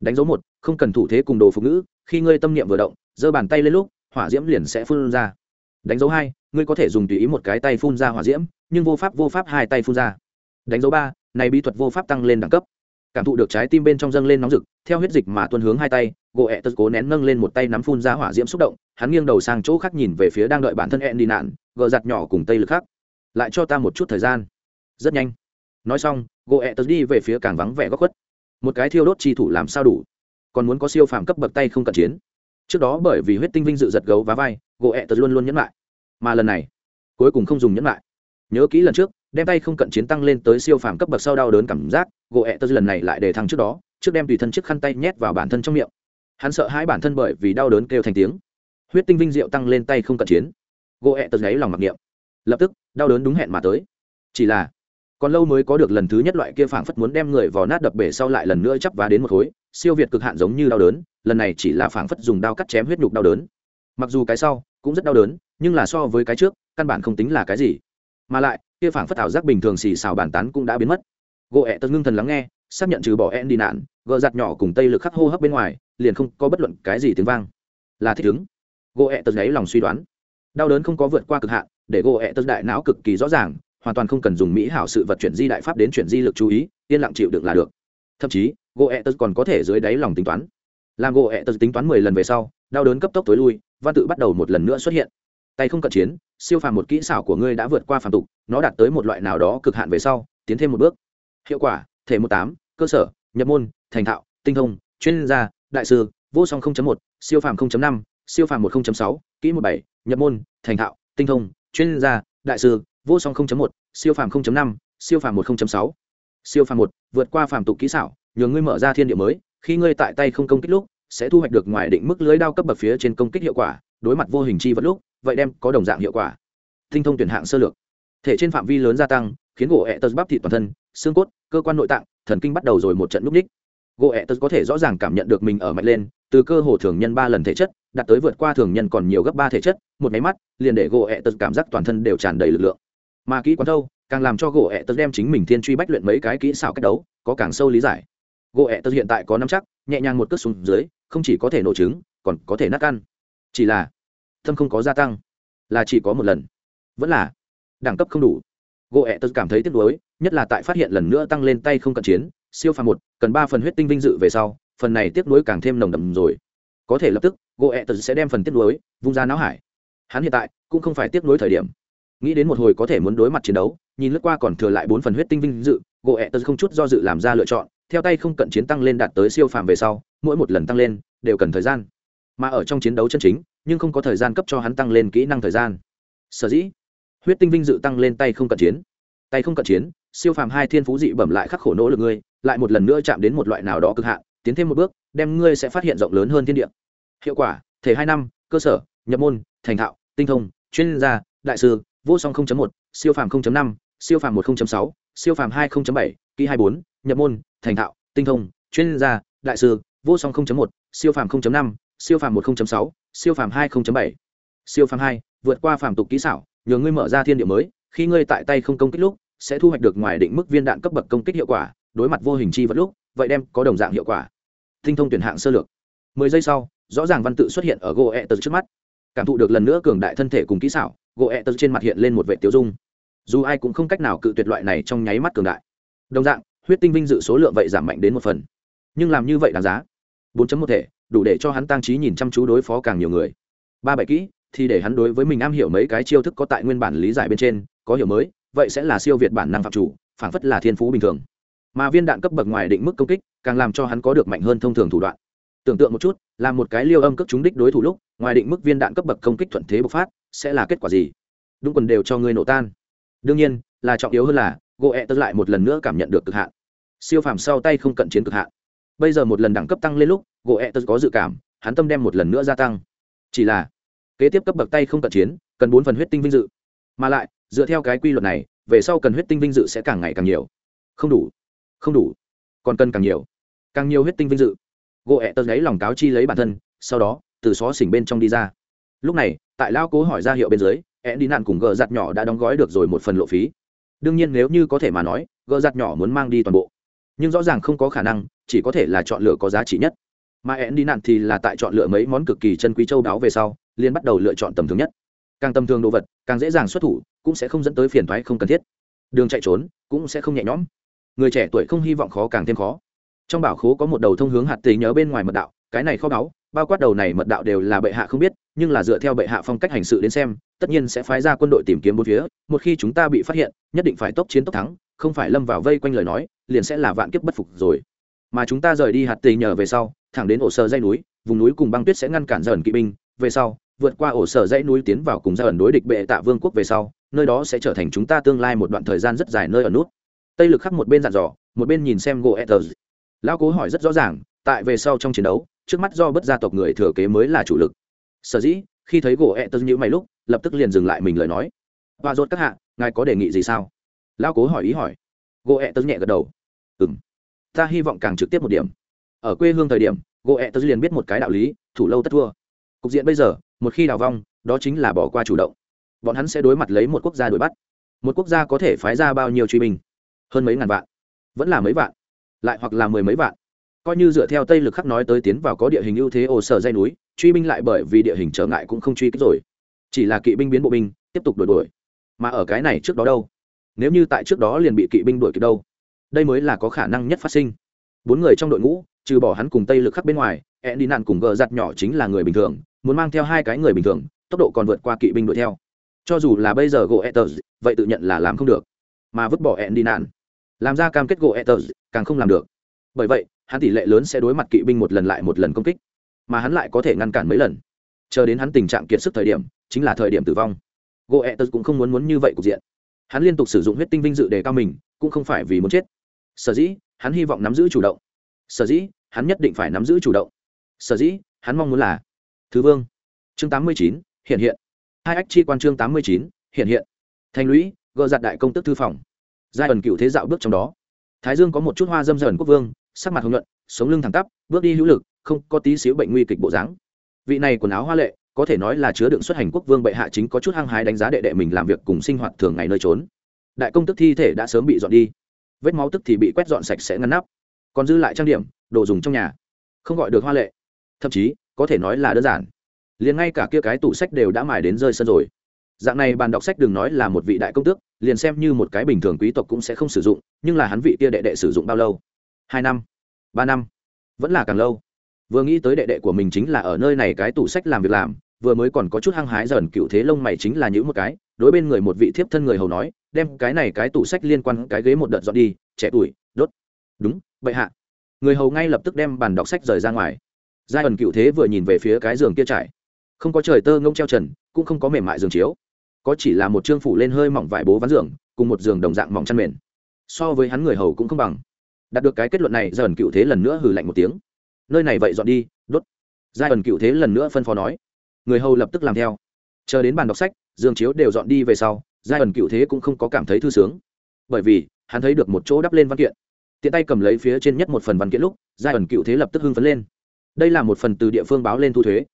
đánh dấu một, không cần thủ thế cùng đồ phục ngữ, khi ngươi tâm niệm vừa động, giơ bàn tay lên lúc, hỏa diễm liền sẽ phun ra. Đánh dấu hai, ngươi có thể dùng tùy ý một cái tay phun ra hỏa diễm, nhưng vô pháp vô pháp hai tay phun ra. Đánh dấu ba, này bí thuật vô pháp tăng lên đẳng cấp. Cảm thụ được trái tim bên trong dâng lên nóng rực, theo huyết dịch mà tuân hướng hai tay, gỗ ẹ tật cố nén nâng lên một tay nắm phun ra hỏa diễm xúc động, hắn nghiêng đầu sang chỗ khác nhìn về phía đang đợi bản thân hẹn đi nạn, gờ giặt nhỏ cùng tây lực khác. Lại cho ta một chút thời gian. Rất nhanh. Nói xong, gỗ ẹ tật đi về phía càng vắng vẻ góc khuất một cái thiêu đốt chi thủ làm sao đủ? Còn muốn có siêu phàm cấp bậc tay không cận chiến. Trước đó bởi vì huyết tinh vinh dự giật gấu và vai, gỗ ẹ tật luôn luôn nhẫn lại. Mà lần này, cuối cùng không dùng nhẫn lại. Nhớ kỹ lần trước, đem tay không cận chiến tăng lên tới siêu phàm cấp bậc sau đau đớn cảm giác, gỗ ẹ tật lần này lại đề thăng trước đó, trước đem tùy thân chiếc khăn tay nhét vào bản thân trong miệng. Hắn sợ hãi bản thân bởi vì đau đớn kêu thành tiếng. Huyết tinh vinh diệu tăng lên tay không cận chiến. Gỗ ẹ tật gáy lòng mặc niệm. Lập tức, đau đớn đúng hẹn mà tới. Chỉ là còn lâu mới có được lần thứ nhất loại kia phảng phất muốn đem người vò nát đập bể sau lại lần nữa chắp vá đến một khối, siêu việt cực hạn giống như đau đớn, lần này chỉ là phảng phất dùng đao cắt chém huyết nhục đau đớn. Mặc dù cái sau cũng rất đau đớn, nhưng là so với cái trước, căn bản không tính là cái gì. Mà lại, kia phảng phất ảo giác bình thường xì xào bàn tán cũng đã biến mất. Gỗ ẹ tật ngưng thần lắng nghe, xác nhận trừ bỏ en đi nạn, gờ giặt nhỏ cùng tây lực khắc hô hấp bên ngoài, liền không có bất luận cái gì tiếng vang. Là thích ứng. Gỗ ẹ tật lấy lòng suy đoán. Đau đớn không có vượt qua cực hạn, để gỗ ẹ tật đại não cực kỳ rõ ràng hoàn toàn không cần dùng mỹ hảo sự vật chuyển di đại pháp đến chuyển di lực chú ý yên lặng chịu đựng là được. Thậm chí gỗ ẹ tật còn có thể dưới đáy lòng tính toán. Làm gỗ ẹ tật tính toán mười lần về sau đau đớn cấp tốc tối lui văn tự bắt đầu một lần nữa xuất hiện. Tay không cận chiến siêu phàm một kỹ xảo của ngươi đã vượt qua phàm tục nó đạt tới một loại nào đó cực hạn về sau tiến thêm một bước. Hiệu quả thể một tám cơ sở nhập môn thành thạo tinh thông chuyên gia đại sư vô song 0.1, siêu phàm 0.5, siêu phàm 1.6, kỹ 17, nhập môn thành thạo tinh thông chuyên gia đại sư vô song 0.1, siêu phàm 0.5, siêu phàm 1.6. siêu phàm 1, vượt qua phàm tục kỹ xảo nhường ngươi mở ra thiên địa mới khi ngươi tại tay không công kích lúc sẽ thu hoạch được ngoài định mức lưới đao cấp bậc phía trên công kích hiệu quả đối mặt vô hình chi vật lúc vậy đem có đồng dạng hiệu quả. Tinh thông tuyển hạng sơ lược. Thể trên phạm vi lớn gia tăng khiến gỗ ẹ tật bắp thịt toàn thân xương cốt cơ quan nội tạng thần kinh bắt đầu rồi một trận lúc ních. Gỗ ẹ tật có thể rõ ràng cảm nhận được mình ở mạnh lên từ cơ hồ thường nhân ba lần thể chất đạt tới vượt qua thường nhân còn nhiều gấp ba thể chất một máy mắt liền để gỗ ẹ tật cảm giác toàn thân đều tràn đầy lực lượng mà kỹ quán thâu càng làm cho gỗ ẹ tật đem chính mình thiên truy bách luyện mấy cái kỹ xảo cách đấu có càng sâu lý giải. Gỗ ẹ tật hiện tại có năm chắc, nhẹ nhàng một cước xuống dưới, không chỉ có thể nổ trứng, còn có thể nát ăn. Chỉ là thâm không có gia tăng, là chỉ có một lần. Vẫn là, đẳng cấp không đủ. Gỗ ẹ tật cảm thấy tiếc nuối, nhất là tại phát hiện lần nữa tăng lên tay không cận chiến, siêu phàm một, cần ba phần huyết tinh vinh dự về sau, phần này tiếc nuối càng thêm nồng đậm rồi. Có thể lập tức, gỗ ẹ tật sẽ đem phần tiếc nuối vung ra não hải. Hắn hiện tại cũng không phải tiếc nuối thời điểm nghĩ đến một hồi có thể muốn đối mặt chiến đấu, nhìn lướt qua còn thừa lại bốn phần huyết tinh vinh dự, gỗ ẹ tật không chút do dự làm ra lựa chọn, theo tay không cận chiến tăng lên đạt tới siêu phàm về sau, mỗi một lần tăng lên, đều cần thời gian. Mà ở trong chiến đấu chân chính, nhưng không có thời gian cấp cho hắn tăng lên kỹ năng thời gian. Sở dĩ, huyết tinh vinh dự tăng lên tay không cận chiến. Tay không cận chiến, siêu phàm hai thiên phú dị bẩm lại khắc khổ nỗ lực ngươi, lại một lần nữa chạm đến một loại nào đó cực hạn, tiến thêm một bước, đem ngươi sẽ phát hiện rộng lớn hơn thiên địa. Hiệu quả, thể hai năm, cơ sở, nhập môn, thành thạo, tinh thông, chuyên gia, đại sư vô song 0.1, siêu phàm 0.5, siêu phàm 1.6, siêu phàm 2.7, kỹ 24, nhập môn thành thạo tinh thông chuyên gia đại sư vô song 0.1, siêu phàm 0.5, siêu phàm 1.6, siêu phàm 2.7. siêu phàm 2, vượt qua phàm tục kỹ xảo nhờ ngươi mở ra thiên địa mới khi ngươi tại tay không công kích lúc sẽ thu hoạch được ngoài định mức viên đạn cấp bậc công kích hiệu quả đối mặt vô hình chi vật lúc vậy đem có đồng dạng hiệu quả. Tinh thông tuyển hạng sơ lược. Mười giây sau rõ ràng văn tự xuất hiện ở gỗ trước mắt. Cảm thụ được lần nữa cường đại thân thể cùng kỹ xảo gỗ ẹ tật trên mặt hiện lên một vệ tiêu dung. Dù ai cũng không cách nào cự tuyệt loại này trong nháy mắt cường đại. Đồng dạng, huyết tinh vinh dự số lượng vậy giảm mạnh đến một phần. Nhưng làm như vậy đáng giá. Bốn một thể, đủ để cho hắn tăng trí nhìn chăm chú đối phó càng nhiều người. Ba bảy kỹ, thì để hắn đối với mình am hiểu mấy cái chiêu thức có tại nguyên bản lý giải bên trên, có hiểu mới, vậy sẽ là siêu việt bản năng phạm chủ, phảng phất là thiên phú bình thường. Mà viên đạn cấp bậc ngoài định mức công kích, càng làm cho hắn có được mạnh hơn thông thường thủ đoạn. Tưởng tượng một chút, là một cái liêu âm cấp trúng đích đối thủ lúc, ngoài định mức viên đạn cấp bậc công kích thuận thế bộc phát sẽ là kết quả gì? Đúng quần đều cho ngươi nổ tan. Đương nhiên, là trọng yếu hơn là gỗ ẹ tớ lại một lần nữa cảm nhận được cực hạn. Siêu phàm sau tay không cận chiến cực hạn. Bây giờ một lần đẳng cấp tăng lên lúc gỗ ẹ tớ có dự cảm, hắn tâm đem một lần nữa gia tăng. Chỉ là, kế tiếp cấp bậc tay không cận chiến, cần bốn phần huyết tinh vinh dự. Mà lại, dựa theo cái quy luật này, về sau cần huyết tinh vinh dự sẽ càng ngày càng nhiều. Không đủ. Không đủ. Còn cần càng nhiều. Càng nhiều huyết tinh vinh dự. Gỗ ẹ tớ lấy lòng cáo chi lấy bản thân, sau đó, từ xó xỉnh bên trong đi ra. Lúc này tại lao cố hỏi ra hiệu bên dưới e đi nạn cùng gờ giặt nhỏ đã đóng gói được rồi một phần lộ phí. Đương nhiên nếu như có thể mà nói, gờ giặt nhỏ muốn mang đi toàn bộ. Nhưng rõ ràng không có khả năng, chỉ có thể là chọn lựa có giá trị nhất. Mà e đi nạn thì là tại chọn lựa mấy món cực kỳ chân quý châu đáo về sau liên bắt đầu lựa chọn tầm thường nhất. Càng tầm thường đồ vật, càng dễ dàng xuất thủ, cũng sẽ không dẫn tới phiền thoái không cần thiết. Đường chạy trốn, cũng sẽ không nhẹ nhõm. Người trẻ tuổi không hy vọng khó càng thêm khó. Trong bảo khố có một đầu thông hướng hạt tế nhớ bên ngoài mật đạo, cái này kho báu bao quát đầu này mật đạo đều là bệ hạ không biết, nhưng là dựa theo bệ hạ phong cách hành sự đến xem, tất nhiên sẽ phái ra quân đội tìm kiếm bốn phía, một khi chúng ta bị phát hiện, nhất định phải tốc chiến tốc thắng, không phải lâm vào vây quanh lời nói, liền sẽ là vạn kiếp bất phục rồi. Mà chúng ta rời đi hạt tì nhờ về sau, thẳng đến ổ sở dây núi, vùng núi cùng băng tuyết sẽ ngăn cản dần kỵ binh, về sau, vượt qua ổ sở dãy núi tiến vào cùng ra ẩn đối địch bệ tạ vương quốc về sau, nơi đó sẽ trở thành chúng ta tương lai một đoạn thời gian rất dài nơi ở nút. Tây lực khắc một bên dặn dò, một bên nhìn xem gỗ etters lão cố hỏi rất rõ ràng, tại về sau trong chiến đấu trước mắt do bất gia tộc người thừa kế mới là chủ lực. Sở dĩ, khi thấy gỗ ẹ tân nhữ mày lúc, lập tức liền dừng lại mình lời nói. Và rốt các hạ, ngài có đề nghị gì sao? Lao cố hỏi ý hỏi. Gỗ etters nhẹ gật đầu. Ừm, ta hy vọng càng trực tiếp một điểm. Ở quê hương thời điểm, gỗ etters liền biết một cái đạo lý, thủ lâu tất thua. Cục diện bây giờ, một khi đào vong, đó chính là bỏ qua chủ động. Bọn hắn sẽ đối mặt lấy một quốc gia đuổi bắt. Một quốc gia có thể phái ra bao nhiêu truy binh? Hơn mấy ngàn vạn. Vẫn là mấy vạn. Lại hoặc là mười mấy vạn coi như dựa theo tây lực khắc nói tới tiến vào có địa hình ưu thế ồ sở dây núi, truy binh lại bởi vì địa hình trở ngại cũng không truy kích rồi. Chỉ là kỵ binh biến bộ binh, tiếp tục đuổi đuổi. Mà ở cái này trước đó đâu? Nếu như tại trước đó liền bị kỵ binh đuổi kịp đâu? Đây mới là có khả năng nhất phát sinh. Bốn người trong đội ngũ, trừ bỏ hắn cùng tây lực khắc bên ngoài e đi nạn cùng gờ giặt nhỏ chính là người bình thường, muốn mang theo hai cái người bình thường, tốc độ còn vượt qua kỵ binh đuổi theo. Cho dù là bây giờ gỗ etters vậy tự nhận là làm không được. Mà vứt bỏ e đi nạn làm ra cam kết gỗ etters càng không làm được. Bởi vậy hắn tỷ lệ lớn sẽ đối mặt kỵ binh một lần lại một lần công kích, mà hắn lại có thể ngăn cản mấy lần. Chờ đến hắn tình trạng kiệt sức thời điểm, chính là thời điểm tử vong. Gỗ etters cũng không muốn muốn như vậy cục diện. Hắn liên tục sử dụng huyết tinh vinh dự đề cao mình, cũng không phải vì muốn chết. Sở dĩ, hắn hy vọng nắm giữ chủ động. Sở dĩ, hắn nhất định phải nắm giữ chủ động. Sở dĩ, hắn mong muốn là thứ vương. Chương tám mươi chín, hiện hiện. Hai ách chi quan chương tám mươi chín, hiện hiện. Thành lũy gợ giặt đại công tức thư phòng. Giai ẩn cựu thế dạo bước trong đó. Thái dương có một chút hoa dâm dần quốc vương sắc mặt hồng nhuận, sống lưng thẳng tắp, bước đi hữu lực, không có tí xíu bệnh nguy kịch bộ dáng. Vị này quần áo hoa lệ, có thể nói là chứa đựng xuất hành quốc vương bệ hạ chính có chút hăng hái đánh giá đệ đệ mình làm việc cùng sinh hoạt thường ngày nơi trốn. Đại công tức thi thể đã sớm bị dọn đi. Vết máu tức thì bị quét dọn sạch sẽ ngăn nắp. Còn dư lại trang điểm, đồ dùng trong nhà. Không gọi được hoa lệ. Thậm chí, có thể nói là đơn giản. Liền ngay cả kia cái tủ sách đều đã mài đến rơi sân rồi. Dạng này bàn đọc sách đừng nói là một vị đại công tước, liền xem như một cái bình thường quý tộc cũng sẽ không sử dụng, nhưng là hắn vị kia đệ đệ sử dụng bao lâu? Hai năm ba năm. Vẫn là càng lâu. Vừa nghĩ tới đệ đệ của mình chính là ở nơi này cái tủ sách làm việc làm, vừa mới còn có chút hăng hái dần, cựu thế lông mày chính là những một cái, đối bên người một vị thiếp thân người hầu nói, đem cái này cái tủ sách liên quan cái ghế một đợt dọn đi, trẻ tuổi, đốt. Đúng vậy hạ. Người hầu ngay lập tức đem bàn đọc sách rời ra ngoài. Giai ẩn cựu thế vừa nhìn về phía cái giường kia trải. Không có trời tơ ngông treo trần, cũng không có mềm mại giường chiếu. Có chỉ là một chương phủ lên hơi mỏng vải bố ván giường, cùng một giường đồng dạng mỏng chăn mền. So với hắn người hầu cũng không bằng đạt được cái kết luận này, giai ẩn cựu thế lần nữa hừ lạnh một tiếng. Nơi này vậy dọn đi, đốt. Giai ẩn cựu thế lần nữa phân phó nói. Người hầu lập tức làm theo. Chờ đến bàn đọc sách giường chiếu đều dọn đi về sau, giai ẩn cựu thế cũng không có cảm thấy thư sướng. Bởi vì, hắn thấy được một chỗ đắp lên văn kiện. Tiện tay cầm lấy phía trên nhất một phần văn kiện lúc, giai ẩn cựu thế lập tức hưng phấn lên. Đây là một phần từ địa phương báo lên thu thuế.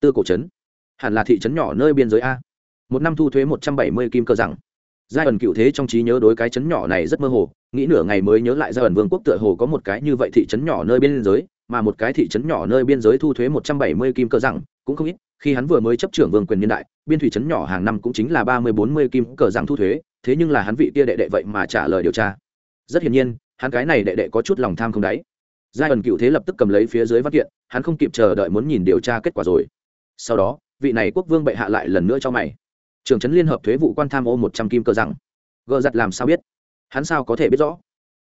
Tư cổ trấn. Hẳn là thị trấn nhỏ nơi biên giới a. Một năm thu thuế một trăm bảy mươi kim cơ rằng giai ẩn cựu thế trong trí nhớ đối cái trấn nhỏ này rất mơ hồ nghĩ nửa ngày mới nhớ lại giai ẩn vương quốc tựa hồ có một cái như vậy thị trấn nhỏ nơi biên giới, mà một cái thị trấn nhỏ nơi biên giới thu thuế một trăm bảy mươi kim cơ rằng cũng không ít. Khi hắn vừa mới chấp trưởng vương quyền niên đại, biên thủy trấn nhỏ hàng năm cũng chính là ba mươi bốn mươi kim cờ rằng thu thuế, thế nhưng là hắn vị kia đệ đệ vậy mà trả lời điều tra. Rất hiển nhiên, hắn cái này đệ đệ có chút lòng tham không đáy. Giai ẩn cựu thế lập tức cầm lấy phía dưới văn kiện, hắn không kịp chờ đợi muốn nhìn điều tra kết quả rồi. Sau đó, vị này quốc vương bệ hạ lại lần nữa cho mày. Trưởng trấn liên hợp thuế vụ quan tham ô một trăm kim cơ rằng gờ giặt làm sao biết? Hắn sao có thể biết rõ?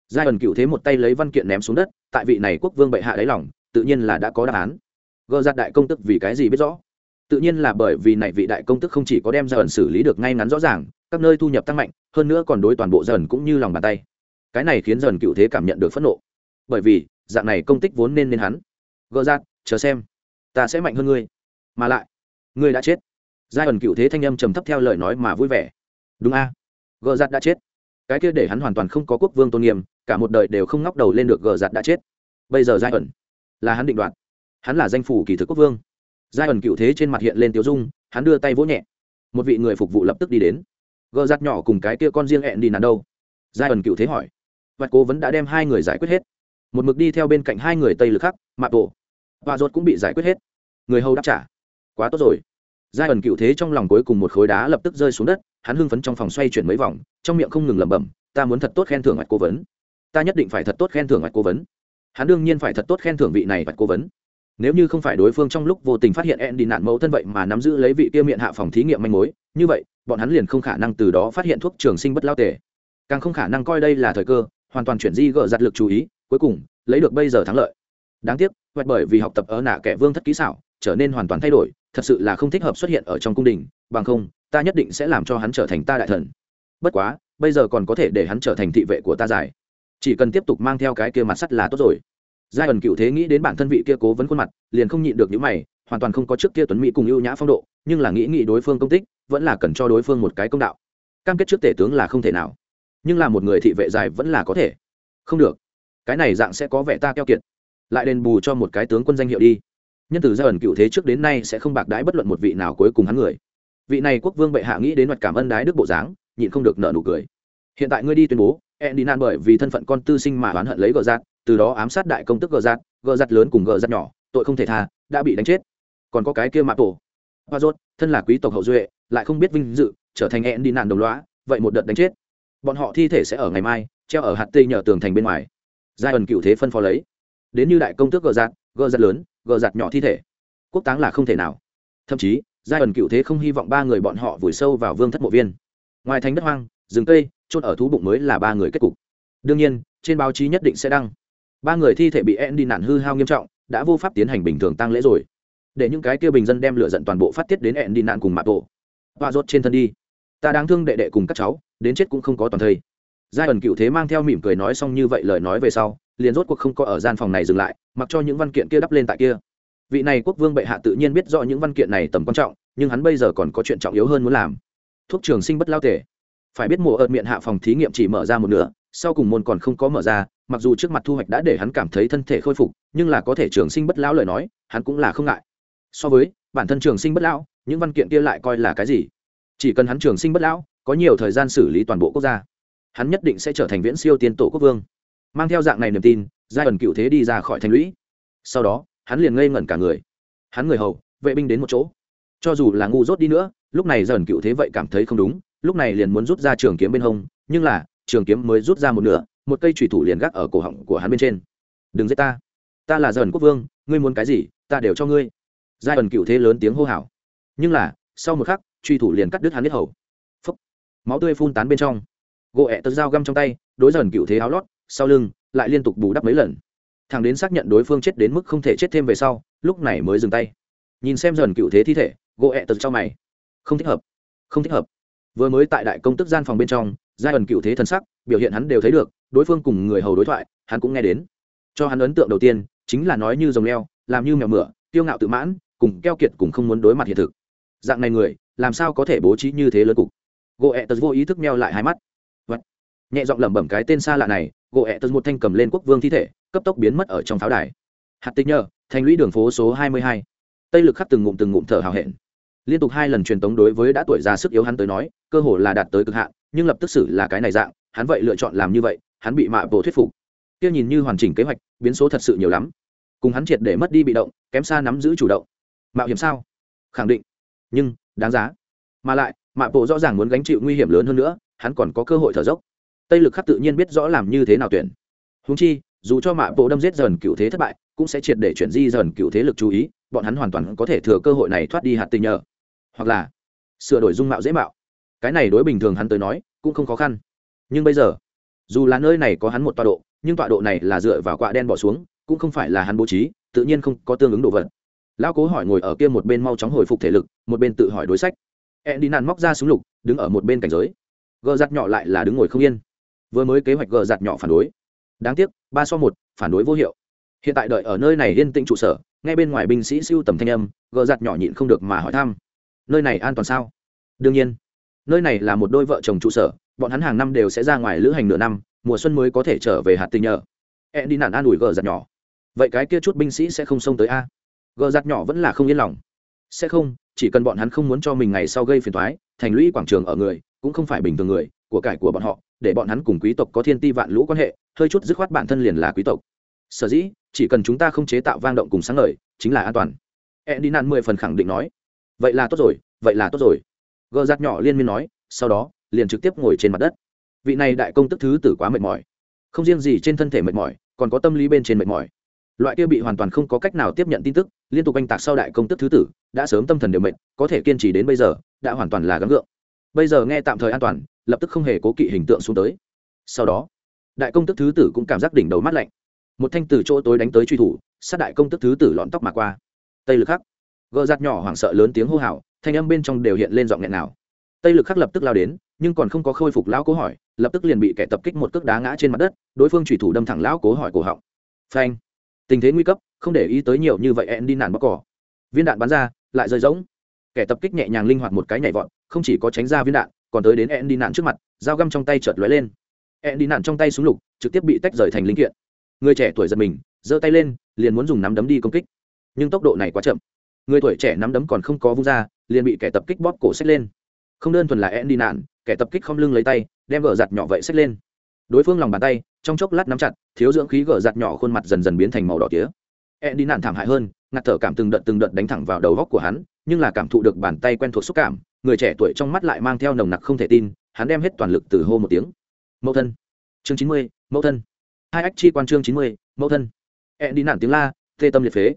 Giai ẩn cựu thế một tay lấy văn kiện ném xuống đất, tại vị này quốc vương bệ hạ đáy lòng, tự nhiên là đã có đáp án. Gờ giặt đại công tức vì cái gì biết rõ? Tự nhiên là bởi vì này vị đại công tức không chỉ có đem giai ẩn xử lý được ngay ngắn rõ ràng, các nơi thu nhập tăng mạnh, hơn nữa còn đối toàn bộ dần cũng như lòng bàn tay. Cái này khiến dần cựu thế cảm nhận được phẫn nộ. Bởi vì, dạng này công tích vốn nên nên hắn. Gỡ ra chờ xem. Ta sẽ mạnh hơn ngươi. Mà lại, ngươi đã chết. Giai ẩn cựu thế thanh âm trầm thấp theo lời nói mà vui vẻ. Đúng a. À? gờ giặt đã chết cái kia để hắn hoàn toàn không có quốc vương tôn nghiêm, cả một đời đều không ngóc đầu lên được gờ giặt đã chết. Bây giờ giai ẩn là hắn định đoạt. Hắn là danh phủ kỳ thực quốc vương. Giai ẩn cựu thế trên mặt hiện lên tiếu dung, hắn đưa tay vỗ nhẹ. Một vị người phục vụ lập tức đi đến. Gờ giặt nhỏ cùng cái kia con riêng hẹn đi nàn đâu? Giai ẩn cựu thế hỏi. Và cố vấn đã đem hai người giải quyết hết. Một mực đi theo bên cạnh hai người tây lực khắc mạ bộ và ruột cũng bị giải quyết hết. Người hầu đáp trả. Quá tốt rồi giai ẩn cựu thế trong lòng cuối cùng một khối đá lập tức rơi xuống đất, hắn hưng phấn trong phòng xoay chuyển mấy vòng, trong miệng không ngừng lẩm bẩm, ta muốn thật tốt khen thưởng mạch cố vấn. Ta nhất định phải thật tốt khen thưởng mạch cố vấn. Hắn đương nhiên phải thật tốt khen thưởng vị này mạch cố vấn. Nếu như không phải đối phương trong lúc vô tình phát hiện ẹn đi nạn mẫu thân vậy mà nắm giữ lấy vị kia miệng hạ phòng thí nghiệm manh mối, như vậy, bọn hắn liền không khả năng từ đó phát hiện thuốc trường sinh bất lao tề. Càng không khả năng coi đây là thời cơ, hoàn toàn chuyển di gỡ giặt lực chú ý, cuối cùng, lấy được bây giờ thắng lợi. Đáng tiếc hoạch bởi vì học tập ở nạ kẻ vương thất kỹ xảo, trở nên hoàn toàn thay đổi thật sự là không thích hợp xuất hiện ở trong cung đình, bằng không, ta nhất định sẽ làm cho hắn trở thành ta đại thần. Bất quá, bây giờ còn có thể để hắn trở thành thị vệ của ta giải. Chỉ cần tiếp tục mang theo cái kia mặt sắt là tốt rồi. Giai ẩn cựu thế nghĩ đến bản thân vị kia cố vấn khuôn mặt, liền không nhịn được những mày, hoàn toàn không có trước kia tuấn mỹ cùng ưu nhã phong độ, nhưng là nghĩ nghĩ đối phương công tích, vẫn là cần cho đối phương một cái công đạo. Cam kết trước tể tướng là không thể nào. Nhưng là một người thị vệ dài vẫn là có thể. Không được. Cái này dạng sẽ có vẻ ta keo kiệt. Lại đền bù cho một cái tướng quân danh hiệu đi nhân từ gia ẩn cựu thế trước đến nay sẽ không bạc đái bất luận một vị nào cuối cùng hắn người. Vị này quốc vương bệ hạ nghĩ đến mặt cảm ơn đái đức bộ dáng, nhịn không được nợ nụ cười. Hiện tại ngươi đi tuyên bố e đi nan bởi vì thân phận con tư sinh mà oán hận lấy gờ giạt từ đó ám sát đại công tức gờ giạt gờ giạt lớn cùng gờ giạt nhỏ, tội không thể tha, đã bị đánh chết. Còn có cái kia mạ tổ. Hoa rốt, thân là quý tộc hậu duệ, lại không biết vinh dự, trở thành e đi nan đồng loá vậy một đợt đánh chết. Bọn họ thi thể sẽ ở ngày mai, treo ở hạt tây nhờ tường thành bên ngoài. Giai ẩn cựu thế phân phó lấy. Đến như đại công tước gờ giạt gờ giặt lớn, gờ giặt nhỏ thi thể. Quốc táng là không thể nào. Thậm chí, giai ẩn cựu thế không hy vọng ba người bọn họ vùi sâu vào vương thất mộ viên. Ngoài thành đất hoang, rừng cây trôn ở thú bụng mới là ba người kết cục. Đương nhiên, trên báo chí nhất định sẽ đăng. Ba người thi thể bị en đi nạn hư hao nghiêm trọng, đã vô pháp tiến hành bình thường tăng lễ rồi. Để những cái kia bình dân đem lửa giận toàn bộ phát tiết đến en đi nạn cùng mạ bộ và rốt trên thân đi. Ta đáng thương đệ đệ cùng các cháu, đến chết cũng không có toàn thây. Giai ẩn cựu thế mang theo mỉm cười nói xong như vậy lời nói về sau liền rốt cuộc không có ở gian phòng này dừng lại, mặc cho những văn kiện kia đắp lên tại kia. Vị này quốc vương bệ hạ tự nhiên biết rõ những văn kiện này tầm quan trọng, nhưng hắn bây giờ còn có chuyện trọng yếu hơn muốn làm. Thuốc trường sinh bất lao tể phải biết mùa ợt miệng hạ phòng thí nghiệm chỉ mở ra một nửa, sau cùng môn còn không có mở ra, mặc dù trước mặt thu hoạch đã để hắn cảm thấy thân thể khôi phục, nhưng là có thể trường sinh bất lão lời nói, hắn cũng là không ngại. So với, bản thân trường sinh bất lão những văn kiện kia lại coi là cái gì? Chỉ cần hắn trường sinh bất lão có nhiều thời gian xử lý toàn bộ quốc gia, hắn nhất định sẽ trở thành viễn siêu tiên tổ quốc vương mang theo dạng này niềm tin giai ẩn cựu thế đi ra khỏi thành lũy. Sau đó hắn liền ngây ngẩn cả người. Hắn người hầu vệ binh đến một chỗ. Cho dù là ngu dốt đi nữa lúc này dần cựu thế vậy cảm thấy không đúng lúc này liền muốn rút ra trường kiếm bên hông nhưng là trường kiếm mới rút ra một nửa một cây thủy thủ liền gác ở cổ họng của hắn bên trên. Đừng giết ta. Ta là dần quốc vương ngươi muốn cái gì ta đều cho ngươi. Giai ẩn cựu thế lớn tiếng hô hào. Nhưng là sau một khắc truy thủ liền cắt đứt hắn hết hầu. Phốc, máu tươi phun tán bên trong. Gỗ ẹ tật dao găm trong tay đối dần cựu thế áo lót sau lưng, lại liên tục bù đắp mấy lần. Thằng đến xác nhận đối phương chết đến mức không thể chết thêm về sau, lúc này mới dừng tay. Nhìn xem dần cựu thế thi thể, gỗ ẹ tật cho mày. Không thích hợp. Không thích hợp. Vừa mới tại đại công tức gian phòng bên trong, giai ẩn cựu thế thân sắc, biểu hiện hắn đều thấy được, đối phương cùng người hầu đối thoại, hắn cũng nghe đến. Cho hắn ấn tượng đầu tiên, chính là nói như rồng leo, làm như mèo mửa tiêu ngạo tự mãn, cùng keo kiệt cùng không muốn đối mặt hiện thực. Dạng này người, làm sao có thể bố trí như thế lớn cục? Gỗ ẹ tật vô ý thức meo lại hai mắt. Vật. nhẹ giọng lẩm bẩm cái tên xa lạ này gỗ ẹ tật một thanh cầm lên quốc vương thi thể, cấp tốc biến mất ở trong pháo đài. Hạt tích nhờ, thành lũy đường phố số hai mươi hai. Tây lực khắc từng ngụm từng ngụm thở hào hẹn. Liên tục hai lần truyền tống đối với đã tuổi già sức yếu hắn tới nói, cơ hồ là đạt tới cực hạn, nhưng lập tức xử là cái này dạng, hắn vậy lựa chọn làm như vậy, hắn bị mạ bộ thuyết phục. Kia nhìn như hoàn chỉnh kế hoạch, biến số thật sự nhiều lắm. Cùng hắn triệt để mất đi bị động, kém xa nắm giữ chủ động. Mạo hiểm sao? Khẳng định. Nhưng, đáng giá. Mà lại, mạ bộ rõ ràng muốn gánh chịu nguy hiểm lớn hơn nữa, hắn còn có cơ hội thở dốc tây lực khắc tự nhiên biết rõ làm như thế nào tuyển. Húng chi, dù cho mạ bộ đâm giết dần cựu thế thất bại, cũng sẽ triệt để chuyển di dần cựu thế lực chú ý, bọn hắn hoàn toàn có thể thừa cơ hội này thoát đi hạt tình nhờ. Hoặc là, sửa đổi dung mạo dễ mạo. Cái này đối bình thường hắn tới nói, cũng không khó khăn. Nhưng bây giờ, dù là nơi này có hắn một tọa độ, nhưng tọa độ này là dựa vào quạ đen bỏ xuống, cũng không phải là hắn bố trí, tự nhiên không có tương ứng đồ vật. Lão cố hỏi ngồi ở kia một bên mau chóng hồi phục thể lực, một bên tự hỏi đối sách. E đi nạn móc ra súng lục, đứng ở một bên cảnh giới. Gờ giặt nhỏ lại là đứng ngồi không yên vừa mới kế hoạch gờ giặt nhỏ phản đối. Đáng tiếc, ba so một, phản đối vô hiệu. Hiện tại đợi ở nơi này yên tĩnh trụ sở, ngay bên ngoài binh sĩ siêu tầm thanh âm, gờ giặt nhỏ nhịn không được mà hỏi thăm. Nơi này an toàn sao? Đương nhiên. Nơi này là một đôi vợ chồng trụ sở, bọn hắn hàng năm đều sẽ ra ngoài lữ hành nửa năm, mùa xuân mới có thể trở về hạt tình nhờ. E đi nản an ủi gờ giặt nhỏ. Vậy cái kia chút binh sĩ sẽ không xông tới a? Gờ giặt nhỏ vẫn là không yên lòng. Sẽ không, chỉ cần bọn hắn không muốn cho mình ngày sau gây phiền thoái thành lũy quảng trường ở người, cũng không phải bình thường người, của cải của bọn họ để bọn hắn cùng quý tộc có thiên ti vạn lũ quan hệ, hơi chút dứt khoát bản thân liền là quý tộc. Sở dĩ, chỉ cần chúng ta không chế tạo vang động cùng sáng ngời, chính là an toàn. E đi nạn mười phần khẳng định nói. Vậy là tốt rồi, vậy là tốt rồi. Gờ giặt nhỏ liên miên nói, sau đó, liền trực tiếp ngồi trên mặt đất. Vị này đại công tức thứ tử quá mệt mỏi. Không riêng gì trên thân thể mệt mỏi, còn có tâm lý bên trên mệt mỏi. Loại kia bị hoàn toàn không có cách nào tiếp nhận tin tức, liên tục oanh tạc sau đại công tức thứ tử, đã sớm tâm thần đều mệt, có thể kiên trì đến bây giờ, đã hoàn toàn là gắng gượng bây giờ nghe tạm thời an toàn, lập tức không hề cố kỵ hình tượng xuống tới. Sau đó, đại công tức thứ tử cũng cảm giác đỉnh đầu mát lạnh. Một thanh từ chỗ tối đánh tới truy thủ, sát đại công tức thứ tử lọn tóc mà qua. Tây lực khắc gợ giặt nhỏ hoảng sợ lớn tiếng hô hào, thanh âm bên trong đều hiện lên giọng nghẹn nào. Tây lực khắc lập tức lao đến, nhưng còn không có khôi phục lão cố hỏi, lập tức liền bị kẻ tập kích một cước đá ngã trên mặt đất, đối phương thủy thủ đâm thẳng lão cố hỏi cổ họng. Phanh. Tình thế nguy cấp, không để ý tới nhiều như vậy ẹn đi nản bóc cỏ. Viên đạn bắn ra, lại rơi rỗng kẻ tập kích nhẹ nhàng linh hoạt một cái nhảy vọt, không chỉ có tránh ra viên đạn, còn tới đến ẹn đi nạn trước mặt, dao găm trong tay chợt lóe lên. Ẹn đi nạn trong tay súng lục, trực tiếp bị tách rời thành linh kiện. Người trẻ tuổi giật mình, giơ tay lên, liền muốn dùng nắm đấm đi công kích. Nhưng tốc độ này quá chậm. Người tuổi trẻ nắm đấm còn không có vung ra, liền bị kẻ tập kích bóp cổ xách lên. Không đơn thuần là ẹn đi nạn kẻ tập kích không lưng lấy tay, đem gờ giặt nhỏ vậy xách lên. Đối phương lòng bàn tay, trong chốc lát nắm chặt, thiếu dưỡng khí gờ giặt nhỏ khuôn mặt dần dần biến thành màu đỏ tía. Ẹn đi nạn thảm hại hơn, ngạt thở cảm từng đợt từng đợt đánh thẳng vào đầu góc của hắn nhưng là cảm thụ được bàn tay quen thuộc xúc cảm, người trẻ tuổi trong mắt lại mang theo nồng nặc không thể tin, hắn đem hết toàn lực từ hô một tiếng. Mẫu thân. Chương chín mươi, mẫu thân. Hai ách chi quan chương chín mươi, mẫu thân. E đi nạn tiếng la tê tâm liệt phế.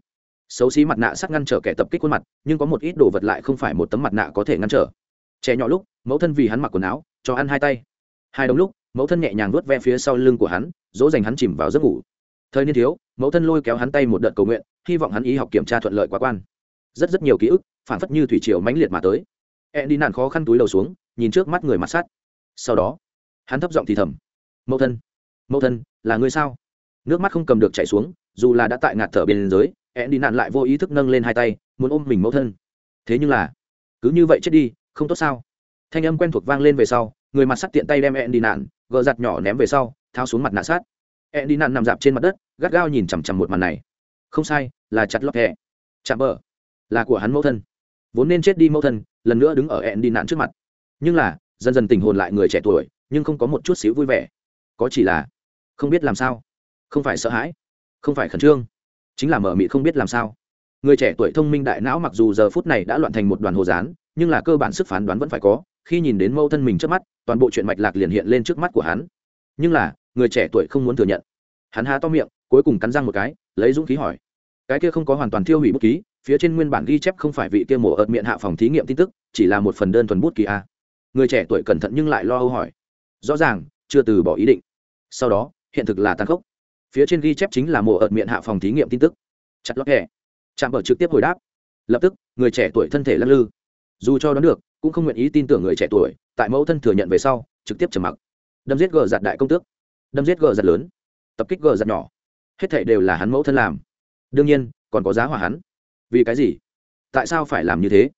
Xấu xí mặt nạ sắc ngăn trở kẻ tập kích khuôn mặt, nhưng có một ít đồ vật lại không phải một tấm mặt nạ có thể ngăn trở. Trẻ nhỏ lúc, mẫu thân vì hắn mặc quần áo, cho ăn hai tay. Hai đống lúc, mẫu thân nhẹ nhàng vuốt ve phía sau lưng của hắn, dỗ dành hắn chìm vào giấc ngủ. Thời niên thiếu, mẫu thân lôi kéo hắn tay một đợt cầu nguyện, hy vọng hắn ý học kiểm tra thuận lợi quá quan rất rất nhiều ký ức phản phất như thủy triều mãnh liệt mà tới. E đi nạn khó khăn túi đầu xuống, nhìn trước mắt người mặt sát sau đó, hắn thấp giọng thì thầm, mẫu thân mẫu thân, là ngươi sao? Nước mắt không cầm được chảy xuống, dù là đã tại ngạt thở bên dưới e đi nạn lại vô ý thức nâng lên hai tay, muốn ôm mình mẫu thân. Thế nhưng là, cứ như vậy chết đi, không tốt sao? Thanh âm quen thuộc vang lên về sau, người mặt sắt tiện tay đem e đi nạn gỡ giặt nhỏ ném về sau thao xuống mặt nạ sát e đi nạn nằm dạp trên mặt đất, gắt gao nhìn chằm chằm một màn này. Không sai, là chặt lóc hẹ chạm bờ là của hắn mẫu thân. Vốn nên chết đi mẫu thân, lần nữa đứng ở ẹn đi nạn trước mặt. Nhưng là, dần dần tình hồn lại người trẻ tuổi, nhưng không có một chút xíu vui vẻ. Có chỉ là, không biết làm sao. Không phải sợ hãi, không phải khẩn trương. Chính là mở mị không biết làm sao. Người trẻ tuổi thông minh đại não mặc dù giờ phút này đã loạn thành một đoàn hồ dán nhưng là cơ bản sức phán đoán vẫn phải có, khi nhìn đến mẫu thân mình trước mắt, toàn bộ chuyện mạch lạc liền hiện lên trước mắt của hắn. Nhưng là, người trẻ tuổi không muốn thừa nhận. Hắn há to miệng, cuối cùng cắn răng một cái, lấy dũng khí hỏi. Cái kia không có hoàn toàn thiêu hủy bút ký phía trên nguyên bản ghi chép không phải vị kia mổ ợt miệng hạ phòng thí nghiệm tin tức, chỉ là một phần đơn thuần bút ký a. Người trẻ tuổi cẩn thận nhưng lại lo âu hỏi. Rõ ràng, chưa từ bỏ ý định. Sau đó, hiện thực là tăng khốc. Phía trên ghi chép chính là mổ ợt miệng hạ phòng thí nghiệm tin tức. Chặt lót hẹ chạm bờ trực tiếp hồi đáp. Lập tức, người trẻ tuổi thân thể lắc lư. Dù cho đoán được, cũng không nguyện ý tin tưởng người trẻ tuổi, tại mẫu thân thừa nhận về sau, trực tiếp trầm mặc. Đâm giết gờ giặt đại công tước. Đâm giết gờ giặt lớn. Tập kích gờ giặt nhỏ. Hết thảy đều là hắn mẫu thân làm. Đương nhiên, còn có giá hỏa hắn vì cái gì? Tại sao phải làm như thế?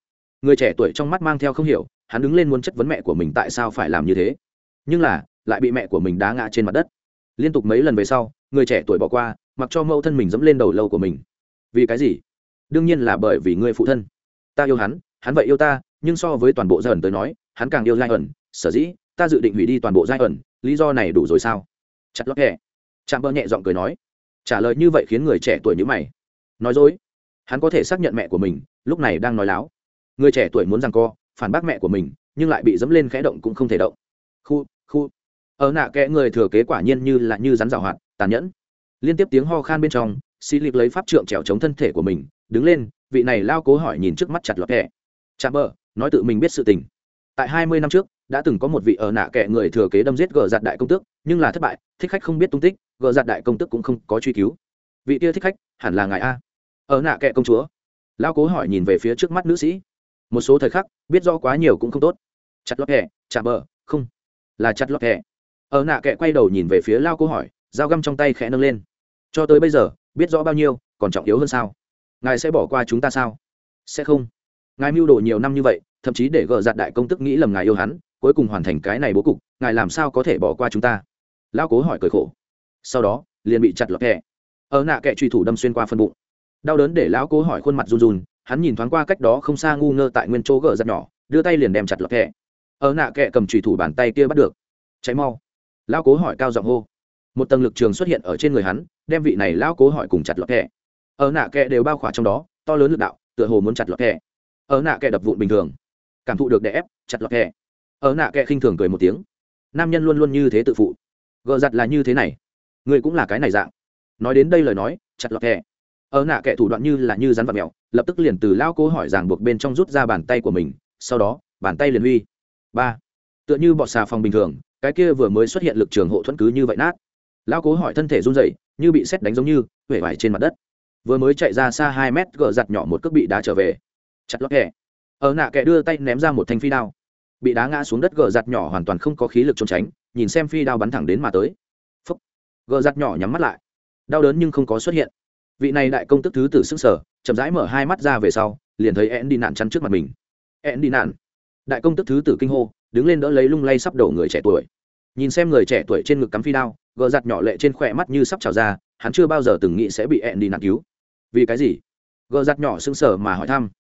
Người trẻ tuổi trong mắt mang theo không hiểu, hắn đứng lên muốn chất vấn mẹ của mình tại sao phải làm như thế. Nhưng là, lại bị mẹ của mình đá ngã trên mặt đất. Liên tục mấy lần về sau, người trẻ tuổi bỏ qua, mặc cho mẫu thân mình dẫm lên đầu lâu của mình. Vì cái gì? Đương nhiên là bởi vì người phụ thân. Ta yêu hắn hắn vậy yêu ta, nhưng so với toàn bộ giai ẩn tới nói, hắn càng yêu giai ẩn sở dĩ, ta dự định hủy đi toàn bộ giai ẩn, lý do này đủ rồi sao? Chặt lót hẹ chạm bơ nhẹ giọng cười nói. Trả lời như vậy khiến người trẻ tuổi nhữ mày. Nói dối hắn có thể xác nhận mẹ của mình, lúc này đang nói láo. Người trẻ tuổi muốn rằng co, phản bác mẹ của mình, nhưng lại bị dẫm lên khẽ động cũng không thể động. Khu khu. Ở nạ kẽ người thừa kế quả nhiên như là như rắn rào hoạt, tàn nhẫn. Liên tiếp tiếng ho khan bên trong xì lịp lấy pháp trượng trèo chống thân thể của mình, đứng lên, vị này lao cố hỏi nhìn trước mắt chặt lọt kẹ. Chạm bờ, nói tự mình biết sự tình. Tại hai mươi năm trước, đã từng có một vị ở nạ kẻ người thừa kế đâm giết gờ giặt đại công tước, nhưng là thất bại, thích khách không biết tung tích, gờ giặt đại công tước cũng không có truy cứu. Vị kia thích khách, hẳn là ngài a ở nạ kệ công chúa. Lao cố hỏi nhìn về phía trước mắt nữ sĩ. Một số thời khắc, biết do quá nhiều cũng không tốt. Chặt lót hẹ chạm bờ, không. Là chặt lót hẹ. Ở nạ kệ quay đầu nhìn về phía lao cố hỏi, dao găm trong tay khẽ nâng lên. Cho tới bây giờ, biết rõ bao nhiêu, còn trọng yếu hơn sao? Ngài sẽ bỏ qua chúng ta sao? Sẽ không. Ngài mưu đồ nhiều năm như vậy, thậm chí để gỡ giặt đại công tức nghĩ lầm ngài yêu hắn, cuối cùng hoàn thành cái này bố cục, ngài làm sao có thể bỏ qua chúng ta? Lao cố hỏi cười khổ. Sau đó, liền bị chặt lọt kẹ ở nạ kẹ truy thủ đâm xuyên qua phân bụng đau đớn để lão cố hỏi khuôn mặt run run, hắn nhìn thoáng qua cách đó không xa ngu ngơ tại nguyên chỗ gờ giặt nhỏ, đưa tay liền đem chặt lọt kẹ. Ở nạ kẹ cầm trùy thủ bàn tay kia bắt được. Cháy mau. Lão cố hỏi cao giọng hô. Một tầng lực trường xuất hiện ở trên người hắn, đem vị này lão cố hỏi cùng chặt lọt kẹ. Ở nạ kẹ đều bao khỏa trong đó, to lớn lực đạo, tựa hồ muốn chặt lọt kẹ. Ở nạ kẹ đập vụn bình thường. Cảm thụ được đè ép, chặt lọt kẹ. Ở nạ kẹ khinh thường cười một tiếng. Nam nhân luôn luôn như thế tự phụ. Gờ giặt là như thế này. Người cũng là cái này dạng. Nói đến đây lời nói, chặt lọt kẹ ở nạ kẻ thủ đoạn như là như rắn vật mèo, lập tức liền từ lao cố hỏi ràng buộc bên trong rút ra bàn tay của mình, sau đó, bàn tay liền huy. Ba. Tựa như bọt xà phòng bình thường, cái kia vừa mới xuất hiện lực trường hộ thuẫn cứ như vậy nát. Lao cố hỏi thân thể run rẩy, như bị xét đánh giống như huệ vải trên mặt đất. Vừa mới chạy ra xa hai mét, gỡ giặt nhỏ một cước bị đá trở về. Chặt lót kẻ. Ở nạ kẻ đưa tay ném ra một thanh phi đao. Bị đá ngã xuống đất, gỡ giặt nhỏ hoàn toàn không có khí lực trốn tránh, nhìn xem phi đao bắn thẳng đến mà tới. Phấp gỡ giặt nhỏ nhắm mắt lại. Đau đớn nhưng không có xuất hiện vị này đại công tức thứ tử sức sở, chậm rãi mở hai mắt ra về sau, liền thấy ẹn đi nạn chắn trước mặt mình. Ẹn đi nạn đại công tức thứ tử kinh hô, đứng lên đỡ lấy lung lay sắp đổ người trẻ tuổi. Nhìn xem người trẻ tuổi trên ngực cắm phi đao, gờ giặt nhỏ lệ trên khỏe mắt như sắp trào ra, hắn chưa bao giờ từng nghĩ sẽ bị ẹn đi nạn cứu. Vì cái gì? Gờ giặt nhỏ sững sờ mà hỏi thăm.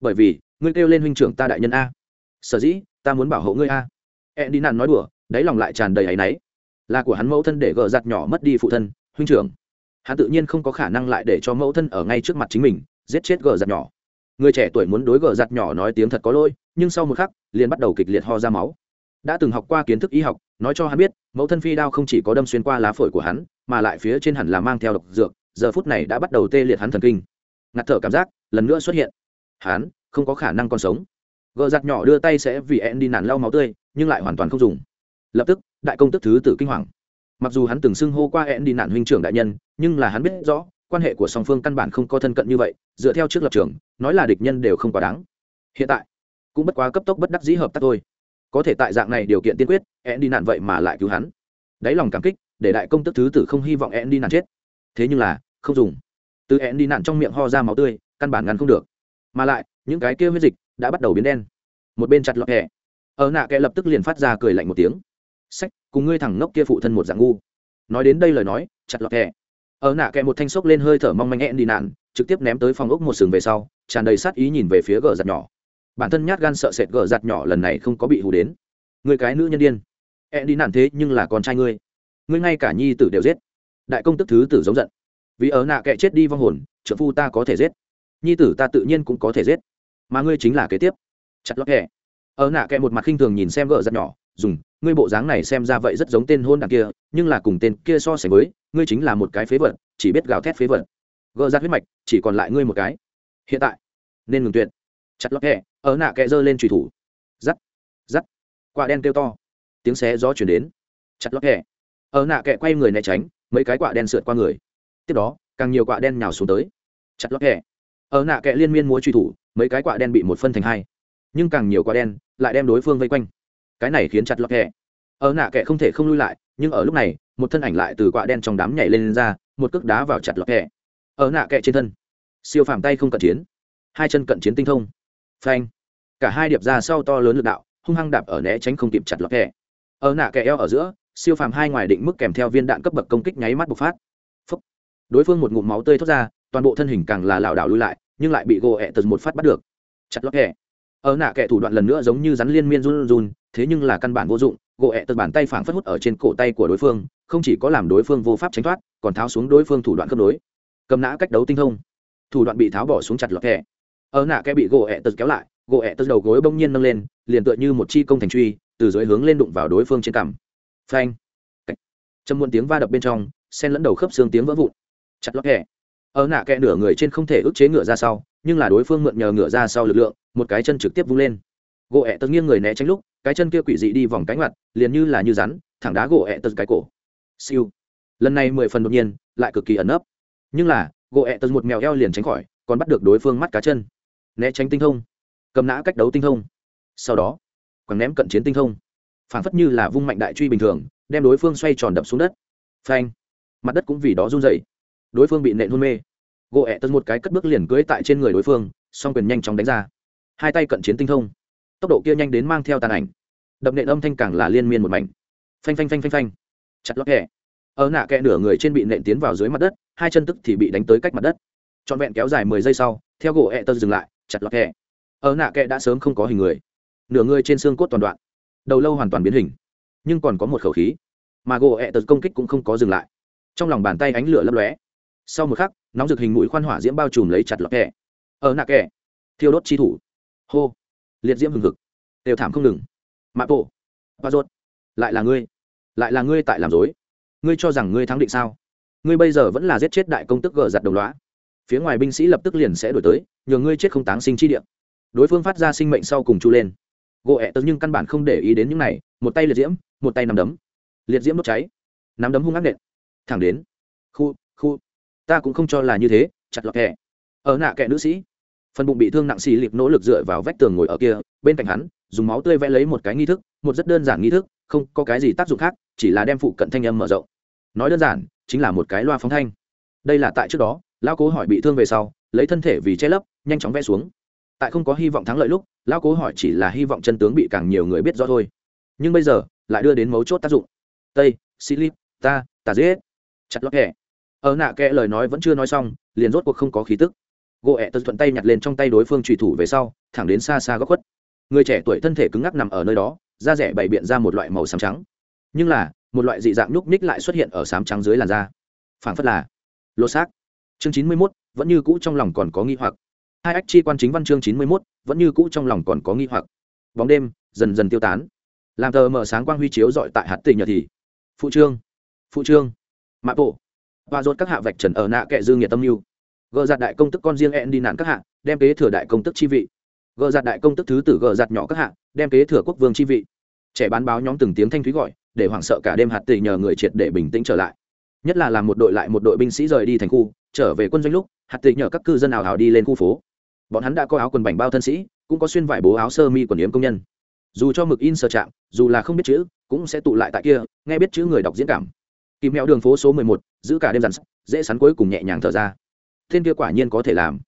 Bởi vì, ngươi kêu lên huynh trưởng ta đại nhân a. Sở dĩ, ta muốn bảo hộ ngươi a. Ẹn đi nạn nói đùa, đáy lòng lại tràn đầy áy náy. Là của hắn mẫu thân để gờ giặt nhỏ mất đi phụ thân, huynh trưởng hắn tự nhiên không có khả năng lại để cho mẫu thân ở ngay trước mặt chính mình, giết chết gờ giặt nhỏ. Người trẻ tuổi muốn đối gờ giặt nhỏ nói tiếng thật có lỗi, nhưng sau một khắc, liền bắt đầu kịch liệt ho ra máu. Đã từng học qua kiến thức y học, nói cho hắn biết, mẫu thân phi đao không chỉ có đâm xuyên qua lá phổi của hắn, mà lại phía trên hẳn là mang theo độc dược, giờ phút này đã bắt đầu tê liệt hắn thần kinh. Ngạt thở cảm giác, lần nữa xuất hiện. Hắn, không có khả năng còn sống. Gờ giặt nhỏ đưa tay sẽ vì ẹn đi nản lau máu tươi, nhưng lại hoàn toàn không dùng. Lập tức, đại công tức thứ tử kinh hoàng mặc dù hắn từng xưng hô qua ẹn đi nạn huynh trưởng đại nhân, nhưng là hắn biết rõ, quan hệ của song phương căn bản không có thân cận như vậy, dựa theo trước lập trường, nói là địch nhân đều không quá đáng. Hiện tại, cũng bất quá cấp tốc bất đắc dĩ hợp tác thôi. Có thể tại dạng này điều kiện tiên quyết ẹn đi nạn vậy mà lại cứu hắn. Đáy lòng cảm kích, để đại công tức thứ tử không hy vọng ẹn đi nạn chết. Thế nhưng là, không dùng. Từ ẹn đi nạn trong miệng ho ra máu tươi, căn bản ngăn không được. Mà lại, những cái kia huyết dịch đã bắt đầu biến đen. Một bên chặt lọt hẹ. Ở nạ kẽ lập tức liền phát ra cười lạnh một tiếng sách cùng ngươi thẳng ngốc kia phụ thân một dạng ngu. Nói đến đây lời nói chặt lọt kẹ ở nạ kẹ một thanh xốc lên hơi thở mong manh ẹn đi nạn trực tiếp ném tới phòng ốc một sừng về sau tràn đầy sát ý nhìn về phía gờ giặt nhỏ. Bản thân nhát gan sợ sệt gờ giặt nhỏ lần này không có bị hù đến. Người cái nữ nhân điên, i ẹn đi nạn thế nhưng là con trai ngươi. Ngươi ngay cả nhi tử đều giết. Đại công tức thứ tử giống giận. Vì ở nạ kệ chết đi vong hồn trợ phu ta có thể giết. Nhi tử ta tự nhiên cũng có thể giết. Mà ngươi chính là kế tiếp. Chặt lót kệ ở nạ kệ một mặt khinh thường nhìn xem gờ giặt nhỏ dùng ngươi bộ dáng này xem ra vậy rất giống tên hôn đ kia nhưng là cùng tên kia so sánh với ngươi chính là một cái phế vật chỉ biết gào thét phế vật. Gỡ ra huyết mạch chỉ còn lại ngươi một cái. Hiện tại nên ngừng tuyệt. Chặt lót hẹ, ở nạ kệ giơ lên trùy thủ. Giắt giắt. Quả đen kêu to. Tiếng xé gió chuyển đến. Chặt lót hẹ, ở nạ kệ quay người né tránh mấy cái quả đen sượt qua người. Tiếp đó càng nhiều quả đen nhào xuống tới. Chặt lót hẹ, ở nạ kệ liên miên múa truy thủ mấy cái quả đen bị một phân thành hai. Nhưng càng nhiều quả đen lại đem đối phương vây quanh cái này khiến chặt lọt kẹ. Ở nạ kệ không thể không lui lại nhưng ở lúc này một thân ảnh lại từ quạ đen trong đám nhảy lên, lên ra một cước đá vào chặt lọt kẹ. Ở nạ kệ trên thân siêu phàm tay không cận chiến hai chân cận chiến tinh thông. Phanh. Cả hai điệp ra sau to lớn lực đạo hung hăng đạp ở né tránh không kịp chặt lọt kẹ. Ở nạ kẹ eo ở giữa siêu phàm hai ngoài định mức kèm theo viên đạn cấp bậc công kích nháy mắt bộc phát. Phúc. đối phương một ngụm máu tươi thoát ra toàn bộ thân hình càng là lảo đảo lui lại nhưng lại bị gỗ ẹ tật một phát bắt được. Chặt lọt kẹ. Ở nạ kẹ thủ đoạn lần nữa giống như rắn liên miên run run thế nhưng là căn bản vô dụng, gỗ ẹ tật bàn tay phảng phất hút ở trên cổ tay của đối phương, không chỉ có làm đối phương vô pháp tránh thoát, còn tháo xuống đối phương thủ đoạn cân đối cầm nã cách đấu tinh thông. Thủ đoạn bị tháo bỏ xuống chặt lọt kẹ. Ở nạ kẽ bị gỗ ẹ tật kéo lại, gỗ ẹ tật đầu gối bỗng nhiên nâng lên, liền tựa như một chi công thành truy, từ dưới hướng lên đụng vào đối phương trên cằm. Phanh. Châm muôn tiếng va đập bên trong, sen lẫn đầu khớp xương tiếng vỡ vụn. Chặt lót kẹ. Ở nạ kẹ nửa người trên không thể ức chế ngựa ra sau, nhưng là đối phương mượn nhờ ngựa ra sau lực lượng, một cái chân trực tiếp vung lên gỗ ẹ tật nghiêng người né tránh lúc, cái chân kia quỷ dị đi vòng cánh mặt liền như là như rắn, thẳng đá gỗ ẹ tật cái cổ. Siêu. Lần này mười phần đột nhiên, lại cực kỳ ẩn ấp nhưng là, gỗ ẹ tật một mèo eo liền tránh khỏi, còn bắt được đối phương mắt cá chân. Né tránh tinh thông. Cầm nã cách đấu tinh thông. Sau đó, quẳng ném cận chiến tinh thông. Phản phất như là vung mạnh đại truy bình thường, đem đối phương xoay tròn đập xuống đất. Phanh. Mặt đất cũng vì đó run dậy đối phương bị nện hôn mê. Gỗ ẹ tật một cái cất bước liền cưới tại trên người đối phương, song quyền nhanh chóng đánh ra. Hai tay cận chiến tinh thông tốc độ kia nhanh đến mang theo tàn ảnh. Đập nện âm thanh càng là liên miên một mảnh. Phanh phanh phanh phanh phanh. Chặt lót kẹ ở nạ kẹ nửa người trên bị nện tiến vào dưới mặt đất, hai chân tức thì bị đánh tới cách mặt đất. Trọn vẹn kéo dài mười giây sau, theo gỗ ẹ tơ dừng lại, chặt lọt kẹ ở nạ kẹ đã sớm không có hình người. Nửa người trên xương cốt toàn đoạn. Đầu lâu hoàn toàn biến hình. Nhưng còn có một khẩu khí. Mà gỗ ẹ tật công kích cũng không có dừng lại. Trong lòng bàn tay ánh lửa lấp lóe. Sau một khắc, nóng rực hình mũi khoan hỏa diễm bao trùm lấy chặt lọt kẹ ở nạ kẹ thiêu đốt chi thủ. Hô liệt diễm hừng hực. Đều thảm không ngừng. Mạ bộ và rốt, lại là ngươi, lại là ngươi tại làm dối. Ngươi cho rằng ngươi thắng định sao? Ngươi bây giờ vẫn là giết chết đại công tức gờ giặt đồng loá phía ngoài binh sĩ lập tức liền sẽ đổi tới nhờ ngươi chết không táng sinh chi địa. Đối phương phát ra sinh mệnh sau cùng chu lên. Gỗ ẹ tớ nhưng căn bản không để ý đến những này, một tay liệt diễm, một tay nắm đấm. Liệt diễm đốt cháy, nắm đấm hung ác nện. Thẳng đến, khu khu, ta cũng không cho là như thế, chặt lọc kẹ. Ở nạ kẹ nữ sĩ phần bụng bị thương nặng xì liệp nỗ lực dựa vào vách tường ngồi ở kia, bên cạnh hắn, dùng máu tươi vẽ lấy một cái nghi thức, một rất đơn giản nghi thức, không có cái gì tác dụng khác, chỉ là đem phụ cận thanh âm mở rộng. Nói đơn giản, chính là một cái loa phóng thanh. Đây là tại trước đó lao cố hỏi bị thương về sau, lấy thân thể vì che lấp, nhanh chóng vẽ xuống. Tại không có hy vọng thắng lợi lúc lao cố hỏi chỉ là hy vọng chân tướng bị càng nhiều người biết rõ thôi. Nhưng bây giờ, lại đưa đến mấu chốt tác dụng. Tây silip ta ta dễ chặt lót kẻ. Ở nạ kẽ lời nói vẫn chưa nói xong, liền rốt cuộc không có khí tức gỗ ẹ tật thuận tay nhặt lên trong tay đối phương trùy thủ về sau, thẳng đến xa xa góc khuất. Người trẻ tuổi thân thể cứng ngắc nằm ở nơi đó, da rẻ bày biện ra một loại màu xám trắng. Nhưng là, một loại dị dạng nhúc ních lại xuất hiện ở xám trắng dưới làn da. Phảng phất là lô xác. Chương chín mươi mốt, vẫn như cũ trong lòng còn có nghi hoặc. Hai ách chi quan chính văn chương chín mươi mốt, vẫn như cũ trong lòng còn có nghi hoặc. Bóng đêm dần dần tiêu tán. Làm tờ mở sáng quang huy chiếu dọi tại hạt tỉnh nhật thì. Phụ trương phụ trương. Mạ bộ và rốt các hạ vạch trần ở nạ kệ dư nghiệt tâm mưu gờ giặt đại công tức con riêng en đi nạn các hạ, đem kế thừa đại công tức chi vị. Gờ giặt đại công tức thứ tử gờ giặt nhỏ các hạ, đem kế thừa quốc vương chi vị. Trẻ bán báo nhóm từng tiếng thanh thúy gọi, để hoảng sợ cả đêm hạt tỷ nhờ người triệt để bình tĩnh trở lại. Nhất là làm một đội lại một đội binh sĩ rời đi thành khu, trở về quân doanh lúc, hạt tỷ nhờ các cư dân ảo hào đi lên khu phố. Bọn hắn đã có áo quần bảnh bao thân sĩ, cũng có xuyên vải bố áo sơ mi quần yếm công nhân. Dù cho mực in sơ trạng dù là không biết chữ, cũng sẽ tụ lại tại kia, nghe biết chữ người đọc diễn cảm. Kìm mẹo đường phố số mười một, giữ cả đêm dằn dễ sắn cuối cùng nhẹ nhàng thở ra thiên kia quả nhiên có thể làm.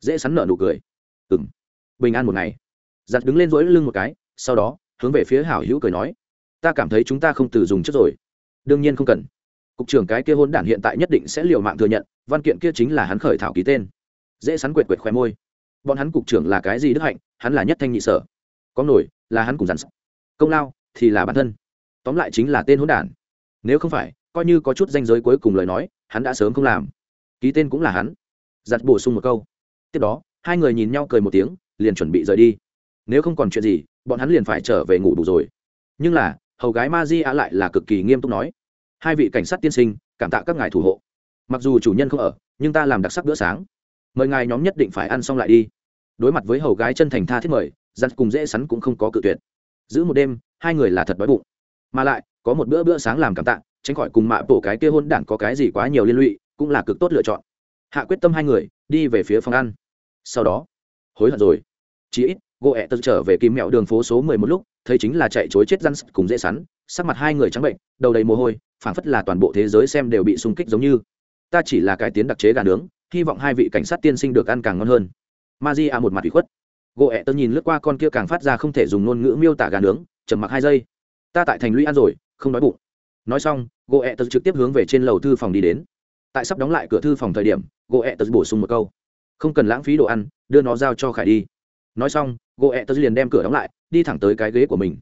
Dễ sắn nợ nụ cười. Ừng bình an một ngày. Giặt đứng lên dỗi lưng một cái, sau đó, hướng về phía hảo hữu cười nói, ta cảm thấy chúng ta không từ dùng trước rồi. Đương nhiên không cần. Cục trưởng cái kia hôn đản hiện tại nhất định sẽ liều mạng thừa nhận, văn kiện kia chính là hắn khởi thảo ký tên. Dễ sắn quệt quệt khoe môi. Bọn hắn cục trưởng là cái gì đức hạnh, hắn là nhất thanh nhị sở. Có nổi, là hắn cùng dàn công lao, thì là bản thân. Tóm lại chính là tên hôn đản. Nếu không phải, coi như có chút danh giới cuối cùng lời nói, hắn đã sớm không làm. Ký tên cũng là hắn giặt bổ sung một câu. Tiếp đó, hai người nhìn nhau cười một tiếng, liền chuẩn bị rời đi. Nếu không còn chuyện gì, bọn hắn liền phải trở về ngủ đủ rồi. Nhưng là, hầu gái ma di a lại là cực kỳ nghiêm túc nói. Hai vị cảnh sát tiên sinh, cảm tạ các ngài thủ hộ. Mặc dù chủ nhân không ở, nhưng ta làm đặc sắc bữa sáng. Mời ngài nhóm nhất định phải ăn xong lại đi. Đối mặt với hầu gái chân thành tha thiết mời, giặt cùng dễ sắn cũng không có cự tuyệt. Giữ một đêm, hai người là thật đói bụng. Mà lại, có một bữa bữa sáng làm cảm tạ, tránh khỏi cùng mạ bổ cái kia hôn đản có cái gì quá nhiều liên lụy, cũng là cực tốt lựa chọn hạ quyết tâm hai người, đi về phía phòng ăn. Sau đó, hối hận rồi. Chí ít gỗ ẹ tật trở về kim mẹo đường phố số mười một lúc, thấy chính là chạy chối chết răn cùng dễ sắn, sắc mặt hai người trắng bệnh, đầu đầy mồ hôi, phảng phất là toàn bộ thế giới xem đều bị sung kích giống như. Ta chỉ là cái tiến đặc chế gà nướng, hy vọng hai vị cảnh sát tiên sinh được ăn càng ngon hơn. Ma di a một mặt bị khuất. Gỗ ẹ tật nhìn lướt qua con kia càng phát ra không thể dùng ngôn ngữ miêu tả gà nướng, trầm mặc hai giây. Ta tại thành lũy ăn rồi, không đói bụng. Nói xong gỗ ẹ tật trực tiếp hướng về trên lầu thư phòng đi đến tại sắp đóng lại cửa thư phòng thời điểm gỗ ẹ tớ bổ sung một câu. Không cần lãng phí đồ ăn, đưa nó giao cho khải đi. Nói xong gỗ ẹ tớ liền đem cửa đóng lại, đi thẳng tới cái ghế của mình.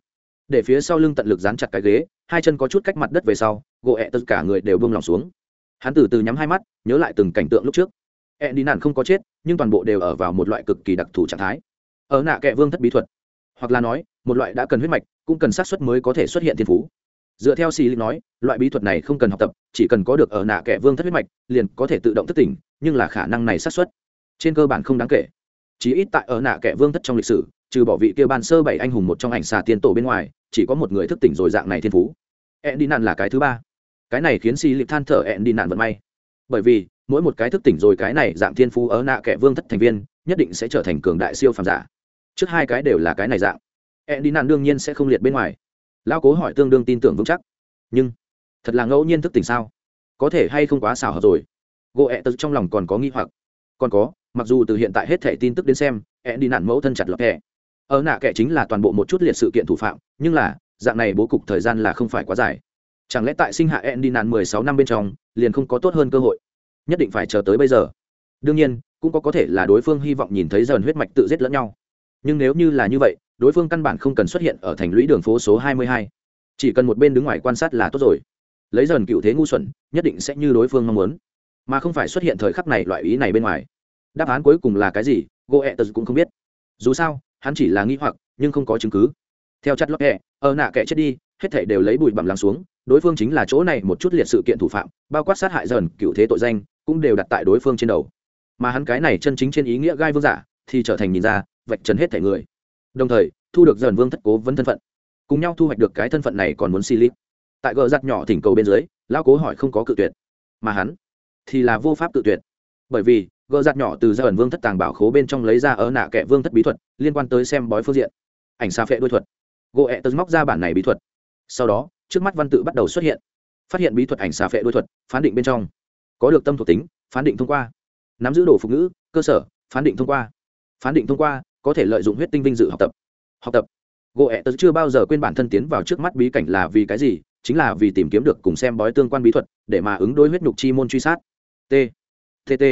Để phía sau lưng tận lực dán chặt cái ghế, hai chân có chút cách mặt đất về sau gỗ ẹ tớ cả người đều bông lòng xuống. Hắn từ từ nhắm hai mắt, nhớ lại từng cảnh tượng lúc trước. Ẹ đi nạn không có chết, nhưng toàn bộ đều ở vào một loại cực kỳ đặc thù trạng thái. Ở nạ kệ vương thất bí thuật. Hoặc là nói, một loại đã cần huyết mạch, cũng cần xác suất mới có thể xuất hiện thiên phú dựa theo xì lịch nói, loại bí thuật này không cần học tập, chỉ cần có được ở nạ kẻ vương thất huyết mạch, liền có thể tự động thất tỉnh, nhưng là khả năng này xác suất. Trên cơ bản không đáng kể. Chỉ ít tại ở nạ kẻ vương thất trong lịch sử, trừ bỏ vị kia ban sơ bảy anh hùng một trong ảnh xà tiên tổ bên ngoài, chỉ có một người thức tỉnh rồi dạng này thiên phú. Ẹn đi nạn là cái thứ ba. Cái này khiến xì lịch than thở ẹn đi nạn vận may. Bởi vì, mỗi một cái thức tỉnh rồi cái này dạng thiên phú ở nạ kẻ vương thất thành viên, nhất định sẽ trở thành cường đại siêu phàm giả. Trước hai cái đều là cái này dạng. Ẹn đi nạn đương nhiên sẽ không liệt bên ngoài lao cố hỏi tương đương tin tưởng vững chắc. Nhưng, thật là ngẫu nhiên thức tỉnh sao? Có thể hay không quá xảo hợp rồi? Gỗ ẹ tật trong lòng còn có nghi hoặc. Còn có, mặc dù từ hiện tại hết thẻ tin tức đến xem, ẹ đi nạn mẫu thân chặt lập kẻ ở nạ kẻ chính là toàn bộ một chút liệt sự kiện thủ phạm, nhưng là, dạng này bố cục thời gian là không phải quá dài. Chẳng lẽ tại sinh hạ ẹ đi nạn mười sáu năm bên trong, liền không có tốt hơn cơ hội? Nhất định phải chờ tới bây giờ. Đương nhiên, cũng có có thể là đối phương hy vọng nhìn thấy dần huyết mạch tự giết lẫn nhau. Nhưng nếu như là như vậy đối phương căn bản không cần xuất hiện ở thành lũy đường phố số 22. chỉ cần một bên đứng ngoài quan sát là tốt rồi. Lấy dần cựu thế ngu xuẩn, nhất định sẽ như đối phương mong muốn. Mà không phải xuất hiện thời khắc này loại ý này bên ngoài. Đáp án cuối cùng là cái gì goethez cũng không biết. Dù sao, hắn chỉ là nghi hoặc, nhưng không có chứng cứ. Theo chặt lót kẹ ở nạ kẻ chết đi, hết thảy đều lấy bụi bặm lắng xuống. Đối phương chính là chỗ này một chút liệt sự kiện thủ phạm, bao quát sát hại dần cựu thế tội danh, cũng đều đặt tại đối phương trên đầu. Mà hắn cái này chân chính trên ý nghĩa gai vương giả, thì trở thành nhìn ra, vạch trần hết thảy người đồng thời, thu được dần vương thất cố vấn thân phận. Cùng nhau thu hoạch được cái thân phận này còn muốn xì lít. Tại gờ giặt nhỏ thỉnh cầu bên dưới, lão cố hỏi không có cự tuyệt. Mà hắn thì là vô pháp cự tuyệt. Bởi vì, gờ giặt nhỏ từ gia ẩn vương thất tàng bảo khố bên trong lấy ra ở nạ kẻ vương thất bí thuật, liên quan tới xem bói phương diện. Ảnh xa phệ đôi thuật. Gỗ ẹ tớ móc ra bản này bí thuật. Sau đó, trước mắt văn tự bắt đầu xuất hiện. Phát hiện bí thuật ảnh xà phệ đôi thuật, phán định bên trong. Có được tâm thuộc tính, phán định thông qua. Nắm giữ đồ phục ngữ, cơ sở, phán định thông qua. Phán định thông qua có thể lợi dụng huyết tinh vinh dự học tập. Học tập. Gỗ ẹ tớ chưa bao giờ quên bản thân tiến vào trước mắt bí cảnh là vì cái gì, chính là vì tìm kiếm được cùng xem bói tương quan bí thuật, để mà ứng đối huyết nhục chi môn truy sát. T. T. T.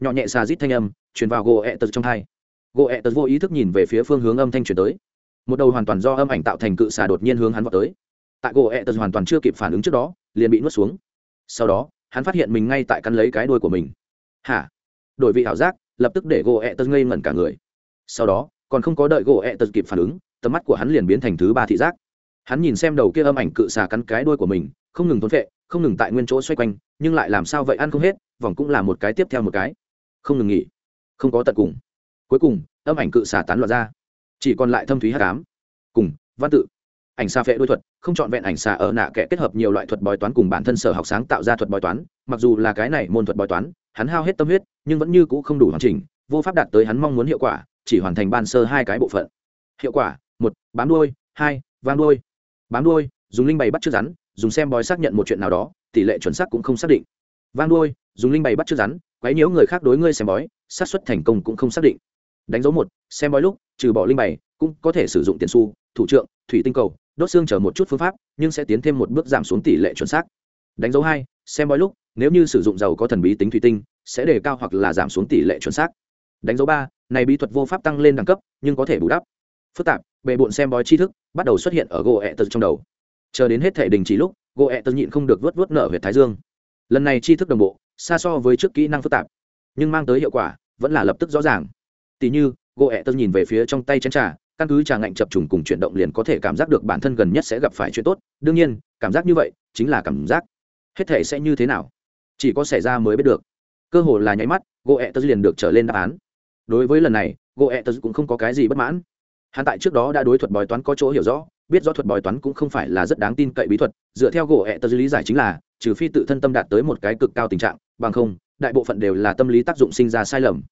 Nhỏ nhẹ xà rít thanh âm, truyền vào gỗ ẹ tớ trong thai. Gỗ ẹ tớ vô ý thức nhìn về phía phương hướng âm thanh truyền tới. Một đầu hoàn toàn do âm ảnh tạo thành cự xà đột nhiên hướng hắn vào tới. Tại gỗ ẹ tớ hoàn toàn chưa kịp phản ứng trước đó, liền bị nuốt xuống. Sau đó, hắn phát hiện mình ngay tại cắn lấy cái đuôi của mình. Hả? Đổi vị ảo giác, lập tức để gỗ ẹ tớ ngây ngẩn cả người sau đó, còn không có đợi gỗ ẹ tớ kịp phản ứng, tầm mắt của hắn liền biến thành thứ ba thị giác. Hắn nhìn xem đầu kia âm ảnh cự xà cắn cái đuôi của mình, không ngừng thốn vệ không ngừng tại nguyên chỗ xoay quanh, nhưng lại làm sao vậy ăn không hết, vòng cũng là một cái tiếp theo một cái. Không ngừng nghỉ, không có tận cùng. Cuối cùng, âm ảnh cự xà tán loạn ra. Chỉ còn lại thâm thúy hát cám cùng, văn tự. Ảnh xà phệ đôi thuật, không c h ọ n vẹn ảnh xà ở nạ kẻ kết hợp nhiều loại thuật bói toán cùng bản thân sở học sáng tạo ra thuật bói toán, mặc dù là cái này môn thuật bói toán, hắn hao hết tâm huyết, nhưng vẫn như c ũ không đủ hoàn chỉnh, vô pháp đạt tới hắn mong muốn hiệu quả chỉ hoàn thành ban sơ hai cái bộ phận. Hiệu quả, một, bám đuôi, hai, vang đuôi. Bám đuôi, dùng linh bày bắt chước rắn, dùng xem bói xác nhận một chuyện nào đó, tỷ lệ chuẩn xác cũng không xác định. Vang đuôi, dùng linh bày bắt chước rắn, quấy nhiễu người khác đối ngươi xem bói, xác suất thành công cũng không xác định. Đánh dấu một, xem bói lúc, trừ bỏ linh bày, cũng có thể sử dụng tiền su thủ trượng, thủy tinh cầu, đốt xương chờ một chút phương pháp, nhưng sẽ tiến thêm một bước giảm xuống tỷ lệ chuẩn xác. Đánh dấu hai, xem bói lúc, nếu như sử dụng dầu có thần bí tính thủy tinh, sẽ đề cao hoặc là giảm xuống tỷ lệ chuẩn xác đánh dấu ba này bí thuật vô pháp tăng lên đẳng cấp nhưng có thể bù đắp phức tạp bề bộn xem bói tri thức bắt đầu xuất hiện ở gỗ ẹ tật trong đầu chờ đến hết thể đình chỉ lúc gỗ ẹ tật nhịn không được vớt vớt nợ huyệt thái dương lần này tri thức đồng bộ xa so với trước kỹ năng phức tạp nhưng mang tới hiệu quả vẫn là lập tức rõ ràng Tỷ như, gỗ ẹ tật nhìn về phía trong tay chén trà, căn cứ trà ngạnh chập trùng cùng chuyển động liền có thể cảm giác được bản thân gần nhất sẽ gặp phải chuyện tốt. Đương nhiên, cảm giác như vậy chính là cảm giác. Hết thể sẽ như thế nào? Chỉ có xảy ra mới biết được. Cơ hồ là nháy mắt, gỗ ẹ tật liền được trở lên đáp án. Đối với lần này, gỗ cũng không có cái gì bất mãn. Hắn tại trước đó đã đối thuật bói toán có chỗ hiểu rõ, biết rõ thuật bói toán cũng không phải là rất đáng tin cậy bí thuật, dựa theo gỗ lý giải chính là, trừ phi tự thân tâm đạt tới một cái cực cao tình trạng, bằng không, đại bộ phận đều là tâm lý tác dụng sinh ra sai lầm.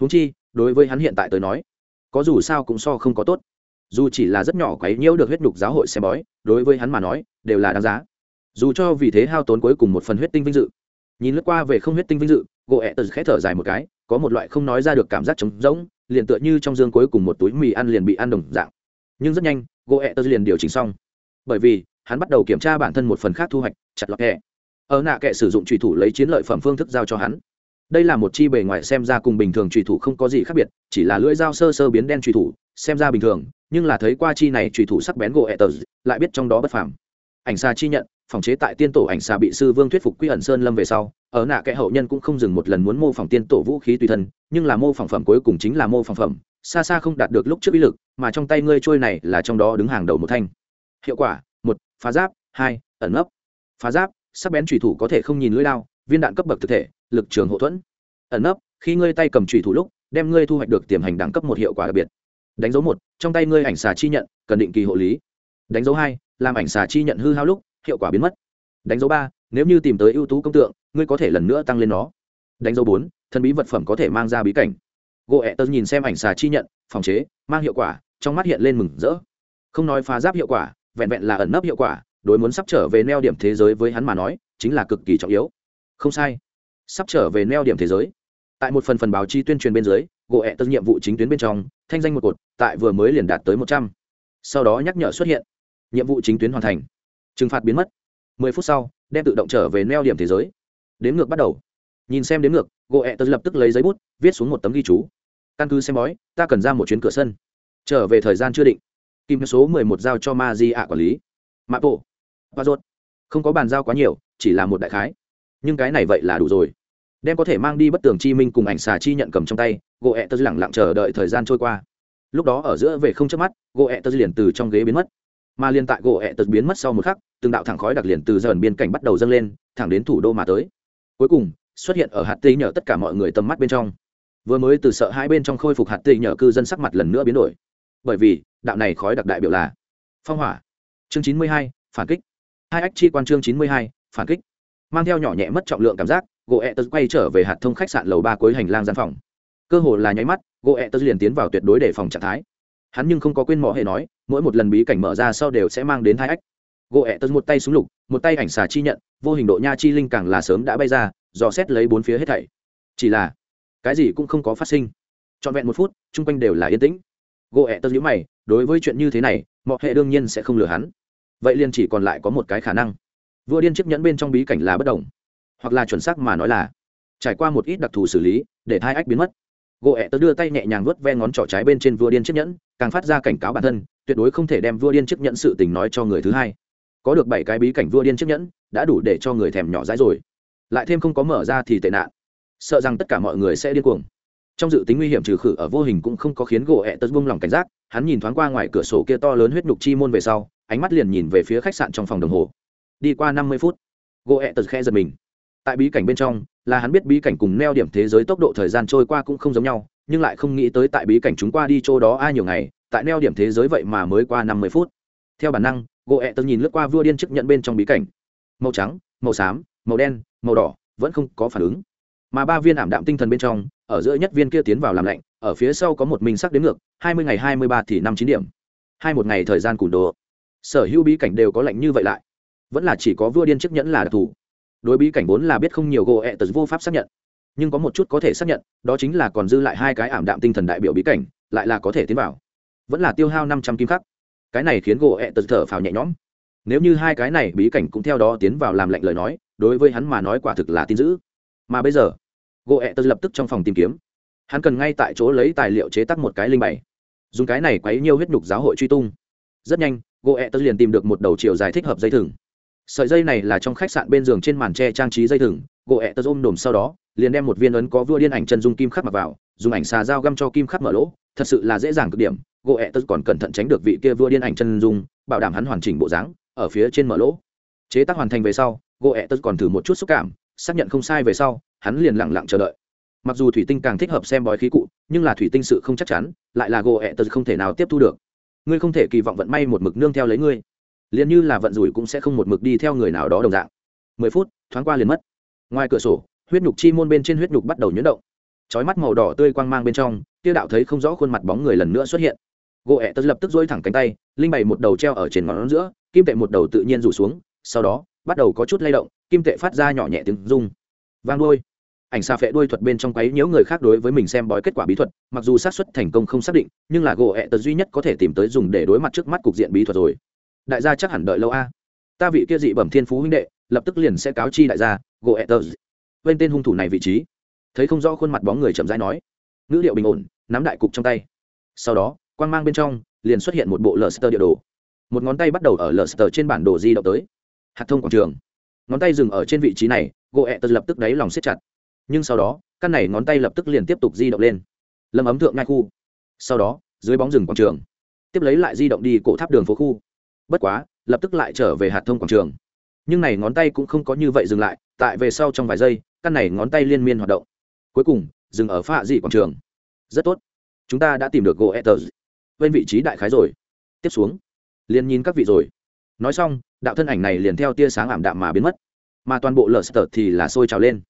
húng chi, đối với hắn hiện tại tới nói có dù sao cũng so không có tốt dù chỉ là rất nhỏ quấy nhiễu được huyết nhục giáo hội xem bói đối với hắn mà nói đều là đáng giá dù cho vì thế hao tốn cuối cùng một phần huyết tinh vinh dự nhìn lướt qua về không huyết tinh vinh dự gỗ ẹ tật khẽ thở dài một cái có một loại không nói ra được cảm giác trống rỗng, liền tựa như trong dương cuối cùng một túi mì ăn liền bị ăn đồng dạng. Nhưng rất nhanh gỗ ẹ tơ liền điều chỉnh xong. Bởi vì, hắn bắt đầu kiểm tra bản thân một phần khác thu hoạch, chặt lọc kẹ. Ở nạ kệ sử dụng trùy thủ lấy chiến lợi phẩm phương thức giao cho hắn. Đây là một chi bề ngoài xem ra cùng bình thường trùy thủ không có gì khác biệt, chỉ là lưỡi dao sơ sơ biến đen trùy thủ, xem ra bình thường, nhưng là thấy qua chi này trùy thủ sắc bén gỗ ẹ tờ lại biết trong đó bất phàm. Ảnh xa chi nhận phòng chế tại tiên tổ ảnh xà bị sư vương thuyết phục quy ẩn sơn lâm về sau, ở nạ kẽ hậu nhân cũng không dừng một lần muốn mô phỏng tiên tổ vũ khí tùy thân, nhưng là mô phỏng phẩm cuối cùng chính là mô phỏng phẩm, xa xa không đạt được lúc trước ý lực, mà trong tay ngươi trôi này là trong đó đứng hàng đầu một thanh. Hiệu quả, một, phá giáp, hai, ẩn ấp phá giáp, sắc bén trùy thủ có thể không nhìn lưỡi lao viên đạn cấp bậc thực thể, lực trường hậu thuẫn. Ẩn nấp, khi ngươi tay cầm trùy thủ lúc, đem ngươi thu hoạch được tiềm hành đẳng cấp một hiệu quả đặc biệt. Đánh dấu một, trong tay ngươi ảnh xà chi nhận, cần định kỳ hộ lý. Đánh dấu hai, làm ảnh xà chi nhận hư hao lúc hiệu quả biến mất. Đánh dấu ba, nếu như tìm tới ưu tú công tượng, ngươi có thể lần nữa tăng lên nó. Đánh dấu bốn, thần bí vật phẩm có thể mang ra bí cảnh. Gỗ ẹ tớ nhìn xem ảnh xà chi nhận, phòng chế, mang hiệu quả, trong mắt hiện lên mừng rỡ. Không nói phá giáp hiệu quả, vẹn vẹn là ẩn nấp hiệu quả, đối muốn sắp trở về neo điểm thế giới với hắn mà nói, chính là cực kỳ trọng yếu. Không sai. Sắp trở về neo điểm thế giới. Tại một phần phần báo chí tuyên truyền bên dưới gỗ ẹ tân nhiệm vụ chính tuyến bên trong, thanh danh một cột, tại vừa mới liền đạt tới một trăm. Sau đó nhắc nhở xuất hiện. Nhiệm vụ chính tuyến hoàn thành trừng phạt biến mất. Mười phút sau, đem tự động trở về neo điểm thế giới. Đến ngược bắt đầu. Nhìn xem đến ngược gỗ ẹ tân lập tức lấy giấy bút, viết xuống một tấm ghi chú. Căn cứ xem bói, ta cần ra một chuyến cửa sân. Trở về thời gian chưa định. Kim số mười một giao cho ma di ạ quản lý. Mạ bộ và rốt. Không có bàn giao quá nhiều, chỉ là một đại khái. Nhưng cái này vậy là đủ rồi. Đem có thể mang đi bất tường chi minh cùng ảnh xà chi nhận cầm trong tay gỗ ẹ tớ lẳng lặng chờ đợi thời gian trôi qua. Lúc đó ở giữa về không chớp mắt gỗ ẹ tớ liền từ trong ghế biến mất mà liên tại gỗ ẹ tật biến mất sau một khắc, từng đạo thẳng khói đặc liền từ dần biên cảnh bắt đầu dâng lên, thẳng đến thủ đô mà tới. Cuối cùng, xuất hiện ở hạt tây nhờ tất cả mọi người tầm mắt bên trong. Vừa mới từ sợ hai bên trong khôi phục hạt tây nhờ cư dân sắc mặt lần nữa biến đổi. Bởi vì, đạo này khói đặc đại biểu là phong hỏa. Chương chín mươi hai, phản kích. Hai ách chi quan chương chín mươi hai, phản kích. Mang theo nhỏ nhẹ mất trọng lượng cảm giác, gỗ ẹ tớ quay trở về hạt thông khách sạn lầu ba cuối hành lang gian phòng. Cơ hồ là nháy mắt, gỗ ẹ tớ liền tiến vào tuyệt đối để phòng trạng thái hắn nhưng không có quên mỏ hệ nói, mỗi một lần bí cảnh mở ra sau đều sẽ mang đến hai ách. Gỗ ẹ tớ một tay súng lục, một tay ảnh xà chi nhận, vô hình độ nha chi linh càng là sớm đã bay ra, dò xét lấy bốn phía hết thảy. Chỉ là, cái gì cũng không có phát sinh. Trọn vẹn một phút, chung quanh đều là yên tĩnh. Gỗ ẹ tớ nhữ mày, đối với chuyện như thế này mọi hệ đương nhiên sẽ không lừa hắn. Vậy liền chỉ còn lại có một cái khả năng. Vua điên chiếc nhẫn bên trong bí cảnh là bất đồng hoặc là chuẩn xác mà nói là, trải qua một ít đặc thù xử lý, để thai ách biến mất gỗ ẹ tớ đưa tay nhẹ nhàng vớt ve ngón trỏ trái bên trên vua điên chiếc nhẫn, càng phát ra cảnh cáo bản thân, tuyệt đối không thể đem vua điên chiếc nhẫn sự tình nói cho người thứ hai. Có được bảy cái bí cảnh vua điên chiếc nhẫn, đã đủ để cho người thèm nhỏ dãi rồi. Lại thêm không có mở ra thì tệ nạn. Sợ rằng tất cả mọi người sẽ điên cuồng. Trong dự tính nguy hiểm trừ khử ở vô hình cũng không có khiến gỗ ẹ tớ bung lòng cảnh giác, hắn nhìn thoáng qua ngoài cửa sổ kia to lớn huyết nhục chi môn về sau, ánh mắt liền nhìn về phía khách sạn trong phòng đồng hồ. Đi qua năm mươi phút, gỗ ẹ tớ khe giật mình. Tại bí cảnh bên trong là hắn biết bí cảnh cùng neo điểm thế giới tốc độ thời gian trôi qua cũng không giống nhau, nhưng lại không nghĩ tới tại bí cảnh chúng qua đi chỗ đó ai nhiều ngày, tại neo điểm thế giới vậy mà mới qua năm mươi phút. Theo bản năng gỗ ẹ tớ nhìn lướt qua vua điên chức nhận bên trong bí cảnh. Màu trắng, màu xám, màu đen, màu đỏ, vẫn không có phản ứng. Mà ba viên ảm đạm tinh thần bên trong, ở giữa nhất viên kia tiến vào làm lạnh, ở phía sau có một minh sắc đến ngược, hai mươi ngày hai mươi ba thì năm chín điểm. Hai một ngày thời gian cùn đồ. Sở hữu bí cảnh đều có lạnh như vậy lại. Vẫn là chỉ có vua điên chức nhẫn là đặc thù đối bí cảnh vốn là biết không nhiều gỗ ẹ tật vô pháp xác nhận. Nhưng có một chút có thể xác nhận, đó chính là còn dư lại hai cái ảm đạm tinh thần đại biểu bí cảnh, lại là có thể tiến vào. Vẫn là tiêu hao năm trăm kim khắc. Cái này khiến gỗ ẹ tật thở phào nhẹ nhõm. Nếu như hai cái này bí cảnh cũng theo đó tiến vào làm lạnh lời nói, đối với hắn mà nói quả thực là tin dữ. Mà bây giờ, gỗ ẹ tật lập tức trong phòng tìm kiếm. Hắn cần ngay tại chỗ lấy tài liệu chế tắc một cái linh bảy dùng cái này quấy nhiều huyết nhục giáo hội truy tung. Rất nhanh, gỗ ẹ tật liền tìm được một đầu chiều dài thích hợp dây thừng sợi dây này là trong khách sạn bên giường trên màn tre trang trí dây thừng, gỗ ẹ Tơ ôm đồm sau đó, liền đem một viên ấn có vua điên ảnh chân dung kim khắc mặc vào, dùng ảnh xà dao găm cho kim khắc mở lỗ, thật sự là dễ dàng cực điểm, gỗ ẹ Tơ còn cẩn thận tránh được vị kia vua điên ảnh chân dung, bảo đảm hắn hoàn chỉnh bộ dáng, ở phía trên mở lỗ. Chế tác hoàn thành về sau, gỗ ẹ Tơ còn thử một chút xúc cảm, xác nhận không sai về sau, hắn liền lặng lặng chờ đợi. Mặc dù thủy tinh càng thích hợp xem bói khí cụ, nhưng là thủy tinh sự không chắc chắn, lại là gỗ ẹ Tơ không thể nào tiếp thu được. Ngươi không thể kỳ vọng vận may một mực nương theo lấy ngươi liền như là vận rủi cũng sẽ không một mực đi theo người nào đó đồng dạng. Mười phút, thoáng qua liền mất. Ngoài cửa sổ, huyết nhục chi môn bên trên huyết nhục bắt đầu nhuyễn động. Trói mắt màu đỏ tươi quang mang bên trong tiêu đạo thấy không rõ khuôn mặt bóng người lần nữa xuất hiện. Gỗ ẹ tật lập tức dối thẳng cánh tay, linh bày một đầu treo ở trên ngón giữa, kim tệ một đầu tự nhiên rủ xuống, sau đó, bắt đầu có chút lay động, kim tệ phát ra nhỏ nhẹ tiếng rung. Vang đôi ảnh xà phệ đuôi thuật bên trong quấy nhiễu người khác đối với mình xem bói kết quả bí thuật, mặc dù xác suất thành công không xác định, nhưng là gỗ ẹ tật duy nhất có thể tìm tới dùng để đối mặt trước mắt cục diện bí thuật rồi đại gia chắc hẳn đợi lâu a. Ta vị kia dị bẩm thiên phú huynh đệ, lập tức liền sẽ cáo chi đại gia gỗ ẹ tật bên tên hung thủ này vị trí. Thấy không rõ khuôn mặt bóng người chậm rãi nói. Ngữ liệu bình ổn, nắm đại cục trong tay. Sau đó, quang mang bên trong, liền xuất hiện một bộ lờ sơ địa đồ. Một ngón tay bắt đầu ở lờ sơ trên bản đồ di động tới. Hạt thông quảng trường. Ngón tay dừng ở trên vị trí này gỗ ẹ tật lập tức đáy lòng siết chặt. Nhưng sau đó, căn này ngón tay lập tức liền tiếp tục di động lên. Lâm ấm thượng ngai khu. Sau đó, dưới bóng rừng quảng trường. Tiếp lấy lại di động đi cổ tháp đường phố khu bất quá, lập tức lại trở về hạt thông quảng trường. Nhưng này ngón tay cũng không có như vậy dừng lại, tại về sau trong vài giây, căn này ngón tay liên miên hoạt động. Cuối cùng, dừng ở pha dị quảng trường. Rất tốt. Chúng ta đã tìm được gỗ etters bên vị trí đại khái rồi. Tiếp xuống. Liền nhìn các vị rồi. Nói xong, đạo thân ảnh này liền theo tia sáng ảm đạm mà biến mất. Mà toàn bộ lờ sờ thì là sôi trào lên.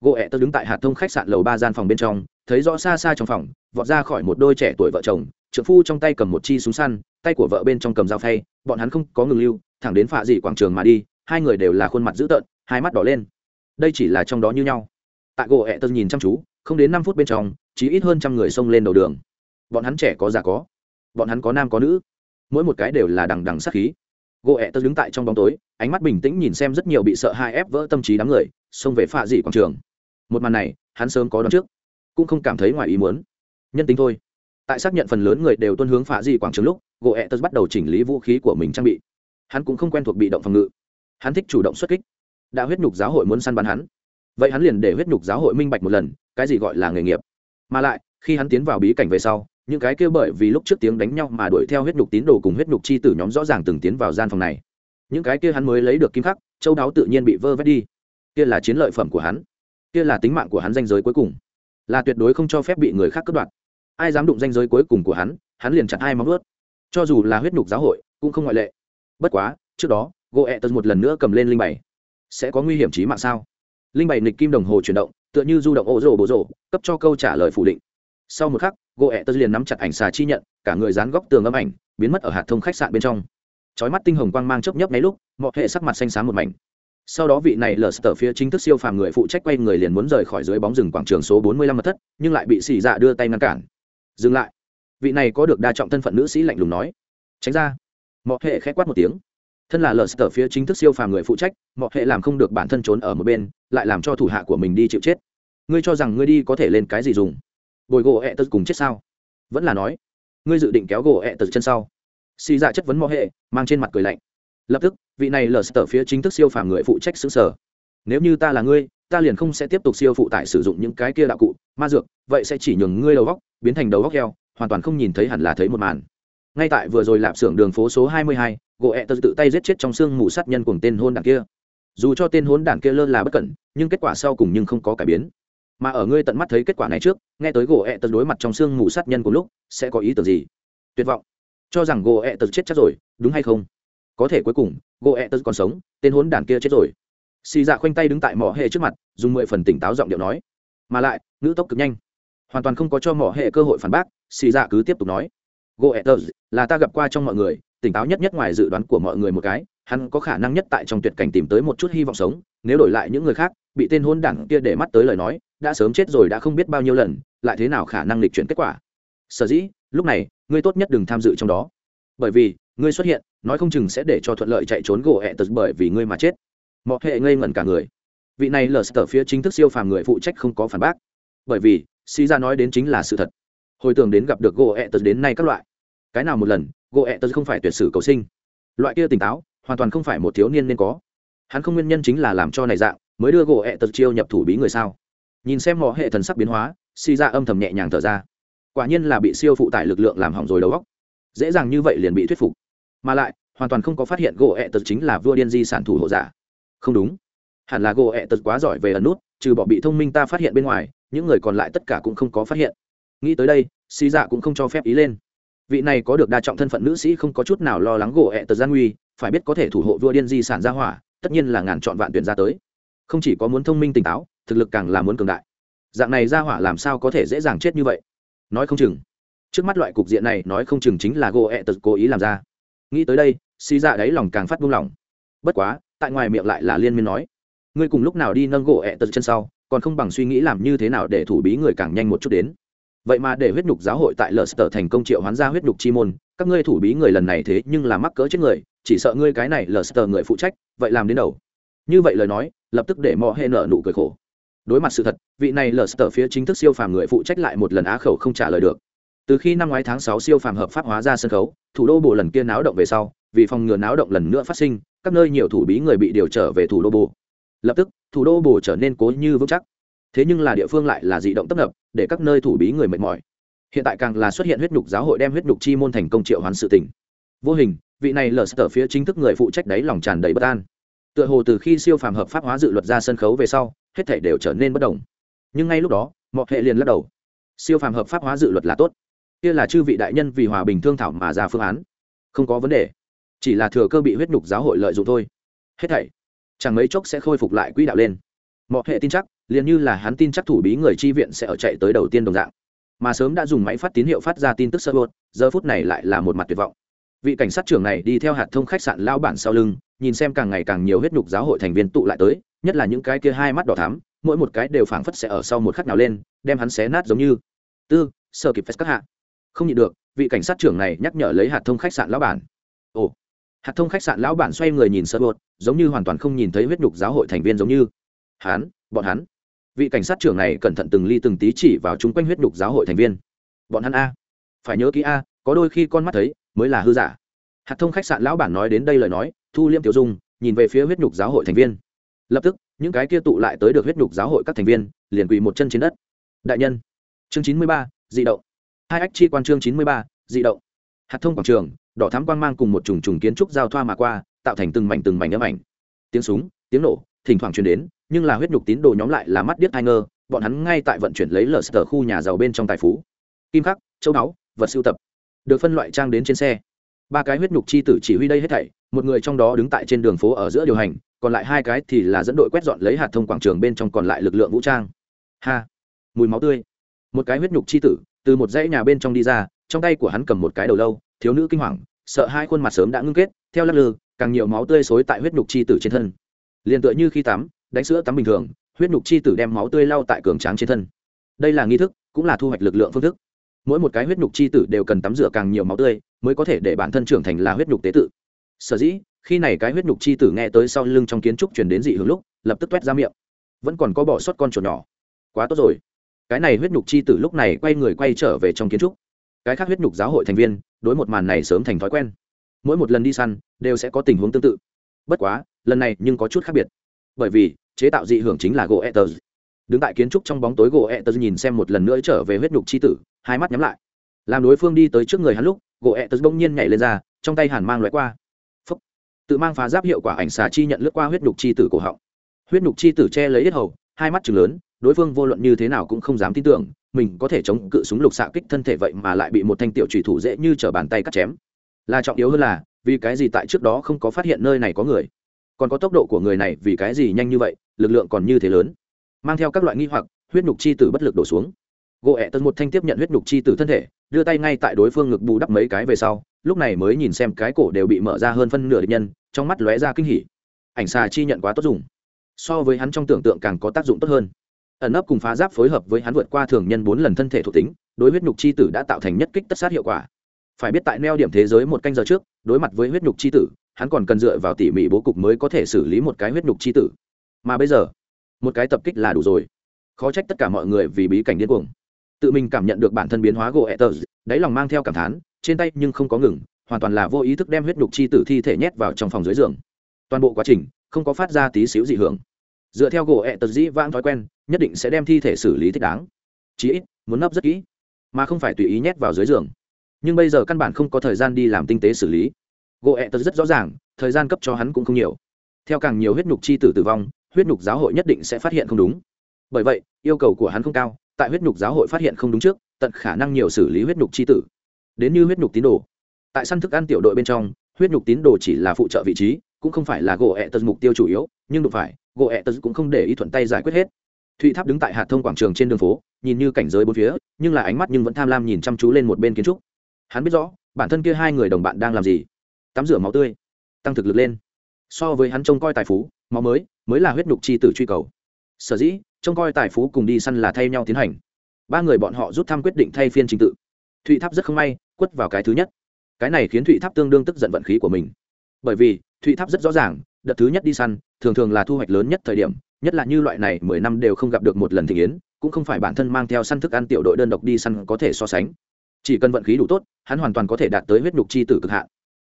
Gỗ ẹ tớ đứng tại hạt thông khách sạn lầu ba gian phòng bên trong, thấy rõ xa xa trong phòng, vọt ra khỏi một đôi trẻ tuổi vợ chồng, trượng phu trong tay cầm một chi súng săn tay của vợ bên trong cầm dao phay, bọn hắn không có ngừng lưu, thẳng đến phạ dị quảng trường mà đi, hai người đều là khuôn mặt dữ tợn, hai mắt đỏ lên. Đây chỉ là trong đó như nhau. Tại gỗ ẹ tớ nhìn chăm chú, không đến năm phút bên trong, chỉ ít hơn trăm người xông lên đầu đường. Bọn hắn trẻ có già có, bọn hắn có nam có nữ. Mỗi một cái đều là đằng đằng sát khí. Gỗ ẹ tớ đứng tại trong bóng tối, ánh mắt bình tĩnh nhìn xem rất nhiều bị sợ hai ép vỡ tâm trí đám người, xông về phạ dị quảng trường. Một màn này, hắn sớm có đón trước, cũng không cảm thấy ngoài ý muốn. Nhân tính thôi tại xác nhận phần lớn người đều tuân hướng phá di quảng trường lúc gỗ ẹ tật bắt đầu chỉnh lý vũ khí của mình trang bị. Hắn cũng không quen thuộc bị động phòng ngự. Hắn thích chủ động xuất kích. Đã huyết nhục giáo hội muốn săn bắn hắn. Vậy hắn liền để huyết nhục giáo hội minh bạch một lần, cái gì gọi là nghề nghiệp. Mà lại, khi hắn tiến vào bí cảnh về sau, những cái kia bởi vì lúc trước tiếng đánh nhau mà đuổi theo huyết nhục tín đồ cùng huyết nhục chi tử nhóm rõ ràng từng tiến vào gian phòng này. Những cái kia hắn mới lấy được kim khắc, châu đáo tự nhiên bị vơ vét đi. Kia là chiến lợi phẩm của hắn. Kia là tính mạng của hắn danh giới cuối cùng. Là tuyệt đối không cho phép bị người khác cướp đoạt ai dám đụng danh giới cuối cùng của hắn hắn liền chặt hai móng ướt cho dù là huyết nhục giáo hội, cũng không ngoại lệ. Bất quá, trước đó gỗ ẹ tật một lần nữa cầm lên linh bảy sẽ có nguy hiểm trí mạng sao? Linh bảy nịch kim đồng hồ chuyển động, tựa như du động ô rồ bồ rồ, cấp cho câu trả lời phủ định. Sau một khắc gỗ ẹ tật liền nắm chặt ảnh xà chi nhận, cả người dán góc tường âm ảnh, biến mất ở hạt thông khách sạn bên trong. Chói mắt tinh hồng quang mang chớp nhấp mấy lúc, mọi hệ sắc mặt xanh xám một mảnh. Sau đó vị này lờ sờ phía chính thức siêu phàm người phụ trách quay người liền muốn rời khỏi dưới bóng rừng quảng trường số bốn mươi lăm mật thất, nhưng lại bị xì dạ đưa tay ngăn cản dừng lại. Vị này có được đa trọng thân phận nữ sĩ lạnh lùng nói. Tránh ra. Mọi hệ khẽ quát một tiếng. Thân là lờ sờ phía chính thức siêu phàm người phụ trách mọi hệ làm không được bản thân trốn ở một bên, lại làm cho thủ hạ của mình đi chịu chết. Ngươi cho rằng ngươi đi có thể lên cái gì dùng? Bồi gỗ ẹ tật cùng chết sao? Vẫn là nói. Ngươi dự định kéo gỗ ẹ tật chân sau. Xì dạ chất vấn mọi hệ, mang trên mặt cười lạnh. Lập tức, vị này lờ sờ phía chính thức siêu phàm người phụ trách xứ sở. Nếu như ta là ngươi ta liền không sẽ tiếp tục siêu phụ tải sử dụng những cái kia đạo cụ ma dược vậy sẽ chỉ nhường ngươi đầu góc biến thành đầu góc heo hoàn toàn không nhìn thấy hẳn là thấy một màn. Ngay tại vừa rồi lạp xưởng đường phố số 22, gỗ ẹ tật tự tay giết chết trong xương mù sát nhân cùng tên hôn đảng kia. Dù cho tên hôn đảng kia lơ là bất cẩn nhưng kết quả sau cùng nhưng không có cải biến. Mà ở ngươi tận mắt thấy kết quả này trước nghe tới gỗ ẹ tật đối mặt trong xương mù sát nhân của lúc sẽ có ý tưởng gì? Tuyệt vọng. Cho rằng gỗ ẹ tật chết chắc rồi đúng hay không? Có thể cuối cùng gỗ ẹ tật còn sống tên hôn đảng kia chết rồi xì dạ khoanh tay đứng tại mỏ hệ trước mặt, dùng mười phần tỉnh táo giọng điệu nói. Mà lại, ngữ tốc cực nhanh. Hoàn toàn không có cho mỏ hệ cơ hội phản bác, xì dạ cứ tiếp tục nói. Gỗ ẹ là ta gặp qua trong mọi người, tỉnh táo nhất nhất ngoài dự đoán của mọi người một cái, hắn có khả năng nhất tại trong tuyệt cảnh tìm tới một chút hy vọng sống, nếu đổi lại những người khác, bị tên hôn đảng kia để mắt tới lời nói, đã sớm chết rồi đã không biết bao nhiêu lần, lại thế nào khả năng lịch chuyển kết quả? Sở dĩ, lúc này, ngươi tốt nhất đừng tham dự trong đó. Bởi vì, ngươi xuất hiện, nói không chừng sẽ để cho thuận lợi chạy trốn gỗ hẹ tật bởi vì ngươi mà chết mọi hệ ngây ngẩn cả người. Vị này lờ sờ phía chính thức siêu phàm người phụ trách không có phản bác. Bởi vì si ra nói đến chính là sự thật. Hồi tưởng đến gặp được gỗ ẹ tật đến nay các loại. Cái nào một lần gỗ ẹ tật không phải tuyệt sử cầu sinh. Loại kia tỉnh táo, hoàn toàn không phải một thiếu niên nên có. Hắn không nguyên nhân chính là làm cho này dạng, mới đưa gỗ ẹ tật chiêu nhập thủ bí người sao. Nhìn xem mọi hệ thần sắc biến hóa si ra âm thầm nhẹ nhàng thở ra. Quả nhiên là bị siêu phụ tải lực lượng làm hỏng rồi đầu góc dễ dàng như vậy liền bị thuyết phục. Mà lại, hoàn toàn không có phát hiện gỗ ẹ tật chính là vua điên di sản thủ hộ giả không đúng. Hẳn là gỗ ẹ tật quá giỏi về ẩn nút, trừ bỏ bị thông minh ta phát hiện bên ngoài, những người còn lại tất cả cũng không có phát hiện. Nghĩ tới đây xì dạ cũng không cho phép ý lên. Vị này có được đa trọng thân phận nữ sĩ không có chút nào lo lắng gỗ ẹ tật gian nguy, phải biết có thể thủ hộ vua điên di sản ra hỏa, tất nhiên là ngàn chọn vạn tuyển ra tới. Không chỉ có muốn thông minh tỉnh táo, thực lực càng là muốn cường đại. Dạng này ra hỏa làm sao có thể dễ dàng chết như vậy? Nói không chừng. Trước mắt loại cục diện này, nói không chừng chính là gỗ ẹ tật cố ý làm ra. Nghĩ tới đây xì dạ đáy lòng càng phát buông lỏng. Bất quá tại ngoài miệng lại là liên miên nói, ngươi cùng lúc nào đi nâng gỗ ẹ tật chân sau, còn không bằng suy nghĩ làm như thế nào để thủ bí người càng nhanh một chút đến. Vậy mà để huyết nhục giáo hội tại lờ sờ thành công triệu hoán ra huyết nhục chi môn, các ngươi thủ bí người lần này thế nhưng là mắc cỡ chết người, chỉ sợ ngươi cái này lờ sờ người phụ trách, vậy làm đến đầu. Như vậy lời nói, lập tức để mò hệ nợ nụ cười khổ. Đối mặt sự thật, vị này lờ sờ phía chính thức siêu phàm người phụ trách lại một lần á khẩu không trả lời được. Từ khi năm ngoái tháng sáu siêu phàm hợp pháp hóa ra sân khấu, thủ đô bộ lần kia náo động về sau vì phòng ngừa náo động lần nữa phát sinh, các nơi nhiều thủ bí người bị điều trở về thủ đô bồ. Lập tức, thủ đô bồ trở nên cố như vững chắc. Thế nhưng là địa phương lại là dị động tấp nập, để các nơi thủ bí người mệt mỏi. Hiện tại càng là xuất hiện huyết nhục giáo hội đem huyết nhục chi môn thành công triệu hoán sự tỉnh vô hình, vị này lờ sở phía chính thức người phụ trách đấy lòng tràn đầy bất an. Tựa hồ từ khi siêu phàm hợp pháp hóa dự luật ra sân khấu về sau, hết thể đều trở nên bất đồng. Nhưng ngay lúc đó, mọi hệ liền lắc đầu. Siêu phàm hợp pháp hóa dự luật là tốt. Kia là chư vị đại nhân vì hòa bình thương thảo mà ra phương án. Không có vấn đề chỉ là thừa cơ bị huyết nhục giáo hội lợi dụng thôi. Hết thảy, chẳng mấy chốc sẽ khôi phục lại quỹ đạo lên. Mọi hệ tin chắc, liền như là hắn tin chắc thủ bí người chi viện sẽ ở chạy tới đầu tiên đồng dạng. Mà sớm đã dùng máy phát tín hiệu phát ra tin tức sơ bột giờ phút này lại là một mặt tuyệt vọng. Vị cảnh sát trưởng này đi theo hạt thông khách sạn lao bản sau lưng, nhìn xem càng ngày càng nhiều huyết nhục giáo hội thành viên tụ lại tới, nhất là những cái kia hai mắt đỏ thắm, mỗi một cái đều phảng phất sẽ ở sau một khắc nào lên, đem hắn xé nát giống như. Tư, sơ kịp phép các hạ. Không nhịn được, vị cảnh sát trưởng này nhắc nhở lấy hạt thông khách sạn lão bản. Ồ hạt thông khách sạn lão bản xoay người nhìn sơ bột, giống như hoàn toàn không nhìn thấy huyết nhục giáo hội thành viên giống như. Hắn, bọn hắn. Vị cảnh sát trưởng này cẩn thận từng ly từng tí chỉ vào chung quanh huyết nhục giáo hội thành viên. Bọn hắn a. Phải nhớ kỹ a, có đôi khi con mắt thấy, mới là hư giả. Hạt thông khách sạn lão bản nói đến đây lời nói, thu liêm tiểu dung, nhìn về phía huyết nhục giáo hội thành viên. Lập tức, những cái kia tụ lại tới được huyết nhục giáo hội các thành viên, liền quỳ một chân trên đất. Đại nhân. Chương chín mươi ba, dị động. Hai ách chi quan chương chín mươi ba, dị động. Hạt thông quảng trường đỏ thám quang mang cùng một trùng trùng kiến trúc giao thoa mà qua, tạo thành từng mảnh từng mảnh âm ảnh. Tiếng súng, tiếng nổ, thỉnh thoảng truyền đến, nhưng là huyết nhục tín đồ nhóm lại là mắt điếc hai ngơ, bọn hắn ngay tại vận chuyển lấy lờ sờ khu nhà giàu bên trong tài phú. Kim khắc, châu báu, vật sưu tập. Được phân loại trang đến trên xe. Ba cái huyết nhục chi tử chỉ huy đây hết thảy, một người trong đó đứng tại trên đường phố ở giữa điều hành, còn lại hai cái thì là dẫn đội quét dọn lấy hạt thông quảng trường bên trong còn lại lực lượng vũ trang. Ha, mùi máu tươi. Một cái huyết nhục chi tử, từ một dãy nhà bên trong đi ra, trong tay của hắn cầm một cái đầu lâu thiếu nữ kinh hoàng, sợ hai khuôn mặt sớm đã ngưng kết, theo lắc lư, càng nhiều máu tươi xối tại huyết nhục chi tử trên thân. Liền tựa như khi tắm, đánh sữa tắm bình thường, huyết nhục chi tử đem máu tươi lau tại cường tráng trên thân. Đây là nghi thức, cũng là thu hoạch lực lượng phương thức. Mỗi một cái huyết nhục chi tử đều cần tắm rửa càng nhiều máu tươi, mới có thể để bản thân trưởng thành là huyết nhục tế tự. Sở dĩ, khi này cái huyết nhục chi tử nghe tới sau lưng trong kiến trúc chuyển đến dị hướng lúc, lập tức toét ra miệng. Vẫn còn có bỏ sót con chuột nhỏ. Quá tốt rồi. Cái này huyết nhục chi tử lúc này quay người quay trở về trong kiến trúc cái khác huyết nhục giáo hội thành viên, đối một màn này sớm thành thói quen. Mỗi một lần đi săn, đều sẽ có tình huống tương tự. Bất quá, lần này nhưng có chút khác biệt. Bởi vì, chế tạo dị hưởng chính là gỗ etters đứng tại kiến trúc trong bóng tối gỗ etters nhìn xem một lần nữa trở về huyết nhục chi tử, hai mắt nhắm lại. Làm đối phương đi tới trước người hắn lúc gỗ etters bỗng nhiên nhảy lên ra, trong tay hàn mang loại qua. Tự mang phá giáp hiệu quả ảnh xà chi nhận lướt qua huyết nhục chi tử cổ họng. Huyết nhục chi tử che lấy ít hầu, hai mắt chừng lớn, đối phương vô luận như thế nào cũng không dám tin tưởng mình có thể chống cự súng lục xạ kích thân thể vậy mà lại bị một thanh tiểu trùy thủ dễ như t bàn tay cắt chém. Là trọng yếu hơn là, vì cái gì tại trước đó không có phát hiện nơi này có người? Còn có tốc độ của người này, vì cái gì nhanh như vậy, lực lượng còn như thế lớn? Mang theo các loại nghi hoặc, huyết nhục chi tử bất lực đổ xuống. Gỗ ẹ tân một thanh tiếp nhận huyết nhục chi tử thân thể, đưa tay ngay tại đối phương ngực bù đắp mấy cái về sau, lúc này mới nhìn xem cái cổ đều bị mở ra hơn phân nửa địch nhân, trong mắt lóe ra kinh hỉ. Ảnh xà chi nhận quá tốt dùng. So với hắn trong tưởng tượng càng có tác dụng tốt hơn ẩn ấp cùng phá giáp phối hợp với hắn vượt qua thường nhân bốn lần thân thể thuộc tính, đối huyết nhục chi tử đã tạo thành nhất kích tất sát hiệu quả. Phải biết tại neo điểm thế giới một canh giờ trước, đối mặt với huyết nhục chi tử, hắn còn cần dựa vào tỉ mỉ bố cục mới có thể xử lý một cái huyết nhục chi tử. Mà bây giờ, một cái tập kích là đủ rồi. Khó trách tất cả mọi người vì bí cảnh điên cuồng. Tự mình cảm nhận được bản thân biến hóa gỗ etters đáy lòng mang theo cảm thán, trên tay nhưng không có ngừng, hoàn toàn là vô ý thức đem huyết nhục chi tử thi thể nhét vào trong phòng dưới giường. Toàn bộ quá trình, không có phát ra tí xíu dị hưởng dựa theo gỗ ẹ tật dĩ vãng thói quen, nhất định sẽ đem thi thể xử lý thích đáng. Chí ít, muốn nấp rất kỹ, mà không phải tùy ý nhét vào dưới giường. Nhưng bây giờ căn bản không có thời gian đi làm tinh tế xử lý. Gỗ ẹ tật rất rõ ràng, thời gian cấp cho hắn cũng không nhiều. Theo càng nhiều huyết nhục chi tử tử vong, huyết nhục giáo hội nhất định sẽ phát hiện không đúng. Bởi vậy, yêu cầu của hắn không cao, tại huyết nhục giáo hội phát hiện không đúng trước, tận khả năng nhiều xử lý huyết nhục chi tử. Đến như huyết nhục tín đồ. Tại săn thức ăn tiểu đội bên trong, huyết nhục tín đồ chỉ là phụ trợ vị trí cũng không phải là gỗ ẹ tật mục tiêu chủ yếu, nhưng đụng phải, gỗ ẹ tật cũng không để ý thuận tay giải quyết hết. Thụy tháp đứng tại hạt thông quảng trường trên đường phố, nhìn như cảnh giới bốn phía, nhưng là ánh mắt nhưng vẫn tham lam nhìn chăm chú lên một bên kiến trúc. Hắn biết rõ, bản thân kia hai người đồng bạn đang làm gì. Tắm rửa máu tươi, tăng thực lực lên. So với hắn trông coi tài phú, máu mới mới là huyết nhục chi tử truy cầu. Sở dĩ, trông coi tài phú cùng đi săn là thay nhau tiến hành. Ba người bọn họ rút thăm quyết định thay phiên trình tự. Thụy tháp rất không may, quất vào cái thứ nhất. Cái này khiến thụy tháp tương đương tức giận vận khí của mình. Bởi vì thụy tháp rất rõ ràng, đợt thứ nhất đi săn, thường thường là thu hoạch lớn nhất thời điểm, nhất là như loại này mười năm đều không gặp được một lần thị yến, cũng không phải bản thân mang theo săn thức ăn tiểu đội đơn độc đi săn có thể so sánh. Chỉ cần vận khí đủ tốt, hắn hoàn toàn có thể đạt tới huyết nhục chi tử cực hạn.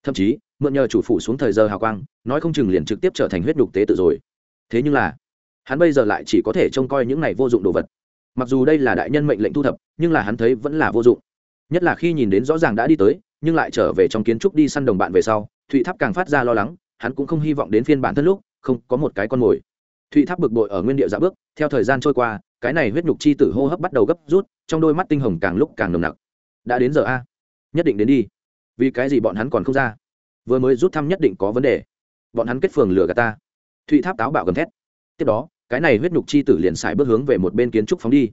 Thậm chí, mượn nhờ chủ phủ xuống thời giờ hào quang, nói không chừng liền trực tiếp trở thành huyết nhục tế tự rồi. Thế nhưng là, hắn bây giờ lại chỉ có thể trông coi những này vô dụng đồ vật. Mặc dù đây là đại nhân mệnh lệnh thu thập, nhưng là hắn thấy vẫn là vô dụng. Nhất là khi nhìn đến rõ ràng đã đi tới, nhưng lại trở về trong kiến trúc đi săn đồng bạn về sau, thụy tháp càng phát ra lo lắng hắn cũng không hy vọng đến phiên bản thân lúc, không có một cái con mồi. Thụy tháp bực bội ở nguyên địa dạ bước, theo thời gian trôi qua, cái này huyết nhục chi tử hô hấp bắt đầu gấp rút, trong đôi mắt tinh hồng càng lúc càng nồng nặc. Đã đến giờ a. Nhất định đến đi. Vì cái gì bọn hắn còn không ra? Vừa mới rút thăm nhất định có vấn đề. Bọn hắn kết phường lửa gạt ta. Thụy tháp táo bạo gầm thét. Tiếp đó, cái này huyết nhục chi tử liền xài bước hướng về một bên kiến trúc phóng đi.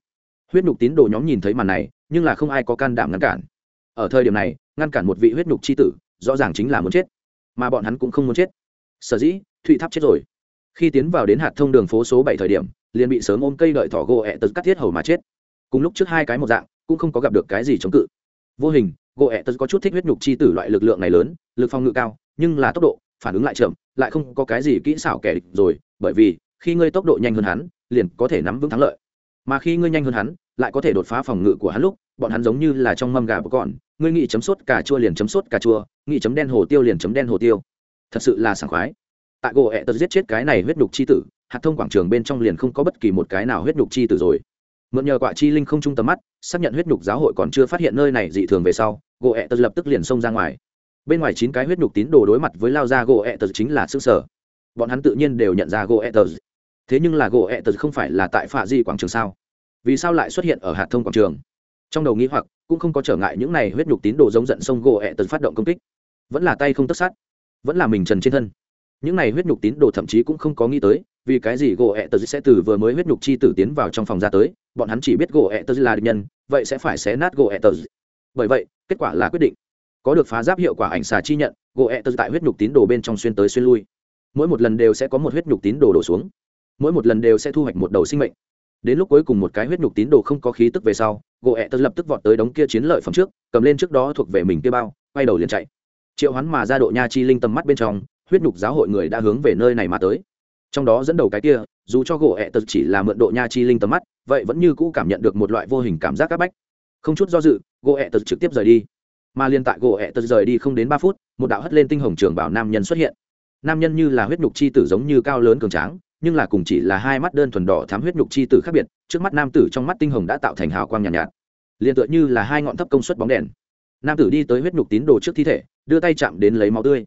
Huyết nhục tín đồ nhóm nhìn thấy màn này, nhưng là không ai có can đảm ngăn cản. Ở thời điểm này, ngăn cản một vị huyết nhục chi tử, rõ ràng chính là muốn chết mà bọn hắn cũng không muốn chết. Sở dĩ, thụy tháp chết rồi. Khi tiến vào đến hạt thông đường phố số bảy thời điểm, liền bị sớm ôm cây đợi thỏ gỗ ẹ tật cắt thiết hầu mà chết. Cùng lúc trước hai cái một dạng, cũng không có gặp được cái gì chống cự. Vô hình, gỗ ẹ tật có chút thích huyết nhục chi tử loại lực lượng này lớn, lực phòng ngự cao, nhưng là tốc độ, phản ứng lại chậm, lại không có cái gì kỹ xảo kẻ địch rồi, bởi vì, khi ngươi tốc độ nhanh hơn hắn, liền có thể nắm vững thắng lợi. Mà khi ngươi nhanh hơn hắn, lại có thể đột phá phòng ngự của hắn lúc, bọn hắn giống như là trong mâm gà bọc gọn ngươi nghĩ chấm sốt cà chua liền chấm sốt cà chua, nghĩ chấm đen hồ tiêu liền chấm đen hồ tiêu. Thật sự là sảng khoái. Tại gỗ ẹ tật giết chết cái này huyết nhục chi tử, hạt thông quảng trường bên trong liền không có bất kỳ một cái nào huyết nhục chi tử rồi. Mượn nhờ quả chi linh không trung tầm mắt, xác nhận huyết nhục giáo hội còn chưa phát hiện nơi này dị thường về sau, gỗ ẹ tật lập tức liền xông ra ngoài. Bên ngoài chín cái huyết nhục tín đồ đối mặt với lao ra gỗ ẹ tật chính là xương sở bọn hắn tự nhiên đều nhận ra gỗ ẹ tật. Thế nhưng là gỗ ẹ tật không phải là tại phạ di quảng trường sao? Vì sao lại xuất hiện ở hạt thông quảng trường? Trong đầu nghĩ hoặc, cũng không có trở ngại những này huyết nhục tín đồ giống giận sông gỗ ẹ tần phát động công kích. Vẫn là tay không tất sát, vẫn là mình trần trên thân. Những này huyết nhục tín đồ thậm chí cũng không có nghĩ tới, vì cái gì gỗ ẹ tần sẽ từ vừa mới huyết nhục chi tử tiến vào trong phòng ra tới, bọn hắn chỉ biết gỗ ẹ tần là địch nhân, vậy sẽ phải xé nát gỗ ẹ tần bởi vậy, kết quả là quyết định. Có được phá giáp hiệu quả ảnh xà chi nhận, gỗ ẹ tần tại huyết nhục tín đồ bên trong xuyên tới xuyên lui. Mỗi một lần đều sẽ có một huyết nhục tín đồ đổ xuống. Mỗi một lần đều sẽ thu hoạch một đầu sinh mệnh đến lúc cuối cùng một cái huyết nhục tín đồ không có khí tức về sau, gỗ ẹ tật lập tức vọt tới đống kia chiến lợi phẩm trước, cầm lên trước đó thuộc về mình kia bao, quay đầu liền chạy. Triệu hắn mà ra độ nha chi linh tầm mắt bên trong, huyết nhục giáo hội người đã hướng về nơi này mà tới. Trong đó dẫn đầu cái kia, dù cho gỗ ẹ tật chỉ là mượn độ nha chi linh tầm mắt, vậy vẫn như cũ cảm nhận được một loại vô hình cảm giác c áp bách. Không chút do dự, gỗ ẹ tật trực tiếp rời đi. Mà liên tại gỗ ẹ tật rời đi không đến ba phút, một đạo hất lên tinh hồng trường bảo nam nhân xuất hiện. Nam nhân như là huyết nhục chi tử giống như cao lớn cường tráng nhưng là cùng chỉ là hai mắt đơn thuần đỏ thám huyết nhục chi tử khác biệt trước mắt nam tử trong mắt tinh hồng đã tạo thành hào quang nhàn nhạt, nhạt. Liền tựa như là hai ngọn thấp công suất bóng đèn. Nam tử đi tới huyết nhục tín đồ trước thi thể đưa tay chạm đến lấy máu tươi.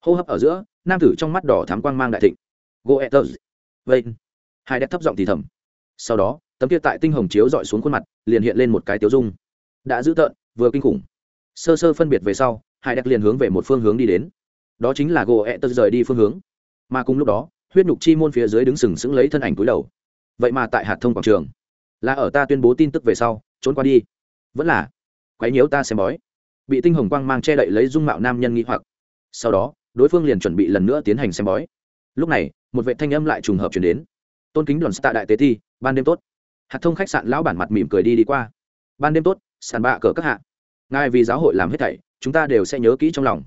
Hô hấp ở giữa nam tử trong mắt đỏ thám quang mang đại thịnh. Goethers vậy vâng. hai đẹp thấp giọng thì thầm. Sau đó tấm kia tại tinh hồng chiếu dọi xuống khuôn mặt liền hiện lên một cái tiêu dung. Đã dữ tợn vừa kinh khủng. Sơ sơ phân biệt về sau hai đẹp liền hướng về một phương hướng đi đến. Đó chính là goethers rời đi phương hướng. Mà cùng lúc đó huyết nhục chi môn phía dưới đứng sừng sững lấy thân ảnh cúi đầu. Vậy mà tại hạt thông quảng trường. Là ở ta tuyên bố tin tức về sau, trốn qua đi. Vẫn là, quấy nhiễu ta xem bói. Bị tinh hồng quang mang che đậy lấy dung mạo nam nhân nghĩ hoặc. Sau đó, đối phương liền chuẩn bị lần nữa tiến hành xem bói. Lúc này, một vệ thanh âm lại trùng hợp chuyển đến. Tôn kính đoàn tạ đại tế thi, ban đêm tốt. Hạt thông khách sạn lão bản mặt mỉm cười đi đi qua. Ban đêm tốt, sàn bạ cờ các hạ. Ngài vì giáo hội làm hết thảy, chúng ta đều sẽ nhớ kỹ trong lòng.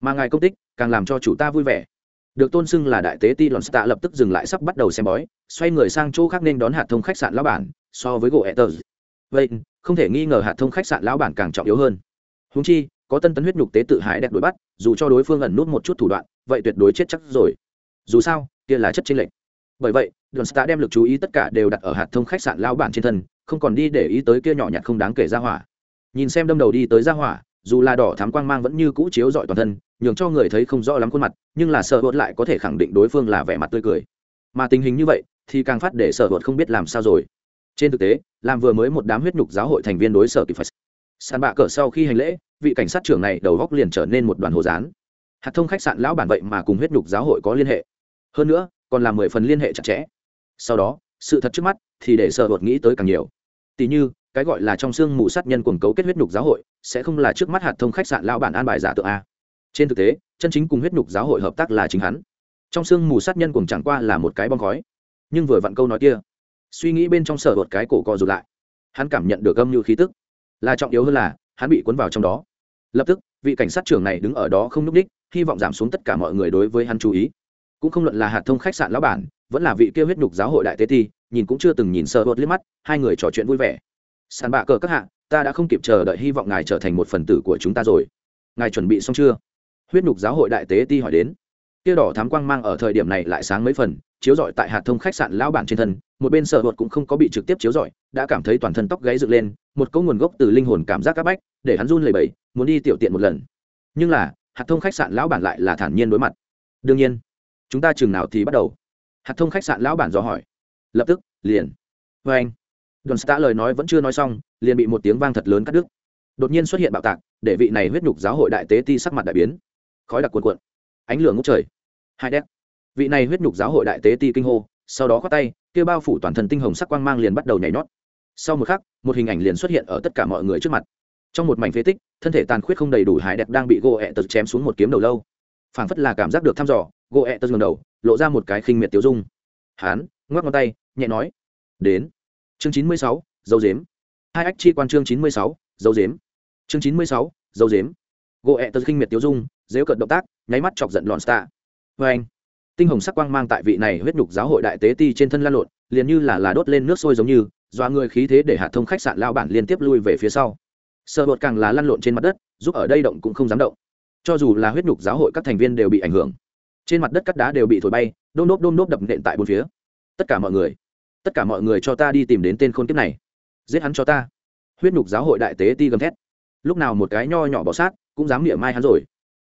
Mà ngài công tích, càng làm cho chủ ta vui vẻ được tôn xưng là đại tế ti lòn stạ lập tức dừng lại sắp bắt đầu xem bói, xoay người sang chỗ khác nên đón hạt thông khách sạn lão bản, so với gỗ etters. Vậy, không thể nghi ngờ hạt thông khách sạn lão bản càng trọng yếu hơn. Húng chi, có tân tấn huyết nhục tế tự hải đẹp đuổi bắt, dù cho đối phương ẩn nút một chút thủ đoạn, vậy tuyệt đối chết chắc rồi. Dù sao, kia là chất chênh lệch. Bởi vậy đoàn stạ đem lực chú ý tất cả đều đặt ở hạt thông khách sạn lão bản trên thân, không còn đi để ý tới kia nhỏ nhặt không đáng kể ra hỏa. Nhìn xem đâm đầu đi tới ra hỏa dù là đỏ thám quang mang vẫn như cũ chiếu rọi toàn thân, nhường cho người thấy không rõ lắm khuôn mặt, nhưng là sợ hốt lại có thể khẳng định đối phương là vẻ mặt tươi cười. Mà tình hình như vậy, thì càng phát để sợ hốt không biết làm sao rồi. Trên thực tế, làm vừa mới một đám huyết nhục giáo hội thành viên đối sở kịp phải. Sàn bạ cờ sau khi hành lễ, vị cảnh sát trưởng này đầu góc liền trở nên một đoàn hồ dán. Hạt thông khách sạn lão bản vậy mà cùng huyết nhục giáo hội có liên hệ. Hơn nữa, còn là mười phần liên hệ chặt chẽ. Sau đó, sự thật trước mắt thì để sợ hột nghĩ tới càng nhiều. Tỉ như, cái gọi là trong xương mù sát nhân quần cấu kết huyết nhục giáo hội sẽ không là trước mắt hạt thông khách sạn lão bản an bài giả tượng a. Trên thực tế, chân chính cùng huyết nhục giáo hội hợp tác là chính hắn. Trong sương mù sát nhân cùng chẳng qua là một cái bong khói. Nhưng vừa vặn câu nói kia, suy nghĩ bên trong sở hột cái cổ co rụt lại. Hắn cảm nhận được âm như khí tức. Là trọng yếu hơn là, hắn bị cuốn vào trong đó. Lập tức, vị cảnh sát trưởng này đứng ở đó không n ú c đích hy vọng giảm xuống tất cả mọi người đối với hắn chú ý. Cũng không luận là hạt thông khách sạn lão bản, vẫn là vị kêu huyết nhục giáo hội đại tế ti, nhìn cũng chưa từng nhìn sợ hột liếc mắt, hai người trò chuyện vui vẻ. Sàn bạ cờ các hạ ta đã không kịp chờ đợi hy vọng ngài trở thành một phần tử của chúng ta rồi. Ngài chuẩn bị xong chưa? Huyết nhục giáo hội đại tế ti hỏi đến. Tia đỏ thám quang mang ở thời điểm này lại sáng mấy phần, chiếu rọi tại hạt thông khách sạn lão bản trên thân, một bên sợ hột cũng không có bị trực tiếp chiếu rọi, đã cảm thấy toàn thân tóc gáy dựng lên, một cỗ nguồn gốc từ linh hồn cảm giác áp bách, để hắn run lẩy bẩy, muốn đi tiểu tiện một lần. Nhưng là, hạt thông khách sạn lão bản lại là thản nhiên đối mặt. Đương nhiên, chúng ta chừng nào thì bắt đầu? Hạt thông khách sạn lão bản dò hỏi. Lập tức, liền. Vê anh đoàn Star lời nói vẫn chưa nói xong, liền bị một tiếng vang thật lớn cắt đứt. Đột nhiên xuất hiện bạo tạc, để vị này huyết nhục giáo hội đại tế ti sắc mặt đại biến. Khói đặc cuồn cuộn, ánh lửa ngút trời. Hai đét. Vị này huyết nhục giáo hội đại tế ti kinh hô, sau đó khoát tay, kia bao phủ toàn thân tinh hồng sắc quang mang liền bắt đầu nhảy nhót. Sau một khắc, một hình ảnh liền xuất hiện ở tất cả mọi người trước mặt. Trong một mảnh phế tích, thân thể tàn khuyết không đầy đủ hải đẹp đang bị gỗ ẹ tật chém xuống một kiếm đầu lâu. Phảng phất là cảm giác được thăm dò gỗ ẹ tật ngẩng đầu, lộ ra một cái khinh miệt tiêu dung. Hán ngoắc ngón tay, nhẹ nói, đến chương chín mươi sáu, dấu dếm hai ách chi quan chương chín mươi sáu, dấu dếm chương chín mươi sáu, dấu dếm gỗ ẹ tật khinh miệt tiêu dung dếu cợt động tác, nháy mắt chọc giận lòn stạ vê anh, tinh hồng sắc quang mang tại vị này huyết nhục giáo hội đại tế ti trên thân lan lộn, liền như là là đốt lên nước sôi giống như doa người khí thế để hạ thông khách sạn lao bản liên tiếp lui về phía sau. Sợ bột càng là lăn lộn trên mặt đất, giúp ở đây động cũng không dám động. Cho dù là huyết nhục giáo hội các thành viên đều bị ảnh hưởng. Trên mặt đất cắt đá đều bị thổi bay, đôm đốp đôm đốp đập nện tại bốn phía. Tất cả mọi người tất cả mọi người cho ta đi tìm đến tên khôn kiếp này. Giết hắn cho ta. Huyết nhục giáo hội đại tế ti gầm thét. Lúc nào một cái nho nhỏ bỏ sát, cũng dám miệng mai hắn rồi.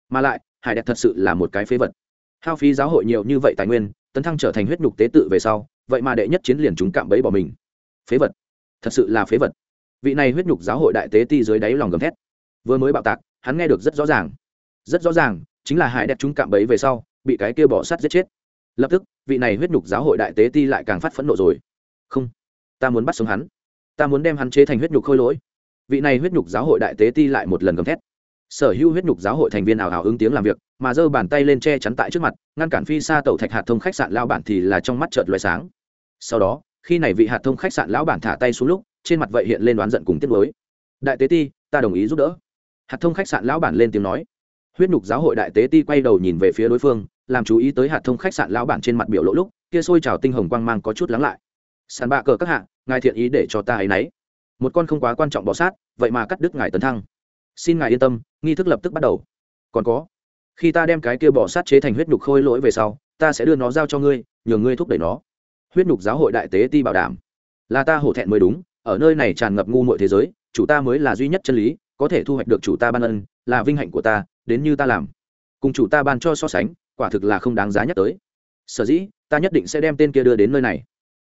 Mà lại, hải đẹp thật sự là một cái phế vật. Hao phí giáo hội nhiều như vậy tài nguyên, tấn thăng trở thành huyết nhục tế tự về sau, vậy mà đệ nhất chiến liền chúng cạm bẫy bỏ mình. Phế vật. Thật sự là phế vật. Vị này huyết nhục giáo hội đại tế ti dưới đáy lòng gầm thét. Vừa mới bạo tạc, hắn nghe được rất rõ ràng. Rất rõ ràng, chính là hải đẹp chúng cạm bẫy về sau, bị cái kia bỏ sát giết chết lập tức, vị này huyết nhục giáo hội đại tế ti lại càng phát phẫn nộ rồi. Không, ta muốn bắt sống hắn. Ta muốn đem hắn chế thành huyết nhục khôi lỗi. Vị này huyết nhục giáo hội đại tế ti lại một lần gầm thét. Sở hữu huyết nhục giáo hội thành viên ảo hào ứng tiếng làm việc, mà giơ bàn tay lên che chắn tại trước mặt, ngăn cản phi xa tàu thạch hạt thông khách sạn lao bản thì là trong mắt trợt loại sáng. Sau đó, khi này vị hạt thông khách sạn lão bản thả tay xuống lúc, trên mặt vậy hiện lên đoán giận cùng tiết lối đại tế ti, ta đồng ý giúp đỡ. Hạt thông khách sạn lão bản lên tiếng nói. Huyết nhục giáo hội đại tế ti quay đầu nhìn về phía đối phương làm chú ý tới hạt thông khách sạn lão bản trên mặt biểu lộ lúc, kia sôi trào tinh hồng quang mang có chút lắng lại. Sàn bạ cờ các hạ, ngài thiện ý để cho ta ấy nấy. Một con không quá quan trọng bọ sát, vậy mà cắt đứt ngài tấn thăng. Xin ngài yên tâm, nghi thức lập tức bắt đầu. Còn có, khi ta đem cái kia bỏ sát chế thành huyết nhục khôi lỗi về sau, ta sẽ đưa nó giao cho ngươi, nhờ ngươi thúc đẩy nó. Huyết nhục giáo hội đại tế ti bảo đảm. Là ta hổ thẹn mới đúng, ở nơi này tràn ngập ngu muội thế giới, chủ ta mới là duy nhất chân lý, có thể thu hoạch được chủ ta ban ân, là vinh hạnh của ta, đến như ta làm. Cùng chủ ta ban cho so sánh quả thực là không đáng giá nhắc tới. Sở dĩ, ta nhất định sẽ đem tên kia đưa đến nơi này.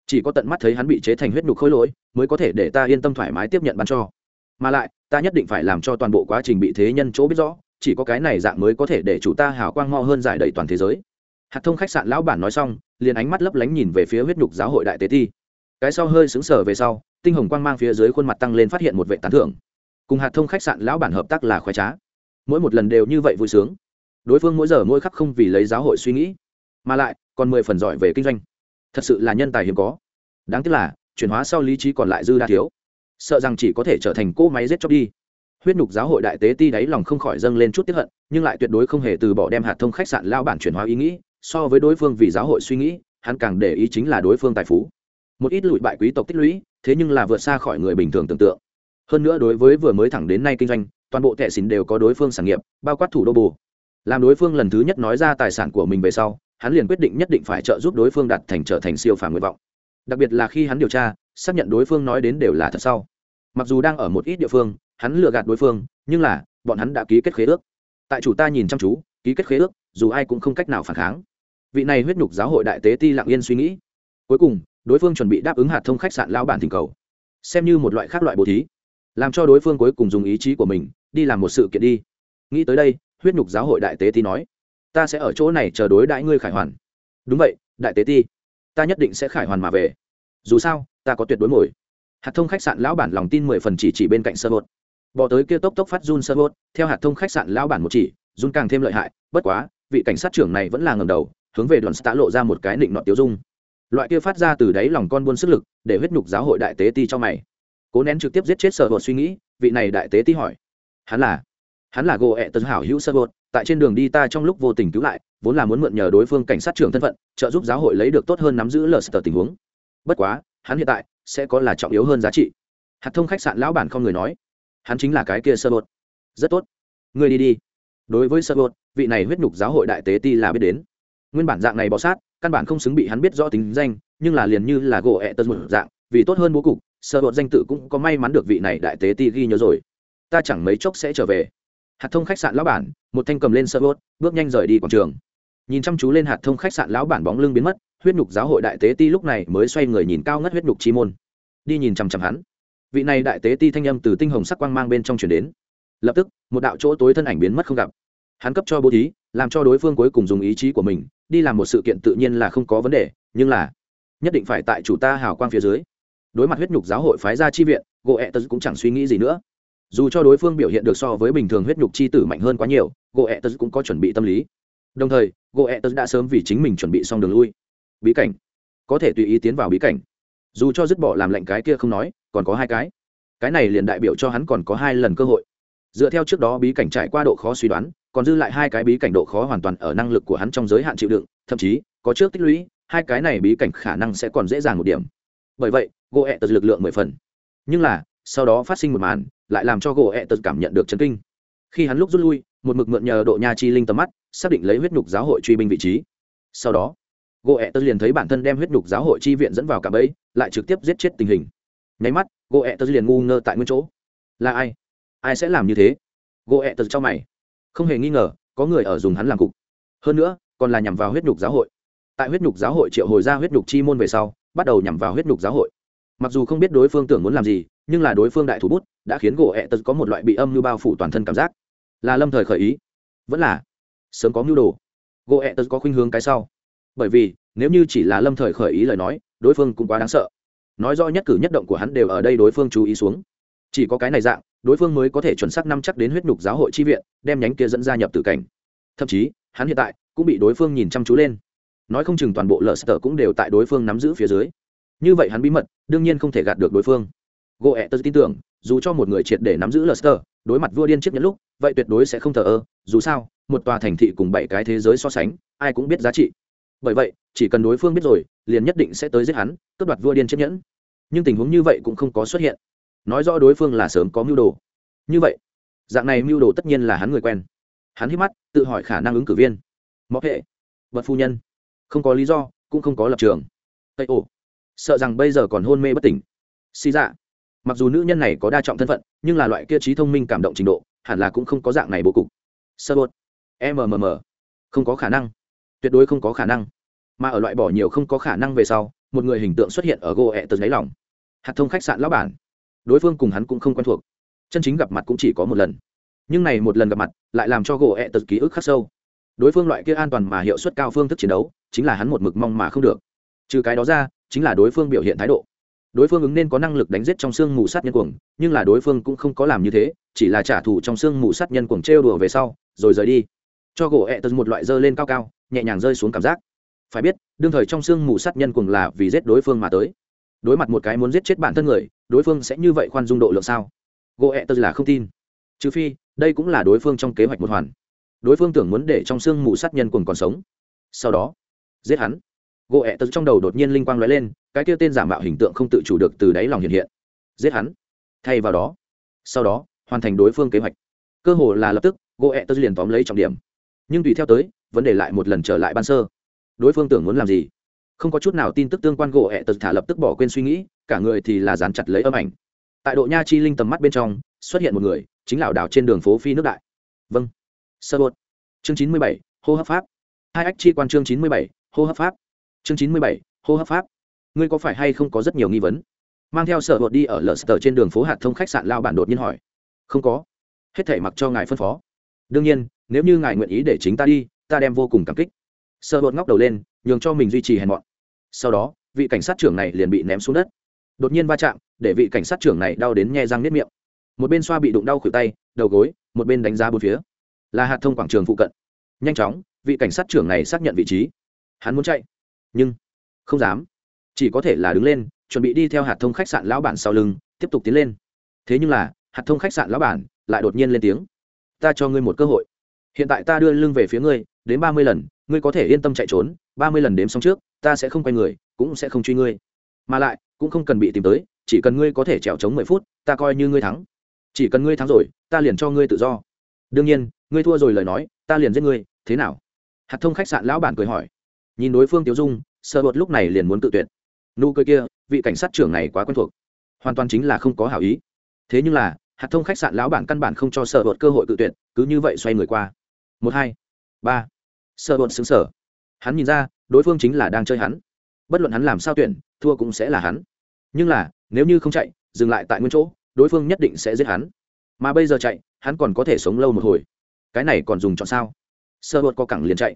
Chỉ có tận mắt thấy hắn bị chế thành huyết nhục khôi lỗi, mới có thể để ta yên tâm thoải mái tiếp nhận ban cho. Mà lại, ta nhất định phải làm cho toàn bộ quá trình bị thế nhân chỗ biết rõ, chỉ có cái này dạng mới có thể để chủ ta hào quang mo hơn giải đầy toàn thế giới. Hạt thông khách sạn lão bản nói xong, liền ánh mắt lấp lánh nhìn về phía huyết nhục giáo hội đại tế thi. cái sau hơi xứng sở về sau, tinh hồng quang mang phía dưới khuôn mặt tăng lên phát hiện một vệ tán thưởng. Cùng hạt thông khách sạn lão bản hợp tác là khoái trá. Mỗi một lần đều như vậy vui sướng đối phương mỗi giờ mỗi khắc không vì lấy giáo hội suy nghĩ, mà lại còn mười phần giỏi về kinh doanh. Thật sự là nhân tài hiếm có. Đáng tiếc là, chuyển hóa sau lý trí còn lại dư đa thiếu. Sợ rằng chỉ có thể trở thành cỗ máy giết chóc đi. Huyết nhục giáo hội đại tế ti đáy lòng không khỏi dâng lên chút tiếp hận, nhưng lại tuyệt đối không hề từ bỏ đem hạt thông khách sạn lao bản chuyển hóa ý nghĩ, so với đối phương vì giáo hội suy nghĩ, hắn càng để ý chính là đối phương tài phú. Một ít lụi bại quý tộc tích lũy, thế nhưng là vượt xa khỏi người bình thường tưởng tượng. Hơn nữa đối với vừa mới thẳng đến nay kinh doanh, toàn bộ thẻ xín đều có đối phương sản nghiệp, bao quát thủ đô bù làm đối phương lần thứ nhất nói ra tài sản của mình về sau, hắn liền quyết định nhất định phải trợ giúp đối phương đặt thành trở thành siêu phàm nguyện vọng. Đặc biệt là khi hắn điều tra, xác nhận đối phương nói đến đều là thật sau. Mặc dù đang ở một ít địa phương, hắn lừa gạt đối phương, nhưng là, bọn hắn đã ký kết khế ước. Tại chủ ta nhìn chăm chú, ký kết khế ước, dù ai cũng không cách nào phản kháng. Vị này huyết nhục giáo hội đại tế ti lặng yên suy nghĩ. Cuối cùng, đối phương chuẩn bị đáp ứng hạt thông khách sạn lao bản thỉnh cầu. Xem như một loại khác loại bồ thí, làm cho đối phương cuối cùng dùng ý chí của mình, đi làm một sự kiện đi. Nghĩ tới đây huyết nhục giáo hội đại tế ti nói, ta sẽ ở chỗ này chờ đối đãi ngươi khải hoàn. Đúng vậy, đại tế ti, ta nhất định sẽ khải hoàn mà về. Dù sao, ta có tuyệt đối mồi. Hạt thông khách sạn lão bản lòng tin mười phần chỉ chỉ bên cạnh sơ bột. Bỏ tới kia tốc tốc phát run sơ bột, theo hạt thông khách sạn lão bản một chỉ, run càng thêm lợi hại, bất quá, vị cảnh sát trưởng này vẫn là ngầm đầu, hướng về đoàn xã lộ ra một cái định nọ tiêu dung. Loại kia phát ra từ đáy lòng con buôn sức lực, để huyết nhục giáo hội đại tế ti cho mày. Cố nén trực tiếp giết chết sợ bột suy nghĩ, vị này đại tế ti hỏi, hắn là? Hắn là gỗ ẹ tân hảo hữu sơ bột, tại trên đường đi ta trong lúc vô tình cứu lại, vốn là muốn mượn nhờ đối phương cảnh sát trưởng thân phận, trợ giúp giáo hội lấy được tốt hơn nắm giữ lờ sờ tình huống. Bất quá, hắn hiện tại sẽ có là trọng yếu hơn giá trị. Hạt thông khách sạn lão bản không người nói, hắn chính là cái kia sơ bột. Rất tốt. Ngươi đi đi. Đối với sơ bột, vị này huyết nhục giáo hội đại tế ti là biết đến. Nguyên bản dạng này bọ sát, căn bản không xứng bị hắn biết rõ tính danh, nhưng là liền như là gỗ ẹ tân một dạng, vì tốt hơn bố cục sơ bột danh tự cũng có may mắn được vị này đại tế ti ghi nhớ rồi. Ta chẳng mấy chốc sẽ trở về hạt thông khách sạn lão bản, một thanh cầm lên sơ vốt bước nhanh rời đi quảng trường. Nhìn chăm chú lên hạt thông khách sạn lão bản bóng lưng biến mất, huyết nhục giáo hội đại tế ti lúc này mới xoay người nhìn cao ngất huyết nhục chi môn. Đi nhìn chằm chằm hắn. Vị này đại tế ti thanh âm từ tinh hồng sắc quang mang bên trong chuyển đến. Lập tức, một đạo chỗ tối thân ảnh biến mất không gặp. Hắn cấp cho bố thí, làm cho đối phương cuối cùng dùng ý chí của mình, đi làm một sự kiện tự nhiên là không có vấn đề, nhưng là nhất định phải tại chủ ta hào quang phía dưới. Đối mặt huyết nhục giáo hội phái ra chi viện gỗ ẹ tật cũng chẳng suy nghĩ gì nữa dù cho đối phương biểu hiện được so với bình thường huyết nhục chi tử mạnh hơn quá nhiều gỗ ẹ tật cũng có chuẩn bị tâm lý. Đồng thời gỗ ẹ tật đã sớm vì chính mình chuẩn bị xong đường lui. Bí cảnh. Có thể tùy ý tiến vào bí cảnh. Dù cho dứt bỏ làm lệnh cái kia không nói, còn có hai cái. Cái này liền đại biểu cho hắn còn có hai lần cơ hội. Dựa theo trước đó bí cảnh trải qua độ khó suy đoán, còn dư lại hai cái bí cảnh độ khó hoàn toàn ở năng lực của hắn trong giới hạn chịu đựng, thậm chí, có trước tích lũy, hai cái này bí cảnh khả năng sẽ còn dễ dàng một điểm. Bởi vậy gỗ ẹ tật lực lượng mười phần. Nhưng là, sau đó phát sinh một màn lại làm cho gỗ ẹ tật cảm nhận được chấn kinh. Khi hắn lúc rút lui, một mực mượn nhờ độ nha chi linh tầm mắt, xác định lấy huyết nhục giáo hội truy binh vị trí. Sau đó, gỗ ẹ tật liền thấy bản thân đem huyết nhục giáo hội chi viện dẫn vào cả bẫy, lại trực tiếp giết chết tình hình. Nháy mắt, gỗ ẹ tật liền ngu ngơ tại nguyên chỗ. Là ai? Ai sẽ làm như thế? Gỗ ẹ tật cho mày. Không hề nghi ngờ, có người ở dùng hắn làm cục. Hơn nữa, còn là nhằm vào huyết nhục giáo hội. Tại huyết nhục giáo hội triệu hồi ra huyết nhục chi môn về sau, bắt đầu nhằm vào huyết nhục giáo hội. Mặc dù không biết đối phương tưởng muốn làm gì nhưng là đối phương đại thủ bút đã khiến gỗ ẹ tật có một loại bị âm như bao phủ toàn thân cảm giác. Là lâm thời khởi ý. Vẫn là. Sớm có mưu đồ. Gỗ ẹ tật có khuynh hướng cái sau. Bởi vì, nếu như chỉ là lâm thời khởi ý lời nói, đối phương cũng quá đáng sợ. Nói rõ nhất cử nhất động của hắn đều ở đây đối phương chú ý xuống. Chỉ có cái này dạng, đối phương mới có thể chuẩn xác năm chắc đến huyết nhục giáo hội chi viện, đem nhánh kia dẫn gia nhập tử cảnh. Thậm chí, hắn hiện tại cũng bị đối phương nhìn chăm chú lên. Nói không chừng toàn bộ lờ sờ cũng đều tại đối phương nắm giữ phía dưới. Như vậy hắn bí mật, đương nhiên không thể gạt được đối phương gỗ ẹ tớ tin tưởng, dù cho một người triệt để nắm giữ lờ đối mặt vua điên chiếc nhẫn lúc, vậy tuyệt đối sẽ không thờ ơ. Dù sao, một tòa thành thị cùng bảy cái thế giới so sánh, ai cũng biết giá trị. Bởi vậy, chỉ cần đối phương biết rồi, liền nhất định sẽ tới giết hắn, cướp đoạt vua điên chiếc nhẫn. Nhưng tình huống như vậy cũng không có xuất hiện. Nói rõ đối phương là sớm có mưu đồ. Như vậy, dạng này mưu đồ tất nhiên là hắn người quen. Hắn hít mắt, tự hỏi khả năng ứng cử viên. Mọc hệ, vật phu nhân. Không có lý do, cũng không có lập trường. Tây ồ sợ rằng bây giờ còn hôn mê bất tỉnh. Xì dạ mặc dù nữ nhân này có đa trọng thân phận, nhưng là loại kia trí thông minh cảm động trình độ, hẳn là cũng không có dạng này bố cục. Sơ bột mmm không có khả năng. Tuyệt đối không có khả năng. Mà ở loại bỏ nhiều không có khả năng về sau, một người hình tượng xuất hiện ở gỗ ẹ tật đáy lòng. Hạt thông khách sạn lão bản. Đối phương cùng hắn cũng không quen thuộc. Chân chính gặp mặt cũng chỉ có một lần. Nhưng này một lần gặp mặt, lại làm cho gỗ ẹ tật ký ức khắc sâu. Đối phương loại kia an toàn mà hiệu suất cao phương thức chiến đấu, chính là hắn một mực mong mà không được. Trừ cái đó ra, chính là đối phương biểu hiện thái độ đối phương ứng nên có năng lực đánh giết trong xương mù sát nhân cuồng, nhưng là đối phương cũng không có làm như thế, chỉ là trả thù trong xương mù sát nhân cuồng trêu đùa về sau, rồi rời đi. Cho gỗ ẹ tật một loại dơ lên cao cao, nhẹ nhàng rơi xuống cảm giác. Phải biết, đương thời trong xương mù sát nhân cuồng là vì giết đối phương mà tới. Đối mặt một cái muốn giết chết bản thân người, đối phương sẽ như vậy khoan dung độ lượng sao? Gỗ ẹ tật là không tin. Trừ phi, đây cũng là đối phương trong kế hoạch một hoàn. Đối phương tưởng muốn để trong xương mù sát nhân cuồng còn sống. Sau đó, giết hắn. Gỗ ẹ tật trong đầu đột nhiên linh quang lóe lên cái kia tên giả mạo hình tượng không tự chủ được từ đáy lòng hiện hiện. Giết hắn. Thay vào đó, sau đó, hoàn thành đối phương kế hoạch. Cơ hồ là lập tức gỗ ẹ tơ liền tóm lấy trọng điểm. Nhưng tùy theo tới, vấn đề lại một lần trở lại ban sơ. Đối phương tưởng muốn làm gì? Không có chút nào tin tức tương quan gỗ ẹ tơ thả lập tức bỏ quên suy nghĩ, cả người thì là dán chặt lấy âm ảnh. Tại độ nha chi linh tầm mắt bên trong, xuất hiện một người, chính lảo đảo trên đường phố phi nước đại. Vâng. Sơ bột. Chương chín mươi bảy, hô hấp pháp. Hai ách chi quan chương chín mươi bảy, hô hấp pháp. Chương chín mươi bảy, hô hấp pháp ngươi có phải hay không có rất nhiều nghi vấn? Mang theo sở hột đi ở lờ sờ trên đường phố hạt thông khách sạn lao bản đột nhiên hỏi. Không có. Hết thể mặc cho ngài phân phó. Đương nhiên, nếu như ngài nguyện ý để chính ta đi, ta đem vô cùng cảm kích. Sở hột ngóc đầu lên, nhường cho mình duy trì hèn mọn. Sau đó, vị cảnh sát trưởng này liền bị ném xuống đất. Đột nhiên va chạm, để vị cảnh sát trưởng này đau đến nhe răng nếp miệng. Một bên xoa bị đụng đau khuỷu tay, đầu gối, một bên đánh giá bốn phía. Là hạt thông quảng trường phụ cận. Nhanh chóng, vị cảnh sát trưởng này xác nhận vị trí. Hắn muốn chạy, nhưng không dám chỉ có thể là đứng lên, chuẩn bị đi theo hạt thông khách sạn lão bản sau lưng, tiếp tục tiến lên. Thế nhưng là, hạt thông khách sạn lão bản lại đột nhiên lên tiếng. Ta cho ngươi một cơ hội. Hiện tại ta đưa lưng về phía ngươi, đến ba mươi lần, ngươi có thể yên tâm chạy trốn, ba mươi lần đếm xong trước, ta sẽ không quay người, cũng sẽ không truy ngươi. Mà lại, cũng không cần bị tìm tới, chỉ cần ngươi có thể trèo trống mười phút, ta coi như ngươi thắng. Chỉ cần ngươi thắng rồi, ta liền cho ngươi tự do. Đương nhiên, ngươi thua rồi lời nói, ta liền giết ngươi, thế nào? Hạt thông khách sạn lão bản cười hỏi. Nhìn đối phương tiêu dung, sợ bột lúc này liền muốn tự tuyệt nụ cười kia, vị cảnh sát trưởng này quá quen thuộc. Hoàn toàn chính là không có hảo ý. Thế nhưng là, hạt thông khách sạn lão bản căn bản không cho sợ bột cơ hội tự tuyệt, cứ như vậy xoay người qua. Một, hai, ba. Sợ bột xứng sở hắn nhìn ra, đối phương chính là đang chơi hắn. Bất luận hắn làm sao tuyển, thua cũng sẽ là hắn. Nhưng là, nếu như không chạy, dừng lại tại nguyên chỗ, đối phương nhất định sẽ giết hắn. Mà bây giờ chạy, hắn còn có thể sống lâu một hồi. Cái này còn dùng chọn sao? Sơ bột có cẳng liền chạy.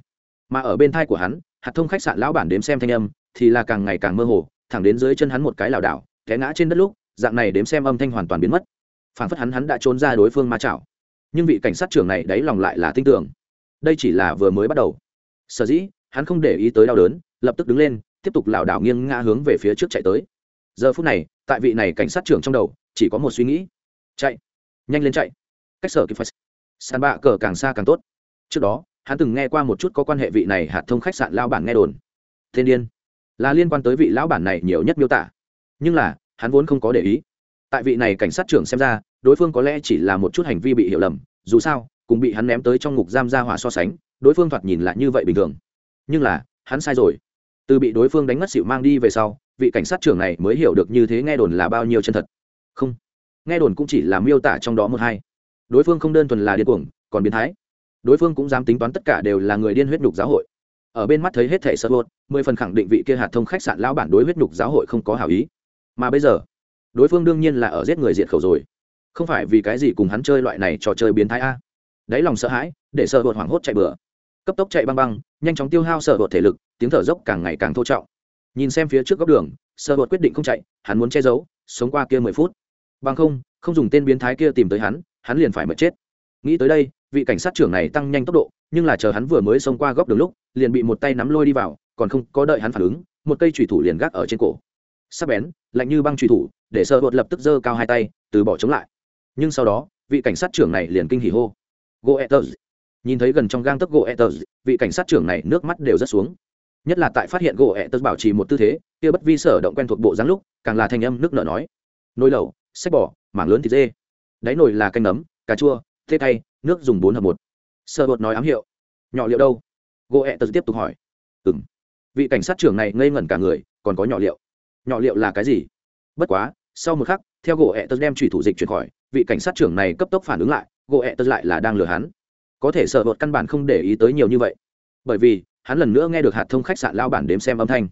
Mà ở bên thai của hắn, hạt thông khách sạn lão bản đếm xem thanh âm thì là càng ngày càng mơ hồ, thẳng đến dưới chân hắn một cái lảo đảo, té ngã trên đất lúc, dạng này đếm xem âm thanh hoàn toàn biến mất. Phản phất hắn hắn đã trốn ra đối phương ma chảo. Nhưng vị cảnh sát trưởng này đáy lòng lại là tin tưởng. Đây chỉ là vừa mới bắt đầu. Sở dĩ, hắn không để ý tới đau đớn, lập tức đứng lên, tiếp tục lảo đảo nghiêng ngã hướng về phía trước chạy tới. Giờ phút này, tại vị này cảnh sát trưởng trong đầu, chỉ có một suy nghĩ. Chạy. Nhanh lên chạy. Cách sở kịp phải. Sàn bạ cờ càng xa càng tốt. Trước đó, hắn từng nghe qua một chút có quan hệ vị này hạt thông khách sạn lao bảng nghe đồn. Thiên điên là liên quan tới vị lão bản này nhiều nhất miêu tả. Nhưng là, hắn vốn không có để ý. Tại vị này cảnh sát trưởng xem ra, đối phương có lẽ chỉ là một chút hành vi bị hiểu lầm, dù sao, cùng bị hắn ném tới trong ngục giam ra hỏa so sánh, đối phương thoạt nhìn lại như vậy bình thường. Nhưng là, hắn sai rồi. Từ bị đối phương đánh ngất xỉu mang đi về sau, vị cảnh sát trưởng này mới hiểu được như thế nghe đồn là bao nhiêu chân thật. Không, nghe đồn cũng chỉ là miêu tả trong đó một hai. Đối phương không đơn thuần là điên cuồng, còn biến thái. Đối phương cũng dám tính toán tất cả đều là người điên huyết nhục giáo hội ở bên mắt thấy hết thẻ sơ bột mười phần khẳng định vị kia hạt thông khách sạn lão bản đối huyết nhục giáo hội không có hảo ý. Mà bây giờ, đối phương đương nhiên là ở giết người diệt khẩu rồi. Không phải vì cái gì cùng hắn chơi loại này trò chơi biến thái a? Đáy lòng sợ hãi, để sợ bột hoảng hốt chạy bừa. Cấp tốc chạy băng băng, nhanh chóng tiêu hao sợ bột thể lực, tiếng thở dốc càng ngày càng thô trọng. Nhìn xem phía trước góc đường, sợ bột quyết định không chạy, hắn muốn che giấu, sống qua kia mười phút. Bằng không không dùng tên biến thái kia tìm tới hắn hắn liền phải mất chết. Nghĩ tới đây, vị cảnh sát trưởng này tăng nhanh tốc độ nhưng là chờ hắn vừa mới xông qua góc đường lúc, liền bị một tay nắm lôi đi vào, còn không có đợi hắn phản ứng, một cây trùy thủ liền gác ở trên cổ. Sắp bén, lạnh như băng trùy thủ, để sợ bột lập tức giơ cao hai tay, từ bỏ chống lại. Nhưng sau đó, vị cảnh sát trưởng này liền kinh hỉ hô. Goethers nhìn thấy gần trong gang tấc goethers vị cảnh sát trưởng này nước mắt đều rất xuống. Nhất là tại phát hiện goethers bảo trì một tư thế, kia bất vi sở động quen thuộc bộ dáng lúc, càng là thanh âm nước nở nói. Nồi lẩu xách bỏ mảng lớn thịt dê. Đáy nồi là canh nấm, cà chua thế tay nước dùng bốn hợp một sợ bột nói ám hiệu. Nhỏ liệu đâu? Gỗ ẹ tật tiếp tục hỏi. Ừ m vị cảnh sát trưởng này ngây ngẩn cả người, còn có nhỏ liệu. Nhỏ liệu là cái gì? Bất quá, sau một khắc, theo gỗ ẹ tật đem trùy thủ dịch chuyển khỏi, vị cảnh sát trưởng này cấp tốc phản ứng lại gỗ ẹ tật lại là đang lừa hắn. Có thể sợ bột căn bản không để ý tới nhiều như vậy. Bởi vì, hắn lần nữa nghe được hạt thông khách sạn lao bản đếm xem âm thanh.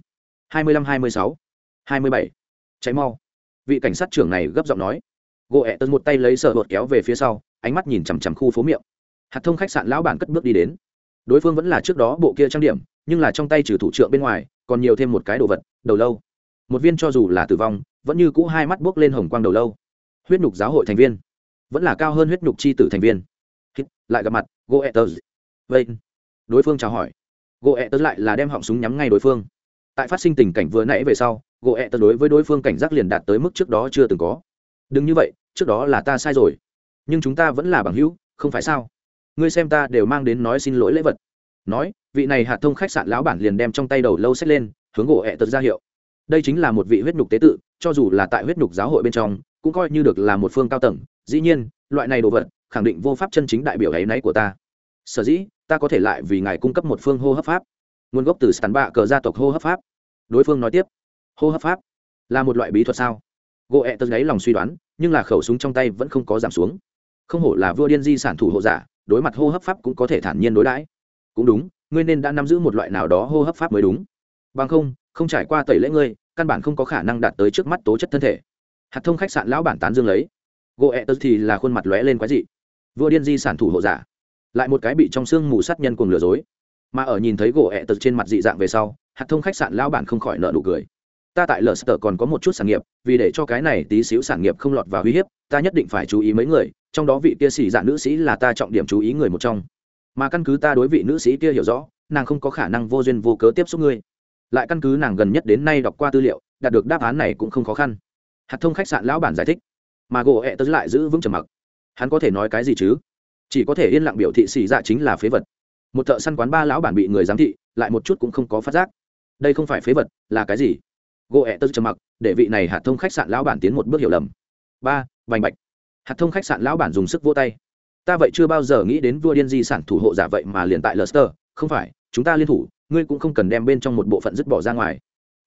Hai mươi lăm hai mươi sáu. Hai mươi bảy. Cháy mau. Vị cảnh sát trưởng này gấp giọng nói. Gỗ ẹ tật một tay lấy sợ bột kéo về phía sau, ánh mắt nhìn chằm chằm khu phố miệng hạt thông khách sạn lão bản cất bước đi đến. Đối phương vẫn là trước đó bộ kia trang điểm, nhưng là trong tay trừ thủ trưởng bên ngoài, còn nhiều thêm một cái đồ vật, đầu lâu. Một viên cho dù là tử vong, vẫn như cũ hai mắt buốc lên hồng quang đầu lâu. Huyết nhục giáo hội thành viên. Vẫn là cao hơn huyết nhục c h i tử thành viên. Lại gặp mặt goethers vậy, đối phương chào hỏi. Goethers lại là đem họng súng nhắm ngay đối phương. Tại phát sinh tình cảnh vừa nãy về sau goethers đối với đối phương cảnh giác liền đạt tới mức trước đó chưa từng có. Đừng như vậy, trước đó là ta sai rồi. Nhưng chúng ta vẫn là bằng hữu, không phải sao? Ngươi xem ta đều mang đến nói xin lỗi lễ vật. Nói, vị này hạt thông khách sạn lão bản liền đem trong tay đầu lâu xét lên, hướng gỗ ẹ tật ra hiệu. Đây chính là một vị huyết nhục tế tự, cho dù là tại huyết nhục giáo hội bên trong, cũng coi như được là một phương cao tầng. Dĩ nhiên, loại này đồ vật, khẳng định vô pháp chân chính đại biểu ấ y náy của ta. Sở dĩ, ta có thể lại vì ngài cung cấp một phương hô hấp pháp. Nguồn gốc từ sàn bạ cờ gia tộc hô hấp pháp. Đối phương nói tiếp, hô hấp pháp là một loại bí thuật sao? Gỗ ẹ tật gáy lòng suy đoán, nhưng là khẩu súng trong tay vẫn không có giảm xuống. Không hổ là vua điên di sản thủ hộ giả đối mặt hô hấp pháp cũng có thể thản nhiên đối đãi. Cũng đúng, ngươi nên đã nắm giữ một loại nào đó hô hấp pháp mới đúng. Bằng không không trải qua tẩy lễ ngươi, căn bản không có khả năng đạt tới trước mắt tố chất thân thể. Hạt thông khách sạn lão bản tán dương lấy. Gỗ ẹ tớ thì là khuôn mặt lóe lên quái dị. Vua điên di sản thủ hộ giả. Lại một cái bị trong xương mù sát nhân cùng lừa dối. Mà ở nhìn thấy gỗ ẹ tớ trên mặt dị dạng về sau, hạt thông khách sạn lão bản không khỏi nợ nụ cười. Ta tại lờ sở còn có một chút sản nghiệp, vì để cho cái này tí xíu sản nghiệp không lọt vào uy hiếp, ta nhất định phải chú ý mấy người trong đó vị kia xỉ dạ nữ sĩ là ta trọng điểm chú ý người một trong. Mà căn cứ ta đối vị nữ sĩ kia hiểu rõ, nàng không có khả năng vô duyên vô cớ tiếp xúc ngươi. Lại căn cứ nàng gần nhất đến nay đọc qua tư liệu, đạt được đáp án này cũng không khó khăn. Hạt thông khách sạn lão bản giải thích. Mà gỗ ẹ tớ lại giữ vững trầm mặc. Hắn có thể nói cái gì chứ? Chỉ có thể yên lặng biểu thị xì dạ chính là phế vật. Một thợ săn quán ba lão bản bị người giám thị, lại một chút cũng không có phát giác. Đây không phải phế vật, là cái gì? Gỗ ẹ tớ trầm mặc, để vị này hạt thông khách sạn lão bản tiến một bước hiểu lầm. Ba, vành bạch hạt thông khách sạn lão bản dùng sức vô tay ta vậy chưa bao giờ nghĩ đến vua điên di sản thủ hộ giả vậy mà liền tại Leicester, không phải, chúng ta liên thủ, ngươi cũng không cần đem bên trong một bộ phận dứt bỏ ra ngoài.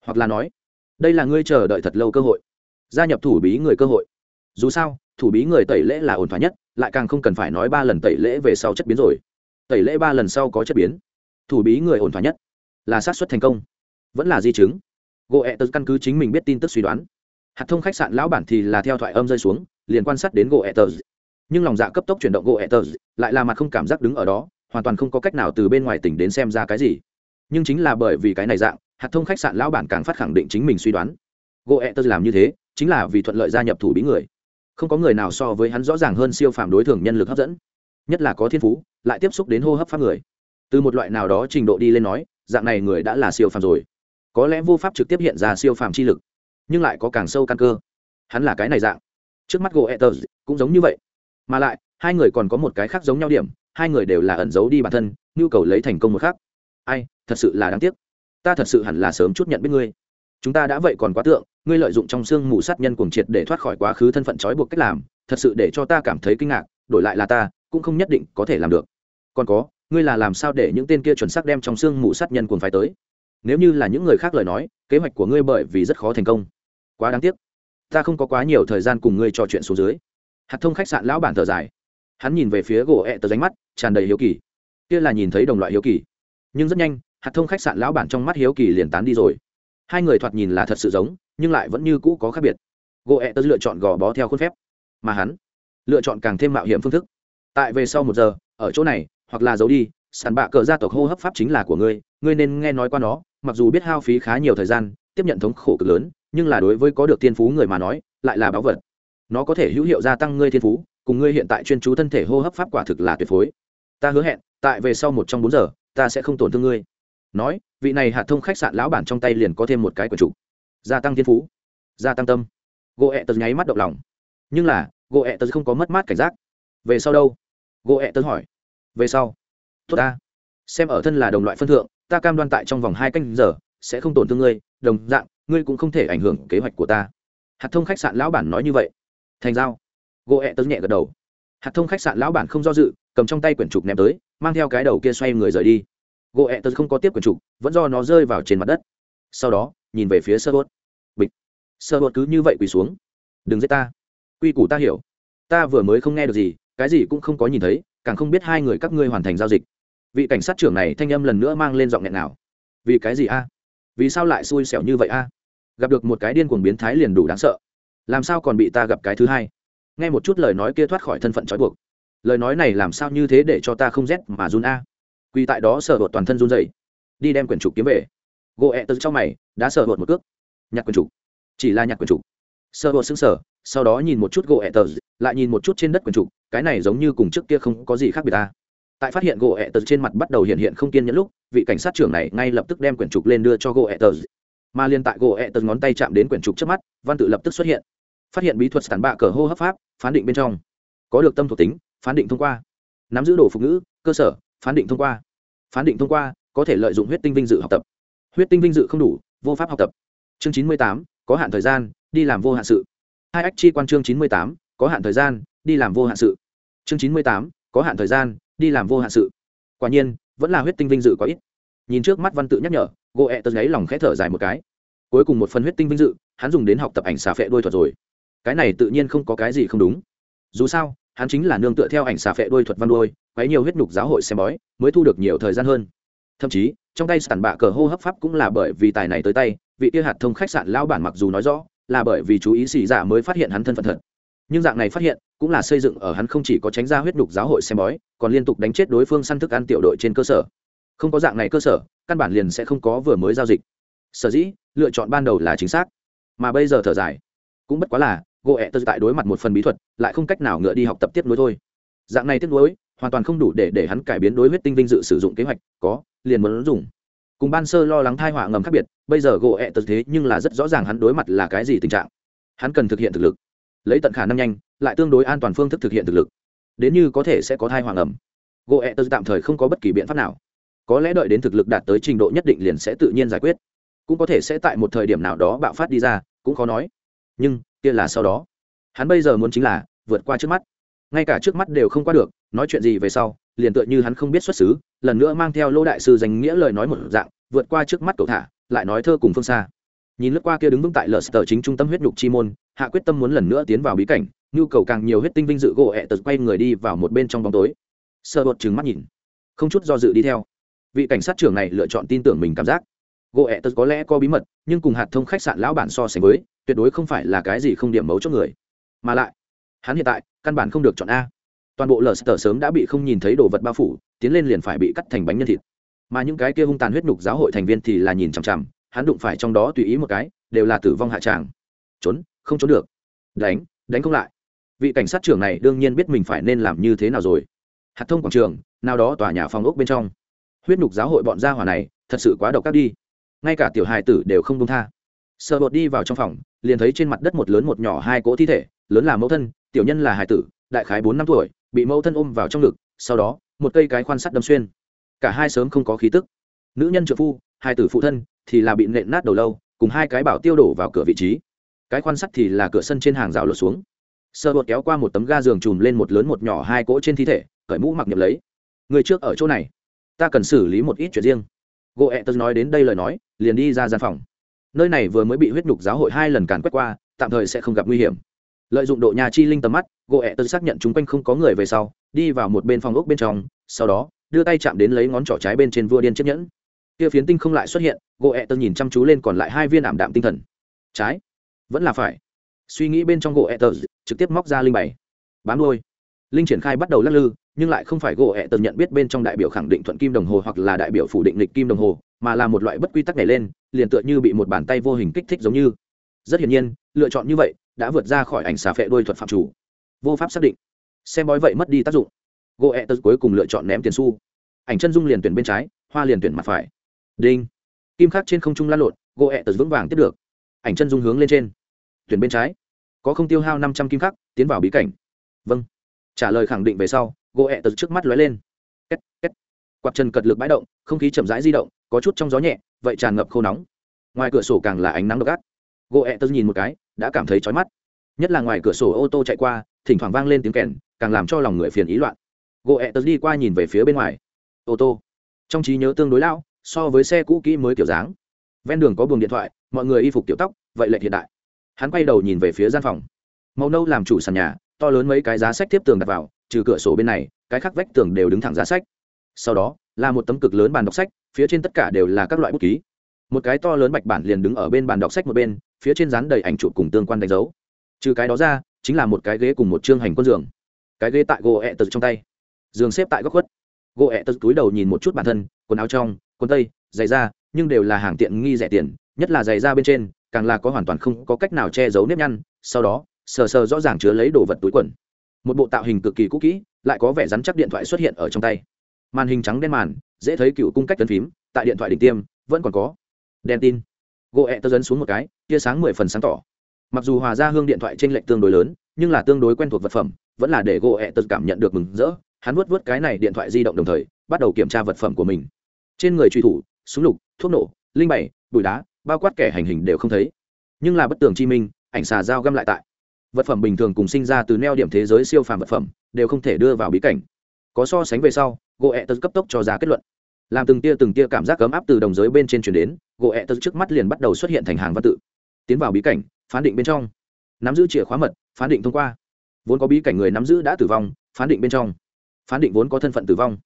Hoặc là nói, đây là ngươi chờ đợi thật lâu cơ hội, gia nhập thủ bí người cơ hội. Dù sao, thủ bí người tẩy lễ là ổn thỏa nhất, lại càng không cần phải nói ba lần tẩy lễ về sau chất biến rồi. Tẩy lễ ba lần sau có chất biến, thủ bí người ổn thỏa nhất, là sát suất thành công, vẫn là di chứng. Goethe căn cứ chính mình biết tin tức suy đoán. Hạt thông khách sạn lão bản thì là theo thoại âm rơi xuống, liền quan sát đến gỗ etters nhưng lòng dạ cấp tốc chuyển động gỗ etters lại là mặt không cảm giác đứng ở đó, hoàn toàn không có cách nào từ bên ngoài tỉnh đến xem ra cái gì. Nhưng chính là bởi vì cái này dạng, hạt thông khách sạn lão bản càng phát khẳng định chính mình suy đoán. Gỗ etters làm như thế, chính là vì thuận lợi gia nhập thủ bí người. Không có người nào so với hắn rõ ràng hơn siêu phàm đối thường nhân lực hấp dẫn. Nhất là có thiên phú, lại tiếp xúc đến hô hấp pháp người. Từ một loại nào đó trình độ đi lên nói, dạng này người đã là siêu phàm rồi. Có lẽ vô pháp trực tiếp hiện ra siêu phàm chi lực, nhưng lại có càng sâu căn cơ. Hắn là cái này dạng trước mắt gỗ etters cũng giống như vậy. Mà lại, hai người còn có một cái khác giống nhau điểm, hai người đều là ẩn giấu đi bản thân, nhu cầu lấy thành công một khác. Ai, thật sự là đáng tiếc. Ta thật sự hẳn là sớm chút nhận biết ngươi. Chúng ta đã vậy còn quá tượng, ngươi lợi dụng trong xương mù sát nhân cuồng triệt để thoát khỏi quá khứ thân phận trói buộc cách làm, thật sự để cho ta cảm thấy kinh ngạc, đổi lại là ta, cũng không nhất định có thể làm được. Còn có, ngươi là làm sao để những tên kia chuẩn xác đem trong xương mù sát nhân cuồng phải tới? Nếu như là những người khác lời nói, kế hoạch của ngươi bởi vì rất khó thành công. Quá đáng tiếc ta không có quá nhiều thời gian cùng ngươi trò chuyện xuống dưới. Hạt thông khách sạn lão bản thở dài. Hắn nhìn về phía gỗ ẹ tờ ránh mắt, tràn đầy hiếu kỳ. Kia là nhìn thấy đồng loại hiếu kỳ. Nhưng rất nhanh, hạt thông khách sạn lão bản trong mắt hiếu kỳ liền tán đi rồi. Hai người thoạt nhìn là thật sự giống, nhưng lại vẫn như cũ có khác biệt. Gỗ ẹ tớ lựa chọn gò bó theo khuôn phép. Mà hắn, lựa chọn càng thêm mạo hiểm phương thức. Tại về sau một giờ, ở chỗ này, hoặc là giấu đi, sàn bạ cờ gia tộc hô hấp pháp chính là của ngươi ngươi nên nghe nói qua nó, mặc dù biết hao phí khá nhiều thời gian, tiếp nhận thống khổ cực lớn nhưng là đối với có được thiên phú người mà nói, lại là báu vật. Nó có thể hữu hiệu gia tăng ngươi thiên phú, cùng ngươi hiện tại chuyên chú thân thể hô hấp pháp quả thực là tuyệt phối. Ta hứa hẹn, tại về sau một trong bốn giờ, ta sẽ không tổn thương ngươi. Nói, vị này hạ thông khách sạn lão bản trong tay liền có thêm một cái quần trục gia tăng thiên phú. Gia tăng tâm. Gỗ ẹ tật nháy mắt động lòng. Nhưng là, gỗ ẹ tật không có mất mát cảnh giác. Về sau đâu? Gỗ ẹ tật hỏi. Về sau. Tốt ta. Xem ở thân là đồng loại phân thượng, ta cam đoan tại trong vòng hai canh giờ, sẽ không tổn thương ngươi, đồng dạng ngươi cũng không thể ảnh hưởng kế hoạch của ta. Hạt thông khách sạn lão bản nói như vậy. Thành giao. Gỗ ẹ tớ nhẹ gật đầu. Hạt thông khách sạn lão bản không do dự, cầm trong tay quyển trục ném tới, mang theo cái đầu kia xoay người rời đi. Gỗ ẹ tớ không có tiếp quyển trục, vẫn do nó rơi vào trên mặt đất. Sau đó, nhìn về phía sơ bốt bịch. Sơ bốt cứ như vậy quỳ xuống. Đừng giết ta. Quy củ ta hiểu. Ta vừa mới không nghe được gì, cái gì cũng không có nhìn thấy, càng không biết hai người các ngươi hoàn thành giao dịch. Vị cảnh sát trưởng này thanh âm lần nữa mang lên giọng nghẹn nào vì cái gì a? Vì sao lại xui xẻo như vậy a? Gặp được một cái điên cuồng biến thái liền đủ đáng sợ. Làm sao còn bị ta gặp cái thứ hai? Nghe một chút lời nói kia thoát khỏi thân phận trói buộc. Lời nói này làm sao như thế để cho ta không rét mà run a? Quy tại đó sợ hột toàn thân run dậy đi đem quyển trục kiếm về. Gỗ ẹ tớ trong mày, đã sợ hột một cước. Nhặt quyển trục. Chỉ là nhặt quyển trục. Sợ hột xứng sở sau đó nhìn một chút gỗ ẹ tớ, lại nhìn một chút trên đất quyển trục. Cái này giống như cùng trước kia không có gì khác biệt ta tại phát hiện gỗ ẹ tờ trên mặt bắt đầu hiện hiện không kiên nhẫn lúc, vị cảnh sát trưởng này ngay lập tức đem quyển trục lên đưa cho gỗ ẹ tờ. Mà liên tại gỗ ẹ tờ ngón tay chạm đến quyển trục trước mắt, văn tự lập tức xuất hiện. Phát hiện bí thuật tàn bạ cờ hô hấp pháp, phán định bên trong. Có được tâm thuộc tính, phán định thông qua. Nắm giữ đồ phục ngữ, cơ sở, phán định thông qua. Phán định thông qua, có thể lợi dụng huyết tinh vinh dự học tập. Huyết tinh vinh dự không đủ, vô pháp học tập. Chương chín mươi tám, có hạn thời gian, đi làm vô hạn sự. Hai ách chi quan chương chín mươi tám, có hạn thời gian, đi làm vô hạn sự. Chương chín mươi tám, có hạn thời gian đi làm vô hạn sự. Quả nhiên, vẫn là huyết tinh vinh dự có ít. Nhìn trước mắt văn tự nhắc nhở gỗ ẹ tật gáy lòng khẽ thở dài một cái. Cuối cùng một phần huyết tinh vinh dự, hắn dùng đến học tập ảnh xà phệ đôi thuật rồi. Cái này tự nhiên không có cái gì không đúng. Dù sao, hắn chính là nương tựa theo ảnh xà phệ đôi thuật văn đôi quấy nhiều huyết nhục giáo hội xem bói, mới thu được nhiều thời gian hơn. Thậm chí, trong tay sản bạ cờ hô hấp pháp cũng là bởi vì tài này tới tay, vị kia hạt thông khách sạn lao bản mặc dù nói rõ, là bởi vì chú ý xì giả mới phát hiện hắn thân phận thật. Nhưng dạng này phát hiện cũng là xây dựng ở hắn không chỉ có tránh ra huyết đục giáo hội xem bói, còn liên tục đánh chết đối phương săn thức ăn tiểu đội trên cơ sở. Không có dạng này cơ sở, căn bản liền sẽ không có vừa mới giao dịch. Sở dĩ, lựa chọn ban đầu là chính xác. Mà bây giờ thở dài, cũng bất quá là gỗ ẹ tơ tại đối mặt một phần bí thuật, lại không cách nào ngựa đi học tập tiếp nối thôi. Dạng này tiếp nối, hoàn toàn không đủ để để hắn cải biến đối huyết tinh vinh dự sử dụng kế hoạch, có, liền muốn dùng cùng ban sơ lo lắng thai họa ngầm khác biệt, bây giờ gỗ ẹ tơ thế nhưng là rất rõ ràng hắn đối mặt là cái gì tình trạng. Hắn cần thực hiện thực lực lấy tận khả năng nhanh, lại tương đối an toàn phương thức thực hiện thực lực. Đến như có thể sẽ có thai hoàng ẩm. Gỗ ẹ tơ tạm thời không có bất kỳ biện pháp nào. Có lẽ đợi đến thực lực đạt tới trình độ nhất định liền sẽ tự nhiên giải quyết. Cũng có thể sẽ tại một thời điểm nào đó bạo phát đi ra, cũng khó nói. Nhưng, kia là sau đó. Hắn bây giờ muốn chính là vượt qua trước mắt. Ngay cả trước mắt đều không qua được, nói chuyện gì về sau, liền tựa như hắn không biết xuất xứ, lần nữa mang theo lô đại sư danh nghĩa lời nói một dạng, vượt qua trước mắt cậu thả, lại nói thơ cùng phương xa nhìn lướt qua kia đứng vững tại lờ sở chính trung tâm huyết nhục chi môn, hạ quyết tâm muốn lần nữa tiến vào bí cảnh, nhu cầu càng nhiều huyết tinh vinh dự gỗ ẹ tật quay người đi vào một bên trong bóng tối. Sơ bột trừng mắt nhìn, không chút do dự đi theo. Vị cảnh sát trưởng này lựa chọn tin tưởng mình cảm giác. Gỗ ẹ tật có lẽ có bí mật, nhưng cùng hạt thông khách sạn lão bản so sánh với, tuyệt đối không phải là cái gì không điểm mấu cho người. Mà lại, hắn hiện tại, căn bản không được chọn a. Toàn bộ lờ sờ sớm đã bị không nhìn thấy đồ vật bao phủ, tiến lên liền phải bị cắt thành bánh nhân thịt. Mà những cái kia hung tàn huyết nhục giáo hội thành viên thì là nhìn chằm chằm hắn đụng phải trong đó tùy ý một cái, đều là tử vong hạ tràng. Trốn, không trốn được. Đánh đánh không lại. Vị cảnh sát trưởng này đương nhiên biết mình phải nên làm như thế nào rồi. Hạt thông quảng trường, nào đó tòa nhà phòng ốc bên trong. Huyết nhục giáo hội bọn gia hỏa này, thật sự quá độc ác đi. Ngay cả tiểu hài tử đều không đông tha. Sợ bột đi vào trong phòng, liền thấy trên mặt đất một lớn một nhỏ hai cỗ thi thể, lớn là mẫu thân, tiểu nhân là hài tử, đại khái bốn năm tuổi, bị mẫu thân ôm vào trong ngực, sau đó, một cây cái khoan sắt đâm xuyên. Cả hai sớm không có khí tức. Nữ nhân trợ phu, hài tử phụ thân thì là bị nện nát đầu lâu, cùng hai cái bảo tiêu đổ vào cửa vị trí. Cái khoan sắt thì là cửa sân trên hàng rào lột xuống. Sơ bột kéo qua một tấm ga giường chùm lên một lớn một nhỏ hai cỗ trên thi thể, cởi mũ mặc nhập lấy. Người trước ở chỗ này, ta cần xử lý một ít chuyện riêng. Gỗ ẹ tớ nói đến đây lời nói, liền đi ra gian phòng. Nơi này vừa mới bị huyết nhục giáo hội hai lần càn quét qua, tạm thời sẽ không gặp nguy hiểm. Lợi dụng độ nhà chi linh tầm mắt, gỗ ẹ tớ xác nhận chung quanh không có người về sau, đi vào một bên phòng ốc bên trong, sau đó, đưa tay chạm đến lấy ngón trỏ trái bên trên vua điên chiếc nhẫn kia phiến tinh không lại xuất hiện gỗ ẹ tờ nhìn chăm chú lên còn lại hai viên ảm đạm tinh thần. Trái, vẫn là phải. Suy nghĩ bên trong gỗ ẹ tờ trực tiếp móc ra linh bảy bám đôi linh triển khai bắt đầu lắc lư, nhưng lại không phải gỗ ẹ tờ nhận biết bên trong đại biểu khẳng định thuận kim đồng hồ hoặc là đại biểu phủ định lịch kim đồng hồ, mà là một loại bất quy tắc này lên, liền tựa như bị một bàn tay vô hình kích thích giống như. Rất hiển nhiên, lựa chọn như vậy đã vượt ra khỏi ảnh xà phệ đôi thuật phạm chủ. Vô pháp xác định. Xem bói vậy mất đi tác dụng. Gỗ ẹ tớ cuối cùng lựa chọn ném tiền xu. Ảnh chân dung liền tuyển bên trái, hoa liền tuyển mặt phải đinh. Kim khắc trên không trung lan lộn, gỗ ẹ tật vững vàng tiếp được. Ảnh chân dung hướng lên trên. Tuyển bên trái. Có không tiêu hao năm trăm kim khắc, tiến vào bí cảnh. Vâng. Trả lời khẳng định về sau, gỗ ẹ tật trước mắt lóe lên. Két két. Quạt chân cật lực bãi động, không khí chậm rãi di động, có chút trong gió nhẹ, vậy tràn ngập khô nóng. Ngoài cửa sổ càng là ánh nắng độc ác. Gỗ ẹ tật nhìn một cái, đã cảm thấy chói mắt. Nhất là ngoài cửa sổ ô tô chạy qua, thỉnh thoảng vang lên tiếng kèn, càng làm cho lòng người phiền ý loạn. Gỗ ẹ tật đi qua nhìn về phía bên ngoài. Ô tô. Trong trí nhớ tương đối lão so với xe cũ kỹ mới kiểu dáng. Ven đường có buồng điện thoại, mọi người y phục tiểu tóc, vậy lệ hiện đại. Hắn quay đầu nhìn về phía gian phòng. Màu nâu làm chủ sàn nhà, to lớn mấy cái giá sách tiếp tường đặt vào, trừ cửa sổ bên này, cái khác vách tường đều đứng thẳng giá sách. Sau đó, là một tấm cực lớn bàn đọc sách, phía trên tất cả đều là các loại bút ký. Một cái to lớn bạch bản liền đứng ở bên bàn đọc sách một bên, phía trên dán đầy ảnh chụp cùng tương quan đánh dấu. Trừ cái đó ra, chính là một cái ghế cùng một chương hành quân giường. Cái ghế tại gỗ ẹ tật trong tay. Giường xếp tại góc khuất gỗ ẹ tật túi đầu nhìn một chút bản thân, quần áo trong, quần tây, giày da, nhưng đều là hàng tiện nghi rẻ tiền, nhất là giày da bên trên, càng là có hoàn toàn không có cách nào che giấu nếp nhăn, sau đó, sờ sờ rõ ràng chứa lấy đồ vật túi quần. Một bộ tạo hình cực kỳ cũ kỹ, lại có vẻ rắn chắc điện thoại xuất hiện ở trong tay. Màn hình trắng đen màn, dễ thấy cựu cung cách tấn phím, tại điện thoại đỉnh tiêm, vẫn còn có. Đèn tin. Gỗ ẹ tơ dấn xuống một cái, tia sáng mười phần sáng tỏ. Mặc dù hòa ra hương điện thoại t r ê n lệch tương đối lớn, nhưng là tương đối quen thuộc vật phẩm, vẫn là để gỗ ẹ tơ cảm nhận được mừng rỡ hắn vuốt vuốt cái này điện thoại di động đồng thời, bắt đầu kiểm tra vật phẩm của mình. Trên người truy thủ, súng lục, thuốc nổ, linh bảy, bụi đá, bao quát kẻ hành hình đều không thấy. Nhưng là bất tường chi minh, ảnh xà dao găm lại tại. Vật phẩm bình thường cùng sinh ra từ neo điểm thế giới siêu phàm vật phẩm, đều không thể đưa vào bí cảnh. Có so sánh về sau gỗ ẹ tật cấp tốc cho ra kết luận. Làm từng tia từng tia cảm giác cấm áp từ đồng giới bên trên chuyển đến gỗ ẹ tật trước mắt liền bắt đầu xuất hiện thành hàng văn tự. Tiến vào bí cảnh, phán định bên trong. Nắm giữ chìa khóa mật, phán định thông qua. Vốn có bí cảnh người nắm giữ đã tử vong, phán định bên trong phán định vốn có thân phận tử vong.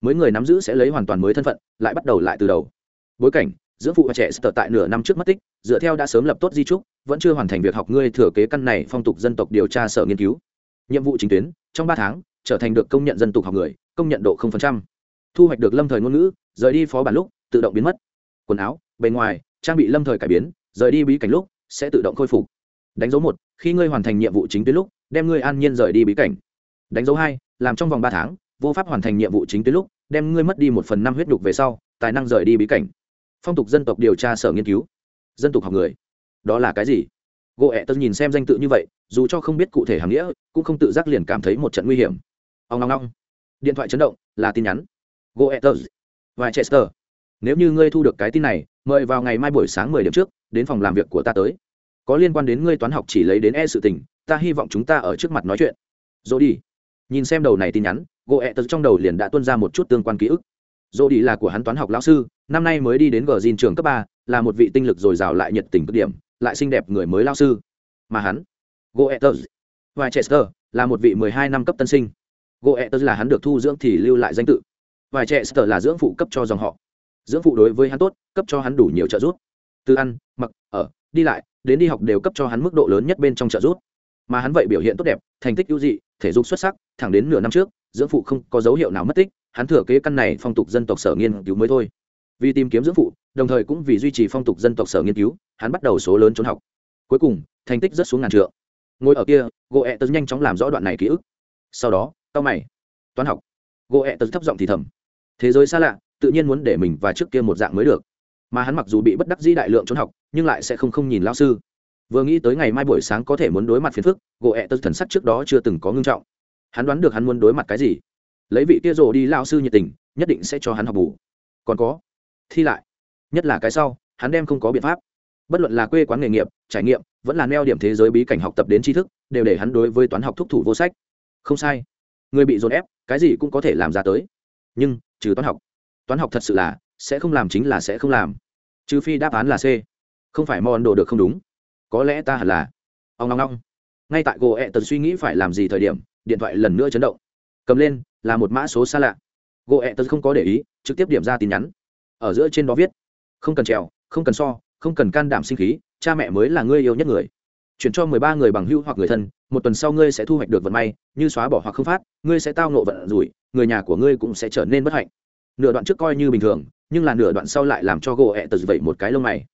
Mới người nắm giữ sẽ lấy hoàn toàn mới thân phận, lại bắt đầu lại từ đầu. Bối cảnh dưỡng phụ và trẻ sở tại nửa năm trước mất tích, dựa theo đã sớm lập tốt di trúc, vẫn chưa hoàn thành việc học ngươi thừa kế căn này phong tục dân tộc điều tra sở nghiên cứu. Nhiệm vụ chính tuyến, trong ba tháng, trở thành được công nhận dân tục học người, công nhận độ 0%. thu hoạch được lâm thời ngôn ngữ, rời đi phó bản lúc, tự động biến mất. Quần áo, bề ngoài, trang bị lâm thời cải biến, rời đi bí cảnh lúc, sẽ tự động khôi phục. Đánh dấu một, khi ngươi hoàn thành nhiệm vụ chính tuyến lúc, đem ngươi an nhiên rời đi bí cảnh đánh dấu hai, làm trong vòng ba tháng, vô pháp hoàn thành nhiệm vụ chính tuyến lúc, đem ngươi mất đi một phần năm huyết đục về sau, tài năng rời đi bí cảnh. Phong tục dân tộc điều tra sở nghiên cứu. Dân tộc học người. Đó là cái gì? Gỗ ẹ tớ nhìn xem danh tự như vậy, dù cho không biết cụ thể hàm nghĩa, cũng không tự giác liền cảm thấy một trận nguy hiểm. Ông ngong ngong điện thoại chấn động, là tin nhắn. Gỗ ẹ tớ và chester nếu như ngươi thu được cái tin này, mời vào ngày mai buổi sáng mười điểm trước, đến phòng làm việc của ta tới. Có liên quan đến ngươi toán học chỉ lấy đến e sự tình, ta hy vọng chúng ta ở trước mặt nói chuyện. Rồi đi nhìn xem đầu này tin nhắn gỗ ẹ tật trong đầu liền đã tuân ra một chút tương quan ký ức. Dô đi là của hắn toán học lão sư, năm nay mới đi đến gờ dìn trường cấp ba, là một vị tinh lực dồi dào lại nhiệt tình cực điểm, lại xinh đẹp người mới lao sư. Mà hắn goethez và chester là một vị mười hai năm cấp tân sinh. Goethez là hắn được thu dưỡng thì lưu lại danh tự. Và chester là dưỡng phụ cấp cho dòng họ. Dưỡng phụ đối với hắn tốt, cấp cho hắn đủ nhiều trợ giúp. Từ ăn, mặc, ở, đi lại, đến đi học đều cấp cho hắn mức độ lớn nhất bên trong trợ giúp. Mà hắn vậy biểu hiện tốt đẹp, thành tích ưu dị thể dục xuất sắc, thẳng đến nửa năm trước, dưỡng phụ không có dấu hiệu nào mất tích, hắn thừa kế căn này phong tục dân tộc sở nghiên cứu mới thôi. Vì tìm kiếm dưỡng phụ, đồng thời cũng vì duy trì phong tục dân tộc sở nghiên cứu, hắn bắt đầu số lớn trốn học. Cuối cùng, thành tích rất xuống ngàn trượng. Ngồi ở kia gỗ ẹ tớ nhanh chóng làm rõ đoạn này ký ức. Sau đó tao mày. Toán học. Gỗ ẹ tớ thấp giọng thì thầm. Thế giới xa lạ, tự nhiên muốn để mình và trước kia một dạng mới được. Mà hắn mặc dù bị bất đắc dĩ đại lượng trốn học, nhưng lại sẽ không không nhìn lao sư vừa nghĩ tới ngày mai buổi sáng có thể muốn đối mặt phiền phức, gỗ ẹ tớ thần sắc trước đó chưa từng có ngưng trọng. Hắn đoán được hắn muốn đối mặt cái gì. Lấy vị kia rồ đi lao sư nhiệt tình, nhất định sẽ cho hắn học bù. Còn có, thi lại. Nhất là cái sau, hắn đem không có biện pháp. Bất luận là quê quán nghề nghiệp, trải nghiệm, vẫn là neo điểm thế giới bí cảnh học tập đến tri thức, đều để hắn đối với toán học thúc thủ vô sách. Không sai. Người bị dồn ép, cái gì cũng có thể làm ra tới. Nhưng, trừ toán học. Toán học thật sự là, sẽ không làm chính là sẽ không làm. Trừ phi đáp án là c. Không phải mòn đồ được không đúng có lẽ ta hẳn là. Ông ngong ngong. Ngay tại gỗ ẹ tần suy nghĩ phải làm gì thời điểm, điện thoại lần nữa chấn động. Cầm lên, là một mã số xa lạ. Gỗ ẹ tần không có để ý, trực tiếp điểm ra tin nhắn. Ở giữa trên đó viết, không cần trèo, không cần so, không cần can đảm sinh khí, cha mẹ mới là ngươi yêu nhất người. Chuyển cho mười ba người bằng hữu hoặc người thân, một tuần sau ngươi sẽ thu hoạch được vận may, như xóa bỏ hoặc không phát, ngươi sẽ tao nộ vận rủi, người nhà của ngươi cũng sẽ trở nên bất hạnh. Nửa đoạn trước coi như bình thường, nhưng là nửa đoạn sau lại làm cho gỗ ẹ tật vậy một cái lông mày.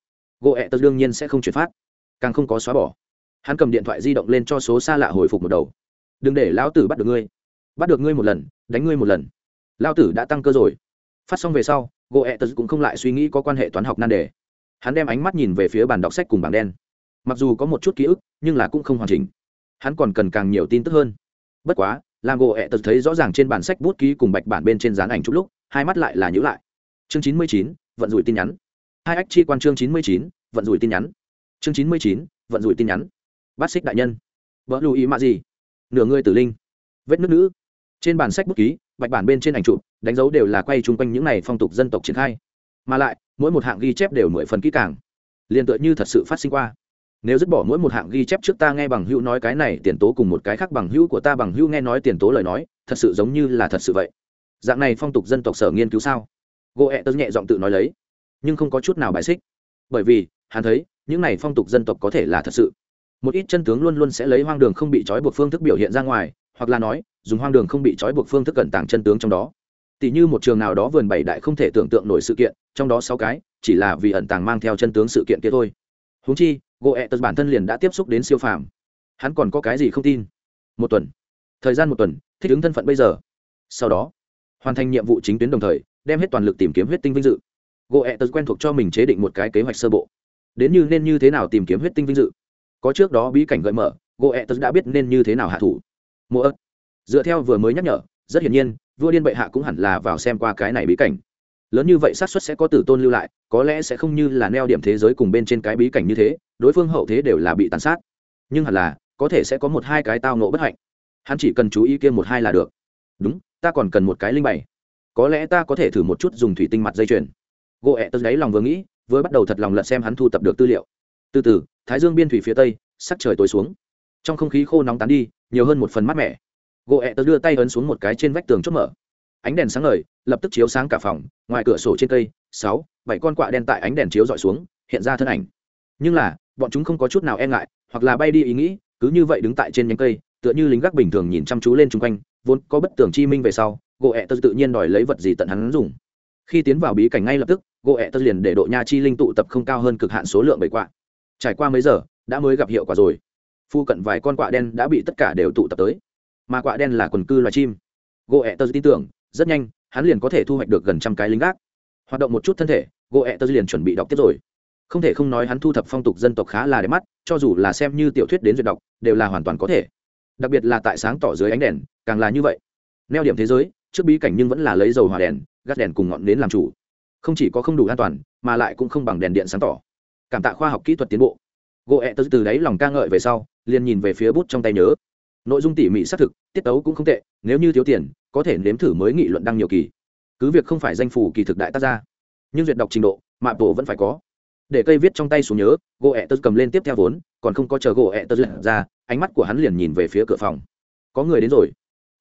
Gỗ ẹ tật đương nhiên sẽ không chuyển phát càng không có xóa bỏ. Hắn cầm điện thoại di động lên cho số xa lạ hồi phục một đầu. Đừng để lão tử bắt được ngươi. Bắt được ngươi một lần, đánh ngươi một lần. Lão tử đã tăng cơ rồi. Phát xong về sau gỗ ẹ tật cũng không lại suy nghĩ có quan hệ toán học nan đề. Hắn đem ánh mắt nhìn về phía bàn đọc sách cùng bảng đen. Mặc dù có một chút ký ức, nhưng là cũng không hoàn chỉnh. Hắn còn cần càng nhiều tin tức hơn. Bất quá, làm gỗ ẹ tật thấy rõ ràng trên bản sách bút ký cùng bạch bản bên trên dán ảnh chút lúc, hai mắt lại là nhữ lại. Chương chín mươi chín, vận rủi tin nhắn. Hai ách chi quan chương chín mươi chín, vận rủi tin nhắn chương chín mươi chín, vận rủi tin nhắn. Bát xích đại nhân. Vợ lưu ý mạ gì? Nửa người tử linh. Vết nước nữ. Trên bản sách bút ký, bạch bản bên trên ảnh chụp, đánh dấu đều là quay chung quanh những này phong tục dân tộc triển khai. Mà lại, mỗi một hạng ghi chép đều mười phần kỹ càng. Liền tựa như thật sự phát sinh qua. Nếu dứt bỏ mỗi một hạng ghi chép trước ta nghe bằng hữu nói cái này, tiền tố cùng một cái khác bằng hữu của ta bằng hữu nghe nói tiền tố lời nói, thật sự giống như là thật sự vậy. Dạng này phong tục dân tộc sở nghiên cứu sao? Gỗ ẹ tớ nhẹ giọng tự nói lấy, nhưng không có chút nào bài xích. Bởi vì, hắn thấy những này phong tục dân tộc có thể là thật sự. Một ít chân tướng luôn luôn sẽ lấy hoang đường không bị trói buộc phương thức biểu hiện ra ngoài, hoặc là nói, dùng hoang đường không bị trói buộc phương thức cẩn tàng chân tướng trong đó. Tỷ như một trường nào đó vườn bảy đại không thể tưởng tượng nổi sự kiện, trong đó sáu cái, chỉ là vì ẩn tàng mang theo chân tướng sự kiện kia thôi. Húng chi gỗ ẹ tật bản thân liền đã tiếp xúc đến siêu phàm. Hắn còn có cái gì không tin? Một tuần. Thời gian một tuần, thích ứng thân phận bây giờ. Sau đó, hoàn thành nhiệm vụ chính tuyến đồng thời, đem hết toàn lực tìm kiếm huyết tinh vinh dự. Gỗ ẹ tật quen thuộc cho mình chế định một cái kế hoạch sơ bộ đến như nên như thế nào tìm kiếm huyết tinh vinh dự? Có trước đó bí cảnh gợi mở gỗ ẹ tật đã biết nên như thế nào hạ thủ. Mùa ớt dựa theo vừa mới nhắc nhở, rất hiển nhiên, vua điên bệ hạ cũng hẳn là vào xem qua cái này bí cảnh. Lớn như vậy xác suất sẽ có tử tôn lưu lại, có lẽ sẽ không như là neo điểm thế giới cùng bên trên cái bí cảnh như thế, đối phương hậu thế đều là bị tàn sát. Nhưng hẳn là, có thể sẽ có một hai cái tao nộ bất hạnh. Hắn chỉ cần chú ý kia một hai là được. Đúng, ta còn cần một cái linh bày. Có lẽ ta có thể thử một chút dùng thủy tinh mặt dây chuyền. Gỗ ẹ tớ đáy lòng vừa nghĩ vừa bắt đầu thật lòng lật xem hắn thu tập được tư liệu. Từ từ, thái dương biên thủy phía tây, sắc trời tối xuống. Trong không khí khô nóng tán đi, nhiều hơn một phần mát mẻ. Gỗ ẹ tớ đưa tay ấn xuống một cái trên vách tường chốt mở. Ánh đèn sáng ngời, lập tức chiếu sáng cả phòng, ngoài cửa sổ trên cây, sáu, bảy con quạ đen tại ánh đèn chiếu dọi xuống, hiện ra thân ảnh. Nhưng là, bọn chúng không có chút nào e ngại, hoặc là bay đi ý nghĩ, cứ như vậy đứng tại trên nhánh cây, tựa như lính gác bình thường nhìn chăm chú lên chung quanh, vốn có bất tưởng chi minh về sau, gỗ ẹ tớ tự nhiên đòi lấy vật gì tận hắn dùng khi tiến vào bí cảnh ngay lập tức gỗ ẹ tớ liền để độ nha chi linh tụ tập không cao hơn cực hạn số lượng bảy quạ. Trải qua mấy giờ, đã mới gặp hiệu quả rồi. Phu cận vài con quạ đen đã bị tất cả đều tụ tập tới. Mà quạ đen là quần cư loài chim. Gỗ ẹ tớ tin tưởng, rất nhanh, hắn liền có thể thu hoạch được gần trăm cái lính gác. Hoạt động một chút thân thể gỗ ẹ tớ liền chuẩn bị đọc tiếp rồi. Không thể không nói hắn thu thập phong tục dân tộc khá là đẹp mắt, cho dù là xem như tiểu thuyết đến duyệt đọc, đều là hoàn toàn có thể. Đặc biệt là tại sáng tỏ dưới ánh đèn, càng là như vậy. Neo điểm thế giới trước bí cảnh nhưng vẫn là lấy dầu hỏa đèn, gắt đèn cùng ngọn nến làm chủ. Không chỉ có không đủ an toàn, mà lại cũng không bằng đèn điện sáng tỏ. Cảm tạ khoa học kỹ thuật tiến bộ. Gỗ ẹ tớ từ đáy lòng ca ngợi về sau, liền nhìn về phía bút trong tay nhớ. Nội dung tỉ mỉ xác thực, tiết tấu cũng không tệ, nếu như thiếu tiền, có thể nếm thử mới nghị luận đăng nhiều kỳ. Cứ việc không phải danh phủ kỳ thực đại tác gia, nhưng duyệt đọc trình độ mạ bộ vẫn phải có. Để cây viết trong tay xuống nhớ, gỗ ẹ tớ cầm lên tiếp theo vốn, còn không có chờ gỗ ẹ tớ ra, ánh mắt của hắn liền nhìn về phía cửa phòng. Có người đến rồi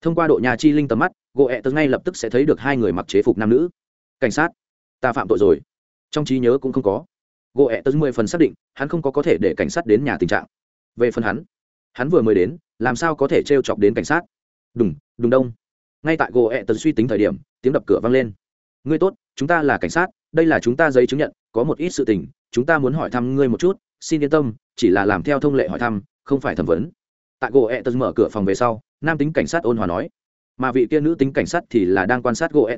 thông qua độ nhà chi linh tầm mắt, gỗ ẹ tớ ngay lập tức sẽ thấy được hai người mặc chế phục nam nữ. Cảnh sát, ta phạm tội rồi. Trong trí nhớ cũng không có. Gỗ ẹ tớ mười phần xác định, hắn không có có thể để cảnh sát đến nhà tình trạng. Về phần hắn hắn vừa mới đến, làm sao có thể t r e o chọc đến cảnh sát? Đùng đùng đông. Ngay tại gỗ ẹ tớ suy tính thời điểm, tiếng đập cửa vang lên. Ngươi tốt, chúng ta là cảnh sát, đây là chúng ta giấy chứng nhận, có một ít sự tình, chúng ta muốn hỏi thăm ngươi một chút, xin yên tâm, chỉ là làm theo thông lệ hỏi thăm, không phải thẩm vấn. Tại gỗ ẹ tớ mở cửa phòng về sau nam tính cảnh sát ôn hòa nói, mà vị kia nữ tính cảnh sát thì là đang quan sát gỗ ẹ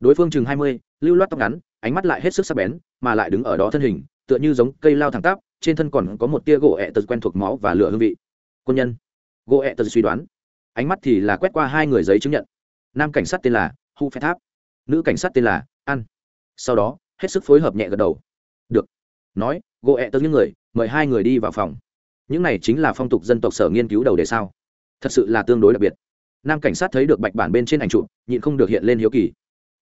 đối phương chừng hai mươi, lưu loát tóc ngắn, ánh mắt lại hết sức sắc bén, mà lại đứng ở đó thân hình, tựa như giống cây lao thẳng tắp, trên thân còn có một tia gỗ ẹ quen thuộc máu và lửa hương vị. Quân nhân gỗ ẹ suy đoán, ánh mắt thì là quét qua hai người giấy chứng nhận. Nam cảnh sát tên là hu phe tháp, nữ cảnh sát tên là an. Sau đó, hết sức phối hợp nhẹ gật đầu. Được. Nói gỗ ẹ tật những người, mời hai người đi vào phòng. Những này chính là phong tục dân tộc sở nghiên cứu đầu đề sao thật sự là tương đối đặc biệt. Nam cảnh sát thấy được bạch bản bên trên ảnh chụp, nhịn không được hiện lên hiếu kỳ.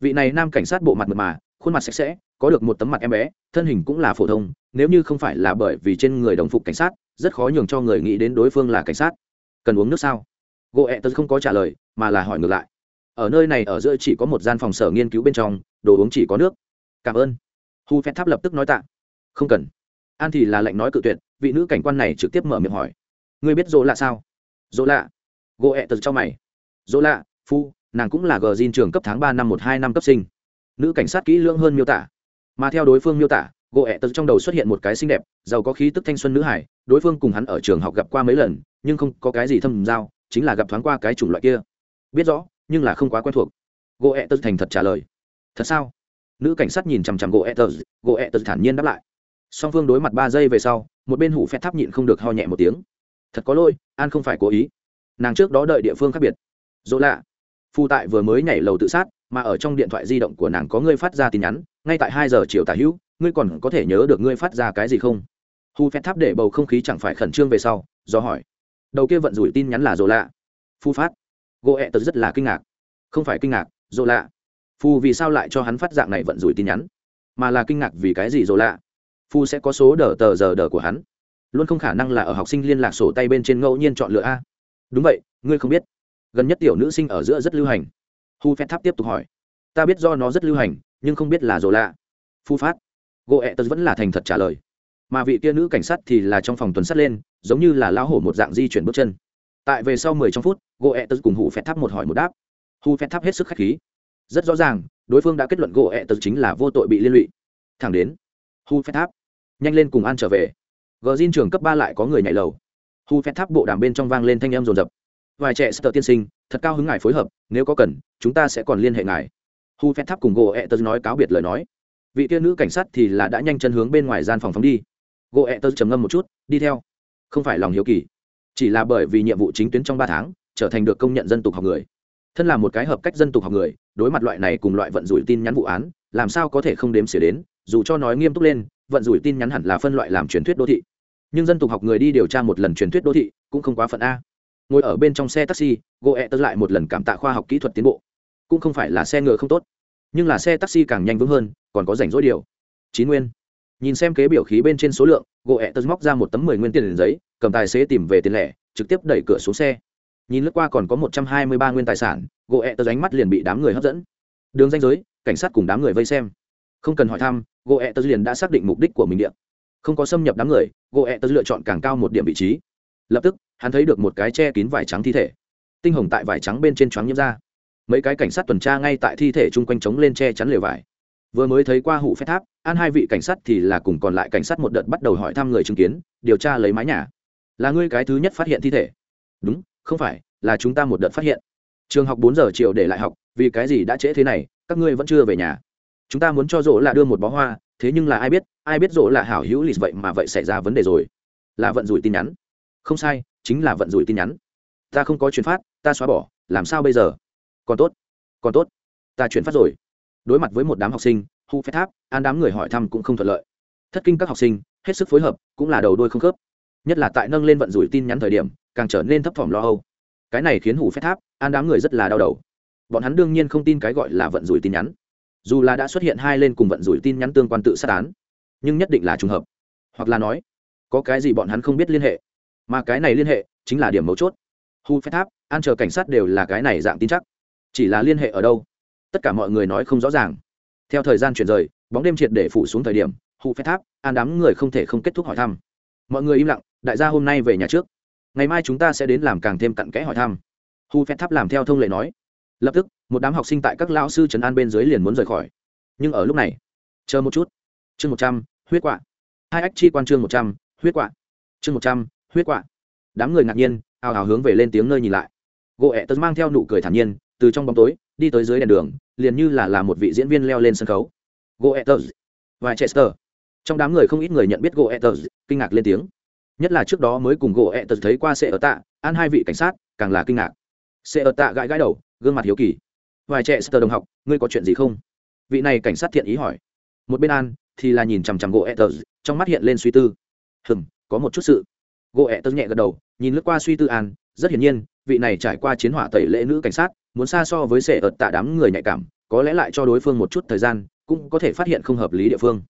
Vị này nam cảnh sát bộ mặt mật mà, khuôn mặt sạch sẽ, có được một tấm mặt em bé, thân hình cũng là phổ thông, nếu như không phải là bởi vì trên người đồng phục cảnh sát, rất khó nhường cho người nghĩ đến đối phương là cảnh sát. Cần uống nước sao? Gỗ ẹ tớ không có trả lời, mà là hỏi ngược lại. Ở nơi này ở giữa chỉ có một gian phòng sở nghiên cứu bên trong, đồ uống chỉ có nước. Cảm ơn. Hu phép tháp lập tức nói tạ. Không cần. An thì là lệnh nói cự tuyệt, vị nữ cảnh quan này trực tiếp mở miệng hỏi. Ngươi biết rỗ là sao? Dỗ lạ. Gỗ ẹ tật cho mày. Dỗ lạ, phu, nàng cũng là gờ diên trường cấp tháng ba năm một hai năm cấp sinh. Nữ cảnh sát kỹ lưỡng hơn miêu tả. Mà theo đối phương miêu tả, gỗ ẹ tật trong đầu xuất hiện một cái xinh đẹp, giàu có khí tức thanh xuân nữ hải. Đối phương cùng hắn ở trường học gặp qua mấy lần, nhưng không có cái gì thâm giao, chính là gặp thoáng qua cái chủng loại kia. Biết rõ, nhưng là không quá quen thuộc. Gỗ ẹ tật thành thật trả lời. Thật sao? Nữ cảnh sát nhìn chằm chằm gỗ ẹ tật gỗ ẹ tật thản nhiên đáp lại. Song phương đối mặt ba giây về sau, một bên hủ phép tháp nhịn không được ho nhẹ một tiếng thật có lỗi, an không phải cố ý. Nàng trước đó đợi địa phương khác biệt. Dỗ lạ. Phu tại vừa mới nhảy lầu tự sát, mà ở trong điện thoại di động của nàng có ngươi phát ra tin nhắn, ngay tại hai giờ chiều tả hữu, ngươi còn có thể nhớ được ngươi phát ra cái gì không? Hu phép tháp để bầu không khí chẳng phải khẩn trương về sau, do hỏi. Đầu kia vận rủi tin nhắn là dỗ lạ. Phu phát. Gỗ ẹ tật rất là kinh ngạc. Không phải kinh ngạc, dỗ lạ. Phu vì sao lại cho hắn phát dạng này vận rủi tin nhắn? Mà là kinh ngạc vì cái gì dỗ lạ? Phu sẽ có số đờ tờ giờ đờ của hắn luôn không khả năng là ở học sinh liên lạc sổ tay bên trên ngẫu nhiên chọn lựa a. Đúng vậy, ngươi không biết. Gần nhất tiểu nữ sinh ở giữa rất lưu hành. Hu phép tháp tiếp tục hỏi. Ta biết do nó rất lưu hành, nhưng không biết là rồ lạ. Phu phát. Gỗ ẹ tật vẫn là thành thật trả lời. Mà vị kia nữ cảnh sát thì là trong phòng tuần sắt lên, giống như là lão hổ một dạng di chuyển bước chân. Tại về sau mười trong phút gỗ ẹ tật cùng hủ phép tháp một hỏi một đáp. Hu phép tháp hết sức khách khí. Rất rõ ràng, đối phương đã kết luận gỗ ẹ tật chính là vô tội bị liên lụy. Thẳng đến, hu phép tháp nhanh lên cùng an trở về gờ zin trường cấp ba lại có người nhảy lầu. Hu phép tháp bộ đàm bên trong vang lên thanh em rồn rập vài trẻ sơ tiên sinh, thật cao hứng ngài phối hợp, nếu có cần, chúng ta sẽ còn liên hệ ngài. Hu phép tháp cùng gỗ ẹ e tớ nói cáo biệt lời nói. Vị kia nữ cảnh sát thì là đã nhanh chân hướng bên ngoài gian phòng phóng đi. Gỗ ẹ e tớ trầm ngâm một chút, đi theo. Không phải lòng hiếu kỳ, chỉ là bởi vì nhiệm vụ chính tuyến trong ba tháng, trở thành được công nhận dân tục học người. Thân là một cái hợp cách dân tục học người, đối mặt loại này cùng loại vận rủi tin nhắn vụ án, làm sao có thể không đếm xỉa đến, dù cho nói nghiêm túc lên, vận rủi tin nhắn hẳn là phân loại làm truyền thuyết đô thị nhưng dân tục học người đi điều tra một lần truyền thuyết đô thị cũng không quá phận a. Ngồi ở bên trong xe taxi gỗ ẹ tớ lại một lần cảm tạ khoa học kỹ thuật tiến bộ. Cũng không phải là xe ngựa không tốt, nhưng là xe taxi càng nhanh vững hơn, còn có rảnh rỗi điều. Chín nguyên. Nhìn xem kế biểu khí bên trên số lượng gỗ ẹ tớ móc ra một tấm mười nguyên tiền giấy, cầm tài xế tìm về tiền lẻ, trực tiếp đẩy cửa xuống xe. Nhìn lướt qua còn có một trăm hai mươi ba nguyên tài sản gỗ ẹ tớ ánh mắt liền bị đám người hấp dẫn. Đường danh giới, cảnh sát cùng đám người vây xem. Không cần hỏi thăm gỗ ẹ tớ liền đã xác định mục đích của mình điện không có xâm nhập đám người gỗ ẹ tớ lựa chọn càng cao một điểm vị trí. Lập tức, hắn thấy được một cái che kín vải trắng thi thể. Tinh hồng tại vải trắng bên trên choáng nhiễm ra. Mấy cái cảnh sát tuần tra ngay tại thi thể chung quanh trống lên che chắn lều vải. Vừa mới thấy qua hụ phép tháp, an hai vị cảnh sát thì là cùng còn lại cảnh sát một đợt bắt đầu hỏi thăm người chứng kiến, điều tra lấy mái nhà. Là ngươi cái thứ nhất phát hiện thi thể? Đúng, không phải, là chúng ta một đợt phát hiện. Trường học bốn giờ chiều để lại học, vì cái gì đã trễ thế này, các ngươi vẫn chưa về nhà. Chúng ta muốn cho rỗ là đưa một bó hoa thế nhưng là ai biết ai biết rỗ là hảo hữu lì vậy mà vậy xảy ra vấn đề rồi. Là vận rủi tin nhắn. Không sai, chính là vận rủi tin nhắn. Ta không có chuyển phát, ta xóa bỏ, làm sao bây giờ? Còn tốt còn tốt, ta chuyển phát rồi. Đối mặt với một đám học sinh, hu phép tháp, an đám người hỏi thăm cũng không thuận lợi. Thất kinh các học sinh, hết sức phối hợp, cũng là đầu đôi không khớp. Nhất là tại nâng lên vận rủi tin nhắn thời điểm, càng trở nên thấp thỏm lo âu. Cái này khiến hủ phép tháp, an đám người rất là đau đầu. Bọn hắn đương nhiên không tin cái gọi là vận rủi tin nhắn dù là đã xuất hiện hai lên cùng vận rủi tin nhắn tương quan tự sát án, nhưng nhất định là trùng hợp. Hoặc là nói, có cái gì bọn hắn không biết liên hệ. Mà cái này liên hệ chính là điểm mấu chốt. Hu phép tháp, an chờ cảnh sát đều là cái này dạng tin chắc. Chỉ là liên hệ ở đâu, tất cả mọi người nói không rõ ràng. Theo thời gian chuyển rời, bóng đêm triệt để phủ xuống thời điểm, Hu phép tháp, an đám người không thể không kết thúc hỏi thăm. Mọi người im lặng, đại gia hôm nay về nhà trước. Ngày mai chúng ta sẽ đến làm càng thêm cặn kẽ hỏi thăm. Hu phép tháp làm theo thông lệ nói. Lập tức một đám học sinh tại các lao sư trấn an bên dưới liền muốn rời khỏi. Nhưng ở lúc này, chờ một chút. Chương một trăm, huyết quạ. Hai ách chi quan chương một trăm, huyết quạ. Chương một trăm, huyết quạ. Đám người ngạc nhiên, ào ào hướng về lên tiếng nơi nhìn lại. Gỗ ẹ tật mang theo nụ cười thản nhiên, từ trong bóng tối, đi tới dưới đèn đường, liền như là là một vị diễn viên leo lên sân khấu. Goethers và chester trong đám người không ít người nhận biết goethers kinh ngạc lên tiếng. Nhất là trước đó mới cùng goethers thấy qua sẽ ở tạ an hai vị cảnh sát, càng là kinh ngạc. Sẽ ở tạ gãi gãi đầu, gương mặt hiếu kỳ vài trẻ sơ đồng học, ngươi có chuyện gì không? Vị này cảnh sát thiện ý hỏi. Một bên an thì là nhìn chằm chằm gỗ etters, trong mắt hiện lên suy tư. Hừm, có một chút sự. Gỗ etters nhẹ gật đầu, nhìn lướt qua suy tư an, rất hiển nhiên, vị này trải qua chiến hỏa tẩy lễ nữ cảnh sát, muốn xa so với sệ ợt tạ đám người nhạy cảm, có lẽ lại cho đối phương một chút thời gian, cũng có thể phát hiện không hợp lý địa phương.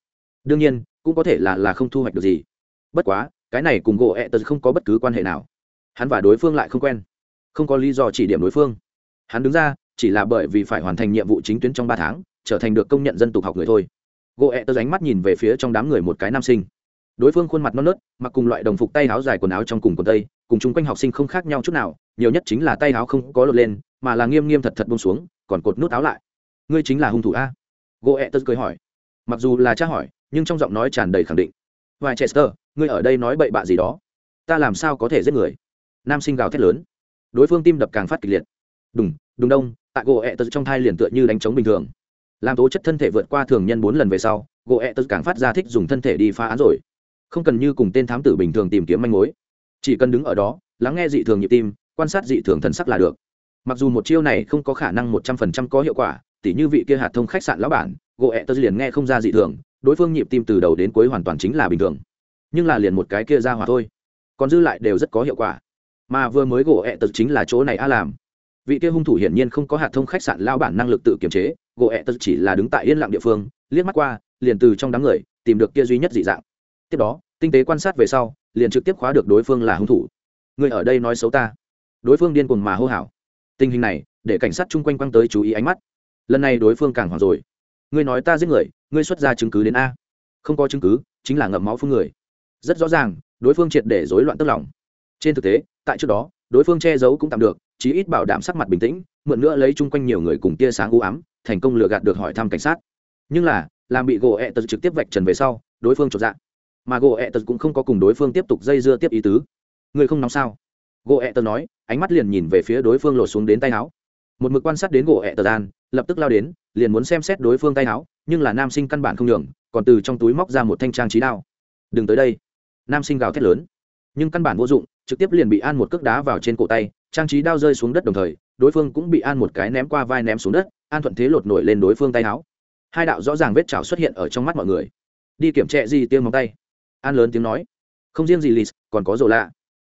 Đương nhiên, cũng có thể là là không thu hoạch được gì. Bất quá, cái này cùng gỗ ẹ tật không có bất cứ quan hệ nào. Hắn và đối phương lại không quen. Không có lý do chỉ điểm đối phương. Hắn đứng ra chỉ là bởi vì phải hoàn thành nhiệm vụ chính tuyến trong ba tháng, trở thành được công nhận dân tục học người thôi. Gỗ ẹ tật ánh mắt nhìn về phía trong đám người một cái nam sinh. Đối phương khuôn mặt non nớt, mặc cùng loại đồng phục tay áo dài quần áo trong cùng quần tây, cùng chung quanh học sinh không khác nhau chút nào, nhiều nhất chính là tay áo không có lột lên, mà là nghiêm nghiêm thật thật bông xuống, còn cột nút áo lại. Ngươi chính là hung thủ a? Gỗ ẹ tật cười hỏi. Mặc dù là tra hỏi, nhưng trong giọng nói tràn đầy khẳng định. Vài chester ngươi ở đây nói bậy bạ gì đó? Ta làm sao có thể giết người? Nam sinh gào thét lớn. Đối phương tim đập càng phát kịch liệt. Đùng đùng đông tại gỗ ẹ tật trong thai liền tựa như đánh trống bình thường. Làm tố chất thân thể vượt qua thường nhân bốn lần về sau, gỗ ẹ tật càng phát ra thích dùng thân thể đi phá án rồi. Không cần như cùng tên thám tử bình thường tìm kiếm manh mối. Chỉ cần đứng ở đó, lắng nghe dị thường nhịp tim, quan sát dị thường thần sắc là được. Mặc dù một chiêu này không có khả năng một trăm phần trăm có hiệu quả, tỉ như vị kia hạt thông khách sạn lão bản, gỗ ẹ tật liền nghe không ra dị thường, đối phương nhịp tim từ đầu đến cuối hoàn toàn chính là bình thường. Nhưng là liền một cái kia ra hỏa thôi. Còn dư lại đều rất có hiệu quả. Mà vừa mới gỗ ẹ tật chính là chỗ này a làm vị kia hung thủ hiển nhiên không có hạt thông khách sạn lao bản năng lực tự kiềm chế, gỗ ẹ tật chỉ là đứng tại yên lặng địa phương, liếc mắt qua, liền từ trong đám người tìm được kia duy nhất dị dạng. Tiếp đó, tinh tế quan sát về sau, liền trực tiếp khóa được đối phương là hung thủ. Người ở đây nói xấu ta. Đối phương điên cuồng mà hô hào. Tình hình này, để cảnh sát chung quanh quăng tới chú ý ánh mắt. Lần này đối phương càng hoảng rồi. Ngươi nói ta giết người, ngươi xuất ra chứng cứ đến a. Không có chứng cứ, chính là ngậm máu phương người. Rất rõ ràng, đối phương triệt để rối loạn tức lòng. Trên thực tế, tại trước đó, đối phương che giấu cũng tạm được chí ít bảo đảm sắc mặt bình tĩnh, mượn nữa lấy chung quanh nhiều người cùng tia sáng u ám, thành công lừa gạt được hỏi thăm cảnh sát. Nhưng là, làm bị gỗ ẹ tật trực tiếp vạch trần về sau, đối phương chột dạ. Mà gỗ ẹ tật cũng không có cùng đối phương tiếp tục dây dưa tiếp ý tứ. Người không nóng sao? Gỗ ẹ tật nói, ánh mắt liền nhìn về phía đối phương lột xuống đến tay áo. Một mực quan sát đến gỗ ẹ tật an lập tức lao đến, liền muốn xem xét đối phương tay áo, nhưng là nam sinh căn bản không nhường, còn từ trong túi móc ra một thanh trang trí đao. Đừng tới đây. Nam sinh gào thét lớn. Nhưng căn bản vô dụng, trực tiếp liền bị an một cước đá vào trên cổ tay trang trí đao rơi xuống đất đồng thời, đối phương cũng bị an một cái ném qua vai ném xuống đất, an thuận thế lột nổi lên đối phương tay áo. Hai đạo rõ ràng vết chảo xuất hiện ở trong mắt mọi người. Đi kiểm tra gì tiêm móng tay. An lớn tiếng nói. Không riêng gì lì còn có rồ lạ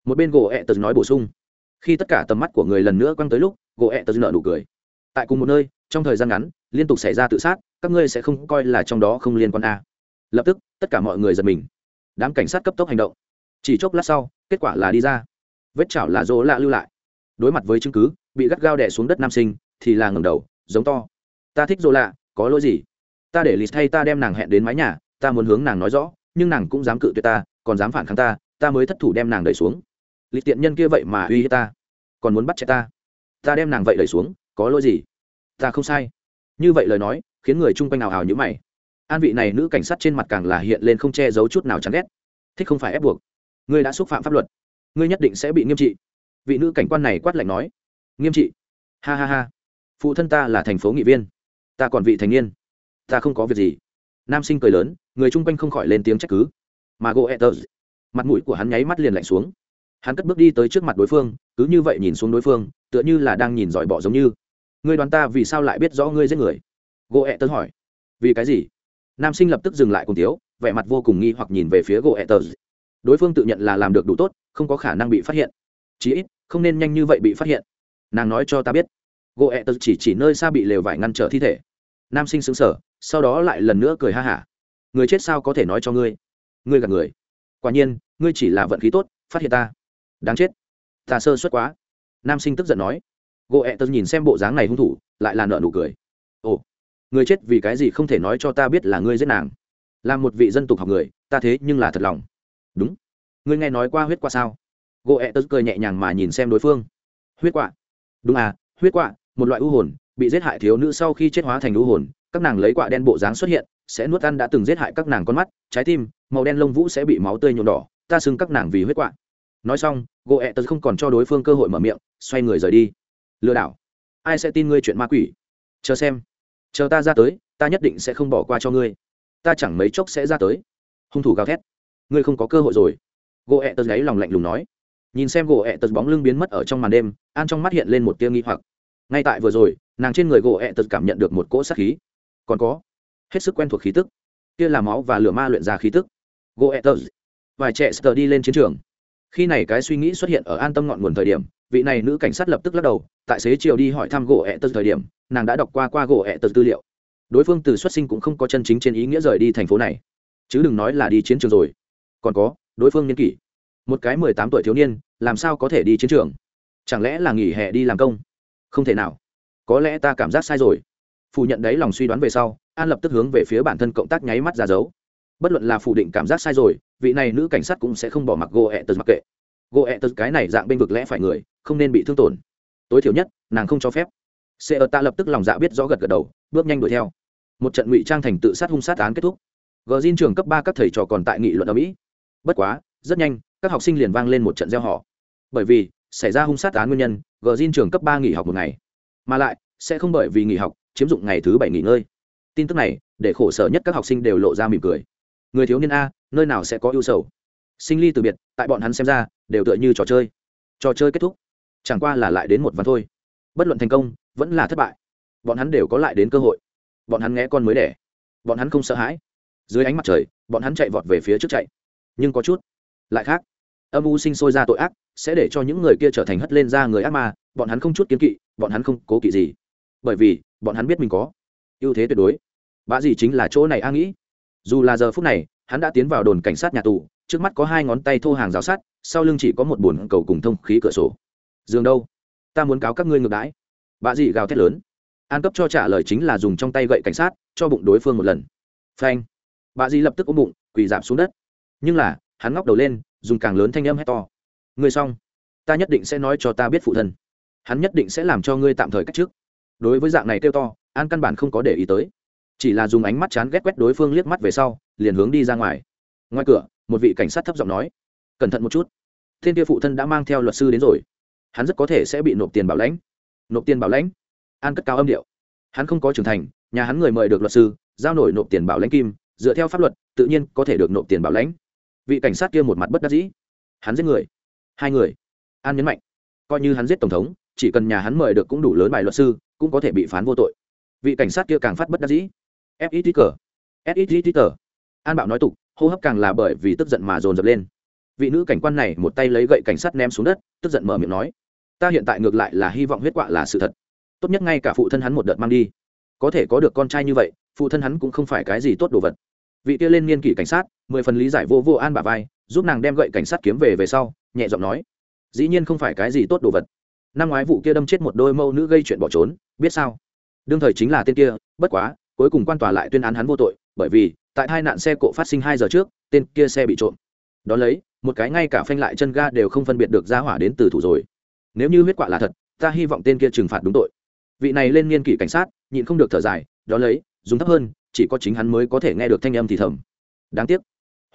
một bên gỗ ẹ tật nói bổ sung. Khi tất cả tầm mắt của người lần nữa quăng tới lúc, gỗ ẹ tật nợ nụ cười. Tại cùng một nơi, trong thời gian ngắn, liên tục xảy ra tự sát, các ngươi sẽ không coi là trong đó không liên quan a. Lập tức, tất cả mọi người giật mình. Đám cảnh sát cấp tốc hành động. Chỉ chốc lát sau, kết quả là đi ra. Vết chảo là dỗ lạ lưu lại đối mặt với chứng cứ, bị gắt gao đẻ xuống đất nam sinh, thì là ngầm đầu, giống to. Ta thích dô lạ có lỗi gì? Ta để lịt thay ta đem nàng hẹn đến mái nhà, ta muốn hướng nàng nói rõ, nhưng nàng cũng dám cự tuyệt ta, còn dám phản kháng ta ta mới thất thủ đem nàng đẩy xuống. Lịch tiện nhân kia vậy mà uy hiếp ta, còn muốn bắt chạy ta. Ta đem nàng vậy đẩy xuống, có lỗi gì? Ta không sai. Như vậy lời nói, khiến người chung quanh nào hào như mày. An vị này nữ cảnh sát trên mặt càng là hiện lên không che giấu chút nào chán ghét. Thích không phải ép buộc. Ngươi đã xúc phạm pháp luật. Ngươi nhất định sẽ bị nghiêm trị vị nữ cảnh quan này quát lạnh nói, nghiêm trị. Ha ha ha, phụ thân ta là thành phố nghị viên, ta còn vị thành niên, ta không có việc gì. Nam sinh cười lớn, người chung quanh không khỏi lên tiếng trách cứ. Mà gỗ etters mặt mũi của hắn nháy mắt liền lạnh xuống. Hắn cất bước đi tới trước mặt đối phương, cứ như vậy nhìn xuống đối phương, tựa như là đang nhìn giỏi bọ giống như. Ngươi đoán ta vì sao lại biết rõ ngươi giết người? Gỗ etters hỏi. Vì cái gì? Nam sinh lập tức dừng lại cùng tiếu vẻ mặt vô cùng nghi hoặc nhìn về phía gỗ etters đối phương tự nhận là làm được đủ tốt, không có khả năng bị phát hiện chí ít, không nên nhanh như vậy bị phát hiện. Nàng nói cho ta biết. Gỗ etters chỉ chỉ nơi xa bị lều vải ngăn trở thi thể. Nam sinh xứng sở sau đó lại lần nữa cười ha hả. Người chết sao có thể nói cho ngươi? Ngươi gạt người. Quả nhiên, ngươi chỉ là vận khí tốt, phát hiện ta. Đáng chết. Ta sơ suất quá. Nam sinh tức giận nói. Gỗ ẹ tật nhìn xem bộ dáng này hung thủ, lại là nợ nụ cười. Ồ, người chết vì cái gì không thể nói cho ta biết là ngươi giết nàng? Là một vị dân tục học người, ta thế nhưng là thật lòng. Đúng. Ngươi nghe nói qua huyết qua sao? Gỗ ẹ tớ cười nhẹ nhàng mà nhìn xem đối phương. Huyết quạ. Đúng à huyết quạ, một loại u hồn, bị giết hại thiếu nữ sau khi chết hóa thành u hồn, các nàng lấy quạ đen bộ dáng xuất hiện, sẽ nuốt ăn đã từng giết hại các nàng con mắt, trái tim, màu đen lông vũ sẽ bị máu tươi nhuộm đỏ, ta xưng các nàng vì huyết quạ. Nói xong gỗ ẹ tớ không còn cho đối phương cơ hội mở miệng, xoay người rời đi. Lừa đảo. Ai sẽ tin ngươi chuyện ma quỷ? Chờ xem. Chờ ta ra tới, ta nhất định sẽ không bỏ qua cho ngươi. Ta chẳng mấy chốc sẽ ra tới. Hung thủ gào thét. Ngươi không có cơ hội rồi. Gỗ ẹ tớ gáy lòng lạnh lùng nói nhìn xem gỗ ẹ tật bóng lưng biến mất ở trong màn đêm an trong mắt hiện lên một tia nghi hoặc. Ngay tại vừa rồi nàng trên người gỗ ẹ tật cảm nhận được một cỗ sát khí. Còn có hết sức quen thuộc khí tức. Kia là máu và lửa ma luyện ra khí tức. Gỗ ẹt tật, vài trẻ sờ đi lên chiến trường. Khi này cái suy nghĩ xuất hiện ở an tâm ngọn nguồn thời điểm vị này nữ cảnh sát lập tức lắc đầu tại xế chiều đi hỏi thăm gỗ ẹ tật thời điểm nàng đã đọc qua qua gỗ ẹ tật tư liệu. Đối phương từ xuất sinh cũng không có chân chính trên ý nghĩa rời đi thành phố này. Chứ đừng nói là đi chiến trường rồi. Còn có đối phương niên kỷ một cái mười tám tuổi thiếu niên, làm sao có thể đi chiến trường? Chẳng lẽ là nghỉ hè đi làm công? Không thể nào. Có lẽ ta cảm giác sai rồi. Phủ nhận đấy lòng suy đoán về sau, an lập tức hướng về phía bản thân cộng tác nháy mắt ra dấu. Bất luận là phủ định cảm giác sai rồi, vị này nữ cảnh sát cũng sẽ không bỏ mặc gỗ ẹ tật mặc kệ. Gỗ ẹ tật cái này dạng bên vực lẽ phải người, không nên bị thương tổn. Tối thiểu nhất, nàng không cho phép. Sẽ ở ta lập tức lòng dạ biết rõ gật gật đầu, bước nhanh đuổi theo. Một trận ngụy trang thành tự sát hung sát án kết thúc. Gờ xin trường cấp ba các thầy trò còn tại nghị luận ở mỹ. Bất quá rất nhanh, các học sinh liền vang lên một trận gieo họ bởi vì, xảy ra hung sát án nguyên nhân gờ xin trường cấp ba nghỉ học một ngày. Mà lại, sẽ không bởi vì nghỉ học, chiếm dụng ngày thứ bảy nghỉ ngơi. Tin tức này, để khổ sở nhất các học sinh đều lộ ra mỉm cười. Người thiếu niên a, nơi nào sẽ có ưu sầu? Sinh ly từ biệt, tại bọn hắn xem ra, đều tựa như trò chơi. Trò chơi kết thúc. Chẳng qua là lại đến một ván thôi. Bất luận thành công, vẫn là thất bại. Bọn hắn đều có lại đến cơ hội. Bọn hắn nghe con mới đẻ. Bọn hắn không sợ hãi. Dưới ánh mặt trời, bọn hắn chạy vọt về phía trước chạy. Nhưng có chút lại khác, âm u sinh sôi ra tội ác, sẽ để cho những người kia trở thành hất lên ra người ác ma, bọn hắn không chút kiến kỵ, bọn hắn không cố kỵ gì. Bởi vì, bọn hắn biết mình có ưu thế tuyệt đối. Bạ gì chính là chỗ này a nghĩ. Dù là giờ phút này, hắn đã tiến vào đồn cảnh sát nhà tù, trước mắt có hai ngón tay thô hàng rào sát sau lưng chỉ có một bồn cầu cùng thông khí cửa sổ. Dường đâu? Ta muốn cáo các ngươi ngược đãi. Bạ gì gào thét lớn. An cấp cho trả lời chính là dùng trong tay gậy cảnh sát, cho bụng đối phương một lần. Phanh. Bạ gì lập tức ôm bụng, quỳ giảm xuống đất. Nhưng là hắn ngóc đầu lên, dùng càng lớn thanh âm hét to. Ngươi xong. Ta nhất định sẽ nói cho ta biết phụ thân. Hắn nhất định sẽ làm cho ngươi tạm thời cách trước. Đối với dạng này kêu to, an căn bản không có để ý tới. Chỉ là dùng ánh mắt chán ghét quét đối phương liếc mắt về sau, liền hướng đi ra ngoài. Ngoài cửa, một vị cảnh sát thấp giọng nói, cẩn thận một chút. Thiên kia phụ thân đã mang theo luật sư đến rồi. Hắn rất có thể sẽ bị nộp tiền bảo lãnh. Nộp tiền bảo lãnh? An cất cao âm điệu. Hắn không có trưởng thành, nhà hắn người mời được luật sư, giao nổi nộp tiền bảo lãnh kim, dựa theo pháp luật, tự nhiên có thể được nộp tiền bảo lãnh vị cảnh sát kia một mặt bất đắc dĩ. Hắn giết người. Hai người. An nhấn mạnh. Coi như hắn giết tổng thống, chỉ cần nhà hắn mời được cũng đủ lớn bài luật sư, cũng có thể bị phán vô tội. Vị cảnh sát kia càng phát bất đắc dĩ. Fit cờ fit cờ an bảo nói tục, hô hấp càng là bởi vì tức giận mà dồn dập lên. Vị nữ cảnh quan này một tay lấy gậy cảnh sát ném xuống đất, tức giận mở miệng nói, ta hiện tại ngược lại là hy vọng huyết quạ là sự thật. Tốt nhất ngay cả phụ thân hắn một đợt mang đi. Có thể có được con trai như vậy, phụ thân hắn cũng không phải cái gì tốt đồ vật. Vị kia lên niên kỷ cảnh sát mười phần lý giải vô vô an bà vai, giúp nàng đem gậy cảnh sát kiếm về về sau, nhẹ giọng nói, dĩ nhiên không phải cái gì tốt đồ vật. Năm ngoái vụ kia đâm chết một đôi mâu nữ gây chuyện bỏ trốn, biết sao? Đương thời chính là tên kia, bất quá, cuối cùng quan tòa lại tuyên án hắn vô tội, bởi vì, tại hai nạn xe cộ phát sinh hai giờ trước, tên kia xe bị trộm. Đ ó lấy, một cái ngay cả phanh lại chân ga đều không phân biệt được ra hỏa đến từ thủ rồi. Nếu như huyết quả là thật, ta hy vọng tên kia trừng phạt đúng tội. Vị này lên niên kỷ cảnh sát, nhịn không được thở dài, đó lấy, dùng thấp hơn, chỉ có chính hắn mới có thể nghe được thanh âm thì thầm. Đáng tiếc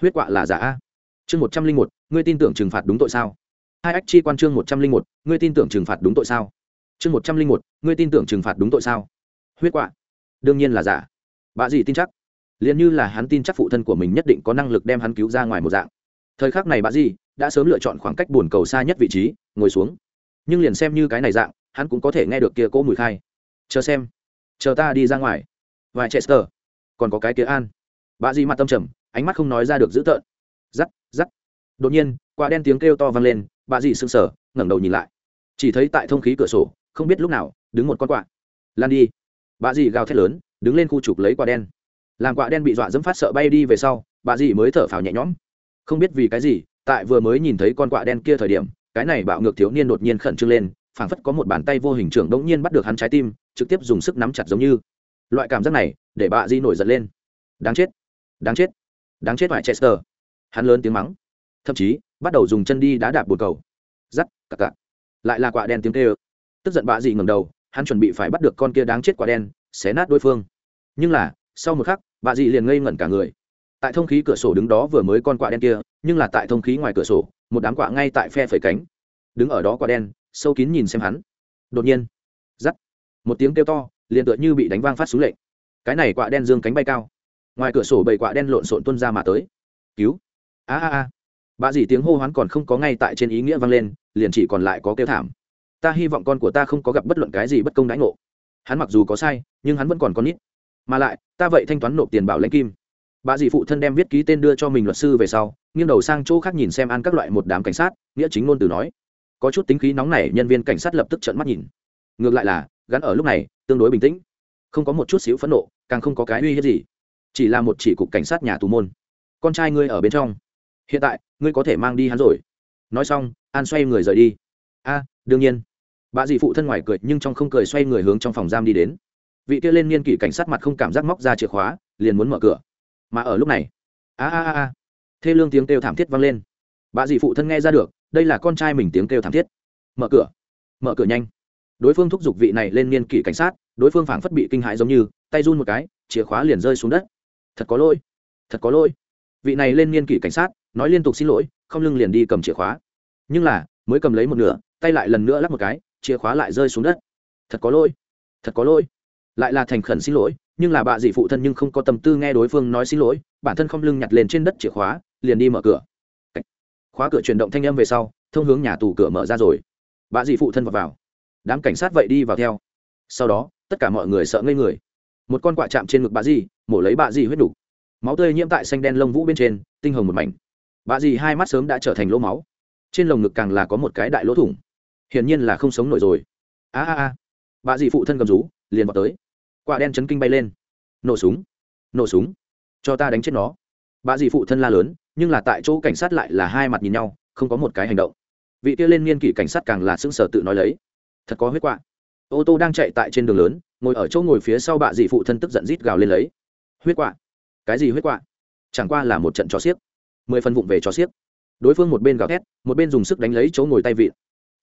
huyết quạ là giả a. Chương một trăm linh một, ngươi tin tưởng trừng phạt đúng tội sao? Hai ách chi quan chương một trăm linh một, ngươi tin tưởng trừng phạt đúng tội sao? Chương một trăm linh một, ngươi tin tưởng trừng phạt đúng tội sao? Huyết quạ, đương nhiên là giả. Bà gì tin chắc? Liền như là hắn tin chắc phụ thân của mình nhất định có năng lực đem hắn cứu ra ngoài một dạng. Thời khắc này bà gì đã sớm lựa chọn khoảng cách buồn cầu xa nhất vị trí, ngồi xuống. Nhưng liền xem như cái này dạng, hắn cũng có thể nghe được kia cỗ mùi khai. Chờ xem. Chờ ta đi ra ngoài. Vài chester. Còn có cái kia an. Bà gì mặt tâm trầm ánh mắt không nói ra được dữ tợn. Giắt giắt đột nhiên, quả đen tiếng kêu to vang lên, bà dì sững sờ, ngẩng đầu nhìn lại. Chỉ thấy tại thông khí cửa sổ, không biết lúc nào, đứng một con quạ. Lan đi. Bà dì gào thét lớn, đứng lên khu chụp lấy quả đen. Làm quả đen bị dọa dẫm phát sợ bay đi về sau, bà dì mới thở phào nhẹ nhõm. Không biết vì cái gì, tại vừa mới nhìn thấy con quạ đen kia thời điểm, cái này bạo ngược thiếu niên đột nhiên khẩn trương lên, phảng phất có một bàn tay vô hình trưởng đống nhiên bắt được hắn trái tim, trực tiếp dùng sức nắm chặt giống như. Loại cảm giác này, để bà dì nổi giận lên. Đáng chết. Đáng chết đáng chết phải chester hắn lớn tiếng mắng. Thậm chí, bắt đầu dùng chân đi đá đạp bồn cầu. Giắt cặc cặc. Lại là quả đen tiếng tê ơ tức giận bạ dị ngầm đầu, hắn chuẩn bị phải bắt được con kia đáng chết quả đen, xé nát đối phương. Nhưng là, sau một khắc, bạ dị liền ngây ngẩn cả người. Tại thông khí cửa sổ đứng đó vừa mới con quả đen kia, nhưng là tại thông khí ngoài cửa sổ, một đám quạ ngay tại phe phẩy cánh. Đứng ở đó quả đen, sâu kín nhìn xem hắn. Đột nhiên giắt một tiếng kêu to, liền tựa như bị đánh vang phát xuống lệnh. Cái này quả đen dương cánh bay cao ngoài cửa sổ bầy quạ đen lộn xộn tuân ra mà tới. Cứu. A a a. Bà dì tiếng hô hoán còn không có ngay tại trên ý nghĩa vang lên, liền chỉ còn lại có kêu thảm. Ta hy vọng con của ta không có gặp bất luận cái gì bất công đãi ngộ. Hắn mặc dù có sai, nhưng hắn vẫn còn con nít. Mà lại, ta vậy thanh toán nộp tiền bảo lãnh kim. Bà dì phụ thân đem viết ký tên đưa cho mình luật sư về sau, nghiêng đầu sang chỗ khác nhìn xem ăn các loại một đám cảnh sát, nghĩa chính ngôn từ nói. Có chút tính khí nóng này nhân viên cảnh sát lập tức trợn mắt nhìn. Ngược lại là, gắn ở lúc này, tương đối bình tĩnh. Không có một chút xíu phẫn nộ, càng không có cái uy hiếp gì chỉ là một chỉ cục cảnh sát nhà tù môn. Con trai ngươi ở bên trong. Hiện tại, ngươi có thể mang đi hắn rồi. Nói xong, an xoay người rời đi. A, đương nhiên. Bà dì phụ thân ngoài cười, nhưng trong không cười xoay người hướng trong phòng giam đi đến. Vị kia lên niên kỷ cảnh sát mặt không cảm giác móc ra chìa khóa, liền muốn mở cửa. Mà ở lúc này, a a a a, thê lương tiếng kêu thảm thiết vang lên. Bà dì phụ thân nghe ra được, đây là con trai mình tiếng kêu thảm thiết. Mở cửa. Mở cửa nhanh. Đối phương thúc giục vị này lên niên kỷ cảnh sát, đối phương phảng phất bị kinh hãi giống như, tay run một cái, chìa khóa liền rơi xuống đất thật có lỗi. Thật có lỗi. Vị này lên niên kỷ cảnh sát nói liên tục xin lỗi không lưng liền đi cầm chìa khóa. Nhưng là mới cầm lấy một nửa tay lại lần nữa lắp một cái chìa khóa lại rơi xuống đất. Thật có lỗi. Thật có lỗi. Lại là thành khẩn xin lỗi nhưng là bà dì phụ thân nhưng không có tâm tư nghe đối phương nói xin lỗi bản thân không lưng nhặt lên trên đất chìa khóa liền đi mở cửa. Khóa cửa chuyển động thanh âm về sau thông hướng nhà tù cửa mở ra rồi. Bà dì phụ thân vào, vào. Đám cảnh sát vậy đi vào theo. Sau đó tất cả mọi người sợ ngây người. Một con quạ chạm trên ngực bà dì mổ lấy bà dì huyết đủ máu tươi nhiễm tại xanh đen lông vũ bên trên, tinh hồng một mảnh. Bà dì hai mắt sớm đã trở thành lỗ máu. Trên lồng ngực càng là có một cái đại lỗ thủng. Hiển nhiên là không sống nổi rồi. A a a. Bà dì phụ thân cầm rú, liền vào tới. Quả đen chấn kinh bay lên. Nổ súng. Nổ súng. Cho ta đánh chết nó. Bà dì phụ thân la lớn, nhưng là tại chỗ cảnh sát lại là hai mặt nhìn nhau, không có một cái hành động. Vị kia lên niên kỷ cảnh sát càng là sững sờ tự nói lấy. Thật có huyết quạ. Ô tô đang chạy tại trên đường lớn, ngồi ở chỗ ngồi phía sau bà dì phụ thân tức giận rít gào lên lấy huyết quạ. Cái gì huyết quạ? Chẳng qua là một trận cho xiếc. Mười phần vụng về cho xiếc. Đối phương một bên gào thét, một bên dùng sức đánh lấy chỗ ngồi tay vịn.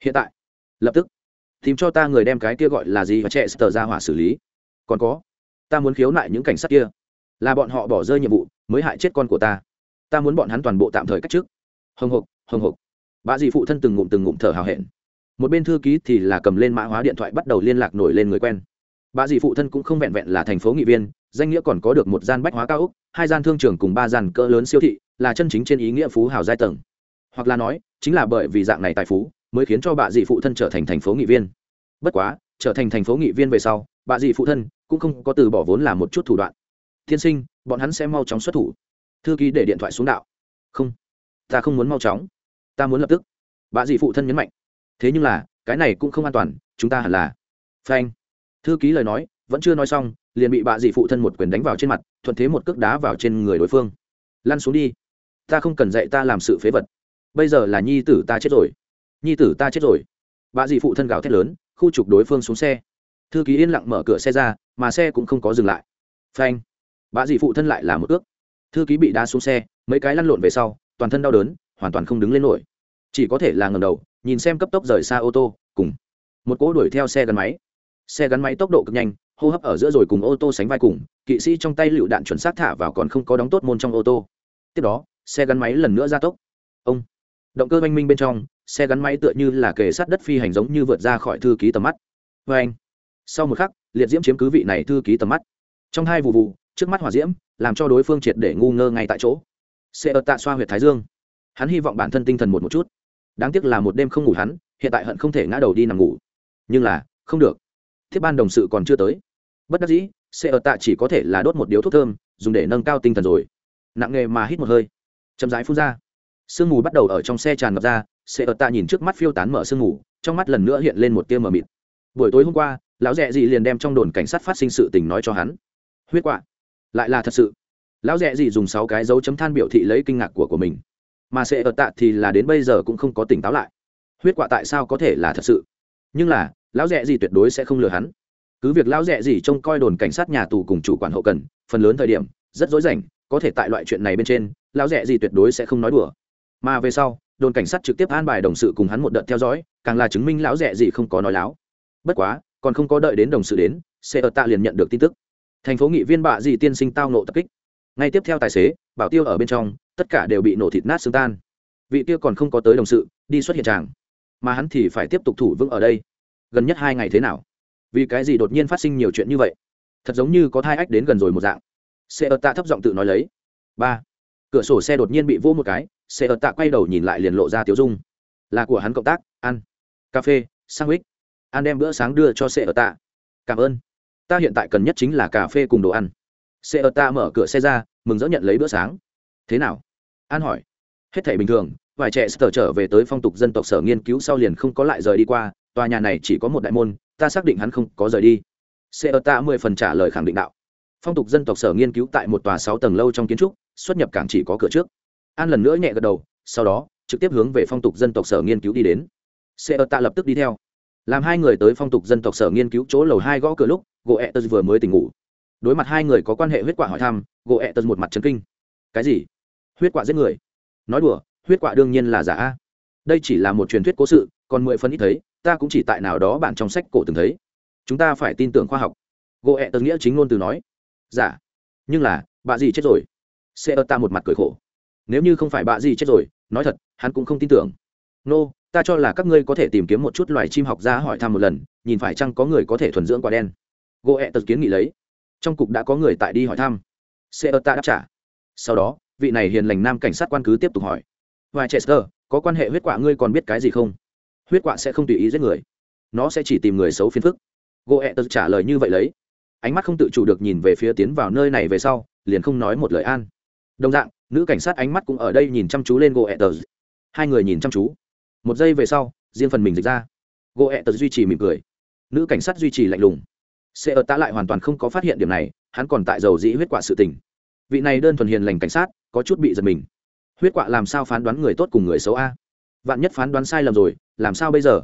Hiện tại, lập tức, tìm cho ta người đem cái kia gọi là gì và trẻ sờ ra hỏa xử lý. Còn có, ta muốn khiếu nại những cảnh sát kia. Là bọn họ bỏ rơi nhiệm vụ, mới hại chết con của ta. Ta muốn bọn hắn toàn bộ tạm thời cách chức hồng hộc hồng hộc. Bà dì phụ thân từng ngụm từng ngụm thở hào hẹn. Một bên thư ký thì là cầm lên mã hóa điện thoại bắt đầu liên lạc nổi lên người quen bà dì phụ thân cũng không vẹn vẹn là thành phố nghị viên, danh nghĩa còn có được một gian bách hóa cao úc, hai gian thương trường cùng ba gian cỡ lớn siêu thị là chân chính trên ý nghĩa phú hào giai tầng. Hoặc là nói, chính là bởi vì dạng này tài phú mới khiến cho bà dì phụ thân trở thành thành phố nghị viên. Bất quá, trở thành thành phố nghị viên về sau, bà dì phụ thân cũng không có từ bỏ vốn là một chút thủ đoạn. Tiên sinh, bọn hắn sẽ mau chóng xuất thủ. Thư ký để điện thoại xuống đạo. Không, ta không muốn mau chóng. Ta muốn lập tức. Bà dì phụ thân nhấn mạnh. Thế nhưng là, cái này cũng không an toàn, chúng ta hẳn là. Phanh thư ký lời nói, vẫn chưa nói xong, liền bị bà dì phụ thân một quyền đánh vào trên mặt, thuận thế một cước đá vào trên người đối phương. Lăn xuống đi. Ta không cần dạy ta làm sự phế vật. Bây giờ là nhi tử ta chết rồi. Nhi tử ta chết rồi. Bà dì phụ thân gào thét lớn, khu trục đối phương xuống xe. Thư ký yên lặng mở cửa xe ra, mà xe cũng không có dừng lại. Phanh. Bà dì phụ thân lại là một ước thư ký bị đá xuống xe, mấy cái lăn lộn về sau, toàn thân đau đớn, hoàn toàn không đứng lên nổi. Chỉ có thể là ngầm đầu, nhìn xem cấp tốc rời xa ô tô, cùng một cỗ đuổi theo xe gắn máy xe gắn máy tốc độ cực nhanh, hô hấp ở giữa rồi cùng ô tô sánh vai cùng, kỵ sĩ trong tay lựu đạn chuẩn xác thả vào còn không có đóng tốt môn trong ô tô. Tiếp đó, xe gắn máy lần nữa ra tốc. Ông, động cơ oanh minh bên trong, xe gắn máy tựa như là kề sát đất phi hành giống như vượt ra khỏi thư ký tầm mắt. Vê anh, sau một khắc, liệt diễm chiếm cứ vị này thư ký tầm mắt. Trong hai vụ vụ, trước mắt hỏa diễm, làm cho đối phương triệt để ngu ngơ ngay tại chỗ. Xe ở tạ xoa huyệt thái dương. Hắn hy vọng bản thân tinh thần một một chút. Đáng tiếc là một đêm không ngủ hắn, hiện tại hận không thể ngã đầu đi nằm ngủ. Nhưng là, không được thiết ban đồng sự còn chưa tới. Bất đắc dĩ, xe ở tạ chỉ có thể là đốt một điếu thuốc thơm, dùng để nâng cao tinh thần rồi. Nặng nghề mà hít một hơi. Chậm rãi phun ra. Sương mù bắt đầu ở trong xe tràn ngập ra, xe ở tạ nhìn trước mắt phiêu tán mở sương mù, trong mắt lần nữa hiện lên một tia mờ mịt. Buổi tối hôm qua, lão dẹ dị liền đem trong đồn cảnh sát phát sinh sự tình nói cho hắn. Huyết quạ lại là thật sự. Lão dẹ dị dùng sáu cái dấu chấm than biểu thị lấy kinh ngạc của của mình. Mà sẽ ở tạ thì là đến bây giờ cũng không có tỉnh táo lại. Huyết quạ tại sao có thể là thật sự? Nhưng là lão rẻ gì tuyệt đối sẽ không lừa hắn. Cứ việc lão rẻ gì trông coi đồn cảnh sát nhà tù cùng chủ quản hậu cần, phần lớn thời điểm, rất dối rảnh, có thể tại loại chuyện này bên trên, lão rẻ gì tuyệt đối sẽ không nói đùa. Mà về sau, đồn cảnh sát trực tiếp an bài đồng sự cùng hắn một đợt theo dõi, càng là chứng minh lão rẻ gì không có nói láo. Bất quá, còn không có đợi đến đồng sự đến, xe ở tạ liền nhận được tin tức. Thành phố nghị viên bạ gì tiên sinh tao nộ tập kích. Ngay tiếp theo tài xế, bảo tiêu ở bên trong, tất cả đều bị nổ thịt nát xương tan. Vị kia còn không có tới đồng sự, đi xuất hiện tràng. Mà hắn thì phải tiếp tục thủ vững ở đây gần nhất hai ngày thế nào? Vì cái gì đột nhiên phát sinh nhiều chuyện như vậy? Thật giống như có thai ách đến gần rồi một dạng. Xe ợt tạ thấp giọng tự nói lấy. Ba. Cửa sổ xe đột nhiên bị vô một cái, xe ợt tạ quay đầu nhìn lại liền lộ ra tiếu dung. Là của hắn cộng tác, ăn. Cà phê, sandwich. Ăn đem bữa sáng đưa cho xe ợt tạ. Cảm ơn. Ta hiện tại cần nhất chính là cà phê cùng đồ ăn. Xe ợt tạ mở cửa xe ra, mừng dỡ nhận lấy bữa sáng. Thế nào? An hỏi. Hết thể bình thường, vài trẻ sở trở về tới phong tục dân tộc sở nghiên cứu sau liền không có lại rời đi qua tòa nhà này chỉ có một đại môn, ta xác định hắn không có rời đi. Sẽ ở ta mười phần trả lời khẳng định đạo. Phong tục dân tộc sở nghiên cứu tại một tòa sáu tầng lâu trong kiến trúc, xuất nhập cảng chỉ có cửa trước. An lần nữa nhẹ gật đầu, sau đó, trực tiếp hướng về phong tục dân tộc sở nghiên cứu đi đến. Sẽ ở ta lập tức đi theo. Làm hai người tới phong tục dân tộc sở nghiên cứu chỗ lầu hai gõ cửa lúc, gỗ ẹ tật vừa mới tỉnh ngủ. Đối mặt hai người có quan hệ huyết quả hỏi thăm, gỗ ẹ tật một mặt trấn kinh. Cái gì? Huyết quả giết người? Nói đùa, huyết quả đương nhiên là giả a. Đây chỉ là một truyền thuyết cố sự, còn mười phân ít thấy ta cũng chỉ tại nào đó bản trong sách cổ từng thấy. Chúng ta phải tin tưởng khoa học. Gỗ ẹ tật nghĩa chính ngôn từ nói. Giả nhưng là bà gì chết rồi. Sẽ ơ ta một mặt cười khổ. Nếu như không phải bà gì chết rồi nói thật hắn cũng không tin tưởng. Nô、no, ta cho là các ngươi có thể tìm kiếm một chút loài chim học ra hỏi thăm một lần nhìn phải chăng có người có thể thuần dưỡng quả đen. Gỗ ẹ tật kiến nghị lấy. Trong cục đã có người tại đi hỏi thăm. Sẽ ơ ta đáp trả. Sau đó vị này hiền lành nam cảnh sát quan cứ tiếp tục hỏi. Vài chester có quan hệ huyết quả ngươi còn biết cái gì không? Huyết quạ sẽ không tùy ý giết người. Nó sẽ chỉ tìm người xấu phiền phức. Gỗ ẹ tật trả lời như vậy lấy. Ánh mắt không tự chủ được nhìn về phía tiến vào nơi này về sau, liền không nói một lời an. Đồng dạng, nữ cảnh sát ánh mắt cũng ở đây nhìn chăm chú lên gỗ ẹ tật. Hai người nhìn chăm chú. Một giây về sau, riêng phần mình dịch ra. Gỗ ẹ tật duy trì mỉm cười. Nữ cảnh sát duy trì lạnh lùng. Sẽ ở ta lại hoàn toàn không có phát hiện điểm này, hắn còn tại dầu dĩ huyết quả sự tình. Vị này đơn thuần hiền lành cảnh sát, có chút bị giật mình. Huyết quạ làm sao phán đoán người tốt cùng người xấu a? Vạn nhất phán đoán sai lầm rồi, làm sao bây giờ?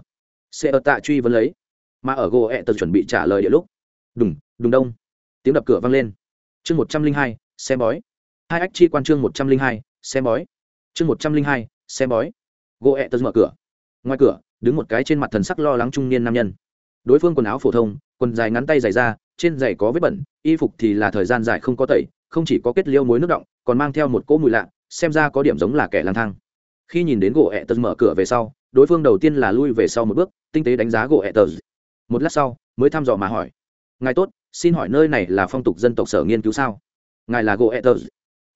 Sẽ ở tạ truy vấn lấy. Mà ở gỗ ẹ tật chuẩn bị trả lời địa lúc. Đùng đùng đông. Tiếng đập cửa vang lên. Chương một trăm linh hai xem bói. Hai ách chi quan chương một trăm linh hai xem bói. Chương một trăm linh hai xem bói. Gỗ ẹ tật mở cửa. Ngoài cửa, đứng một cái trên mặt thần sắc lo lắng trung niên nam nhân. Đối phương quần áo phổ thông, quần dài ngắn tay dài ra, trên giày có vết bẩn, y phục thì là thời gian dài không có tẩy, không chỉ có kết liêu muối nước động, còn mang theo một cỗ mùi lạ, xem ra có điểm giống là kẻ lang thang khi nhìn đến gỗ ẹ tật mở cửa về sau, đối phương đầu tiên là lui về sau một bước, tinh tế đánh giá gỗ ẹ tật một lát sau, mới thăm dò mà hỏi. Ngài tốt, xin hỏi nơi này là phong tục dân tộc sở nghiên cứu sao? Ngài là gỗ ẹ tật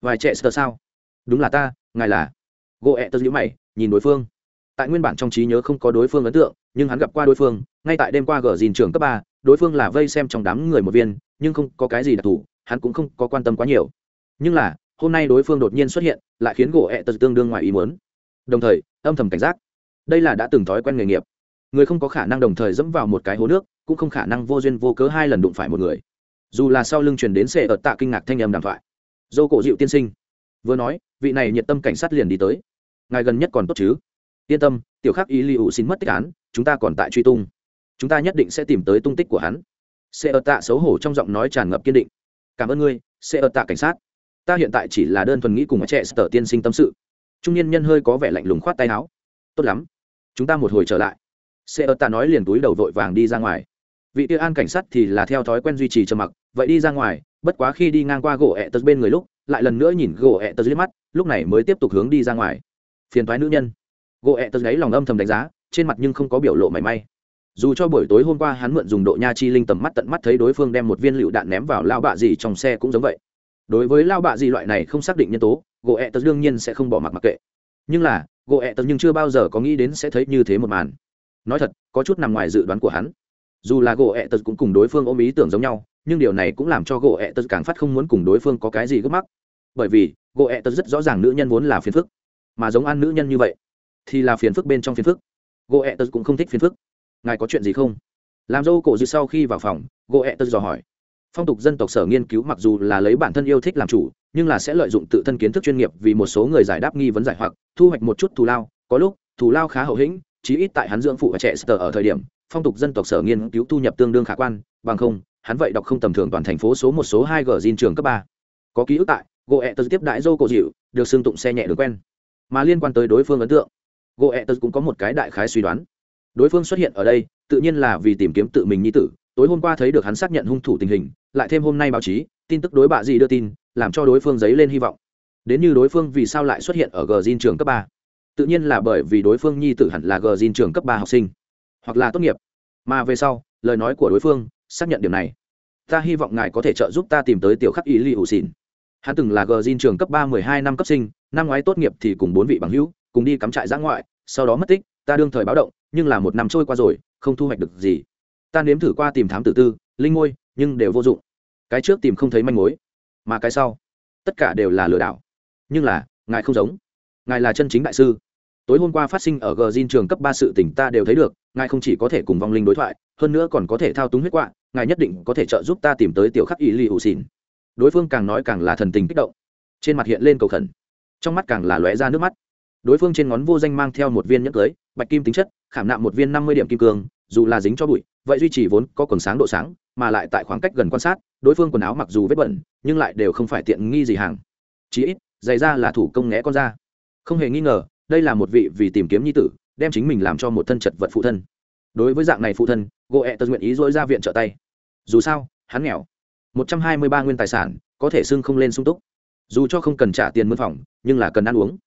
vài trẻ sơ sao? Đúng là ta, ngài là. Gỗ ẹ tật nhữ mày, nhìn đối phương. Tại nguyên bản trong trí nhớ không có đối phương ấn tượng, nhưng hắn gặp qua đối phương, ngay tại đêm qua gờ dìn trường cấp ba, đối phương là vây xem trong đám người một viên, nhưng không có cái gì đặc thù, hắn cũng không có quan tâm quá nhiều. Nhưng là, hôm nay đối phương đột nhiên xuất hiện, lại khiến gỗ ẹ tật tương đương ngoài ý muốn đồng thời, âm thầm cảnh giác. Đây là đã từng thói quen nghề nghiệp. Người không có khả năng đồng thời dẫm vào một cái hố nước, cũng không khả năng vô duyên vô cớ hai lần đụng phải một người. Dù là sau lưng truyền đến sệ ở tạ kinh ngạc thanh âm đàm thoại. Dô cổ dịu tiên sinh. Vừa nói, vị này nhiệt tâm cảnh sát liền đi tới. Ngài gần nhất còn tốt chứ? Yên tâm, tiểu khắc ý li ủ xin mất tích án, chúng ta còn tại truy tung. Chúng ta nhất định sẽ tìm tới tung tích của hắn. Sệ ở tạ xấu hổ trong giọng nói tràn ngập kiên định. Cảm ơn ngươi, sệ ở tạ cảnh sát. Ta hiện tại chỉ là đơn thuần nghĩ cùng trẻ sở tiên sinh tâm sự trung niên nhân hơi có vẻ lạnh lùng khoát tay áo. Tốt lắm, chúng ta một hồi trở lại. Xe ớt ta nói liền túi đầu vội vàng đi ra ngoài. Vị tiêu an cảnh sát thì là theo thói quen duy trì trầm mặc, vậy đi ra ngoài, bất quá khi đi ngang qua gỗ ẹ tật bên người lúc, lại lần nữa nhìn gỗ ẹ tật liếc mắt, lúc này mới tiếp tục hướng đi ra ngoài. Phiền thoái nữ nhân. Gỗ ẹ tật gáy lòng âm thầm đánh giá, trên mặt nhưng không có biểu lộ mảy may. Dù cho buổi tối hôm qua hắn mượn dùng độ nha chi linh tầm mắt tận mắt thấy đối phương đem một viên lựu đạn ném vào lao bạ gì trong xe cũng giống vậy. Đối với lao bạ gì loại này không xác định nhân tố gỗ ẹ tật đương nhiên sẽ không bỏ mặc mặc kệ. Nhưng là, gỗ ẹ tật nhưng chưa bao giờ có nghĩ đến sẽ thấy như thế một màn. Nói thật, có chút nằm ngoài dự đoán của hắn. Dù là gỗ ẹ tật cũng cùng đối phương ôm ý tưởng giống nhau, nhưng điều này cũng làm cho gỗ ẹ tật càng phát không muốn cùng đối phương có cái gì gấp mắc. Bởi vì, gỗ ẹ tật rất rõ ràng nữ nhân vốn là phiền phức. Mà giống ăn nữ nhân như vậy, thì là phiền phức bên trong phiền phức. Gỗ ẹ tật cũng không thích phiền phức. Ngài có chuyện gì không? Làm dâu cổ dư sau khi vào phòng, gỗ ẹ tật dò hỏi phong tục dân tộc sở nghiên cứu mặc dù là lấy bản thân yêu thích làm chủ, nhưng là sẽ lợi dụng tự thân kiến thức chuyên nghiệp vì một số người giải đáp nghi vấn giải hoặc, thu hoạch một chút thù lao. Có lúc, thù lao khá hậu hĩnh, chí ít tại hắn dưỡng phụ và trẻ sở ở thời điểm, phong tục dân tộc sở nghiên cứu thu nhập tương đương khả quan, bằng không, hắn vậy đọc không tầm thường toàn thành phố số một số hai g diên trường cấp ba. Có ký ức tại gỗ ẹ tật tiếp đại dô cổ dịu, được xương tụng xe nhẹ được quen. Mà liên quan tới đối phương ấn tượng gỗ ẹ tật cũng có một cái đại khái suy đoán. Đối phương xuất hiện ở đây, tự nhiên là vì tìm kiếm tự mình nhi tử tối hôm qua thấy được hắn xác nhận hung thủ tình hình, lại thêm hôm nay báo chí, tin tức đối bạ gì đưa tin, làm cho đối phương dấy lên hy vọng. Đến như đối phương vì sao lại xuất hiện ở gờ diên trường cấp ba? Tự nhiên là bởi vì đối phương nhi tử hẳn là gờ diên trường cấp ba học sinh, hoặc là tốt nghiệp. Mà về sau, lời nói của đối phương xác nhận điểm này. Ta hy vọng ngài có thể trợ giúp ta tìm tới tiểu khắc ý li ủ xỉn hắn từng là gờ diên trường cấp ba mười hai năm cấp sinh, năm ngoái tốt nghiệp thì cùng bốn vị bằng hữu, cùng đi cắm trại giã ngoại, sau đó mất tích, ta đương thời báo động, nhưng là một năm trôi qua rồi, không thu hoạch được gì ta nếm thử qua tìm thám tử tư, linh ngôi, nhưng đều vô dụng. Cái trước tìm không thấy manh mối, mà cái sau, tất cả đều là lừa đảo. Nhưng là, ngài không giống. Ngài là chân chính đại sư. Tối hôm qua phát sinh ở gờ diên trường cấp ba sự tỉnh ta đều thấy được, ngài không chỉ có thể cùng vong linh đối thoại, hơn nữa còn có thể thao túng huyết quạ, ngài nhất định có thể trợ giúp ta tìm tới tiểu khắc y li ủ xỉn. Đối phương càng nói càng là thần tình kích động. Trên mặt hiện lên cầu khẩn. Trong mắt càng là lóe ra nước mắt. Đối phương trên ngón vô danh mang theo một viên nhẫn cưới, bạch kim tính chất, khảm nạm một viên năm mươi điểm kim cương, dù là dính cho bụi vậy duy trì vốn có quần sáng độ sáng, mà lại tại khoảng cách gần quan sát, đối phương quần áo mặc dù vết bẩn, nhưng lại đều không phải tiện nghi gì hàng. Chí ít giày ra là thủ công nghẽ con ra không hề nghi ngờ, đây là một vị vì tìm kiếm nhi tử, đem chính mình làm cho một thân chật vật phụ thân. Đối với dạng này phụ thân gỗ ẹ tật nguyện ý dỗi ra viện trợ tay. Dù sao, hắn nghèo. Một trăm hai mươi ba nguyên tài sản, có thể xưng không lên sung túc. Dù cho không cần trả tiền mân phòng, nhưng là cần ăn uống.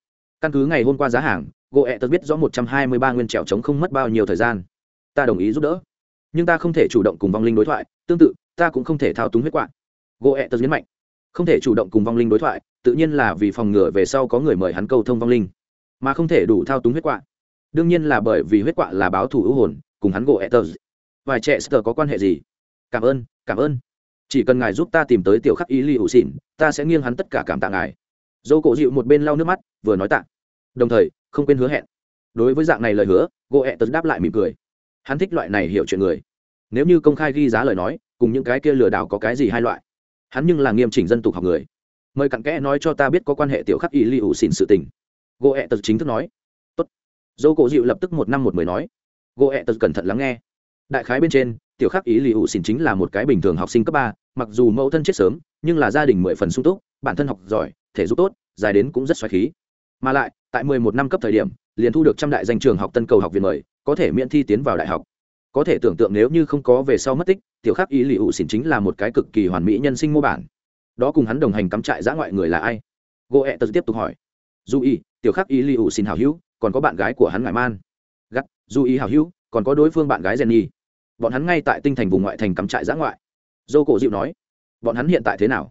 Căn cứ ngày hôm qua giá hàng gỗ ẹ tật biết rõ một trăm hai mươi ba nguyên trèo trống không mất bao nhiêu thời gian. Ta đồng ý giúp đỡ nhưng ta không thể chủ động cùng vong linh đối thoại, tương tự, ta cũng không thể thao túng huyết quạng. Gỗ ẹ tật nhấn mạnh, không thể chủ động cùng vong linh đối thoại, tự nhiên là vì phòng ngừa về sau có người mời hắn câu thông vong linh, mà không thể đủ thao túng huyết quạ đương nhiên là bởi vì huyết quạ là báo thủ ưu hồn, cùng hắn gỗ etters vài trẻ sờ có quan hệ gì? Cảm ơn cảm ơn. Chỉ cần ngài giúp ta tìm tới tiểu khắc ý li ủ xỉn ta sẽ nghiêng hắn tất cả cảm tạ ngài. Dâu cổ dịu một bên lau nước mắt, vừa nói tạ. Đồng thời, không quên hứa hẹn. Đối với dạng này lời hứa gỗ etters đáp lại mỉm cười hắn thích loại này hiểu chuyện người. Nếu như công khai ghi giá lời nói, cùng những cái kia lừa đảo có cái gì hai loại? Hắn nhưng là nghiêm chỉnh dân tục học người. Mời cặn kẽ nói cho ta biết có quan hệ tiểu khắc y li ủ xỉn sự tình. Gỗ ẹ tật chính thức nói. Tốt. Dô cổ dịu lập tức một năm một mười nói. Gỗ ẹ tật cẩn thận lắng nghe. Đại khái bên trên, tiểu khắc ý li ủ xỉn chính là một cái bình thường học sinh cấp ba, mặc dù mẫu thân chết sớm, nhưng là gia đình mười phần sung túc, bản thân học giỏi, thể dục tốt, dài đến cũng rất xoáy khí. Mà lại, tại mười một năm cấp thời điểm, liền thu được trăm đại danh trường học tân cầu học viện mời có thể miễn thi tiến vào đại học. Có thể tưởng tượng nếu như không có về sau mất tích, tiểu khắc ý lì ụ xỉn chính là một cái cực kỳ hoàn mỹ nhân sinh mô bản. Đó cùng hắn đồng hành cắm trại giã ngoại người là ai? Gỗ ẹ tật tiếp tục hỏi. Dù y, tiểu khắc ý lì ụ xỉn hào hữu, còn có bạn gái của hắn ngải man. Gắt, dù y hào hữu, còn có đối phương bạn gái jenny. Bọn hắn ngay tại tinh thành vùng ngoại thành cắm trại giã ngoại. Dô cổ dịu nói, bọn hắn hiện tại thế nào?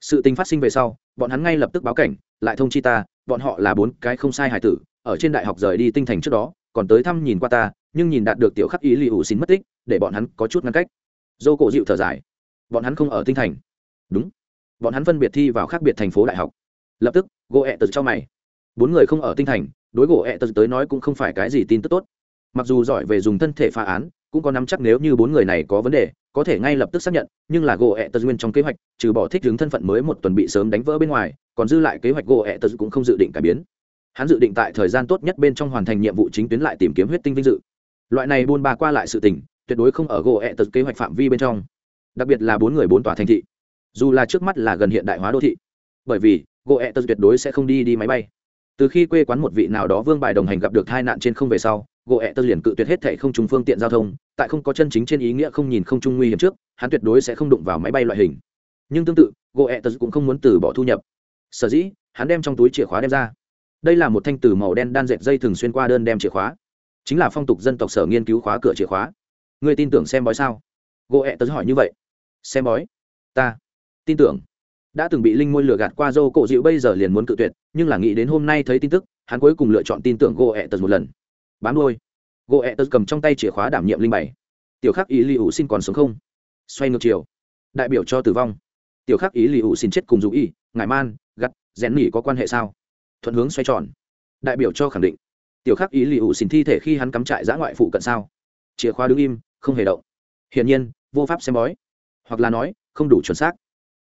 Sự tình phát sinh về sau, bọn hắn ngay lập tức báo cảnh, lại thông chi ta, bọn họ là bốn cái không sai hải tử, ở trên đại học rời đi tinh thành trước đó còn tới thăm nhìn qua ta, nhưng nhìn đạt được tiểu khắc ý lì ủ xin mất tích, để bọn hắn có chút ngăn cách. Dô cổ dịu thở dài. Bọn hắn không ở tinh thành. Đúng. Bọn hắn phân biệt thi vào khác biệt thành phố đại học. Lập tức gỗ ẹ tật cho mày. Bốn người không ở tinh thành, đối gỗ ẹ tật tới nói cũng không phải cái gì tin tức tốt. Mặc dù giỏi về dùng thân thể phá án, cũng có nắm chắc nếu như bốn người này có vấn đề, có thể ngay lập tức xác nhận, nhưng là gỗ ẹ tật nguyên trong kế hoạch, trừ bỏ thích đứng thân phận mới một tuần bị sớm đánh vỡ bên ngoài, còn dư lại kế hoạch gỗ ẹ tật cũng không dự định cải biến hắn dự định tại thời gian tốt nhất bên trong hoàn thành nhiệm vụ chính tuyến lại tìm kiếm huyết tinh vinh dự. Loại này buôn ba qua lại sự tình, tuyệt đối không ở gỗ ẹ tật kế hoạch phạm vi bên trong. Đặc biệt là bốn người bốn tòa thành thị. Dù là trước mắt là gần hiện đại hóa đô thị, bởi vì gỗ ẹ tật tuyệt đối sẽ không đi đi máy bay. Từ khi quê quán một vị nào đó vương bài đồng hành gặp được tai nạn trên không về sau, gỗ ẹ tật liền cự tuyệt hết thệ không trùng phương tiện giao thông, tại không có chân chính trên ý nghĩa không nhìn không trung nguy hiểm trước, hắn tuyệt đối sẽ không đụng vào máy bay loại hình. Nhưng tương tự, gỗ ẹ tật cũng không muốn từ bỏ thu nhập. Sở dĩ, hắn đem trong túi chìa khóa đem ra đây là một thanh từ màu đen đan dệt dây thường xuyên qua đơn đem chìa khóa. Chính là phong tục dân tộc sở nghiên cứu khóa cửa chìa khóa. Người tin tưởng xem bói sao? Gỗ ẹ tớ hỏi như vậy. Xem bói? Ta. Tin tưởng. Đã từng bị linh môi lừa gạt qua dâu cổ dịu bây giờ liền muốn cự tuyệt, nhưng là nghĩ đến hôm nay thấy tin tức, hắn cuối cùng lựa chọn tin tưởng gỗ ẹ tớ một lần. Bám đôi gỗ ẹ tớ cầm trong tay chìa khóa đảm nhiệm linh bảy. Tiểu khắc ý li ủ xin còn sống không? Xoay ngược chiều. Đại biểu cho tử vong. Tiểu khắc ý li ủ xin chết cùng dù y, ngải man gắt rẽn nỉ có quan hệ sao? Thuận hướng xoay tròn. Đại biểu cho khẳng định, tiểu khắc ý lì ủ xin thi thể khi hắn cắm trại giã ngoại phụ cận sao? Chìa khóa đứng im, không hề động. Hiển nhiên, vô pháp xem bói. Hoặc là nói, không đủ chuẩn xác.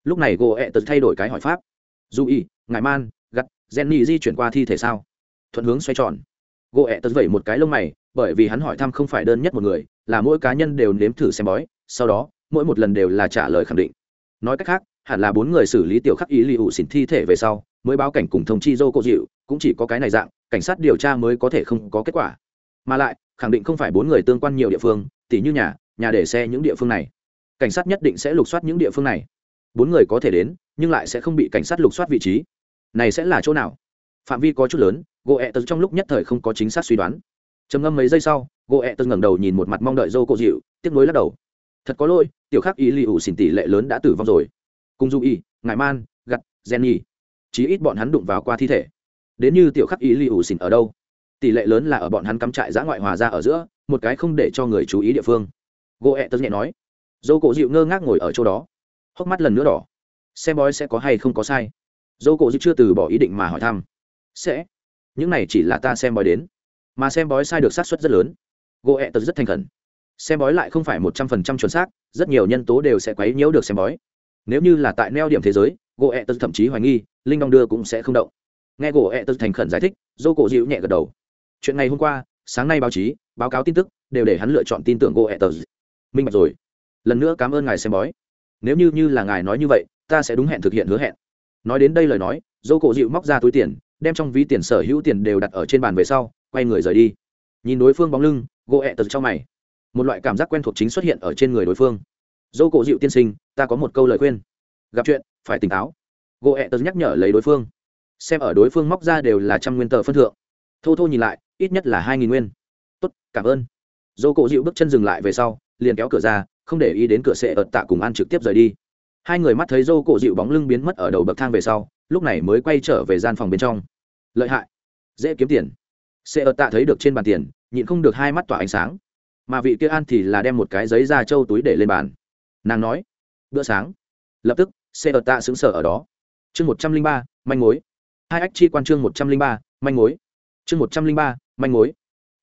Lúc này gỗ ẹ tật thay đổi cái hỏi pháp. Dù y ngại man, gặt gen jenny di chuyển qua thi thể sao? Thuận hướng xoay tròn. Gỗ ẹ tật vẩy một cái lông mày, bởi vì hắn hỏi thăm không phải đơn nhất một người, là mỗi cá nhân đều nếm thử xem bói. Sau đó, mỗi một lần đều là trả lời khẳng định. Nói cách khác hẳn là bốn người xử lý tiểu khắc ý lì ủ xỉn thi thể về sau, mới báo cảnh cùng thông chi dô cô dịu cũng chỉ có cái này dạng, cảnh sát điều tra mới có thể không có kết quả. Mà lại, khẳng định không phải bốn người tương quan nhiều địa phương, tỉ như nhà nhà để xe những địa phương này. Cảnh sát nhất định sẽ lục soát những địa phương này. Bốn người có thể đến, nhưng lại sẽ không bị cảnh sát lục soát vị trí. Này sẽ là chỗ nào? Phạm vi có chút lớn gỗ ẹ tật trong lúc nhất thời không có chính xác suy đoán. Trầm ngâm mấy giây sau gỗ ẹ tật ngẩng đầu nhìn một mặt mong đợi dô cô dịu tiếc nuối lắc đầu. Thật có lỗi, tiểu khắc ý lì ủ xỉn tỷ lệ lớn đã tử vong rồi cùng du y ngại man, gặt jenny chí ít bọn hắn đụng vào qua thi thể. Đến như tiểu khắc ý li ủ xỉn ở đâu? Tỷ lệ lớn là ở bọn hắn cắm trại giã ngoại hòa ra ở giữa, một cái không để cho người chú ý địa phương. Gỗ ẹ e tớ nhẹ nói. Dâu cổ dịu ngơ ngác ngồi ở chỗ đó, hốc mắt lần nữa đỏ. Xem bói sẽ có hay không có sai. Dâu cổ dịu chưa từ bỏ ý định mà hỏi thăm. Sẽ. Những này chỉ là ta xem bói đến. Mà xem bói sai được xác suất rất lớn. Gỗ ẹ e tớ rất thành khẩn. Xem bói lại không phải một trăm phần trăm chuẩn xác, rất nhiều nhân tố đều sẽ quấy nhiễu được xem bói nếu như là tại neo điểm thế giới, gỗ ẹ tật thậm chí hoài nghi, linh đong đưa cũng sẽ không động. Nghe gỗ ẹ tật thành khẩn giải thích, dô cổ dịu nhẹ gật đầu. Chuyện ngày hôm qua, sáng nay báo chí, báo cáo tin tức, đều để hắn lựa chọn tin tưởng gỗ ẹ tật. Minh bạch rồi. Lần nữa cảm ơn ngài xem bói. Nếu như như là ngài nói như vậy, ta sẽ đúng hẹn thực hiện hứa hẹn. Nói đến đây lời nói, dô cổ dịu móc ra túi tiền, đem trong ví tiền sở hữu tiền đều đặt ở trên bàn về sau, quay người rời đi. Nhìn đối phương bóng lưng, gỗ ẹ tật trong mày. Một loại cảm giác quen thuộc chính xuất hiện ở trên người đối phương dô cổ dịu tiên sinh, ta có một câu lời khuyên. Gặp chuyện, phải tỉnh táo. Gỗ ẹ tớ nhắc nhở lấy đối phương. Xem ở đối phương móc ra đều là trăm nguyên tờ phân thượng. Thô thô nhìn lại, ít nhất là hai nghìn nguyên. Tốt, cảm ơn. Dô cổ dịu bước chân dừng lại về sau, liền kéo cửa ra, không để ý đến cửa sệ ợt tạ cùng an trực tiếp rời đi. Hai người mắt thấy dô cổ dịu bóng lưng biến mất ở đầu bậc thang về sau, lúc này mới quay trở về gian phòng bên trong. Lợi hại. Dễ kiếm tiền. Sệ ợt tạ thấy được trên bàn tiền, nhịn không được hai mắt tỏa ánh sáng. Mà vị kia an thì là đem một cái giấy ra trâu túi để lên bàn nàng nói, bữa sáng. Lập tức, xe ở tạ xứng sở ở đó. Chương một trăm linh ba, manh mối. Hai ách chi quan chương một trăm linh ba, manh mối. Chương một trăm linh ba, manh mối.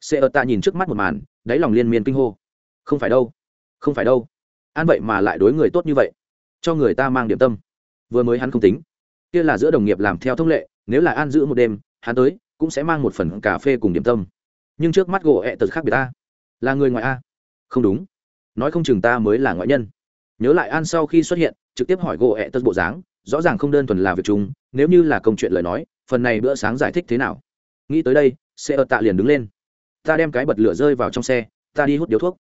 Xe ở tạ nhìn trước mắt một màn, đáy lòng liên miên kinh hô. Không phải đâu, không phải đâu. An vậy mà lại đối người tốt như vậy, cho người ta mang điểm tâm. Vừa mới hắn không tính. Kia là giữa đồng nghiệp làm theo thông lệ, nếu là an giữ một đêm, hắn tới, cũng sẽ mang một phần cà phê cùng điểm tâm. Nhưng trước mắt gỗ ẹ tật khác biệt ta. Là người ngoại a. Không đúng. Nói không chừng ta mới là ngoại nhân nhớ lại an sau khi xuất hiện, trực tiếp hỏi gỗ ẹ tật bộ dáng, rõ ràng không đơn thuần là việc chung, nếu như là công chuyện lời nói, phần này bữa sáng giải thích thế nào? Nghĩ tới đây xe ở tạ liền đứng lên. Ta đem cái bật lửa rơi vào trong xe, ta đi hút điếu thuốc.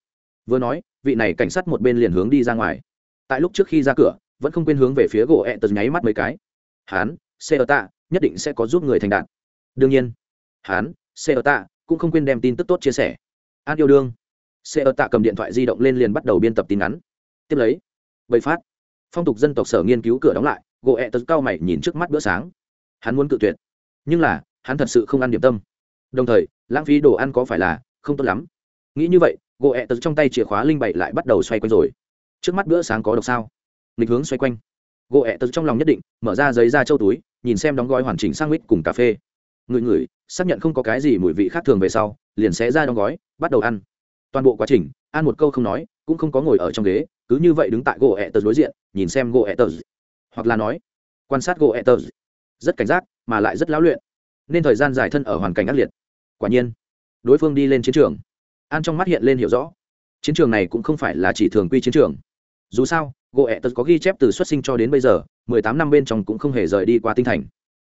Vừa nói, vị này cảnh sát một bên liền hướng đi ra ngoài. Tại lúc trước khi ra cửa, vẫn không quên hướng về phía gỗ ẹ tật nháy mắt mấy cái. Hán xe ở tạ, nhất định sẽ có giúp người thành đạt. Đương nhiên, hán xe ở tạ cũng không quên đem tin tức tốt chia sẻ. An yêu đương. Xe ở tạ cầm điện thoại di động lên liền bắt đầu biên tập tin ngắn. Tiếp lấy bậy phát. Phong tục dân tộc sở nghiên cứu cửa đóng lại, gỗ ẹ tật cao mày nhìn trước mắt bữa sáng. Hắn muốn cự tuyệt, nhưng là, hắn thật sự không ăn điểm tâm. Đồng thời, lãng phí đồ ăn có phải là không tốt lắm? Nghĩ như vậy, gỗ ẹ tật trong tay chìa khóa linh bảy lại bắt đầu xoay quanh rồi. Trước mắt bữa sáng có độc sao? Nghịch hướng xoay quanh. Gỗ ẹ tật trong lòng nhất định, mở ra giấy ra châu túi, nhìn xem đóng gói hoàn chỉnh sang mít cùng cà phê. Ngửi ngửi xác nhận không có cái gì mùi vị khác thường về sau, liền xé ra đóng gói, bắt đầu ăn. Toàn bộ quá trình, ăn một câu không nói, cũng không có ngồi ở trong ghế cứ như vậy đứng tại gỗ ẹ tờ đối diện, nhìn xem gỗ ẹ tờ. Hoặc là nói, quan sát gỗ ẹ tờ. Rất cảnh giác, mà lại rất lão luyện. Nên thời gian dài thân ở hoàn cảnh ác liệt. Quả nhiên, đối phương đi lên chiến trường. An trong mắt hiện lên hiểu rõ. Chiến trường này cũng không phải là chỉ thường quy chiến trường. Dù sao, gỗ ẹ tật có ghi chép từ xuất sinh cho đến bây giờ, mười tám năm bên trong cũng không hề rời đi qua tinh thành.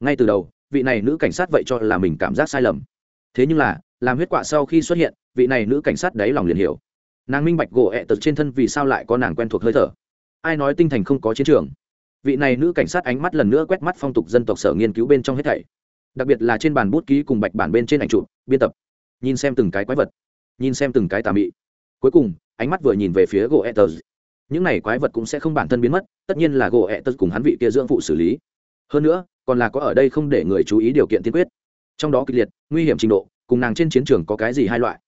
Ngay từ đầu, vị này nữ cảnh sát vậy cho là mình cảm giác sai lầm. Thế nhưng là, làm huyết quả sau khi xuất hiện, vị này nữ cảnh sát đáy lòng liền hiểu nàng minh bạch gỗ ẹ tật trên thân vì sao lại có nàng quen thuộc hơi thở. Ai nói tinh thành không có chiến trường? Vị này nữ cảnh sát ánh mắt lần nữa quét mắt phong tục dân tộc sở nghiên cứu bên trong hết thảy. Đặc biệt là trên bàn bút ký cùng bạch bản bên trên ảnh trụ biên tập. Nhìn xem từng cái quái vật, nhìn xem từng cái tà mị. Cuối cùng, ánh mắt vừa nhìn về phía gỗ ẹ tật. Những này quái vật cũng sẽ không bản thân biến mất, tất nhiên là gỗ ẹ tật cùng hắn vị kia dưỡng phụ xử lý. Hơn nữa, còn là có ở đây không để người chú ý điều kiện tiên quyết. Trong đó kịch liệt, nguy hiểm trình độ, cùng nàng trên chiến trường có cái gì hai loại?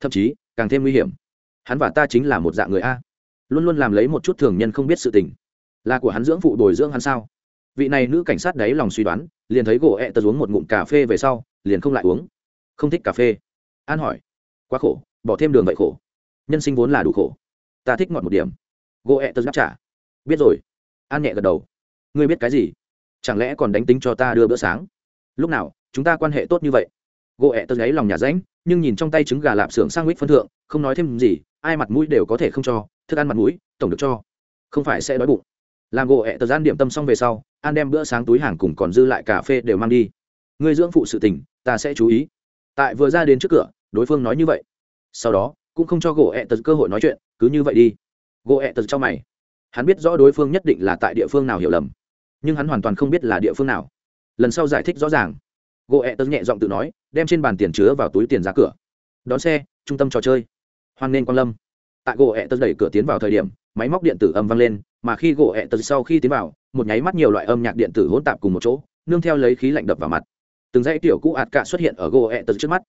Thậm chí, càng thêm nguy hiểm hắn và ta chính là một dạng người a. Luôn luôn làm lấy một chút thường nhân không biết sự tình. Là của hắn dưỡng phụ bồi dưỡng hắn sao? Vị này nữ cảnh sát đấy lòng suy đoán, liền thấy gỗ ẹ tật uống một ngụm cà phê về sau, liền không lại uống. Không thích cà phê. An hỏi. Quá khổ, bỏ thêm đường vậy khổ. Nhân sinh vốn là đủ khổ. Ta thích ngọt một điểm. Gỗ ẹ tật đáp trả. Biết rồi. An nhẹ gật đầu. Ngươi biết cái gì? Chẳng lẽ còn đánh tính cho ta đưa bữa sáng? Lúc nào, chúng ta quan hệ tốt như vậy? Gỗ ẹ tật gáy lòng nhà ránh, nhưng nhìn trong tay trứng gà lạp xưởng sang mít phân thượng, không nói thêm gì ai mặt mũi đều có thể không cho, thức ăn mặt mũi, tổng được cho. Không phải sẽ đói bụng. Làm gỗ ẹ thời gian điểm tâm xong về sau, an đem bữa sáng túi hàng cùng còn dư lại cà phê đều mang đi. Người dưỡng phụ sự tình, ta sẽ chú ý. Tại vừa ra đến trước cửa, đối phương nói như vậy. Sau đó, cũng không cho gỗ ẹ tật cơ hội nói chuyện, cứ như vậy đi. Gỗ ẹ tật cho mày. Hắn biết rõ đối phương nhất định là tại địa phương nào hiểu lầm, nhưng hắn hoàn toàn không biết là địa phương nào. Lần sau giải thích rõ ràng. Gỗ ẹ tật nhẹ giọng tự nói, đem trên bàn tiền chứa vào túi tiền ra cửa. Đón xe, trung tâm trò chơi hoan nên quan lâm. Tại gỗ ẹ tật đẩy cửa tiến vào thời điểm, máy móc điện tử âm vang lên, mà khi gỗ ẹ tật sau khi tiến vào, một nháy mắt nhiều loại âm nhạc điện tử hỗn tạp cùng một chỗ, nương theo lấy khí lạnh đập vào mặt. Từng dãy tiểu cũ ạt cạ xuất hiện ở gỗ ẹ tật trước mắt.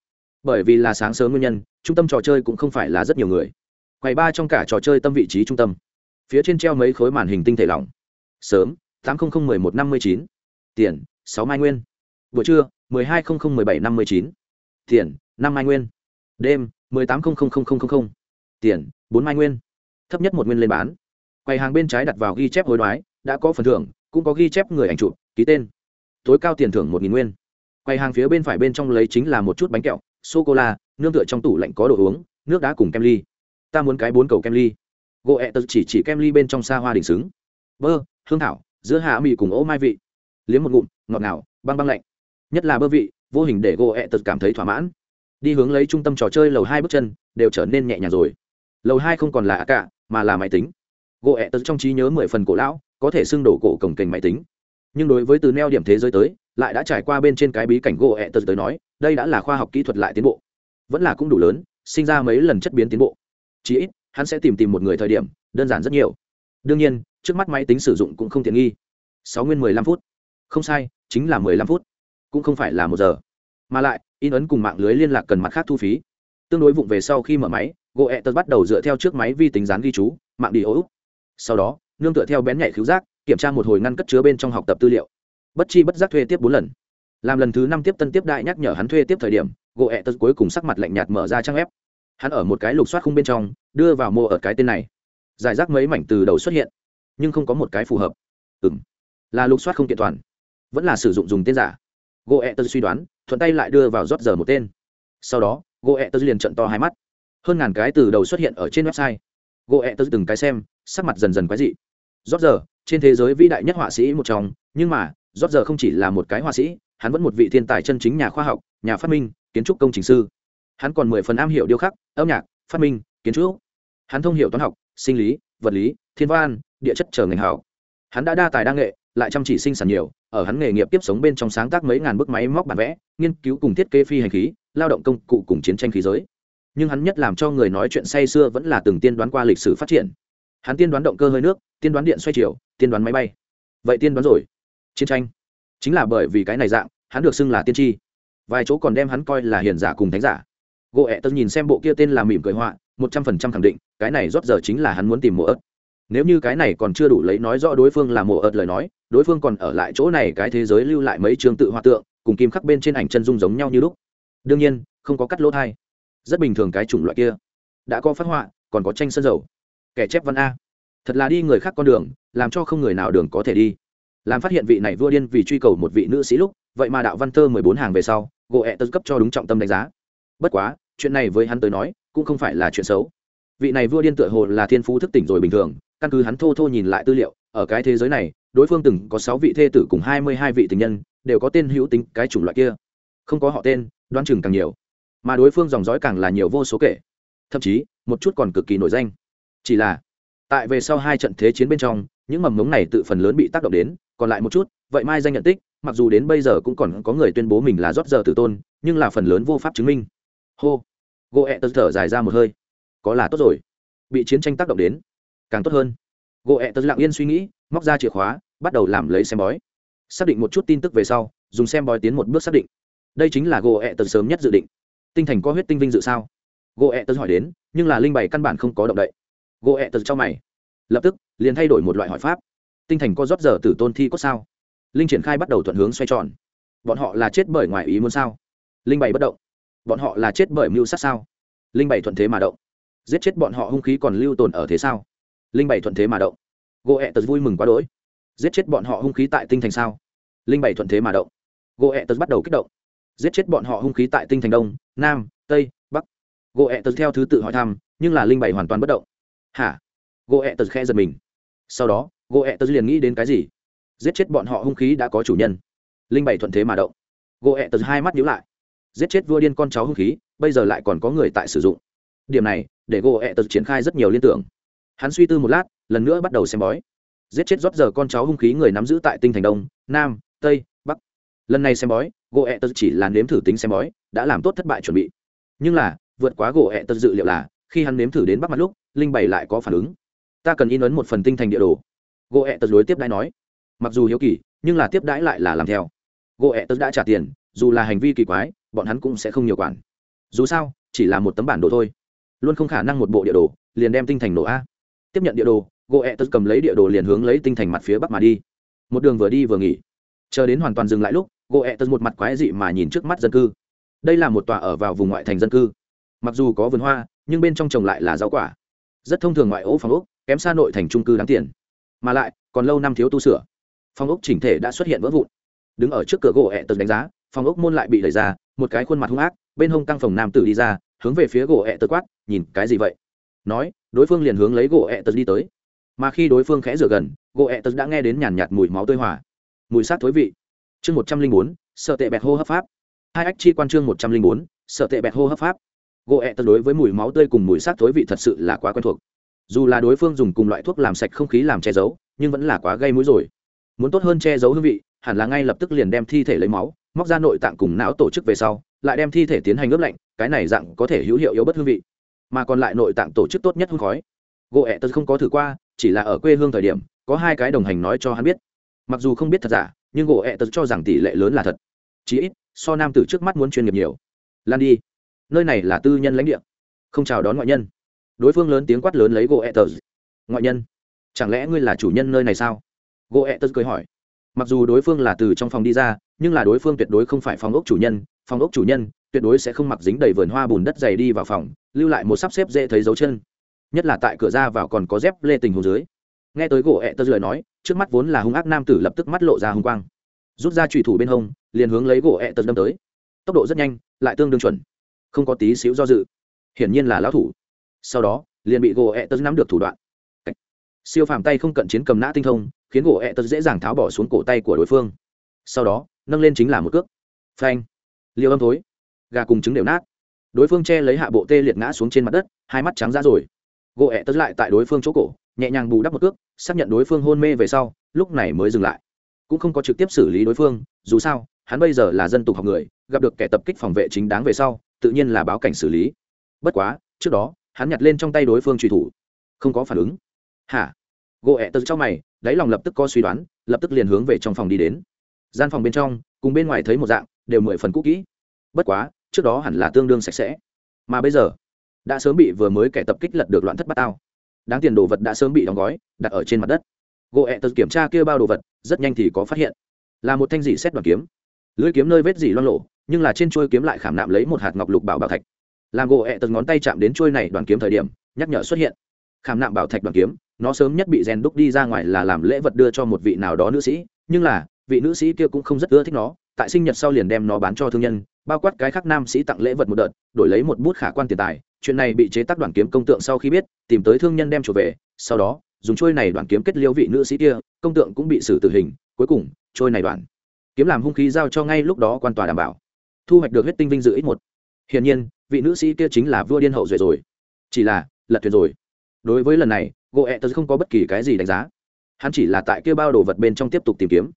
Bởi vì là sáng sớm nguyên nhân, trung tâm trò chơi cũng không phải là rất nhiều người. Quầy ba trong cả trò chơi tâm vị trí trung tâm. Phía trên treo mấy khối màn hình tinh thể lỏng. Sớm, tám nghìn một mươi một năm mươi chín. Tiền, sáu mai nguyên. Buổi trưa, mười hai không không mười bảy năm mươi chín. Tiền, năm mai nguyên. Đêm mười tám không không không không không tiền, bốn mai nguyên. Thấp nhất một nguyên lên bán. Quầy hàng bên trái đặt vào ghi chép hối đoái, đã có phần thưởng, cũng có ghi chép người ảnh chụp, ký tên. Tối cao tiền thưởng một nghìn nguyên. Quầy hàng phía bên phải bên trong lấy chính là một chút bánh kẹo sô cô la nương tựa trong tủ lạnh có đồ uống, nước đá cùng kem ly. Ta muốn cái bốn cầu kem ly. Gỗ ẹ tật chỉ chỉ kem ly bên trong xa hoa đỉnh xứng. Bơ, hương thảo, giữa hạ mì cùng ố mai vị. Liếm một ngụm, ngọt ngào, băng băng lạnh. Nhất là bơ vị, vô hình để gỗ ẹ tật cảm thấy thỏa mãn đi hướng lấy trung tâm trò chơi lầu hai bước chân, đều trở nên nhẹ nhàng rồi. Lầu hai không còn là cả, mà là máy tính. Gỗ ẹ tật trong trí nhớ mười phần cổ lão, có thể xưng đổ cổ cổng kềnh máy tính. Nhưng đối với từ neo điểm thế giới tới, lại đã trải qua bên trên cái bí cảnh gỗ ẹ tật tới nói, đây đã là khoa học kỹ thuật lại tiến bộ. Vẫn là cũng đủ lớn, sinh ra mấy lần chất biến tiến bộ. Chí ít, hắn sẽ tìm tìm một người thời điểm, đơn giản rất nhiều. Đương nhiên, trước mắt máy tính sử dụng cũng không tiện nghi. Sáu nguyên mười lăm phút. Không sai, chính là mười lăm phút. Cũng không phải là một giờ. Mà lại in ấn cùng mạng lưới liên lạc cần mặt khác thu phí. Tương đối vụng về sau khi mở máy gỗ ẹ tật bắt đầu dựa theo trước máy vi tính dán ghi chú, mạng đi ô sau đó, nương tựa theo bén nhạy cứu giác, kiểm tra một hồi ngăn cất chứa bên trong học tập tư liệu. Bất chi bất giác thuê tiếp bốn lần. Làm lần thứ năm tiếp tân tiếp đại nhắc nhở hắn thuê tiếp thời điểm gỗ ẹ tật cuối cùng sắc mặt lạnh nhạt mở ra trang web. Hắn ở một cái lục soát khung bên trong, đưa vào mô ở cái tên này. Giải rác mấy mảnh từ đầu xuất hiện, nhưng không có một cái phù hợp. Ừ m là lục soát không kiện toàn. Vẫn là sử dụng dùng tên giả. Gỗ ẹ tật suy đoán thuận tay lại đưa vào rót giờ một tên. Sau đó gỗ ẹ tớ liền trận to hai mắt. Hơn ngàn cái từ đầu xuất hiện ở trên website. Gỗ ẹ tớ từng cái xem, sắc mặt dần dần quái dị. Rót giờ, trên thế giới vĩ đại nhất họa sĩ một trong, nhưng mà, rót giờ không chỉ là một cái họa sĩ, hắn vẫn một vị thiên tài chân chính nhà khoa học, nhà phát minh, kiến trúc công trình sư. Hắn còn mười phần am hiểu điêu khắc, âm nhạc, phát minh, kiến trúc. Hắn thông hiểu toán học, sinh lý, vật lý, thiên văn, địa chất trở ngành hảo hắn đã đa tài đa nghệ lại chăm chỉ sinh sản nhiều, ở hắn nghề nghiệp tiếp sống bên trong sáng tác mấy ngàn bức máy móc bản vẽ, nghiên cứu cùng thiết kế phi hành khí, lao động công cụ cùng chiến tranh khí giới. Nhưng hắn nhất làm cho người nói chuyện say xưa vẫn là từng tiên đoán qua lịch sử phát triển. Hắn tiên đoán động cơ hơi nước, tiên đoán điện xoay chiều, tiên đoán máy bay. Vậy tiên đoán rồi. Chiến tranh. Chính là bởi vì cái này dạng, hắn được xưng là tiên tri. Vài chỗ còn đem hắn coi là hiền giả cùng thánh giả. Gỗ ẹ tớ nhìn xem bộ kia tên là mỉm cười họa, một trăm phần trăm khẳng định, cái này rót giờ chính là hắn muốn tìm mộ ớt. Nếu như cái này còn chưa đủ lấy nói rõ đối phương là mộ ớt lời nói đối phương còn ở lại chỗ này cái thế giới lưu lại mấy trường tự hoa tượng, cùng kim khắc bên trên ảnh chân dung giống nhau như lúc. Đương nhiên, không có cắt lỗ thai. Rất bình thường cái chủng loại kia. Đã có phát họa, còn có tranh sơn dầu. Kẻ chép văn a. Thật là đi người khác con đường, làm cho không người nào đường có thể đi. Làm phát hiện vị này vua điên vì truy cầu một vị nữ sĩ lúc, vậy mà đạo văn thơ mười bốn hàng về sau, gỗ ẹ tật cấp cho đúng trọng tâm đánh giá. Bất quá, chuyện này với hắn tới nói, cũng không phải là chuyện xấu. Vị này vua điên tựa hồ là thiên phú thức tỉnh rồi bình thường, căn cứ hắn thô thô nhìn lại tư liệu, ở cái thế giới này đối phương từng có sáu vị thê tử cùng hai mươi hai vị tình nhân, đều có tên hữu tính cái chủng loại kia. Không có họ tên đoan chừng càng nhiều. Mà đối phương dòng dõi càng là nhiều vô số kể. Thậm chí, một chút còn cực kỳ nổi danh. Chỉ là, tại về sau hai trận thế chiến bên trong, những mầm mống này tự phần lớn bị tác động đến, còn lại một chút, vậy mai danh nhận tích, mặc dù đến bây giờ cũng còn có người tuyên bố mình là rót giờ tử tôn, nhưng là phần lớn vô pháp chứng minh. Hô. Gỗ ẹ thở dài ra một hơi. Có là tốt rồi. Bị chiến tranh tác động đến, càng tốt hơn. Gỗ ẹ lặng yên suy nghĩ, móc ra chìa khóa bắt đầu làm lấy xem bói. Xác định một chút tin tức về sau, dùng xem bói tiến một bước xác định. Đây chính là gỗ ẹ Tần sớm nhất dự định. Tinh thành có huyết tinh vinh dự sao? Gỗ ẹ Tần hỏi đến, nhưng là linh bày căn bản không có động đậy. Gỗ ẹ Tần cho mày. Lập tức, liền thay đổi một loại hỏi pháp. Tinh thành có rót giờ tử tôn thi có sao? Linh triển khai bắt đầu thuận hướng xoay tròn. Bọn họ là chết bởi ngoài ý muốn sao? Linh bày bất động. Bọn họ là chết bởi mưu sát sao? Linh bày thuận thế mà động. Giết chết bọn họ hung khí còn lưu tồn ở thế sao? Linh bày thuận thế mà động. Gỗ ẹ tật vui mừng quá đỗi giết chết bọn họ hung khí tại tinh thành sao? Linh bảy thuận thế mà động. Gỗ ẹ tật bắt đầu kích động. Giết chết bọn họ hung khí tại tinh thành đông, nam, tây, bắc. Gỗ ẹ tật theo thứ tự hỏi thăm, nhưng là linh bảy hoàn toàn bất động. Hả? Gỗ ẹ tật khe giật mình. Sau đó, gỗ ẹ tật liền nghĩ đến cái gì? Giết chết bọn họ hung khí đã có chủ nhân. Linh bảy thuận thế mà động. Gỗ ẹ tật hai mắt nhíu lại. Giết chết vua điên con cháu hung khí, bây giờ lại còn có người tại sử dụng. Điểm này, để gỗ ẹ tật triển khai rất nhiều liên tưởng. Hắn suy tư một lát, lần nữa bắt đầu xem bói giết chết rót giờ con cháu hung khí người nắm giữ tại tinh thành đông, nam, tây, bắc. Lần này xem bói, gỗ ẹ tật chỉ là nếm thử tính xem bói, đã làm tốt thất bại chuẩn bị. Nhưng là, vượt quá gỗ ẹ tật dự liệu là, khi hắn nếm thử đến bắc mặt lúc, linh bày lại có phản ứng. Ta cần in ấn một phần tinh thành địa đồ. Gỗ ẹ tật đối tiếp đãi nói. Mặc dù hiếu kỳ, nhưng là tiếp đãi lại là làm theo. Gỗ ẹ tật đã trả tiền, dù là hành vi kỳ quái, bọn hắn cũng sẽ không nhiều quản. Dù sao, chỉ là một tấm bản đồ thôi. Luôn không khả năng một bộ địa đồ, liền đem tinh thành nổ a. Tiếp nhận địa đồ gỗ ẹ tật cầm lấy địa đồ liền hướng lấy tinh thành mặt phía bắc mà đi. Một đường vừa đi vừa nghỉ. Chờ đến hoàn toàn dừng lại lúc, gỗ ẹ tật một mặt quái dị mà nhìn trước mắt dân cư. Đây là một tòa ở vào vùng ngoại thành dân cư. Mặc dù có vườn hoa, nhưng bên trong trồng lại là rau quả. Rất thông thường ngoại ố phòng ốc, kém xa nội thành trung cư đáng tiền. Mà lại, còn lâu năm thiếu tu sửa. Phòng ốc chỉnh thể đã xuất hiện vỡ vụn. Đứng ở trước cửa gỗ ẹ tật đánh giá, phòng ốc môn lại bị đẩy ra, một cái khuôn mặt hung ác, bên hông căng phòng nam tử đi ra, hướng về phía gỗ ẹ tật quát, nhìn cái gì vậy? Nói, đối phương liền hướng lấy gỗ ẹ tật đi tới mà khi đối phương khẽ rửa gần, gỗ ẹ tật đã nghe đến nhàn nhạt mùi máu tơi hỏa mùi sát thối vị. Chương một trăm linh bốn, sợ tệ bẹt hô hấp pháp. Hai ách chi quan chương một trăm linh bốn, sợ tệ bẹt hô hấp pháp. Gỗ ẹ tật đối với mùi máu tươi cùng mùi sát thối vị thật sự là quá quen thuộc. Dù là đối phương dùng cùng loại thuốc làm sạch không khí làm che giấu, nhưng vẫn là quá gây mũi rồi. Muốn tốt hơn che giấu hương vị, hẳn là ngay lập tức liền đem thi thể lấy máu, móc ra nội tạng cùng não tổ chức về sau, lại đem thi thể tiến hành ướp lạnh, cái này dạng có thể hữu hiệu yếu bất hương vị. Mà còn lại nội tạng tổ chức tốt nhất hương khói. Gỗ ẹ tật không có thử qua chỉ là ở quê hương thời điểm, có hai cái đồng hành nói cho hắn biết. Mặc dù không biết thật giả, nhưng gỗ ẹ tật cho rằng tỷ lệ lớn là thật. Chí ít, so nam tử trước mắt muốn chuyên nghiệp nhiều. Lan đi. Nơi này là tư nhân lãnh địa. Không chào đón ngoại nhân. Đối phương lớn tiếng quát lớn lấy gỗ ẹ tật. Ngoại nhân, chẳng lẽ ngươi là chủ nhân nơi này sao? Gỗ ẹ tật cười hỏi. Mặc dù đối phương là từ trong phòng đi ra, nhưng là đối phương tuyệt đối không phải phòng ốc chủ nhân. Phòng ốc chủ nhân, tuyệt đối sẽ không mặc dính đầy vườn hoa bùn đất dày đi vào phòng, lưu lại một sắp xếp dễ thấy dấu chân nhất là tại cửa ra vào còn có dép lê tình hồ dưới. Nghe tới gỗ ẹ tơ lời nói, trước mắt vốn là hung ác nam tử lập tức mắt lộ ra hung quang. Rút ra trùy thủ bên hông, liền hướng lấy gỗ ẹ tơ đâm tới. Tốc độ rất nhanh, lại tương đương chuẩn. Không có tí xíu do dự. Hiển nhiên là lão thủ. Sau đó, liền bị gỗ ẹ tơ nắm được thủ đoạn. Siêu phàm tay không cận chiến cầm nã tinh thông, khiến gỗ ẹ tơ dễ dàng tháo bỏ xuống cổ tay của đối phương. Sau đó, nâng lên chính là một cước. Phanh. Liều âm thối. Gà cùng trứng đều nát. Đối phương che lấy hạ bộ tê liệt ngã xuống trên mặt đất, hai mắt trắng ra rồi gỗ ẹ tớ lại tại đối phương chỗ cổ, nhẹ nhàng bù đắp một cước, xác nhận đối phương hôn mê về sau, lúc này mới dừng lại. Cũng không có trực tiếp xử lý đối phương, dù sao, hắn bây giờ là dân tục học người, gặp được kẻ tập kích phòng vệ chính đáng về sau, tự nhiên là báo cảnh xử lý. Bất quá, trước đó, hắn nhặt lên trong tay đối phương truy thủ. Không có phản ứng. Hả? Gỗ ẹ tớ trong mày, đáy lòng lập tức có suy đoán, lập tức liền hướng về trong phòng đi đến. Gian phòng bên trong, cùng bên ngoài thấy một dạng, đều mười phần cũ kỹ. Bất quá, trước đó hẳn là tương đương sạch sẽ. Mà bây giờ đã sớm bị vừa mới kẻ tập kích lật được loạn thất bát ao đáng tiền đồ vật đã sớm bị đóng gói, đặt ở trên mặt đất. Gỗ ẹ tật kiểm tra kia bao đồ vật, rất nhanh thì có phát hiện. Là một thanh dị xét đoàn kiếm. Lưỡi kiếm nơi vết dỉ loan lộ nhưng là trên chuôi kiếm lại khảm nạm lấy một hạt ngọc lục bảo bảo thạch. Làm gỗ ẹ tật ngón tay chạm đến chuôi này đoàn kiếm thời điểm, nhắc nhở xuất hiện. Khảm nạm bảo thạch đoàn kiếm, nó sớm nhất bị rèn đúc đi ra ngoài là làm lễ vật đưa cho một vị nào đó nữ sĩ, nhưng là, vị nữ sĩ kia cũng không rất ưa thích nó, tại sinh nhật sau liền đem nó bán cho thương nhân, bao quát cái khác nam sĩ tặng lễ vật một đợt, đổi lấy một bút khả quan tiền tài chuyện này bị chế tác đoàn kiếm công tượng sau khi biết, tìm tới thương nhân đem trở về, sau đó, dùng trôi này đoàn kiếm kết liêu vị nữ sĩ kia, công tượng cũng bị xử tử hình, cuối cùng, trôi này đoàn kiếm làm hung khí giao cho ngay lúc đó quan tòa đảm bảo. Thu hoạch được huyết tinh vinh dự ít một. Hiển nhiên, vị nữ sĩ kia chính là vua điên hậu duệ rồi. Chỉ là, lật thuyền rồi. Đối với lần này gỗ ẹ tớ không có bất kỳ cái gì đánh giá. Hắn chỉ là tại kia bao đồ vật bên trong tiếp tục tìm kiếm.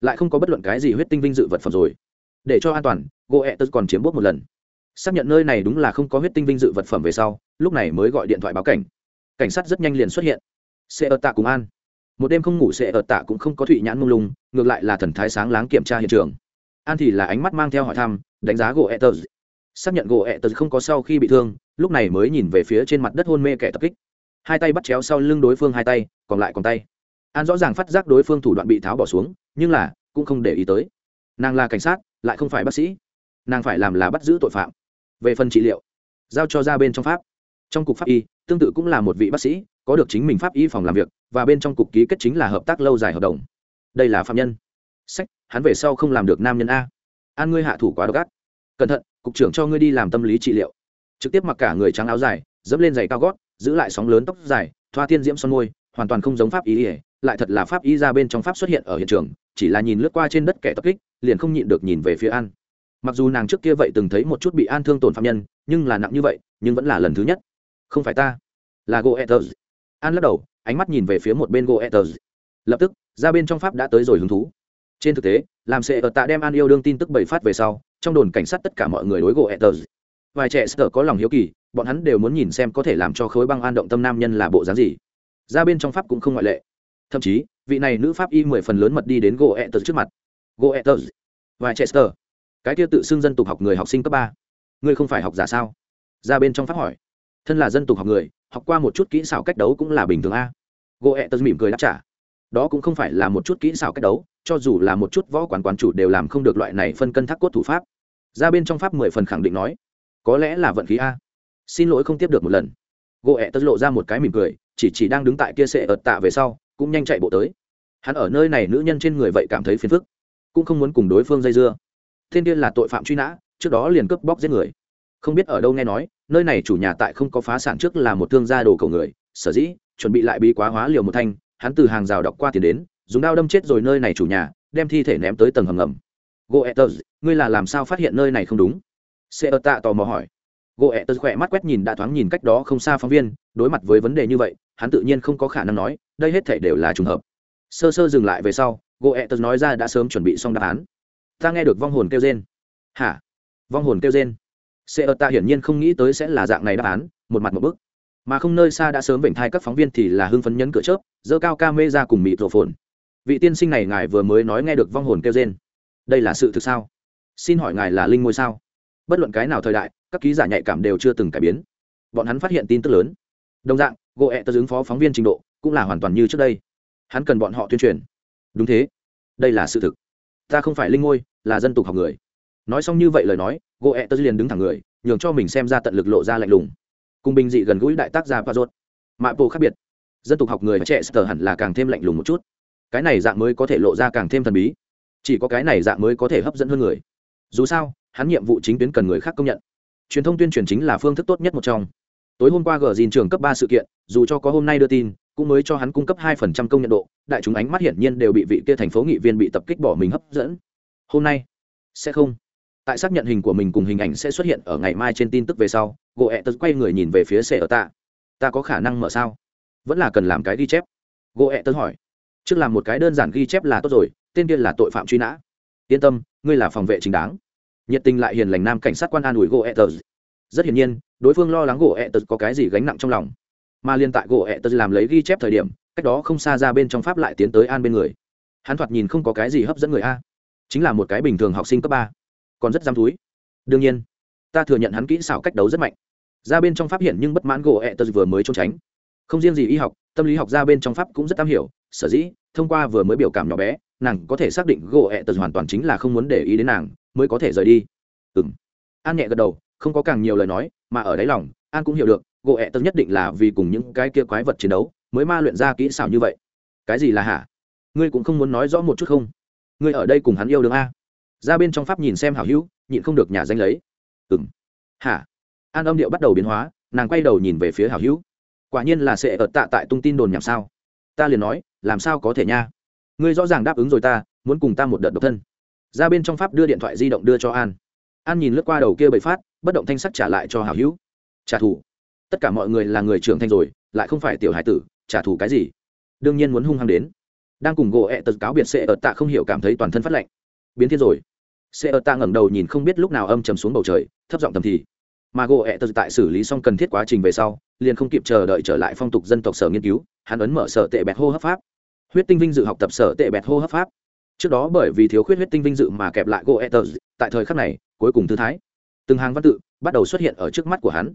Lại không có bất luận cái gì huyết tinh vinh dự vật phẩm rồi. Để cho an toàn gỗ ẹ tớ còn chiếm bốt một lần xác nhận nơi này đúng là không có huyết tinh vinh dự vật phẩm về sau, lúc này mới gọi điện thoại báo cảnh. Cảnh sát rất nhanh liền xuất hiện. Xe ở tạ cùng an. Một đêm không ngủ xe ở tạ cũng không có thụy nhãn mông lung, ngược lại là thần thái sáng láng kiểm tra hiện trường. An thì là ánh mắt mang theo hỏi thăm, đánh giá gỗ etters xác nhận gỗ etters không có sau khi bị thương, lúc này mới nhìn về phía trên mặt đất hôn mê kẻ tập kích. Hai tay bắt chéo sau lưng đối phương hai tay, còn lại còn tay. An rõ ràng phát giác đối phương thủ đoạn bị tháo bỏ xuống, nhưng là cũng không để ý tới. Nàng là cảnh sát, lại không phải bác sĩ. Nàng phải làm là bắt giữ tội phạm về phần trị liệu, giao cho ra bên trong pháp. Trong cục pháp y, tương tự cũng là một vị bác sĩ, có được chính mình pháp y phòng làm việc, và bên trong cục ký kết chính là hợp tác lâu dài hợp đồng. Đây là phạm nhân. Sách, hắn về sau không làm được nam nhân a. An ngươi hạ thủ quá độc ác. Cẩn thận, cục trưởng cho ngươi đi làm tâm lý trị liệu. Trực tiếp mặc cả người trắng áo dài, dẫm lên giày cao gót, giữ lại sóng lớn tóc dài, thoa tiên diễm son môi, hoàn toàn không giống pháp y ỉa lại thật là pháp y ra bên trong pháp xuất hiện ở hiện trường, chỉ là nhìn lướt qua trên đất kẻ tập kích, liền không nhịn được nhìn về phía an mặc dù nàng trước kia vậy từng thấy một chút bị an thương tổn phạm nhân, nhưng là nặng như vậy, nhưng vẫn là lần thứ nhất. Không phải ta, là goethers an lắc đầu, ánh mắt nhìn về phía một bên goethers lập tức, ra bên trong pháp đã tới rồi hứng thú. Trên thực tế, làm sệ ở tạ đem an yêu đương tin tức bày phát về sau, trong đồn cảnh sát tất cả mọi người đối goethers vài trẻ sợ có lòng hiếu kỳ, bọn hắn đều muốn nhìn xem có thể làm cho khối băng an động tâm nam nhân là bộ dáng gì. Ra bên trong pháp cũng không ngoại lệ. Thậm chí, vị này nữ pháp y mười phần lớn mật đi đến goethers trước mặt. Goethers vài trẻ sợ cái kia tự xưng dân tục học người học sinh cấp ba. Ngươi không phải học giả sao? Ra bên trong pháp hỏi. Thân là dân tục học người, học qua một chút kỹ xảo cách đấu cũng là bình thường a. Gỗ ẹ tật mỉm cười đáp trả. Đó cũng không phải là một chút kỹ xảo cách đấu, cho dù là một chút võ quán quán chủ đều làm không được loại này phân cân thác cốt thủ pháp. Ra bên trong pháp mười phần khẳng định nói, có lẽ là vận khí a. Xin lỗi không tiếp được một lần. Gỗ ẹ tật lộ ra một cái mỉm cười, chỉ chỉ đang đứng tại kia sệ ợt tạ về sau, cũng nhanh chạy bộ tới. Hắn ở nơi này nữ nhân trên người vậy cảm thấy phiền phức, cũng không muốn cùng đối phương dây dưa thiên tiên là tội phạm truy nã, trước đó liền cướp bóc giết người. Không biết ở đâu nghe nói, nơi này chủ nhà tại không có phá sản trước là một thương gia đồ cầu người, sở dĩ, chuẩn bị lại bí quá hóa liều một thanh, hắn từ hàng rào đọc qua tiền đến, dùng đao đâm chết rồi nơi này chủ nhà, đem thi thể ném tới tầng hầm ngầm. Goethez ngươi là làm sao phát hiện nơi này không đúng? Sẽ ơ tạ tò mò hỏi. Goethez khỏe mắt quét nhìn đã thoáng nhìn cách đó không xa phóng viên, đối mặt với vấn đề như vậy, hắn tự nhiên không có khả năng nói, đây hết thể đều là trùng hợp. Sơ sơ dừng lại về sau goethez nói ra đã sớm chuẩn bị xong đáp án ta nghe được vong hồn kêu rên. Hả? Vong hồn kêu rên? Sẽ ở ta hiển nhiên không nghĩ tới sẽ là dạng này đáp án, một mặt một bức. Mà không nơi xa đã sớm vểnh thai các phóng viên thì là hưng phấn nhấn cửa chớp dơ cao ca mê ra cùng mịt rổ phồn vị tiên sinh này ngài vừa mới nói nghe được vong hồn kêu rên. Đây là sự thực sao? Xin hỏi ngài là linh ngôi sao? Bất luận cái nào thời đại, các ký giả nhạy cảm đều chưa từng cải biến. Bọn hắn phát hiện tin tức lớn. Đồng dạng gỗ ẹ tớ ứng phó phóng viên trình độ cũng là hoàn toàn như trước đây. Hắn cần bọn họ tuyên truyền. Đúng thế. Đây là sự thực ta không phải linh ngôi, là dân tục học người. Nói xong như vậy lời nói gỗ ẹ tớ liền đứng thẳng người, nhường cho mình xem ra tận lực lộ ra lạnh lùng. Cùng bình dị gần gũi đại tác gia pazot mạ bộ khác biệt. Dân tục học người trẻ sờ hẳn là càng thêm lạnh lùng một chút. Cái này dạng mới có thể lộ ra càng thêm thần bí. Chỉ có cái này dạng mới có thể hấp dẫn hơn người. Dù sao, hắn nhiệm vụ chính tuyến cần người khác công nhận. Truyền thông tuyên truyền chính là phương thức tốt nhất một trong. Tối hôm qua gờ dìn trường cấp ba sự kiện, dù cho có hôm nay đưa tin, cũng mới cho hắn cung cấp hai phần trăm công nhận độ đại chúng ánh mắt hiển nhiên đều bị vị kia thành phố nghị viên bị tập kích bỏ mình hấp dẫn. Hôm nay, sẽ không. Tại xác nhận hình của mình cùng hình ảnh sẽ xuất hiện ở ngày mai trên tin tức về sau, gỗ ẹ tật quay người nhìn về phía xe ở tạ. ta có khả năng mở sao? Vẫn là cần làm cái ghi chép. Gỗ ẹ tật hỏi. Trước làm một cái đơn giản ghi chép là tốt rồi, tên kia là tội phạm truy nã. Yên tâm, ngươi là phòng vệ chính đáng. Nhiệt tình lại hiền lành nam cảnh sát quan an ủi gỗ ẹ tật. Rất hiển nhiên, đối phương lo lắng gỗ ẹ tật có cái gì gánh nặng trong lòng mà liên tại gỗ ẹ tật làm lấy ghi chép thời điểm, cách đó không xa ra bên trong pháp lại tiến tới an bên người. Hắn thoạt nhìn không có cái gì hấp dẫn người a. Chính là một cái bình thường học sinh cấp ba. Còn rất dám thúi đương nhiên, ta thừa nhận hắn kỹ xảo cách đấu rất mạnh. Ra bên trong pháp hiện nhưng bất mãn gỗ ẹ tật vừa mới trốn tránh. Không riêng gì y học, tâm lý học ra bên trong pháp cũng rất am hiểu, sở dĩ, thông qua vừa mới biểu cảm nhỏ bé, nàng có thể xác định gỗ ẹ tật hoàn toàn chính là không muốn để ý đến nàng, mới có thể rời đi. Ừ m an nhẹ gật đầu, không có càng nhiều lời nói, mà ở đáy lòng, an cũng hiểu được gỗ ẹ tật nhất định là vì cùng những cái kia quái vật chiến đấu, mới ma luyện ra kỹ xảo như vậy. Cái gì là hả? Ngươi cũng không muốn nói rõ một chút không? Ngươi ở đây cùng hắn yêu đương a. Ra bên trong pháp nhìn xem hảo hữu, nhịn không được nhà danh lấy. Ừ m hả? An âm điệu bắt đầu biến hóa, nàng quay đầu nhìn về phía hảo hữu. Quả nhiên là sẽ ở tạ tại tung tin đồn nhảm sao. Ta liền nói, làm sao có thể nha? Ngươi rõ ràng đáp ứng rồi ta, muốn cùng ta một đợt độc thân. Ra bên trong pháp đưa điện thoại di động đưa cho an. An nhìn lướt qua đầu kia bậy phát, bất động thanh sắc trả lại cho hảo hữu. Trả thù tất cả mọi người là người trưởng thành rồi, lại không phải tiểu hải tử, trả thù cái gì? Đương nhiên muốn hung hăng đến. Đang cùng gỗ ẹ tật cáo biệt sẽ ở tạ không hiểu cảm thấy toàn thân phát lạnh. Biến thiên rồi. Sẽ ở tạ ngẩng đầu nhìn không biết lúc nào âm trầm xuống bầu trời, thấp giọng tầm thì. Mà gỗ ẹ tật tại xử lý xong cần thiết quá trình về sau, liền không kịp chờ đợi trở lại phong tục dân tộc sở nghiên cứu, hắn ấn mở sở tệ bẹt hô hấp pháp. Huyết tinh vinh dự học tập sở tệ bẹt hô hấp pháp. Trước đó bởi vì thiếu khuyết huyết tinh vinh dự mà kẹp lại gỗ ẹ tật, tại thời khắc này, cuối cùng thư thái. Từng hàng văn tự bắt đầu xuất hiện ở trước mắt của hắn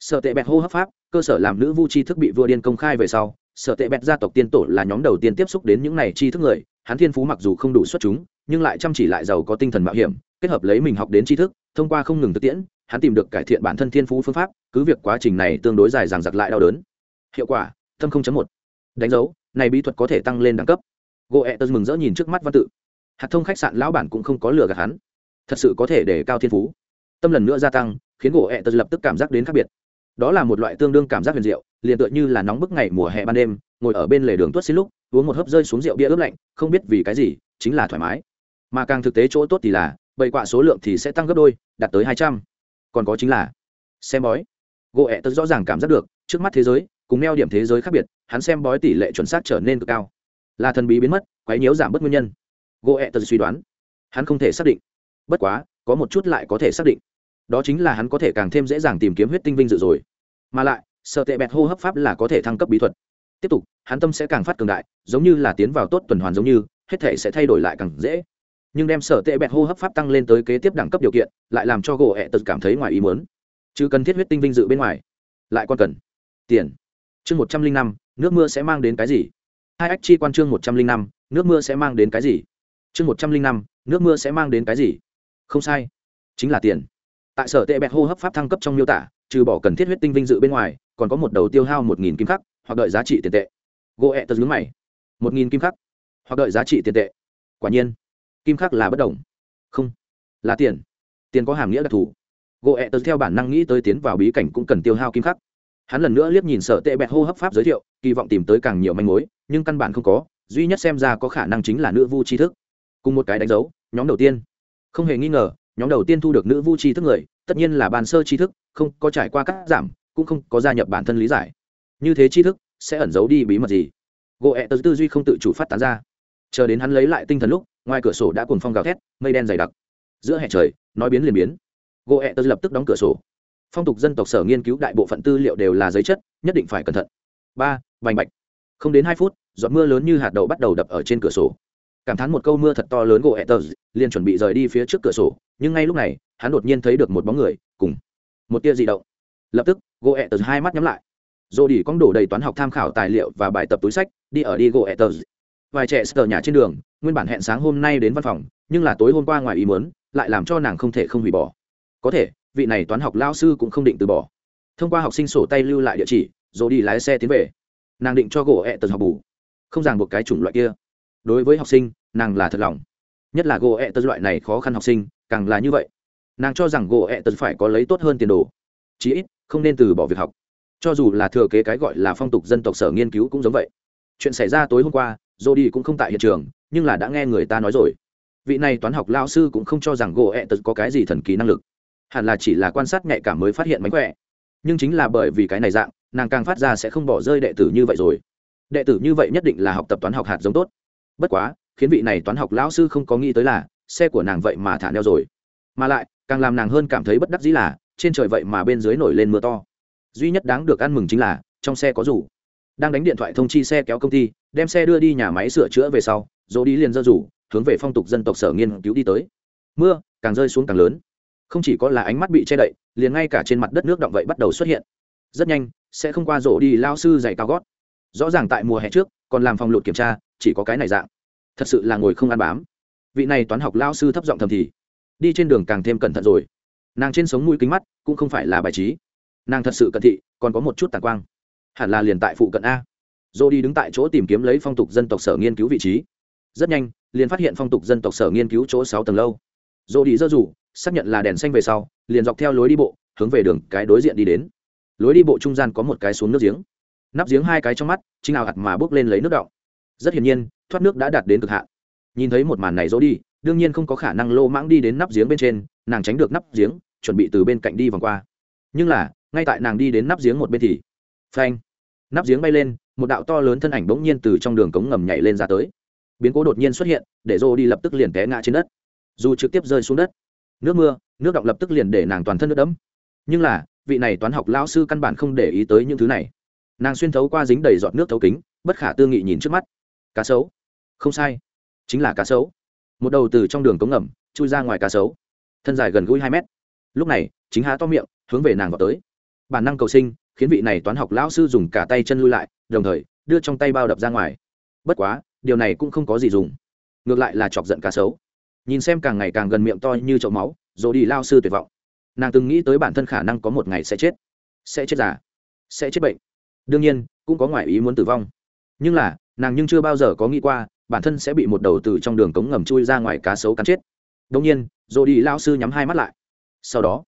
sở tệ bẹt hô hấp pháp, cơ sở làm nữ vu tri thức bị vua điên công khai về sau, sở tệ bẹt gia tộc tiên tổ là nhóm đầu tiên tiếp xúc đến những này tri thức người, hắn thiên phú mặc dù không đủ xuất chúng, nhưng lại chăm chỉ lại giàu có tinh thần mạo hiểm, kết hợp lấy mình học đến tri thức, thông qua không ngừng thực tiễn, hắn tìm được cải thiện bản thân thiên phú phương pháp, cứ việc quá trình này tương đối dài dằng dặc lại đau đớn. Hiệu quả tâm không một. Đánh dấu, này bí thuật có thể tăng lên đẳng cấp. Gỗ ẹ tớ mừng rỡ nhìn trước mắt văn tự. Hạt thông khách sạn lão bản cũng không có lừa gạt hắn. Thật sự có thể để cao thiên phú. Tâm lần nữa gia tăng, khiến gỗ ẹ tớ lập tức cảm giác đến khác biệt đó là một loại tương đương cảm giác huyền diệu, liền tựa như là nóng bức ngày mùa hè ban đêm, ngồi ở bên lề đường tuất xin lúc, uống một hớp rơi xuống rượu bia ướp lạnh, không biết vì cái gì, chính là thoải mái. Mà càng thực tế chỗ tốt thì là bậy quạ số lượng thì sẽ tăng gấp đôi, đạt tới hai trăm. Còn có chính là, xem bói. Gỗ ẹ tớ rõ ràng cảm giác được, trước mắt thế giới, cùng neo điểm thế giới khác biệt, hắn xem bói tỷ lệ chuẩn xác trở nên cực cao. Là thần bí biến mất, quấy nhiễu giảm bớt nguyên nhân. Gỗ ẹ tớ suy đoán. Hắn không thể xác định. Bất quá, có một chút lại có thể xác định. Đó chính là hắn có thể càng thêm dễ dàng tìm kiếm huyết tinh vinh dự rồi mà lại, sợ tệ bẹt hô hấp pháp là có thể thăng cấp bí thuật. Tiếp tục, hắn tâm sẽ càng phát cường đại, giống như là tiến vào tốt tuần hoàn giống như, hết thể sẽ thay đổi lại càng dễ. Nhưng đem sở tệ bẹt hô hấp pháp tăng lên tới kế tiếp đẳng cấp điều kiện, lại làm cho gỗ ẹ tật cảm thấy ngoài ý muốn. Chứ cần thiết huyết tinh vinh dự bên ngoài. Lại còn cần tiền. Chương một trăm linh năm, nước mưa sẽ mang đến cái gì? Hai ách chi quan chương một trăm linh năm, nước mưa sẽ mang đến cái gì? Chương một trăm linh năm, nước mưa sẽ mang đến cái gì? Không sai. Chính là tiền. Tại sở tệ bẹt hô hấp pháp thăng cấp trong miêu tả trừ bỏ cần thiết huyết tinh vinh dự bên ngoài, còn có một đầu tiêu hao một nghìn kim khắc, hoặc đợi giá trị tiền tệ. Gỗ ẹ tật dưới mày. Một nghìn kim khắc, hoặc đợi giá trị tiền tệ. Quả nhiên, kim khắc là bất đồng. Không, là tiền. Tiền có hàm nghĩa đặc thù. Gỗ ẹ tật theo bản năng nghĩ tới tiến vào bí cảnh cũng cần tiêu hao kim khắc. Hắn lần nữa liếc nhìn sở tệ bẹt hô hấp pháp giới thiệu, kỳ vọng tìm tới càng nhiều manh mối, nhưng căn bản không có, duy nhất xem ra có khả năng chính là nữ vu tri thức. Cùng một cái đánh dấu, nhóm đầu tiên. Không hề nghi ngờ, nhóm đầu tiên thu được nữ vu tri thức người tất nhiên là bàn sơ tri thức, không có trải qua cắt giảm, cũng không có gia nhập bản thân lý giải. Như thế tri thức, sẽ ẩn giấu đi bí mật gì? Gỗ ẹ tớ tư duy không tự chủ phát tán ra. Chờ đến hắn lấy lại tinh thần lúc, ngoài cửa sổ đã cùng phong gào thét, mây đen dày đặc. Giữa hè trời, nói biến liền biến. Gỗ ẹ tớ lập tức đóng cửa sổ. Phong tục dân tộc sở nghiên cứu đại bộ phận tư liệu đều là giấy chất, nhất định phải cẩn thận. Ba, vành bạch. Không đến hai phút, giọt mưa lớn như hạt đậu bắt đầu đập ở trên cửa sổ. Cảm thán một câu mưa thật to lớn, gỗ ẹ tớ liền chuẩn bị rời đi phía trước cửa sổ, nhưng ngay lúc này hắn đột nhiên thấy được một bóng người, cùng một tia di động. Lập tức gỗ ẹ tờ hai mắt nhắm lại. Dồ đi con đổ đầy toán học tham khảo tài liệu và bài tập túi sách, đi ở đi gỗ ẹ tờ vài trẻ sờ nhà trên đường, nguyên bản hẹn sáng hôm nay đến văn phòng, nhưng là tối hôm qua ngoài ý mớn lại làm cho nàng không thể không hủy bỏ. Có thể, vị này toán học lao sư cũng không định từ bỏ. Thông qua học sinh sổ tay lưu lại địa chỉ rồi đi lái xe tiến về. Nàng định cho gỗ ẹ tật học bù. Không ràng buộc cái chủng loại kia. Đối với học sinh, nàng là thật lòng. Nhất là gỗ ẹ tật loại này khó khăn học sinh, càng là như vậy nàng cho rằng gỗ ẹ tật phải có lấy tốt hơn tiền đồ. Chí ít, không nên từ bỏ việc học. Cho dù là thừa kế cái gọi là phong tục dân tộc sở nghiên cứu cũng giống vậy. Chuyện xảy ra tối hôm qua dô đi cũng không tại hiện trường, nhưng là đã nghe người ta nói rồi. Vị này toán học lao sư cũng không cho rằng gỗ ẹ tật có cái gì thần kỳ năng lực. Hẳn là chỉ là quan sát nhạy cảm mới phát hiện mánh khỏe. Nhưng chính là bởi vì cái này dạng, nàng càng phát ra sẽ không bỏ rơi đệ tử như vậy rồi. Đệ tử như vậy nhất định là học tập toán học hạt giống tốt. Bất quá, khiến vị này toán học lão sư không có nghĩ tới là, xe của nàng vậy mà thả neo rồi. Mà lại càng làm nàng hơn cảm thấy bất đắc dĩ là, trên trời vậy mà bên dưới nổi lên mưa to. Duy nhất đáng được ăn mừng chính là, trong xe có rủ. Đang đánh điện thoại thông chi xe kéo công ty, đem xe đưa đi nhà máy sửa chữa về sau, dỗ đi liền dơ rủ, hướng về phong tục dân tộc sở nghiên cứu đi tới. Mưa, càng rơi xuống càng lớn. Không chỉ có là ánh mắt bị che đậy, liền ngay cả trên mặt đất nước động vậy bắt đầu xuất hiện. Rất nhanh, sẽ không qua rổ đi lao sư dạy cao gót. Rõ ràng tại mùa hè trước, còn làm phòng lụt kiểm tra, chỉ có cái này dạng. Thật sự là ngồi không ăn bám. Vị này toán học lao sư thấp giọng thầm thì đi trên đường càng thêm cẩn thận rồi. Nàng trên sống mũi kính mắt cũng không phải là bài trí. Nàng thật sự cận thị, còn có một chút tàn quang. Hẳn là liền tại phụ cận a. Dô đi đứng tại chỗ tìm kiếm lấy phong tục dân tộc sở nghiên cứu vị trí. Rất nhanh, liền phát hiện phong tục dân tộc sở nghiên cứu chỗ sáu tầng lâu. Dô đi dơ rủ, xác nhận là đèn xanh về sau, liền dọc theo lối đi bộ, hướng về đường cái đối diện đi đến. Lối đi bộ trung gian có một cái xuống nước giếng. Nắp giếng hai cái trong mắt, chính nào hạt mà bước lên lấy nước đọng. Rất hiển nhiên, thoát nước đã đạt đến cực hạn. Nhìn thấy một màn này dỗ đi đương nhiên không có khả năng lô mãng đi đến nắp giếng bên trên, nàng tránh được nắp giếng, chuẩn bị từ bên cạnh đi vòng qua. Nhưng là, ngay tại nàng đi đến nắp giếng một bên thì, phanh, nắp giếng bay lên, một đạo to lớn thân ảnh bỗng nhiên từ trong đường cống ngầm nhảy lên ra tới. Biến cố đột nhiên xuất hiện, để rô đi lập tức liền té ngã trên đất. Dù trực tiếp rơi xuống đất, nước mưa, nước động lập tức liền để nàng toàn thân nước đẫm. Nhưng là, vị này toán học lao sư căn bản không để ý tới những thứ này. Nàng xuyên thấu qua dính đầy giọt nước thấu kính, bất khả tư nghị nhìn trước mắt. Cá sấu. Không sai. Chính là cá sấu một đầu từ trong đường cống ngầm chui ra ngoài cá sấu thân dài gần gũi hai mét lúc này chính há to miệng hướng về nàng vào tới bản năng cầu sinh khiến vị này toán học lão sư dùng cả tay chân lui lại đồng thời đưa trong tay bao đập ra ngoài bất quá điều này cũng không có gì dùng ngược lại là chọc giận cá sấu nhìn xem càng ngày càng gần miệng to như chậu máu rồi đi lao sư tuyệt vọng nàng từng nghĩ tới bản thân khả năng có một ngày sẽ chết sẽ chết già, sẽ chết bệnh đương nhiên cũng có ngoại ý muốn tử vong nhưng là nàng nhưng chưa bao giờ có nghĩ qua bản thân sẽ bị một đầu từ trong đường cống ngầm chui ra ngoài cá sấu cắn chết. Đông nhiên, rồi đi lao sư nhắm hai mắt lại. Sau đó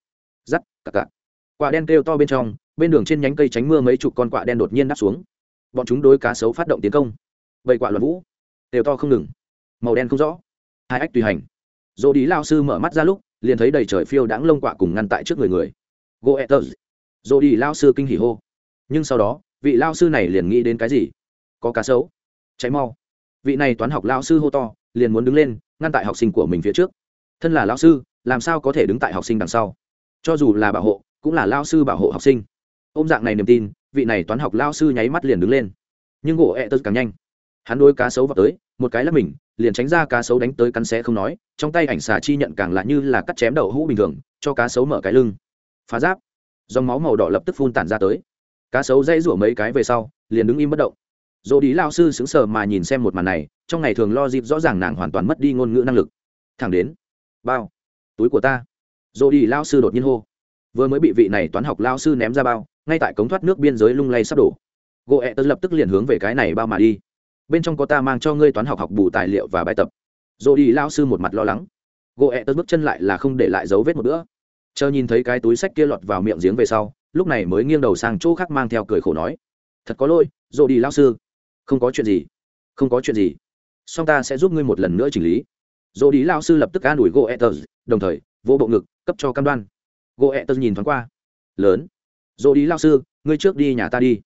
dắt cặp cặp quả đen kêu to bên trong, bên đường trên nhánh cây tránh mưa mấy chục con quạ đen đột nhiên đáp xuống. Bọn chúng đối cá sấu phát động tiến công. Bầy quạ loạn vũ, đều to không ngừng. Màu đen không rõ. Hai ách tùy hành. Dỗ đi lao sư mở mắt ra lúc, liền thấy đầy trời phiêu đãng lông quạ cùng ngăn tại trước người người. Goethers dỗ đi lao sư kinh hỉ hô. Nhưng sau đó, vị lao sư này liền nghĩ đến cái gì? Có cá sấu. Cháy mau vị này toán học lao sư hô to, liền muốn đứng lên, ngăn tại học sinh của mình phía trước. Thân là lao sư, làm sao có thể đứng tại học sinh đằng sau? Cho dù là bảo hộ, cũng là lao sư bảo hộ học sinh. Ôm dạng này niềm tin, vị này toán học lao sư nháy mắt liền đứng lên. Nhưng gỗ ẹ tớ càng nhanh. Hắn đôi cá sấu vào tới, một cái là mình, liền tránh ra cá sấu đánh tới cắn xé không nói, trong tay ảnh xà chi nhận càng lại như là cắt chém đậu hũ bình thường, cho cá sấu mở cái lưng. Phá giáp. Dòng máu màu đỏ lập tức phun tản ra tới. Cá sấu dãy rủa mấy cái về sau, liền đứng im bất động dỗ đi lao sư xứng sờ mà nhìn xem một màn này, trong ngày thường lo dịp rõ ràng nàng hoàn toàn mất đi ngôn ngữ năng lực. Thẳng đến, bao, túi của ta. Dỗ đi lao sư đột nhiên hô. Vừa mới bị vị này toán học lao sư ném ra bao, ngay tại cống thoát nước biên giới lung lay sắp đổ. Gỗ ẹ tớ lập tức liền hướng về cái này bao mà đi. Bên trong có ta mang cho ngươi toán học học bù tài liệu và bài tập. Dỗ đi lao sư một mặt lo lắng. Gỗ ẹ tớ bước chân lại là không để lại dấu vết một nữa chờ nhìn thấy cái túi sách kia lọt vào miệng giếng về sau, lúc này mới nghiêng đầu sang chỗ khác mang theo cười khổ nói. Thật có lỗi, dỗ đi lao sư không có chuyện gì. Không có chuyện gì. Song ta sẽ giúp ngươi một lần nữa chỉnh lý. Dỗ đi lao sư lập tức an ủi gỗ E tớ đồng thời vô bộ ngực, cấp cho cam đoan. Gỗ E tớ nhìn thoáng qua. Lớn. Dỗ đi lao sư, ngươi trước đi nhà ta đi.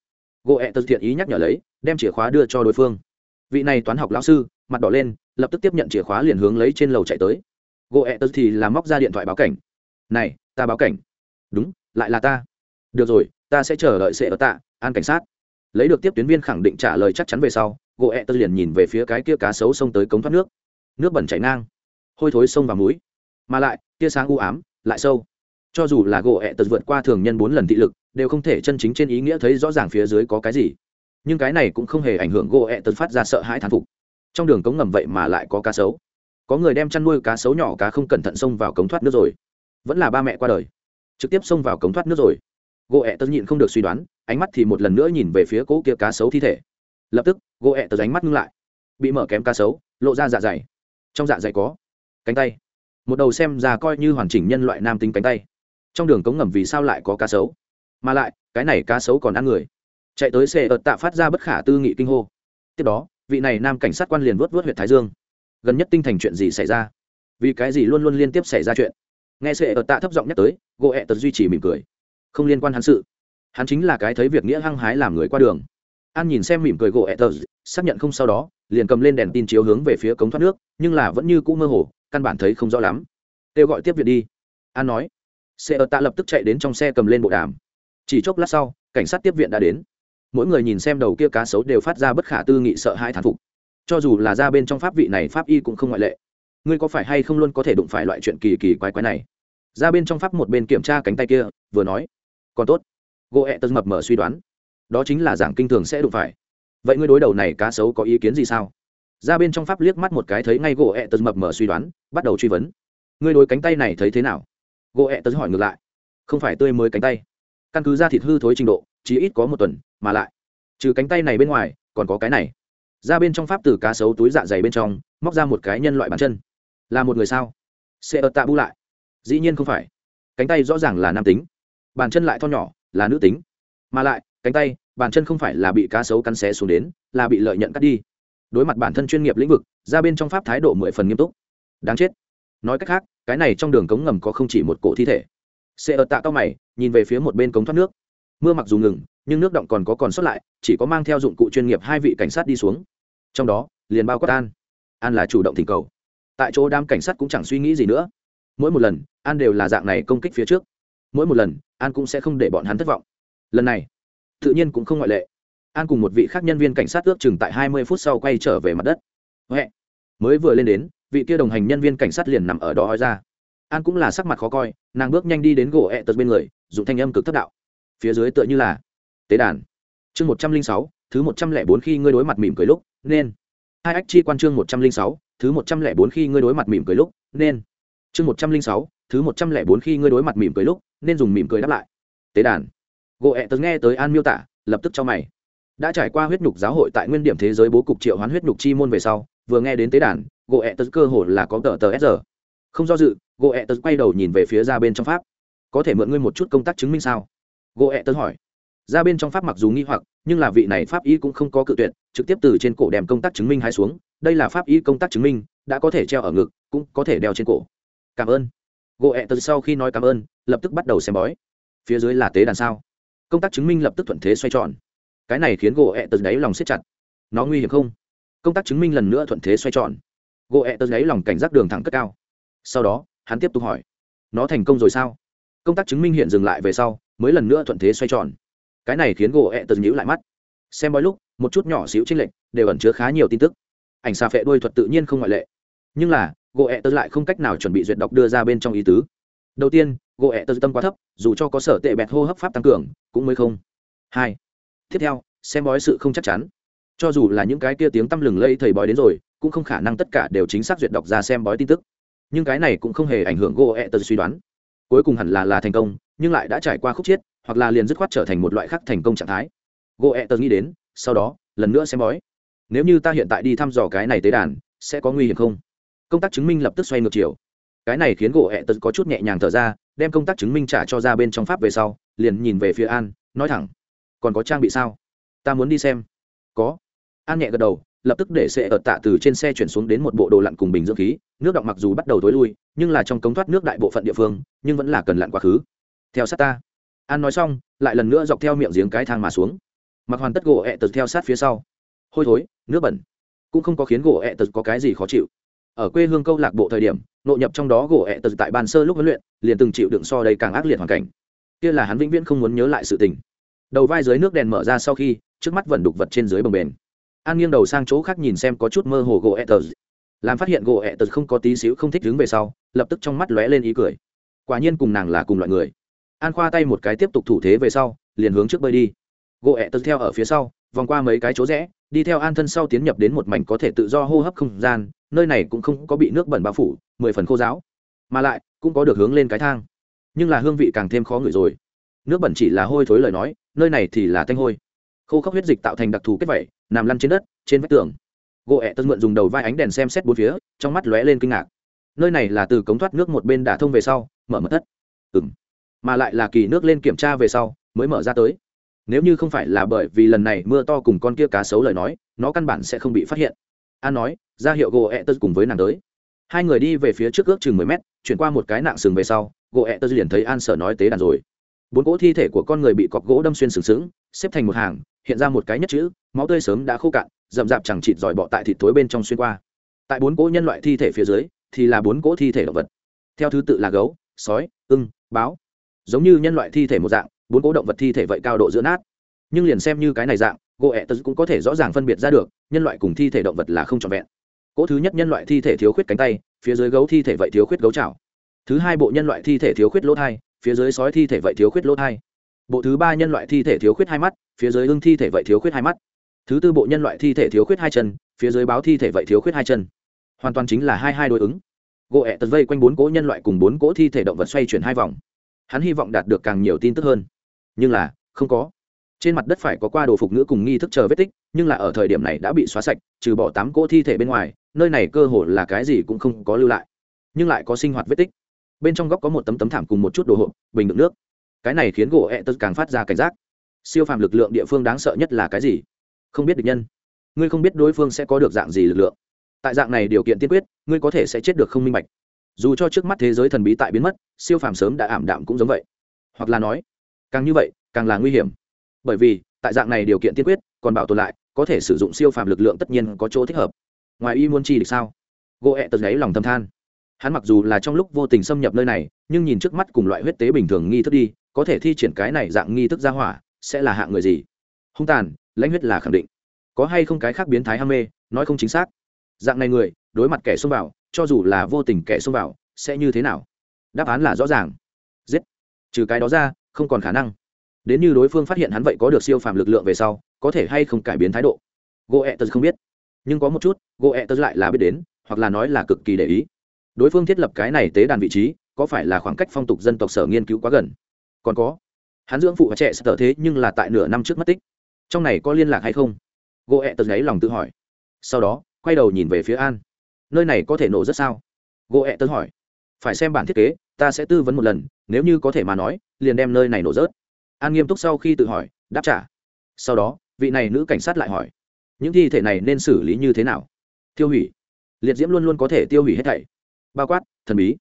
Gỗ E tớ thiện ý nhắc nhở lấy, đem chìa khóa đưa cho đối phương. Vị này toán học lao sư, mặt đỏ lên, lập tức tiếp nhận chìa khóa liền hướng lấy trên lầu chạy tới. Gỗ E tớ thì làm móc ra điện thoại báo cảnh. Này, ta báo cảnh. Đúng, lại là ta. Được rồi, ta sẽ chờ đợi sẽ ở tạ, an cảnh sát lấy được tiếp tuyến viên khẳng định trả lời chắc chắn về sau gỗ ẹ tơ liền nhìn về phía cái kia cá sấu xông tới cống thoát nước. Nước bẩn chảy ngang. Hôi thối sông vào mũi. Mà lại, tia sáng u ám, lại sâu. Cho dù là gỗ ẹ tật vượt qua thường nhân bốn lần thị lực, đều không thể chân chính trên ý nghĩa thấy rõ ràng phía dưới có cái gì. Nhưng cái này cũng không hề ảnh hưởng gỗ ẹ tật phát ra sợ hãi thán phục. Trong đường cống ngầm vậy mà lại có cá sấu. Có người đem chăn nuôi cá sấu nhỏ cá không cẩn thận xông vào cống thoát nước rồi. Vẫn là ba mẹ qua đời. Trực tiếp xông vào cống thoát nước rồi gỗ ẹ tớ nhịn không được suy đoán, ánh mắt thì một lần nữa nhìn về phía cỗ kia cá sấu thi thể. Lập tức, gỗ ẹ tớ ánh mắt ngưng lại, bị mở kém cá sấu, lộ ra dạ dày. Trong dạ dày có cánh tay. Một đầu xem ra coi như hoàn chỉnh nhân loại nam tính cánh tay. Trong đường cống ngầm vì sao lại có cá sấu? Mà lại, cái này cá sấu còn ăn người. Chạy tới xe ợt tạ phát ra bất khả tư nghị kinh hô. Tiếp đó, vị này nam cảnh sát quan liền vớt vớt huyện thái dương. Gần nhất tinh thành chuyện gì xảy ra? Vì cái gì luôn luôn liên tiếp xảy ra chuyện? Nghe xe ợt tạ thấp giọng nhắc tới, gỗ ẹ tật duy trì mỉm cười không liên quan hắn sự. Hắn chính là cái thấy việc nghĩa hăng hái làm người qua đường. An nhìn xem mỉm cười gỗ ẹ xác nhận không sau đó, liền cầm lên đèn tin chiếu hướng về phía cống thoát nước, nhưng là vẫn như cũ mơ hồ, căn bản thấy không rõ lắm. Kêu gọi tiếp việc đi. An nói. Xe ở tạ lập tức chạy đến trong xe cầm lên bộ đàm. Chỉ chốc lát sau, cảnh sát tiếp viện đã đến. Mỗi người nhìn xem đầu kia cá sấu đều phát ra bất khả tư nghị sợ hai thán phục. Cho dù là ra bên trong pháp vị này, pháp y cũng không ngoại lệ. Ngươi có phải hay không luôn có thể đụng phải loại chuyện kỳ kỳ quái quái này? Ra bên trong pháp một bên kiểm tra cánh tay kia, vừa nói còn tốt. Gỗ ẹ tật mập mở suy đoán. Đó chính là giảng kinh thường sẽ đụng phải. Vậy ngươi đối đầu này cá sấu có ý kiến gì sao? Ra bên trong pháp liếc mắt một cái thấy ngay gỗ ẹ tật mập mở suy đoán, bắt đầu truy vấn. Ngươi đối cánh tay này thấy thế nào? Gỗ ẹ tật hỏi ngược lại. Không phải tươi mới cánh tay. Căn cứ ra thịt hư thối trình độ, chỉ ít có một tuần, mà lại. Trừ cánh tay này bên ngoài, còn có cái này. Ra bên trong pháp từ cá sấu túi dạ dày bên trong, móc ra một cái nhân loại bàn chân. Là một người sao? Sẽ ở tạ bu lại. Dĩ nhiên không phải. Cánh tay rõ ràng là nam tính bàn chân lại tho nhỏ, là nữ tính. Mà lại, cánh tay, bàn chân không phải là bị cá sấu cắn xé xuống đến, là bị lợi nhận cắt đi. Đối mặt bản thân chuyên nghiệp lĩnh vực, ra bên trong pháp thái độ mười phần nghiêm túc. Đáng chết. Nói cách khác, cái này trong đường cống ngầm có không chỉ một cổ thi thể. Xe ở tạ cao mày, nhìn về phía một bên cống thoát nước. Mưa mặc dù ngừng, nhưng nước động còn có còn sót lại, chỉ có mang theo dụng cụ chuyên nghiệp hai vị cảnh sát đi xuống. Trong đó, liền bao quát an. An là chủ động thỉnh cầu. Tại chỗ đám cảnh sát cũng chẳng suy nghĩ gì nữa. Mỗi một lần, an đều là dạng này công kích phía trước mỗi một lần, an cũng sẽ không để bọn hắn thất vọng. Lần này, tự nhiên cũng không ngoại lệ. An cùng một vị khác nhân viên cảnh sát ước chừng tại hai mươi phút sau quay trở về mặt đất. Huệ. mới vừa lên đến, vị kia đồng hành nhân viên cảnh sát liền nằm ở đó hói ra. An cũng là sắc mặt khó coi, nàng bước nhanh đi đến gỗ ẹ tật bên người, dùng thanh âm cực thất đạo. Phía dưới tựa như là, tế đàn. Chương một trăm linh sáu, thứ một trăm lẻ bốn khi ngươi đối mặt mỉm cười lúc, nên. Hai ách chi quan chương một trăm linh sáu, thứ một trăm lẻ bốn khi ngươi đối mặt mỉm cười lúc, nên. Chương một trăm linh sáu thứ một trăm lẻ bốn khi ngươi đối mặt mỉm cười lúc, nên dùng mỉm cười đáp lại. Tế đàn. Gỗ ẹ Tớ nghe tới an miêu tả, lập tức cho mày. Đã trải qua huyết nhục giáo hội tại nguyên điểm thế giới bố cục triệu hoán huyết nhục chi môn về sau, vừa nghe đến tế đàn, gỗ ẹ Tớ cơ hồ là có tờ tờ s không do dự, gỗ ẹ Tớ quay đầu nhìn về phía ra bên trong pháp. Có thể mượn ngươi một chút công tác chứng minh sao? Gỗ ẹ Tớ hỏi. Ra bên trong pháp mặc dù nghi hoặc, nhưng là vị này pháp y cũng không có cự tuyệt, trực tiếp từ trên cổ đem công tác chứng minh hai xuống. Đây là pháp y công tác chứng minh, đã có thể treo ở ngực, cũng có thể đeo trên cổ. Cảm ơn gỗ ẹ tật sau khi nói cảm ơn, lập tức bắt đầu xem bói. Phía dưới là tế đàn sao? Công tác chứng minh lập tức thuận thế xoay tròn. Cái này khiến gỗ ẹ tật đáy lòng siết chặt. Nó nguy hiểm không? Công tác chứng minh lần nữa thuận thế xoay tròn. Gỗ ẹ tật đáy lòng cảnh giác đường thẳng cất cao. Sau đó, hắn tiếp tục hỏi. Nó thành công rồi sao? Công tác chứng minh hiện dừng lại về sau, mới lần nữa thuận thế xoay tròn. Cái này khiến gỗ ẹ tật nhữ lại mắt. Xem bói lúc, một chút nhỏ xíu chênh lệch, đều ẩn chứa khá nhiều tin tức. Ảnh xà phệ đuôi thuật tự nhiên không ngoại lệ. Nhưng là gỗ ẹ tớ lại không cách nào chuẩn bị duyệt đọc đưa ra bên trong ý tứ. Đầu tiên gỗ ẹ tớ tâm quá thấp, dù cho có sở tệ bẹt hô hấp pháp tăng cường, cũng mới không. Hai, tiếp theo, xem bói sự không chắc chắn. Cho dù là những cái kia tiếng tăm lừng lây thầy bói đến rồi, cũng không khả năng tất cả đều chính xác duyệt đọc ra xem bói tin tức. Nhưng cái này cũng không hề ảnh hưởng gỗ ẹ tớ suy đoán. Cuối cùng hẳn là là thành công, nhưng lại đã trải qua khúc chiết hoặc là liền dứt khoát trở thành một loại khác thành công trạng thái. Gỗ ẹ tớ nghĩ đến, sau đó, lần nữa xem bói. Nếu như ta hiện tại đi thăm dò cái này tế đàn, sẽ có nguy hiểm không? Công tác chứng minh lập tức xoay ngược chiều. Cái này khiến gỗ ẹ tật có chút nhẹ nhàng thở ra, đem công tác chứng minh trả cho ra bên trong pháp về sau, liền nhìn về phía an, nói thẳng, còn có trang bị sao? Ta muốn đi xem. Có. An nhẹ gật đầu, lập tức để xe ở tạ từ trên xe chuyển xuống đến một bộ đồ lặn cùng bình dưỡng khí. Nước động mặc dù bắt đầu tối lui, nhưng là trong cống thoát nước đại bộ phận địa phương, nhưng vẫn là cần lặn quá khứ. Theo sát ta. An nói xong, lại lần nữa dọc theo miệng giếng cái thang mà xuống. Mặc hoàn tất gỗ ẹ tật theo sát phía sau. Hôi thối, nước bẩn. Cũng không có khiến gỗ ẹ tật có cái gì khó chịu ở quê hương câu lạc bộ thời điểm nội nhập trong đó gỗ ẹ tật tại ban sơ lúc huấn luyện, liền từng chịu đựng so đây càng ác liệt hoàn cảnh. Kia là hắn vĩnh viễn không muốn nhớ lại sự tình. Đầu vai dưới nước đèn mở ra sau khi, trước mắt vẫn đục vật trên dưới bồng bền an nghiêng đầu sang chỗ khác nhìn xem có chút mơ hồ gỗ ẹ tật làm phát hiện gỗ ẹ tật không có tí xíu không thích đứng về sau, lập tức trong mắt lóe lên ý cười. Quả nhiên cùng nàng là cùng loại người. An khoa tay một cái tiếp tục thủ thế về sau, liền hướng trước bơi đi. Gỗ ẹ tật theo ở phía sau, vòng qua mấy cái chỗ rẽ, đi theo an thân sau tiến nhập đến một mảnh có thể tự do hô hấp không gian nơi này cũng không có bị nước bẩn bao phủ, mười phần khô giáo mà lại, cũng có được hướng lên cái thang. Nhưng là hương vị càng thêm khó ngửi rồi. Nước bẩn chỉ là hôi thối lời nói, nơi này thì là thanh hôi. Khô khốc huyết dịch tạo thành đặc thù kết vẩy nằm lăn trên đất, trên vách tường. Gỗ ẹ tân mượn dùng đầu vai ánh đèn xem xét bốn phía, trong mắt lóe lên kinh ngạc. Nơi này là từ cống thoát nước một bên đả thông về sau, mở mật thất. Ừng mà lại là kỳ nước lên kiểm tra về sau, mới mở ra tới. Nếu như không phải là bởi vì lần này mưa to cùng con kia cá sấu lời nói, nó căn bản sẽ không bị phát hiện. An nói ra hiệu gỗ ẹ tơ cùng với nàng tới. Hai người đi về phía trước ước chừng mười mét, chuyển qua một cái nạng sừng về sau gỗ ẹ tơ liền thấy an sở nói tế đàn rồi. Bốn cỗ thi thể của con người bị cọc gỗ đâm xuyên sừng sững, xếp thành một hàng, hiện ra một cái nhất chữ, máu tươi sớm đã khô cạn, rậm rạp chẳng chịt giỏi bọ tại thịt thối bên trong xuyên qua. Tại bốn cỗ nhân loại thi thể phía dưới, thì là bốn cỗ thi thể động vật. Theo thứ tự là gấu, sói, ưng, báo. Giống như nhân loại thi thể một dạng, bốn cỗ động vật thi thể vậy cao độ giữa nát. Nhưng liền xem như cái này dạng gỗ ẹ tật cũng có thể rõ ràng phân biệt ra được, nhân loại cùng thi thể động vật là không trọn vẹn cỗ thứ nhất nhân loại thi thể thiếu khuyết cánh tay phía dưới gấu thi thể vậy thiếu khuyết gấu chảo thứ hai bộ nhân loại thi thể thiếu khuyết lỗ thai phía dưới sói thi thể vậy thiếu khuyết lỗ thai bộ thứ ba nhân loại thi thể thiếu khuyết hai mắt phía dưới hưng thi thể vậy thiếu khuyết hai mắt thứ tư bộ nhân loại thi thể thiếu khuyết hai chân phía dưới báo thi thể vậy thiếu khuyết hai chân hoàn toàn chính là hai hai đối ứng gỗ ẹ tật vây quanh bốn cỗ nhân loại cùng bốn cỗ thi thể động vật xoay chuyển hai vòng hắn hy vọng đạt được càng nhiều tin tức hơn nhưng là không có trên mặt đất phải có qua đồ phục nữ cùng nghi thức chờ vết tích nhưng là ở thời điểm này đã bị xóa sạch trừ bỏ tám cỗ thi thể bên ngoài nơi này cơ hồ là cái gì cũng không có lưu lại, nhưng lại có sinh hoạt vết tích. Bên trong góc có một tấm tấm thảm cùng một chút đồ hộp, bình đựng nước. Cái này khiến gỗ ẹ tật càng phát ra cảnh giác. Siêu phàm lực lượng địa phương đáng sợ nhất là cái gì? Không biết địch nhân. Ngươi không biết đối phương sẽ có được dạng gì lực lượng. Tại dạng này điều kiện tiên quyết, ngươi có thể sẽ chết được không minh bạch. Dù cho trước mắt thế giới thần bí tại biến mất, siêu phàm sớm đã ảm đạm cũng giống vậy. Hoặc là nói, càng như vậy, càng là nguy hiểm. Bởi vì, tại dạng này điều kiện tiên quyết, còn bảo tồn lại, có thể sử dụng siêu phàm lực lượng tất nhiên có chỗ thích hợp ngoài y muốn chi được sao? Gỗ ẹ tật gáy lòng thâm than. Hắn mặc dù là trong lúc vô tình xâm nhập nơi này, nhưng nhìn trước mắt cùng loại huyết tế bình thường nghi thức đi, có thể thi triển cái này dạng nghi thức ra hỏa, sẽ là hạng người gì? Hung tàn, lãnh huyết là khẳng định. Có hay không cái khác biến thái ham mê, nói không chính xác. Dạng này người, đối mặt kẻ xông vào, cho dù là vô tình kẻ xông vào, sẽ như thế nào? Đáp án là rõ ràng. Giết. Trừ cái đó ra, không còn khả năng. Đến như đối phương phát hiện hắn vậy có được siêu phàm lực lượng về sau, có thể hay không cải biến thái độ? Gỗ ẹ tật không biết nhưng có một chút gỗ ẹ tớ lại là biết đến, hoặc là nói là cực kỳ để ý. Đối phương thiết lập cái này tế đàn vị trí, có phải là khoảng cách phong tục dân tộc sở nghiên cứu quá gần? Còn có, hắn dưỡng phụ và trẻ sở thế nhưng là tại nửa năm trước mất tích. Trong này có liên lạc hay không? Gỗ ẹ tớ lấy lòng tự hỏi. Sau đó, quay đầu nhìn về phía an. Nơi này có thể nổ rất sao? Gỗ ẹ tớ hỏi. Phải xem bản thiết kế, ta sẽ tư vấn một lần, nếu như có thể mà nói, liền đem nơi này nổ rớt. An nghiêm túc sau khi tự hỏi, đáp trả. Sau đó, vị này nữ cảnh sát lại hỏi những thi thể này nên xử lý như thế nào? Tiêu hủy. Liệt diễm luôn luôn có thể tiêu hủy hết thảy. Bao quát, thần bí.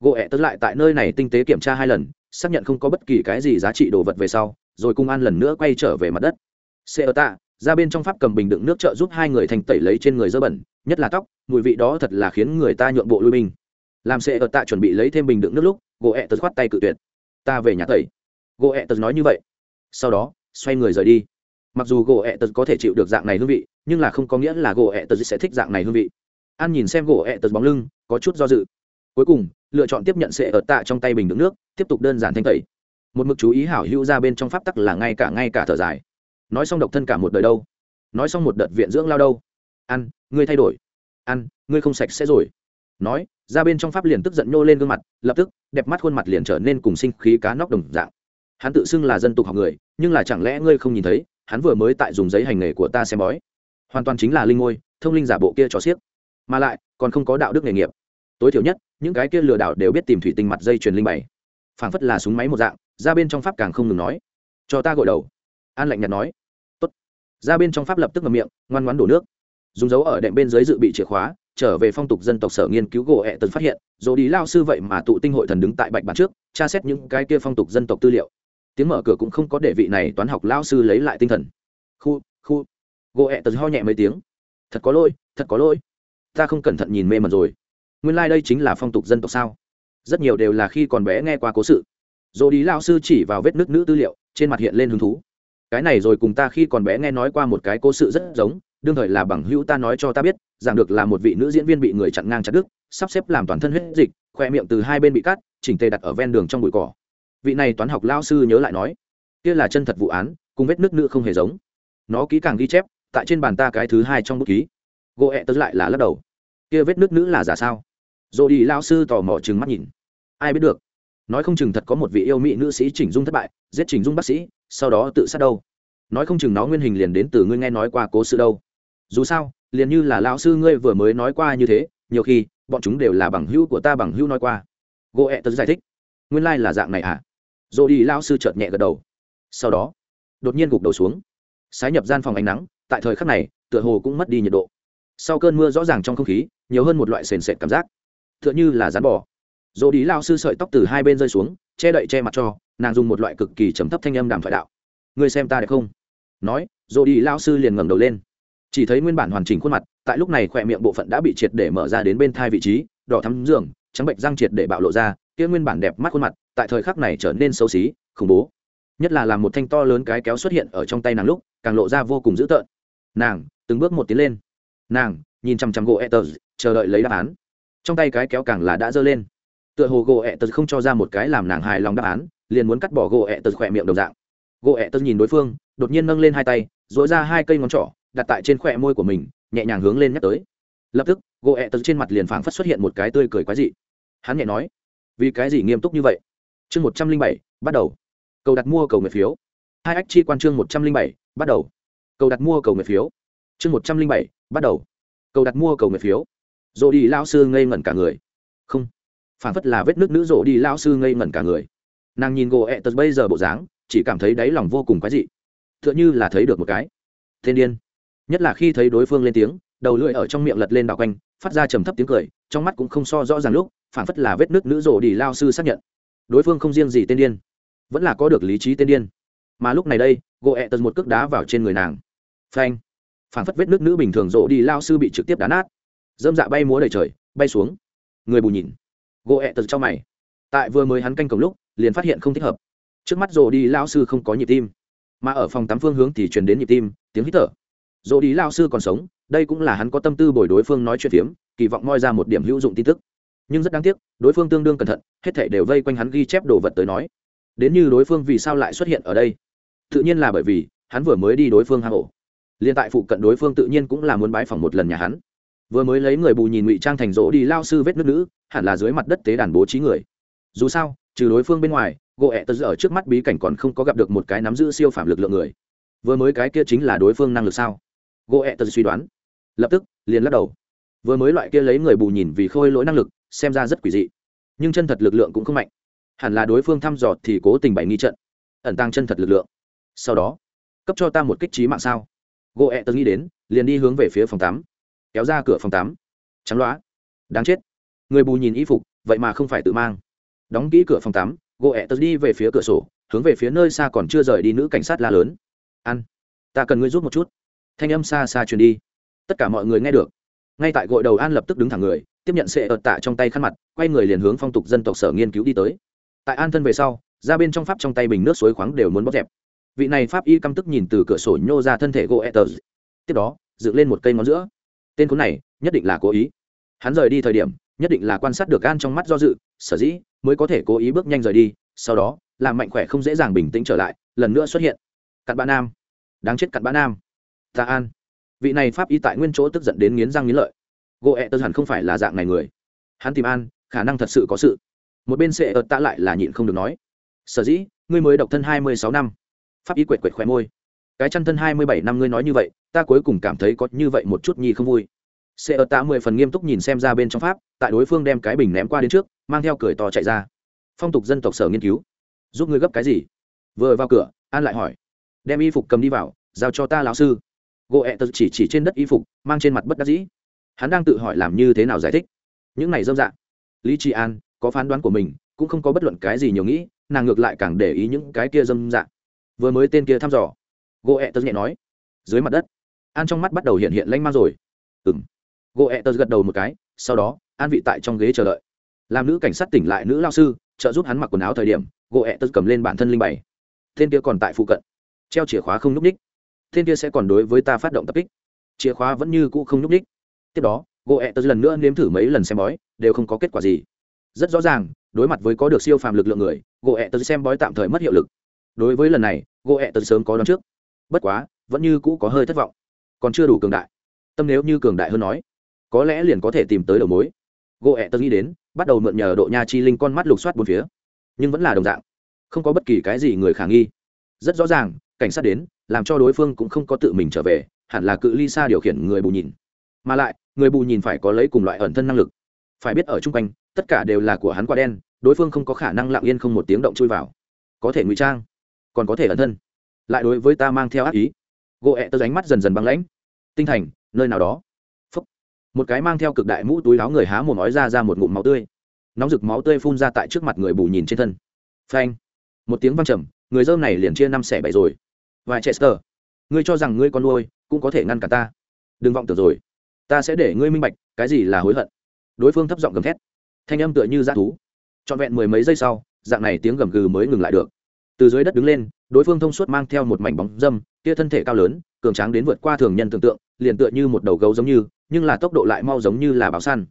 Gỗ ẹ tớ lại tại nơi này tinh tế kiểm tra hai lần, xác nhận không có bất kỳ cái gì giá trị đồ vật về sau, rồi cung an lần nữa quay trở về mặt đất. Xe ở tạ, ra bên trong pháp cầm bình đựng nước trợ giúp hai người thành tẩy lấy trên người dơ bẩn, nhất là tóc, mùi vị đó thật là khiến người ta nhượng bộ lui binh. Làm xe ở tạ chuẩn bị lấy thêm bình đựng nước lúc, gỗ ẹ tớ khoát tay cự tuyệt. Ta về nhà tẩy. Gỗ ẹ tật nói như vậy. Sau đó, xoay người rời đi mặc dù gỗ ẹ tật có thể chịu được dạng này hương vị, nhưng là không có nghĩa là gỗ ẹ tật sẽ thích dạng này hương vị. An nhìn xem gỗ ẹ tật bóng lưng, có chút do dự. Cuối cùng, lựa chọn tiếp nhận sệ ở tạ trong tay bình đựng nước, tiếp tục đơn giản thanh tẩy. Một mực chú ý hảo hữu ra bên trong pháp tắc là ngay cả ngay cả thở dài. Nói xong độc thân cả một đời đâu? Nói xong một đợt viện dưỡng lao đâu? Ăn, ngươi thay đổi. Ăn, ngươi không sạch sẽ rồi. Nói, ra bên trong pháp liền tức giận nhô lên gương mặt, lập tức, đẹp mắt khuôn mặt liền trở nên cùng sinh khí cá nóc đồng dạng. Hắn tự xưng là dân tục học người, nhưng là chẳng lẽ ngươi không nhìn thấy? Hắn vừa mới tại dùng giấy hành nghề của ta xem bói. Hoàn toàn chính là linh ngôi, thông linh giả bộ kia cho xiếc. Mà lại, còn không có đạo đức nghề nghiệp. Tối thiểu nhất, những cái kia lừa đảo đều biết tìm thủy tinh mặt dây chuyền linh bảy phảng phất là súng máy một dạng, ra bên trong pháp càng không ngừng nói. Cho ta gội đầu. An lạnh nhạt nói. Tốt. Ra bên trong pháp lập tức ngậm miệng, ngoan ngoãn đổ nước. Dùng dấu ở đệm bên dưới dự bị chìa khóa, trở về phong tục dân tộc sở nghiên cứu gỗ ẹ tần phát hiện rồi đi lao sư vậy mà tụ tinh hội thần đứng tại bạch bản trước, tra xét những cái kia phong tục dân tộc tư liệu tiếng mở cửa cũng không có để vị này toán học lao sư lấy lại tinh thần. Khu khu. Gỗ ẹ tật ho nhẹ mấy tiếng. Thật có lỗi, thật có lỗi. Ta không cẩn thận nhìn mê mẩn rồi. Nguyên lai、like、đây chính là phong tục dân tộc sao? Rất nhiều đều là khi còn bé nghe qua cố sự. Rồi đi lao sư chỉ vào vết nước nữ tư liệu, trên mặt hiện lên hứng thú. Cái này rồi cùng ta khi còn bé nghe nói qua một cái cố sự rất giống, đương thời là bằng hữu ta nói cho ta biết, rằng được là một vị nữ diễn viên bị người chặn ngang chặt đứt, sắp xếp làm toàn thân huyết dịch, khoe miệng từ hai bên bị cắt, chỉnh tề đặt ở ven đường trong bụi cỏ vị này toán học lao sư nhớ lại nói, kia là chân thật vụ án, cùng vết nước nữ không hề giống. Nó kỹ càng ghi chép, tại trên bàn ta cái thứ hai trong bút ký. Gỗ ẹ tớ lại là lắc đầu. Kia vết nước nữ là giả sao? Rồi đi lao sư tò mò chừng mắt nhìn. Ai biết được? Nói không chừng thật có một vị yêu mỹ nữ sĩ chỉnh dung thất bại, giết chỉnh dung bác sĩ, sau đó tự sát đâu. Nói không chừng nó nguyên hình liền đến từ ngươi nghe nói qua cố sự đâu. Dù sao, liền như là lão sư ngươi vừa mới nói qua như thế, nhiều khi, bọn chúng đều là bằng hữu của ta bằng hữu nói qua. Gỗ ẹ tớ giải thích. Nguyên lai、like、là dạng này à rồi đi lao sư chợt nhẹ gật đầu. Sau đó, đột nhiên gục đầu xuống. Sái nhập gian phòng ánh nắng, tại thời khắc này, tựa hồ cũng mất đi nhiệt độ. Sau cơn mưa rõ ràng trong không khí, nhiều hơn một loại sền sệt cảm giác. T h ư ợ n h ư là rán bỏ dỗ đi lao sư sợi tóc từ hai bên rơi xuống, che đậy che mặt cho, nàng dùng một loại cực kỳ chấm thấp thanh âm đàm thoại đạo. Ngươi xem ta đẹp không? Nói, dỗ đi lao sư liền ngẩng đầu lên. Chỉ thấy nguyên bản hoàn chỉnh khuôn mặt, tại lúc này khỏe miệng bộ phận đã bị triệt để mở ra đến bên thai vị trí, đỏ thắm giường, trắng bệnh răng triệt để bạo lộ ra, kia nguyên bản đẹp mắt khuôn mặt tại thời khắc này trở nên xấu xí, khủng bố. Nhất là làm một thanh to lớn cái kéo xuất hiện ở trong tay nàng lúc, càng lộ ra vô cùng dữ tợn. Nàng, từng bước một tiến lên. Nàng, nhìn chằm chằm gỗ etters chờ đợi lấy đáp án. Trong tay cái kéo càng là đã dơ lên. Tựa hồ gỗ etters không cho ra một cái làm nàng hài lòng đáp án, liền muốn cắt bỏ gỗ etters khỏe miệng đồng dạng. Gỗ etters nhìn đối phương, đột nhiên nâng lên hai tay dối ra hai cây ngón trỏ, đặt tại trên khỏe môi của mình, nhẹ nhàng hướng lên nhắc tới. Lập tức, gỗ etters trên mặt liền phảng phất xuất hiện một cái tươi cười quái dị. Hắn nhẹ nói, vì cái gì nghiêm túc như vậy? Chương một trăm linh bảy, bắt đầu. Cầu đặt mua, cầu người phiếu. Hai ách chi quan chương một trăm linh bảy, bắt đầu. Cầu đặt mua, cầu người phiếu. Chương một trăm linh bảy, bắt đầu. Cầu đặt mua, cầu người phiếu. Rộ đi lao sư ngây ngẩn cả người. Không. Phản phất là vết nước nữ rộ đi lao sư ngây ngẩn cả người. Nàng nhìn gỗ ẹ tật bây giờ bộ dáng, chỉ cảm thấy đáy lòng vô cùng quái dị. T h ư ợ n h ư là thấy được một cái. Thiên điên. Nhất là khi thấy đối phương lên tiếng, đầu lưỡi ở trong miệng lật lên đào quanh, phát ra trầm thấp tiếng cười, trong mắt cũng không so rõ ràng lúc, phản phất là vết nước nữ rộ đi lao sư xác nhận đối phương không riêng gì tên điên, vẫn là có được lý trí tên điên. Mà lúc này đây gỗ ẹ tật một cước đá vào trên người nàng. Phanh! Phản phất vết nước nữ bình thường rộ đi, lao sư bị trực tiếp đá nát. Dâm dạ bay múa đầy trời, bay xuống. Người bù nhìn. Gỗ ẹ tật trong mày. Tại vừa mới hắn canh cổng lúc, liền phát hiện không thích hợp. Trước mắt rộ đi, lao sư không có nhịp tim. Mà ở phòng tắm phương hướng thì truyền đến nhịp tim, tiếng hít thở. Rộ đi, lao sư còn sống, đây cũng là hắn có tâm tư bồi đối phương nói chuyện phiếm, kỳ vọng moi ra một điểm hữu dụng tin tức nhưng rất đáng tiếc, đối phương tương đương cẩn thận, hết thể đều vây quanh hắn ghi chép đồ vật tới nói. Đến như đối phương vì sao lại xuất hiện ở đây? Tự nhiên là bởi vì, hắn vừa mới đi đối phương hang ổ. Liên tại phụ cận đối phương tự nhiên cũng là muốn bái phỏng một lần nhà hắn. Vừa mới lấy người bù nhìn ngụy trang thành rỗ đi lao sư vết nước nữ, hẳn là dưới mặt đất tế đàn bố trí người. Dù sao, trừ đối phương bên ngoài, gỗ ẹ tớ ở trước mắt bí cảnh còn không có gặp được một cái nắm giữ siêu phạm lực lượng người. Vừa mới cái kia chính là đối phương năng lực sao? Gỗ ẹ tớ suy đoán. Lập tức, liền lắc đầu. Vừa mới loại kia lấy người bù nhìn vì khôi lỗi năng lực xem ra rất quỷ dị. Nhưng chân thật lực lượng cũng không mạnh. Hẳn là đối phương thăm dò thì cố tình bày nghi trận, ẩn tăng chân thật lực lượng. Sau đó, cấp cho ta một kích trí mạng sao? Gỗ ẹ tớ nghĩ đến, liền đi hướng về phía phòng tắm. Kéo ra cửa phòng tắm. Trắng loá. Đáng chết. Người bù nhìn y phục, vậy mà không phải tự mang. Đóng kỹ cửa phòng tắm gỗ ẹ tớ đi về phía cửa sổ, hướng về phía nơi xa còn chưa rời đi nữ cảnh sát la lớn. Ăn. Ta cần ngươi giúp một chút. Thanh âm xa xa truyền đi. Tất cả mọi người nghe được. Ngay tại gội đầu an lập tức đứng thẳng người tiếp nhận sệ ợt tạ trong tay khăn mặt, quay người liền hướng phong tục dân tộc sở nghiên cứu đi tới. Tại an thân về sau, ra bên trong pháp trong tay bình nước suối khoáng đều muốn bóp dẹp. Vị này pháp y căm tức nhìn từ cửa sổ nhô ra thân thể gỗ etters tiếp đó, dựng lên một cây ngón giữa. Tên khốn này, nhất định là cố ý. Hắn rời đi thời điểm, nhất định là quan sát được gan trong mắt do dự, sở dĩ mới có thể cố ý bước nhanh rời đi, sau đó, làm mạnh khỏe không dễ dàng bình tĩnh trở lại, lần nữa xuất hiện. Cặn bã nam. Đáng chết cặn bã nam. Ta an. Vị này pháp y tại nguyên chỗ tức giận đến nghiến răng nghiến lợi gỗ ẹ tớ hẳn không phải là dạng này người. Hắn tìm an, khả năng thật sự có sự. Một bên sệ ợt tạ lại là nhịn không được nói. Sở dĩ, ngươi mới độc thân hai mươi sáu năm. Pháp y quệt quệt khỏe môi. Cái chăn thân hai mươi bảy năm ngươi nói như vậy, ta cuối cùng cảm thấy có như vậy một chút nhi không vui. Sệ ợt tạ mười phần nghiêm túc nhìn xem ra bên trong pháp, tại đối phương đem cái bình ném qua đến trước, mang theo cười to chạy ra. Phong tục dân tộc sở nghiên cứu. Giúp ngươi gấp cái gì? Vừa vào cửa, an lại hỏi. Đem y phục cầm đi vào, giao cho ta lão sư. Gỗ ẹ tớ chỉ chỉ trên đất y phục, mang trên mặt bất đắc dĩ hắn đang tự hỏi làm như thế nào giải thích. Những này dâm dạ. Lý trị an, có phán đoán của mình, cũng không có bất luận cái gì nhiều nghĩ, nàng ngược lại càng để ý những cái kia dâm dạ. Vừa mới tên kia thăm dò. Gỗ ẹ tật nhẹ nói. Dưới mặt đất. An trong mắt bắt đầu hiện hiện lanh mang rồi. Ừ m gỗ ẹ tật gật đầu một cái, sau đó, an vị tại trong ghế chờ đợi. Làm nữ cảnh sát tỉnh lại nữ lao sư, trợ giúp hắn mặc quần áo thời điểm gỗ ẹ tật cầm lên bản thân linh bảy tên kia còn tại phụ cận. Treo chìa khóa không n ú c ních tên kia sẽ còn đối với ta phát động tập kích. Chìa khóa vẫn như cũ không n ú c ních tiếp đó gỗ ẹ tớ lần nữa nếm thử mấy lần xem bói, đều không có kết quả gì. Rất rõ ràng, đối mặt với có được siêu phàm lực lượng người gỗ ẹ tớ xem bói tạm thời mất hiệu lực. Đối với lần này gỗ ẹ tớ sớm có đón trước. Bất quá, vẫn như cũ có hơi thất vọng. Còn chưa đủ cường đại. Tâm nếu như cường đại hơn nói, có lẽ liền có thể tìm tới đầu mối. Gỗ ẹ tớ nghĩ đến, bắt đầu mượn nhờ độ nha chi linh con mắt lục soát bốn phía. Nhưng vẫn là đồng dạng. Không có bất kỳ cái gì người khả nghi. Rất rõ ràng, cảnh sát đến, làm cho đối phương cũng không có tự mình trở về, hẳn là cự ly xa điều khiển người bù nhìn. Mà lại người bù nhìn phải có lấy cùng loại ẩn thân năng lực. Phải biết ở chung quanh, tất cả đều là của hắn quả đen, đối phương không có khả năng lặng yên không một tiếng động chui vào. Có thể ngụy trang, còn có thể ẩn thân. Lại đối với ta mang theo ác ý. Gỗ ẹ tơ ánh mắt dần dần băng lãnh. Tinh thành, nơi nào đó. Phúc. một cái mang theo cực đại mũ túi láo người há mồm nói ra ra một ngụm máu tươi. Nóng rực máu tươi phun ra tại trước mặt người bù nhìn trên thân. Phanh. Một tiếng văng trầm, người dơm này liền chia năm xẻ bảy rồi. Vài chester, ngươi cho rằng ngươi con nuôi cũng có thể ngăn cả ta. Đừng vọng tưởng rồi ta sẽ để ngươi minh bạch, cái gì là hối hận. Đối phương thấp giọng gầm thét. Thanh âm tựa như dã thú. Trọn vẹn mười mấy giây sau, dạng này tiếng gầm gừ mới ngừng lại được. Từ dưới đất đứng lên, đối phương thông suốt mang theo một mảnh bóng dâm tia thân thể cao lớn, cường tráng đến vượt qua thường nhân tưởng tượng, liền tựa như một đầu gấu giống như, nhưng là tốc độ lại mau giống như là báo săn.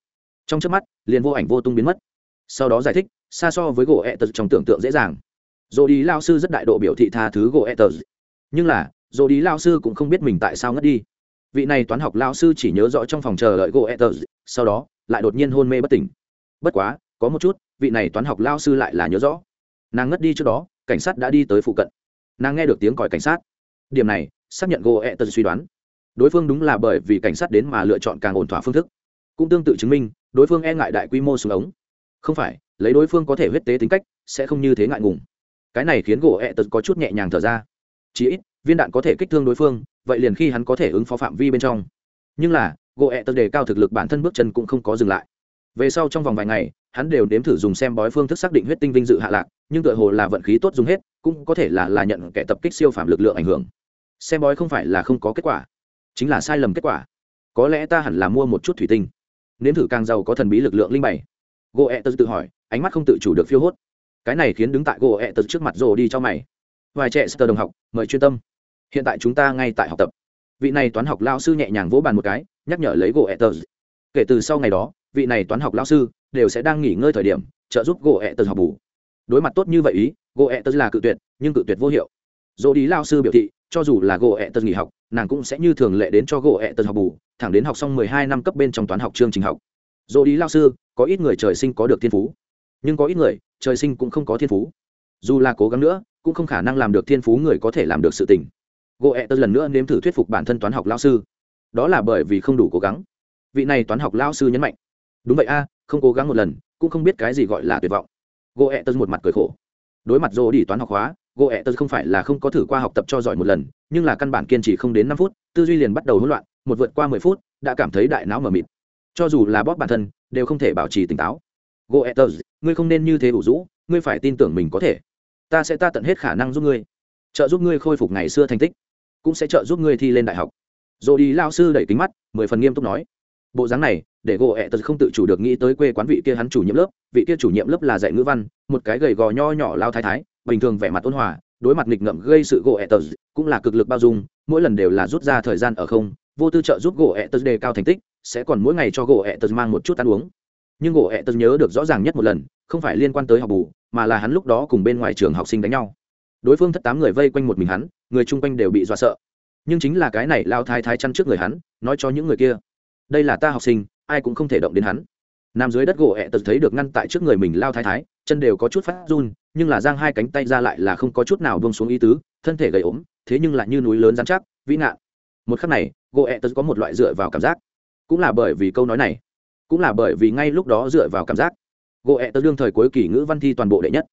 Trong trước mắt, liền vô ảnh vô tung biến mất. Sau đó giải thích, xa so với gỗ ẹ tật trong tưởng tượng dễ dàng. Dồ đi lao sư rất đại độ biểu thị tha thứ gỗ ẹ tật nhưng là dồ đi lao sư cũng không biết mình tại sao ngất đi vị này toán học lao sư chỉ nhớ rõ trong phòng chờ đợi gỗ ẹ sau đó, lại đột nhiên hôn mê bất tỉnh. Bất quá, có một chút, vị này toán học lao sư lại là nhớ rõ. Nàng ngất đi trước đó, cảnh sát đã đi tới phụ cận. Nàng nghe được tiếng còi cảnh sát. Điểm này, xác nhận gỗ ẹ suy đoán. Đối phương đúng là bởi vì cảnh sát đến mà lựa chọn càng ổn thỏa phương thức. Cũng tương tự chứng minh, đối phương e ngại đại quy mô xuống ống. Không phải, lấy đối phương có thể huyết tế tính cách, sẽ không như thế ngại ngùng. Cái này khiến gỗ ẹ tật có chút nhẹ nhàng thở ra. Chỉ ít, viên đạn có thể kích thương đối phương vậy liền khi hắn có thể ứng phó phạm vi bên trong. Nhưng là gỗ ẹ tật đề cao thực lực bản thân bước chân cũng không có dừng lại. Về sau trong vòng vài ngày, hắn đều nếm thử dùng xem bói phương thức xác định huyết tinh vinh dự hạ lạc, nhưng tựa hồ là vận khí tốt dùng hết, cũng có thể là là nhận kẻ tập kích siêu phạm lực lượng ảnh hưởng. Xem bói không phải là không có kết quả, chính là sai lầm kết quả. Có lẽ ta hẳn là mua một chút thủy tinh. Nếm thử càng giàu có thần bí lực lượng linh bảy. Gỗ ẹ tật tự hỏi, ánh mắt không tự chủ được phiêu hốt. Cái này khiến đứng tại gỗ ẹ tật trước mặt rồ đi cho mày. Vài trẻ sơ đồng học, mời chuyên tâm hiện tại chúng ta ngay tại học tập. Vị này toán học lao sư nhẹ nhàng vỗ bàn một cái, nhắc nhở lấy gỗ ẹ tờ kể từ sau ngày đó, vị này toán học lao sư đều sẽ đang nghỉ ngơi thời điểm, trợ giúp gỗ ẹ tờ học bù. Đối mặt tốt như vậy ý, gỗ ẹ tờ là cự tuyệt, nhưng cự tuyệt vô hiệu. Dỗ đi lao sư biểu thị, cho dù là gỗ ẹ tờ nghỉ học, nàng cũng sẽ như thường lệ đến cho gỗ ẹ tờ học bù, thẳng đến học xong mười hai năm cấp bên trong toán học chương trình học. Dỗ đi lao sư, có ít người trời sinh có được thiên phú. Nhưng có ít người, trời sinh cũng không có thiên phú. Dù là cố gắng nữa, cũng không khả năng làm được thiên phú người có thể làm được sự tình gỗ ẹ tớ lần nữa nếm thử thuyết phục bản thân toán học lao sư. Đó là bởi vì không đủ cố gắng. Vị này toán học lao sư nhấn mạnh. Đúng vậy a, không cố gắng một lần, cũng không biết cái gì gọi là tuyệt vọng. Gỗ ẹ tớ một mặt cười khổ. Đối mặt rô đi toán học hóa gỗ ẹ tớ không phải là không có thử qua học tập cho giỏi một lần, nhưng là căn bản kiên trì không đến năm phút, tư duy liền bắt đầu hỗn loạn, một vượt qua mười phút, đã cảm thấy đại não mờ mịt. Cho dù là bóp bản thân, đều không thể bảo trì tỉnh táo. Goethers ngươi không nên như thế ủ rũ, ngươi phải tin tưởng mình có thể. Ta sẽ ta tận hết khả năng giúp ngươi. Trợ giúp ngươi khôi phục ngày xưa thành tích cũng sẽ trợ giúp ngươi thi lên đại học. Rồi đi lao sư đẩy kính mắt, mười phần nghiêm túc nói. Bộ dáng này, để gỗ ẹ tật không tự chủ được nghĩ tới quê quán vị kia hắn chủ nhiệm lớp, vị kia chủ nhiệm lớp là dạy ngữ văn, một cái gầy gò nho nhỏ lao thái thái, bình thường vẻ mặt ôn hòa, đối mặt nghịch ngợm gây sự gỗ ẹ tật cũng là cực lực bao dung, mỗi lần đều là rút ra thời gian ở không, vô tư trợ giúp gỗ ẹ tật đề cao thành tích, sẽ còn mỗi ngày cho gỗ ẹ tật mang một chút ăn uống. Nhưng gỗ ẹ tật nhớ được rõ ràng nhất một lần, không phải liên quan tới học bù, mà là hắn lúc đó cùng bên ngoài trường học sinh đánh nhau. Đối phương thất tám người vây quanh một mình hắn người chung quanh đều bị dọa sợ. Nhưng chính là cái này lao thái thái chăn trước người hắn, nói cho những người kia, đây là ta học sinh, ai cũng không thể động đến hắn. Nằm dưới đất gỗ ẹ tật thấy được ngăn tại trước người mình lao thái thái, chân đều có chút phát run, nhưng là giang hai cánh tay ra lại là không có chút nào buông xuống ý tứ, thân thể gầy ốm, thế nhưng lại như núi lớn dán chắc, vĩ nạn một khắc này, gỗ ẹ tật có một loại dựa vào cảm giác. Cũng là bởi vì câu nói này, cũng là bởi vì ngay lúc đó dựa vào cảm giác, gỗ ẹ tật đương thời cuối kỳ ngữ văn thi toàn bộ đệ nhất.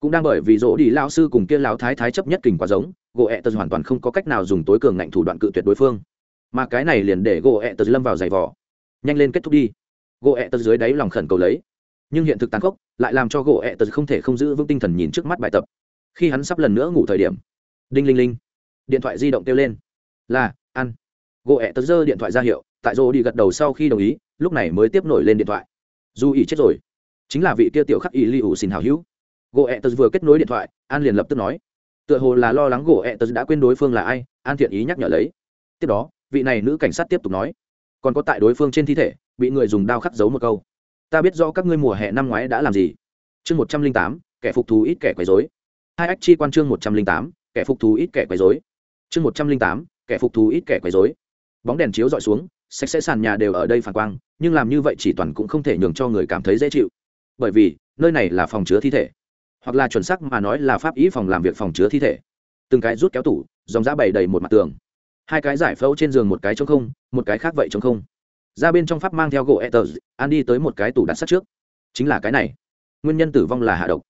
Cũng đang bởi vì rỗ đi lao sư cùng kia lao thái thái chấp nhất kình quá giống gỗ ẹ tật hoàn toàn không có cách nào dùng tối cường ngạnh thủ đoạn cự tuyệt đối phương. Mà cái này liền để gỗ ẹ tật lâm vào giày vỏ nhanh lên kết thúc đi. Gỗ ẹ tật dưới đáy lòng khẩn cầu lấy. Nhưng hiện thực tàn khốc lại làm cho gỗ ẹ tật không thể không giữ vững tinh thần nhìn trước mắt bài tập. Khi hắn sắp lần nữa ngủ thời điểm, đinh linh linh, điện thoại di động kêu lên. Là, ăn. Gỗ ẹ tật giơ điện thoại ra hiệu, tại rô đi gật đầu sau khi đồng ý, lúc này mới tiếp nổi lên điện thoại. Dù ỉ chết rồi, chính là vị kia tiểu khắc ỉ li ủ xin hào hữu. Gỗ ẹ tật vừa kết nối điện thoại, an liền lập tức nói tựa hồ là lo lắng gỗ ẹ tớ đã quên đối phương là ai, an thiện ý nhắc nhở lấy. Tiếp đó, vị này nữ cảnh sát tiếp tục nói, còn có tại đối phương trên thi thể, bị người dùng đao khắc giấu một câu. Ta biết rõ các ngươi mùa hè năm ngoái đã làm gì. Chương một trăm linh tám, kẻ phục thù ít kẻ quấy dối hai ách chi quan chương một trăm linh tám, kẻ phục thù ít kẻ quấy dối chương một trăm linh tám, kẻ phục thù ít kẻ quấy dối bóng đèn chiếu dọi xuống, sạch sẽ sàn nhà đều ở đây phản quang, nhưng làm như vậy chỉ toàn cũng không thể nhường cho người cảm thấy dễ chịu. Bởi vì, nơi này là phòng chứa thi thể hoặc là chuẩn xác mà nói là pháp ý phòng làm việc phòng chứa thi thể. Từng cái rút kéo tủ, dòng giã bày đầy một mặt tường. Hai cái giải phẫu trên giường một cái trống không, một cái khác vậy trống không. Ra bên trong pháp mang theo gỗ etters an đi tới một cái tủ đặt sắt trước. Chính là cái này. Nguyên nhân tử vong là hạ độc.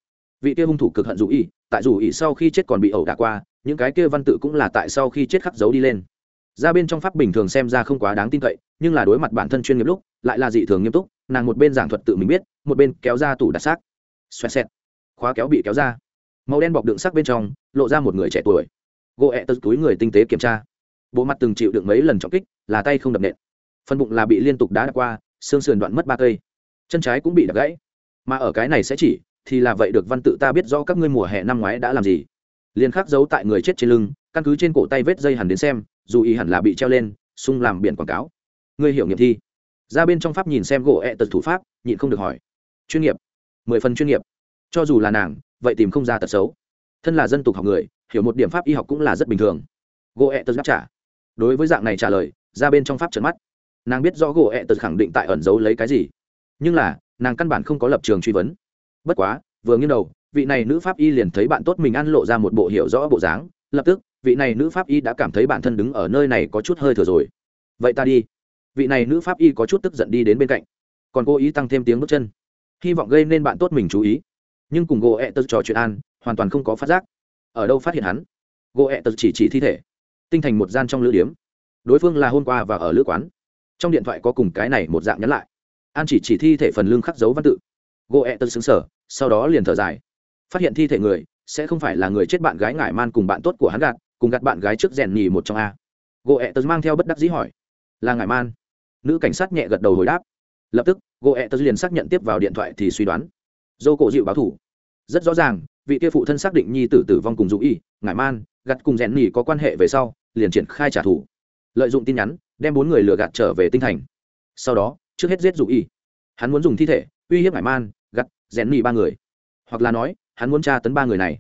Vị kia hung thủ cực hận dù y tại dù y sau khi chết còn bị ẩu đả qua, những cái kia văn tự cũng là tại sau khi chết khắc dấu đi lên. Ra bên trong pháp bình thường xem ra không quá đáng tin cậy, nhưng là đối mặt bản thân chuyên nghiệp lúc, lại là dị thường nghiêm túc, nàng một bên giảng thuật tự mình biết, một bên kéo ra tủ đặt xác. Xoẹt xẹt khóa kéo bị kéo ra. Màu đen bọc đựng sắc bên trong, lộ ra một người trẻ tuổi. Gỗ ẹ tật túi người tinh tế kiểm tra. Bộ mặt từng chịu đựng mấy lần trọng kích, là tay không đập nện. Phần bụng là bị liên tục đá đập qua, xương sườn đoạn mất ba cây. Chân trái cũng bị đập gãy. Mà ở cái này sẽ chỉ, thì là vậy được văn tự ta biết rõ các ngươi mùa hè năm ngoái đã làm gì. Liền khắc giấu tại người chết trên lưng, căn cứ trên cổ tay vết dây hẳn đến xem, dù ý hẳn là bị treo lên, sung làm biển quảng cáo. Ngươi hiểu nghiệm thi. Ra bên trong pháp nhìn xem gỗ ẹ tật thủ pháp, nhịn không được hỏi. Chuyên nghiệp. Mười phần chuyên nghiệp cho dù là nàng, vậy tìm không ra tật xấu. Thân là dân tục học người, hiểu một điểm pháp y học cũng là rất bình thường. Gỗ ẹ tật đáp trả. Đối với dạng này trả lời, ra bên trong pháp trấn mắt. Nàng biết rõ gỗ ẹ tật khẳng định tại ẩn giấu lấy cái gì. Nhưng là, nàng căn bản không có lập trường truy vấn. Bất quá, vừa nghiêng đầu, vị này nữ pháp y liền thấy bạn tốt mình ăn lộ ra một bộ hiểu rõ bộ dáng. Lập tức, vị này nữ pháp y đã cảm thấy bản thân đứng ở nơi này có chút hơi thừa rồi. Vậy ta đi. Vị này nữ pháp y có chút tức giận đi đến bên cạnh. Còn cố ý tăng thêm tiếng bước chân. Hy vọng gây nên bạn tốt mình chú ý nhưng cùng gỗ ẹ tật trò chuyện an, hoàn toàn không có phát giác. Ở đâu phát hiện hắn? Gỗ ẹ tật chỉ chỉ thi thể, tinh thành một gian trong lữ điếm. Đối phương là hôm qua và ở lữ quán. Trong điện thoại có cùng cái này một dạng nhắn lại. An chỉ chỉ thi thể phần lưng khắc dấu văn tự. Gỗ ẹ tật xứng sở sau đó liền thở dài. Phát hiện thi thể người, sẽ không phải là người chết bạn gái ngải man cùng bạn tốt của hắn gạt, cùng gạt bạn gái trước rèn nhì một trong a. Gỗ ẹ tật mang theo bất đắc dĩ hỏi, là ngải man? Nữ cảnh sát nhẹ gật đầu hồi đáp. Lập tức, gỗ ẹ tật liền xác nhận tiếp vào điện thoại thì suy đoán. Dô cổ dịu báo thủ rất rõ ràng, vị kia phụ thân xác định nhi tử tử vong cùng dụ y, ngải man, gặt cùng rèn nỉ có quan hệ về sau, liền triển khai trả thù. Lợi dụng tin nhắn, đem bốn người lừa gạt trở về tinh thành. Sau đó, trước hết giết dụ y. Hắn muốn dùng thi thể, uy hiếp ngải man, gặt, rèn nỉ ba người. Hoặc là nói, hắn muốn tra tấn ba người này.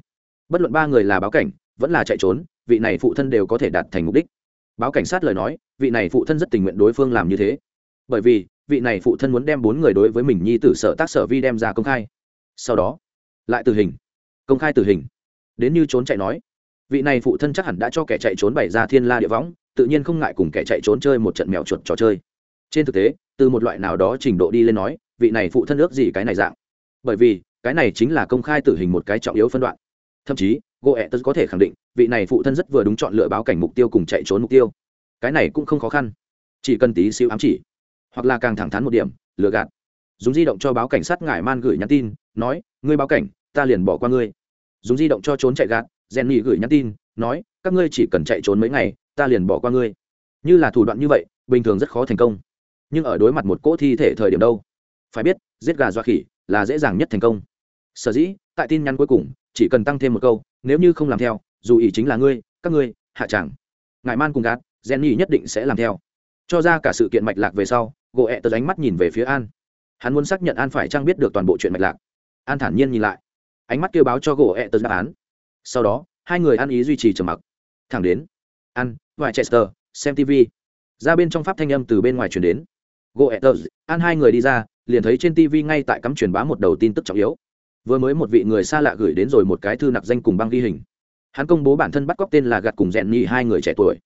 Bất luận ba người là báo cảnh, vẫn là chạy trốn, vị này phụ thân đều có thể đạt thành mục đích. Báo cảnh sát lời nói, vị này phụ thân rất tình nguyện đối phương làm như thế. Bởi vì, vị này phụ thân muốn đem bốn người đối với mình nhi tử sở tác sở vi đem ra công khai. Sau đó lại tử hình, công khai tử hình. Đến như trốn chạy nói, vị này phụ thân chắc hẳn đã cho kẻ chạy trốn bày ra thiên la địa võng, tự nhiên không ngại cùng kẻ chạy trốn chơi một trận mèo chuột trò chơi. Trên thực tế, từ một loại nào đó trình độ đi lên nói, vị này phụ thân ước gì cái này dạng. Bởi vì, cái này chính là công khai tử hình một cái trọng yếu phân đoạn. Thậm chí gỗ ẹ tớ có thể khẳng định, vị này phụ thân rất vừa đúng chọn lựa báo cảnh mục tiêu cùng chạy trốn mục tiêu. Cái này cũng không khó khăn. Chỉ cần tí siêu ám chỉ, hoặc là càng thẳng thắn một điểm, lừa gạt dùng di động cho báo cảnh sát ngải man gửi nhắn tin, nói, ngươi báo cảnh, ta liền bỏ qua ngươi. Dùng di động cho trốn chạy gạt rèn nhị gửi nhắn tin, nói, các ngươi chỉ cần chạy trốn mấy ngày, ta liền bỏ qua ngươi. Như là thủ đoạn như vậy, bình thường rất khó thành công. Nhưng ở đối mặt một cỗ thi thể thời điểm đâu? Phải biết, giết gà dọa khỉ là dễ dàng nhất thành công. Sở dĩ, tại tin nhắn cuối cùng, chỉ cần tăng thêm một câu, nếu như không làm theo, dù ý chính là ngươi, các ngươi, hạ chẳng. Ngài man cùng gạt jenny nhất định sẽ làm theo. Cho ra cả sự kiện mạch lạc về sau, gỗ ẹ tớ ánh mắt nhìn về phía an hắn muốn xác nhận an phải trang biết được toàn bộ chuyện mạch lạc. An thản nhiên nhìn lại. Ánh mắt kêu báo cho gỗ ẹ tớ đáp án. Sau đó, hai người ăn ý duy trì trầm mặc. Thẳng đến, an, vài chester, xem tv ra bên trong pháp thanh âm từ bên ngoài chuyển đến. Goethers an hai người đi ra, liền thấy trên tv ngay tại cắm truyền bá một đầu tin tức trọng yếu. Vừa mới một vị người xa lạ gửi đến rồi một cái thư nặc danh cùng băng ghi hình. Hắn công bố bản thân bắt cóc tên là gạt cùng rèn nhì hai người trẻ tuổi.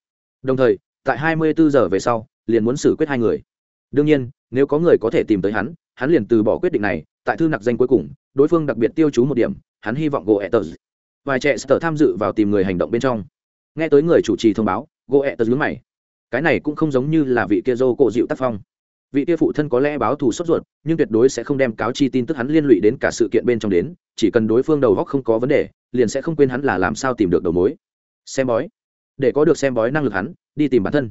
Đồng thời, tại 24 giờ về sau, liền muốn xử quyết hai người đương nhiên, nếu có người có thể tìm tới hắn hắn liền từ bỏ quyết định này, tại thư nặc danh cuối cùng, đối phương đặc biệt tiêu chú một điểm, hắn hy vọng goethers vài trẻ sờ tham dự vào tìm người hành động bên trong. Nghe tới người chủ trì thông báo goethers nhướng mày. Cái này cũng không giống như là vị kia dô cộ dịu tác phong. Vị kia phụ thân có lẽ báo thù sốt ruột, nhưng tuyệt đối sẽ không đem cáo chi tin tức hắn liên lụy đến cả sự kiện bên trong đến, chỉ cần đối phương đầu góc không có vấn đề, liền sẽ không quên hắn là làm sao tìm được đầu mối. Xem bói. Để có được xem bói năng lực hắn, đi tìm bản thân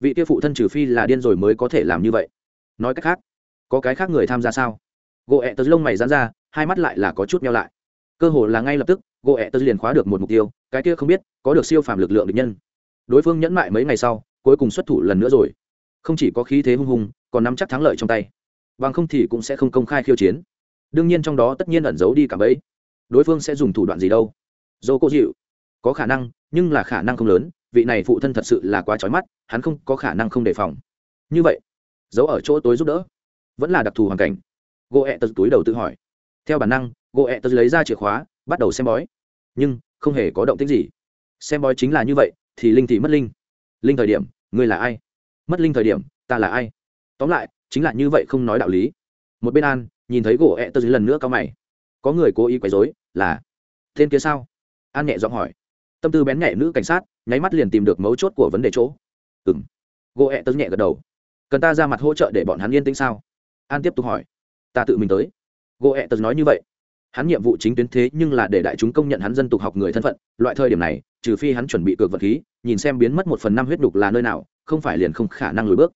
vị kia phụ thân trừ phi là điên rồi mới có thể làm như vậy. Nói cách khác, có cái khác người tham gia sao? Gỗ ẹ tớ lông mày dán ra, hai mắt lại là có chút nhau lại. Cơ hồ là ngay lập tức, gỗ ẹ tớ liền khóa được một mục tiêu, cái kia không biết có được siêu phàm lực lượng địch nhân. Đối phương nhẫn mại mấy ngày sau, cuối cùng xuất thủ lần nữa rồi. Không chỉ có khí thế hung hùng, còn nắm chắc thắng lợi trong tay. Bằng không thì cũng sẽ không công khai khiêu chiến. Đương nhiên trong đó tất nhiên ẩn giấu đi cả bấy đối phương sẽ dùng thủ đoạn gì đâu? Dô cô dịu. Có khả năng, nhưng là khả năng không lớn, vị này phụ thân thật sự là quá trói mắt hắn không có khả năng không đề phòng. Như vậy, giấu ở chỗ tối giúp đỡ, vẫn là đặc thù hoàn cảnh. Gỗ ẹ tật túi đầu tự hỏi. Theo bản năng gỗ ẹ tật lấy ra chìa khóa, bắt đầu xem bói. Nhưng, không hề có động tích gì. Xem bói chính là như vậy, thì linh thì mất linh. Linh thời điểm, ngươi là ai? Mất linh thời điểm, ta là ai? Tóm lại, chính là như vậy không nói đạo lý. Một bên an, nhìn thấy gỗ ẹ tật dưới lần nữa cao mày. Có người cố ý quấy dối là, tên kia sao? An nhẹ giọng hỏi. Tâm tư bén nhẹ nữ cảnh sát, nháy mắt liền tìm được mấu chốt của vấn đề chỗ ừng gỗ ẹ tớ nhẹ gật đầu. Cần ta ra mặt hỗ trợ để bọn hắn yên tĩnh sao? An tiếp tục hỏi. Ta tự mình tới. Gỗ ẹ tớ nói như vậy. Hắn nhiệm vụ chính tuyến thế nhưng là để đại chúng công nhận hắn dân tục học người thân phận. Loại thời điểm này, trừ phi hắn chuẩn bị cược vật khí, nhìn xem biến mất một phần năm huyết đục là nơi nào, không phải liền không khả năng lùi bước.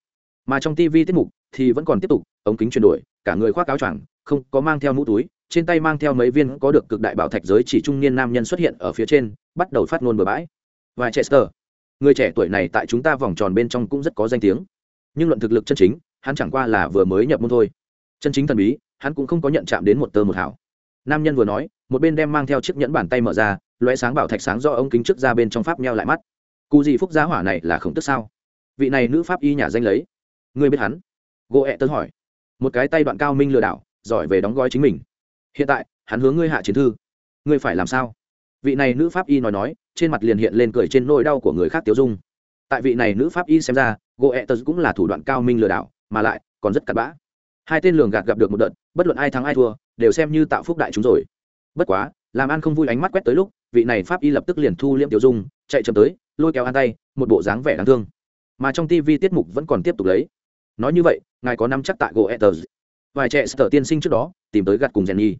Mà trong tv tiết mục thì vẫn còn tiếp tục, ống kính chuyển đổi, cả người khoác áo choàng, không có mang theo mũ túi, trên tay mang theo mấy viên có được cực đại bảo thạch giới chỉ trung niên nam nhân xuất hiện ở phía trên, bắt đầu phát ngôn bừa bãi. Và chester người trẻ tuổi này tại chúng ta vòng tròn bên trong cũng rất có danh tiếng. Nhưng luận thực lực chân chính, hắn chẳng qua là vừa mới nhập môn thôi. Chân chính thần bí, hắn cũng không có nhận chạm đến một tơ một hảo nam nhân vừa nói, một bên đem mang theo chiếc nhẫn bàn tay mở ra loé sáng bảo thạch sáng do ống kính trước ra bên trong pháp meo lại mắt. Cụ gì phúc giá hỏa này là khổng tức sao? Vị này nữ pháp y nhà danh lấy. Ngươi biết hắn? Gỗ ẹ tớ hỏi. Một cái tay đoạn cao minh lừa đảo, giỏi về đóng gói chính mình. Hiện tại, hắn hướng ngươi hạ chiến thư. Ngươi phải làm sao? Vị này nữ pháp y nói nói, trên mặt liền hiện lên cười trên nỗi đau của người khác tiêu dung. Tại vị này nữ pháp y xem ra gỗ ẹ tớ cũng là thủ đoạn cao minh lừa đảo, mà lại còn rất cặn bã. Hai tên lường gạt gặp được một đợt, bất luận ai thắng ai thua, đều xem như tạo phúc đại chúng rồi. Bất quá, làm ăn không vui ánh mắt quét tới lúc, vị này pháp y lập tức liền thu liễm tiêu dung, chạy chậm tới, lôi kéo ăn tay, một bộ dáng vẻ đáng thương. Mà trong tv tiết mục vẫn còn tiếp tục lấy. Nói như vậy, ngài có nắm chắc tại gỗ etters vài trẻ sở tiên sinh trước đó, tìm tới gặt cùng jenny.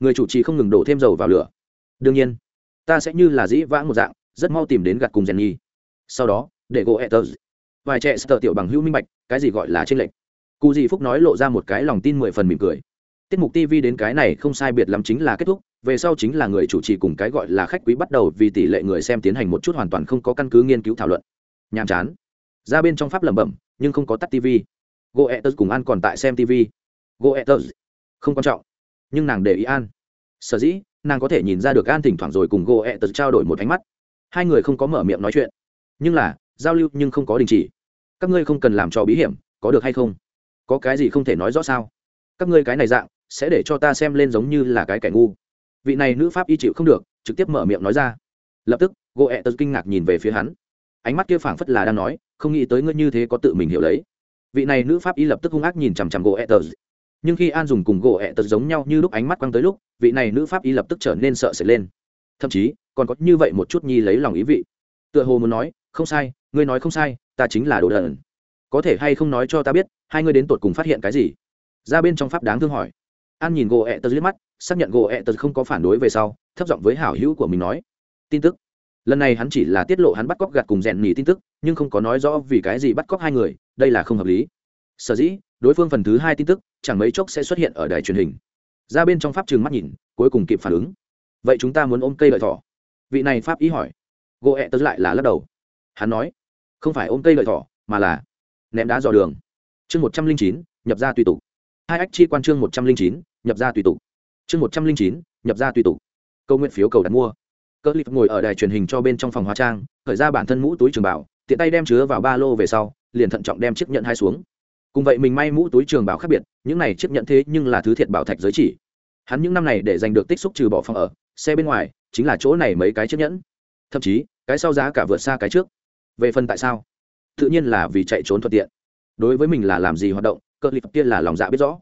Người chủ trì không ngừng đổ thêm dầu vào lửa. Đương nhiên ta sẽ như là dĩ vãng một dạng, rất mau tìm đến gặt cùng jenny. Sau đó, để gỗ etters vài trẻ sở tiểu bằng hữu minh bạch, cái gì gọi là tranh lệch. Cụ dị phúc nói lộ ra một cái lòng tin mười phần mỉm cười. Tiết mục tv đến cái này không sai biệt lắm chính là kết thúc, về sau chính là người chủ trì cùng cái gọi là khách quý bắt đầu vì tỷ lệ người xem tiến hành một chút hoàn toàn không có căn cứ nghiên cứu thảo luận. Nhàm chán. Ra bên trong pháp lẩm bẩm, nhưng không có tắt tv goethez cùng an còn tại xem tv goethez không quan trọng. Nhưng nàng để ý an. Sở dĩ nàng có thể nhìn ra được an thỉnh thoảng rồi cùng goethez trao đổi một ánh mắt. Hai người không có mở miệng nói chuyện. Nhưng là, giao lưu nhưng không có đình chỉ. Các ngươi không cần làm trò bí hiểm, có được hay không? Có cái gì không thể nói rõ sao? Các ngươi cái này dạng, sẽ để cho ta xem lên giống như là cái kẻ ngu. Vị này nữ pháp y chịu không được, trực tiếp mở miệng nói ra. Lập tức gỗ ẹ tật kinh ngạc nhìn về phía hắn. Ánh mắt kia phảng phất là đang nói, không nghĩ tới ngươi như thế có tự mình hiểu lấy. Vị này nữ pháp y lập tức hung ác nhìn chằm chằm gỗ ẹ tật nhưng khi an dùng cùng gỗ ẹ tật giống nhau như lúc ánh mắt quăng tới lúc, vị này nữ pháp y lập tức trở nên sợ sệt lên. Thậm chí, còn có như vậy một chút nhi lấy lòng ý vị. Tựa hồ muốn nói, không sai, ngươi nói không sai, ta chính là đồ đần. Có thể hay không nói cho ta biết, hai ngươi đến tột cùng phát hiện cái gì? Ra bên trong pháp đáng thương hỏi. An nhìn gỗ ẹ tật liếc mắt, xác nhận gỗ ẹ tật không có phản đối về sau, thấp giọng với hảo hữu của mình nói. Tin tức. Lần này hắn chỉ là tiết lộ hắn bắt cóc gạt cùng rèn nỉ tin tức, nhưng không có nói rõ vì cái gì bắt cóc hai người, đây là không hợp lý sở dĩ, đối phương phần thứ hai tin tức, chẳng mấy chốc sẽ xuất hiện ở đài truyền hình. Ra bên trong pháp trường mắt nhìn, cuối cùng kịp phản ứng. Vậy chúng ta muốn ôm cây lợi thỏ? Vị này pháp ý hỏi. Gỗ ẹ tớ lại là lắc đầu. Hắn nói, không phải ôm cây lợi thỏ, mà là ném đá dò đường. Chương một trăm linh chín, nhập ra tùy tục. Hai ách chi quan chương một trăm linh chín, nhập ra tùy tục. Chương một trăm linh chín, nhập ra tùy tục. Câu nguyện phiếu cầu đặt mua. Cỡ lip ngồi ở đài truyền hình cho bên trong phòng hóa trang, khởi ra bản thân mũ túi trường bảo, tiện tay đem chứa vào ba lô về sau, liền thận trọng đem chiếc nhận hai xuống cùng vậy mình may mũ túi trường bảo khác biệt, những này chấp nhận thế nhưng là thứ thiệt bảo thạch giới chỉ. Hắn những năm này để giành được tích xúc trừ bỏ phòng ở, xe bên ngoài chính là chỗ này mấy cái chiếc nhẫn. Thậm chí, cái sau giá cả vượt xa cái trước. Về phần tại sao? Tự nhiên là vì chạy trốn thuận tiện. Đối với mình là làm gì hoạt động, cơ lip kia là lòng dạ biết rõ.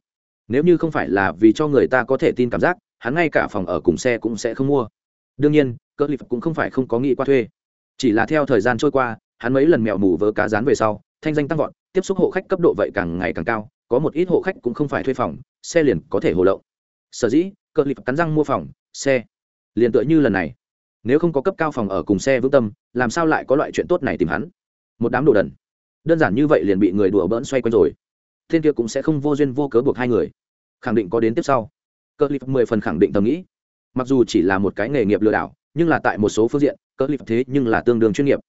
Nếu như không phải là vì cho người ta có thể tin cảm giác, hắn ngay cả phòng ở cùng xe cũng sẽ không mua. Đương nhiên, cơ lip cũng không phải không có nghĩ qua thuê. Chỉ là theo thời gian trôi qua, hắn mấy lần mèo mù vớ cá rán về sau, thanh danh tăng vọt tiếp xúc hộ khách cấp độ vậy càng ngày càng cao, có một ít hộ khách cũng không phải thuê phòng, xe liền có thể hồ lậu sở dĩ cơ lip cắn răng mua phòng, xe liền tựa như lần này. Nếu không có cấp cao phòng ở cùng xe vững tâm, làm sao lại có loại chuyện tốt này tìm hắn? Một đám đồ đần. Đơn giản như vậy liền bị người đùa bỡn xoay quanh rồi. Thiên kia cũng sẽ không vô duyên vô cớ buộc hai người. Khẳng định có đến tiếp sau. Cơ lip mười phần khẳng định tầm nghĩ. Mặc dù chỉ là một cái nghề nghiệp lừa đảo, nhưng là tại một số phương diện cơ lip thế nhưng là tương đương chuyên nghiệp.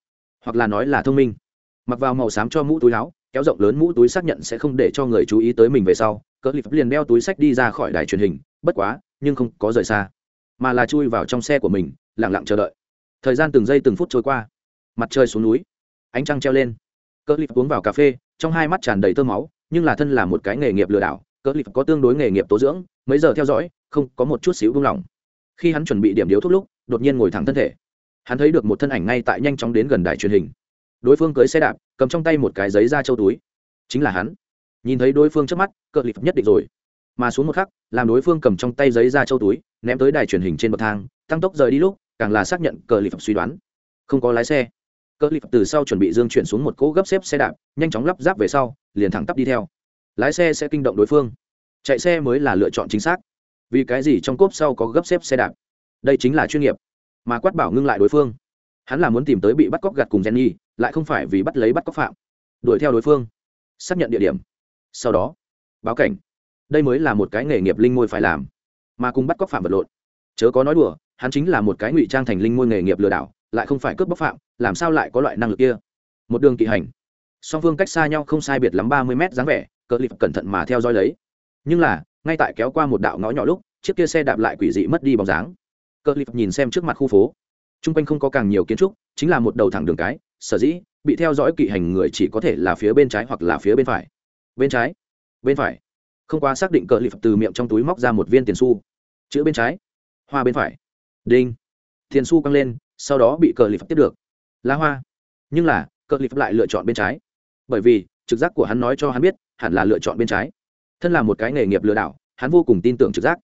Hoặc là nói là thông minh. Mặc vào màu xám cho mũ túi áo kéo rộng lớn mũ túi xác nhận sẽ không để cho người chú ý tới mình về sau, cỡ lip liền đeo túi sách đi ra khỏi đài truyền hình, bất quá, nhưng không có rời xa, mà là chui vào trong xe của mình lẳng lặng chờ đợi. Thời gian từng giây từng phút trôi qua, mặt trời xuống núi, ánh trăng treo lên. Cỡ lip uống vào cà phê, trong hai mắt tràn đầy tơ máu, nhưng là thân là một cái nghề nghiệp lừa đảo, cỡ lip có tương đối nghề nghiệp tố dưỡng, mấy giờ theo dõi, không có một chút xíu buông lỏng. Khi hắn chuẩn bị điểm điếu thuốc lúc, đột nhiên ngồi thẳng thân thể. Hắn thấy được một thân ảnh ngay tại nhanh chóng đến gần đài truyền hình đối phương cưới xe đạp, cầm trong tay một cái giấy ra châu túi. Chính là hắn. Nhìn thấy đối phương trước mắt, cờ lip nhất định rồi. Mà xuống một khắc, làm đối phương cầm trong tay giấy ra châu túi, ném tới đài truyền hình trên bậc thang, tăng tốc rời đi lúc, càng là xác nhận cờ lip suy đoán. Không có lái xe. Cờ lip từ sau chuẩn bị dương chuyển xuống một cỗ gấp xếp xe đạp, nhanh chóng lắp ráp về sau, liền thẳng tắp đi theo. Lái xe sẽ kinh động đối phương. Chạy xe mới là lựa chọn chính xác. Vì cái gì trong cốp sau có gấp xếp xe đạp? Đây chính là chuyên nghiệp. Mà quát bảo ngưng lại đối phương. Hắn là muốn tìm tới bị bắt cóc gặt cùng jenny lại không phải vì bắt lấy bắt cóc phạm, đuổi theo đối phương, xác nhận địa điểm. Sau đó, báo cảnh. Đây mới là một cái nghề nghiệp linh môi phải làm, mà cùng bắt cóc phạm vật lộn. Chớ có nói đùa, hắn chính là một cái ngụy trang thành linh môi nghề nghiệp lừa đảo, lại không phải cướp bóc phạm, làm sao lại có loại năng lực kia? Một đường kỵ hành. Song phương cách xa nhau không sai biệt lắm ba mươi mét dáng vẻ, cờ lịp cẩn thận mà theo dõi lấy. Nhưng là, ngay tại kéo qua một đạo ngõ nhỏ lúc, chiếc kia xe đạp lại quỷ dị mất đi bóng dáng. Cờ lịp nhìn xem trước mặt khu phố. T r u n g quanh không có càng nhiều kiến trúc, chính là một đầu thẳng đường cái sở dĩ bị theo dõi kỵ hành người chỉ có thể là phía bên trái hoặc là phía bên phải. Bên trái? Bên phải. Không qua xác định cờ lip từ miệng trong túi móc ra một viên tiền su chữ bên trái. Hoa bên phải. Đinh. Tiền su căng lên, sau đó bị cờ lip tiếp được. Lá hoa. Nhưng là, cờ lip lại lựa chọn bên trái. Bởi vì, trực giác của hắn nói cho hắn biết, hẳn là lựa chọn bên trái. Thân là một cái nghề nghiệp lừa đảo, hắn vô cùng tin tưởng trực giác.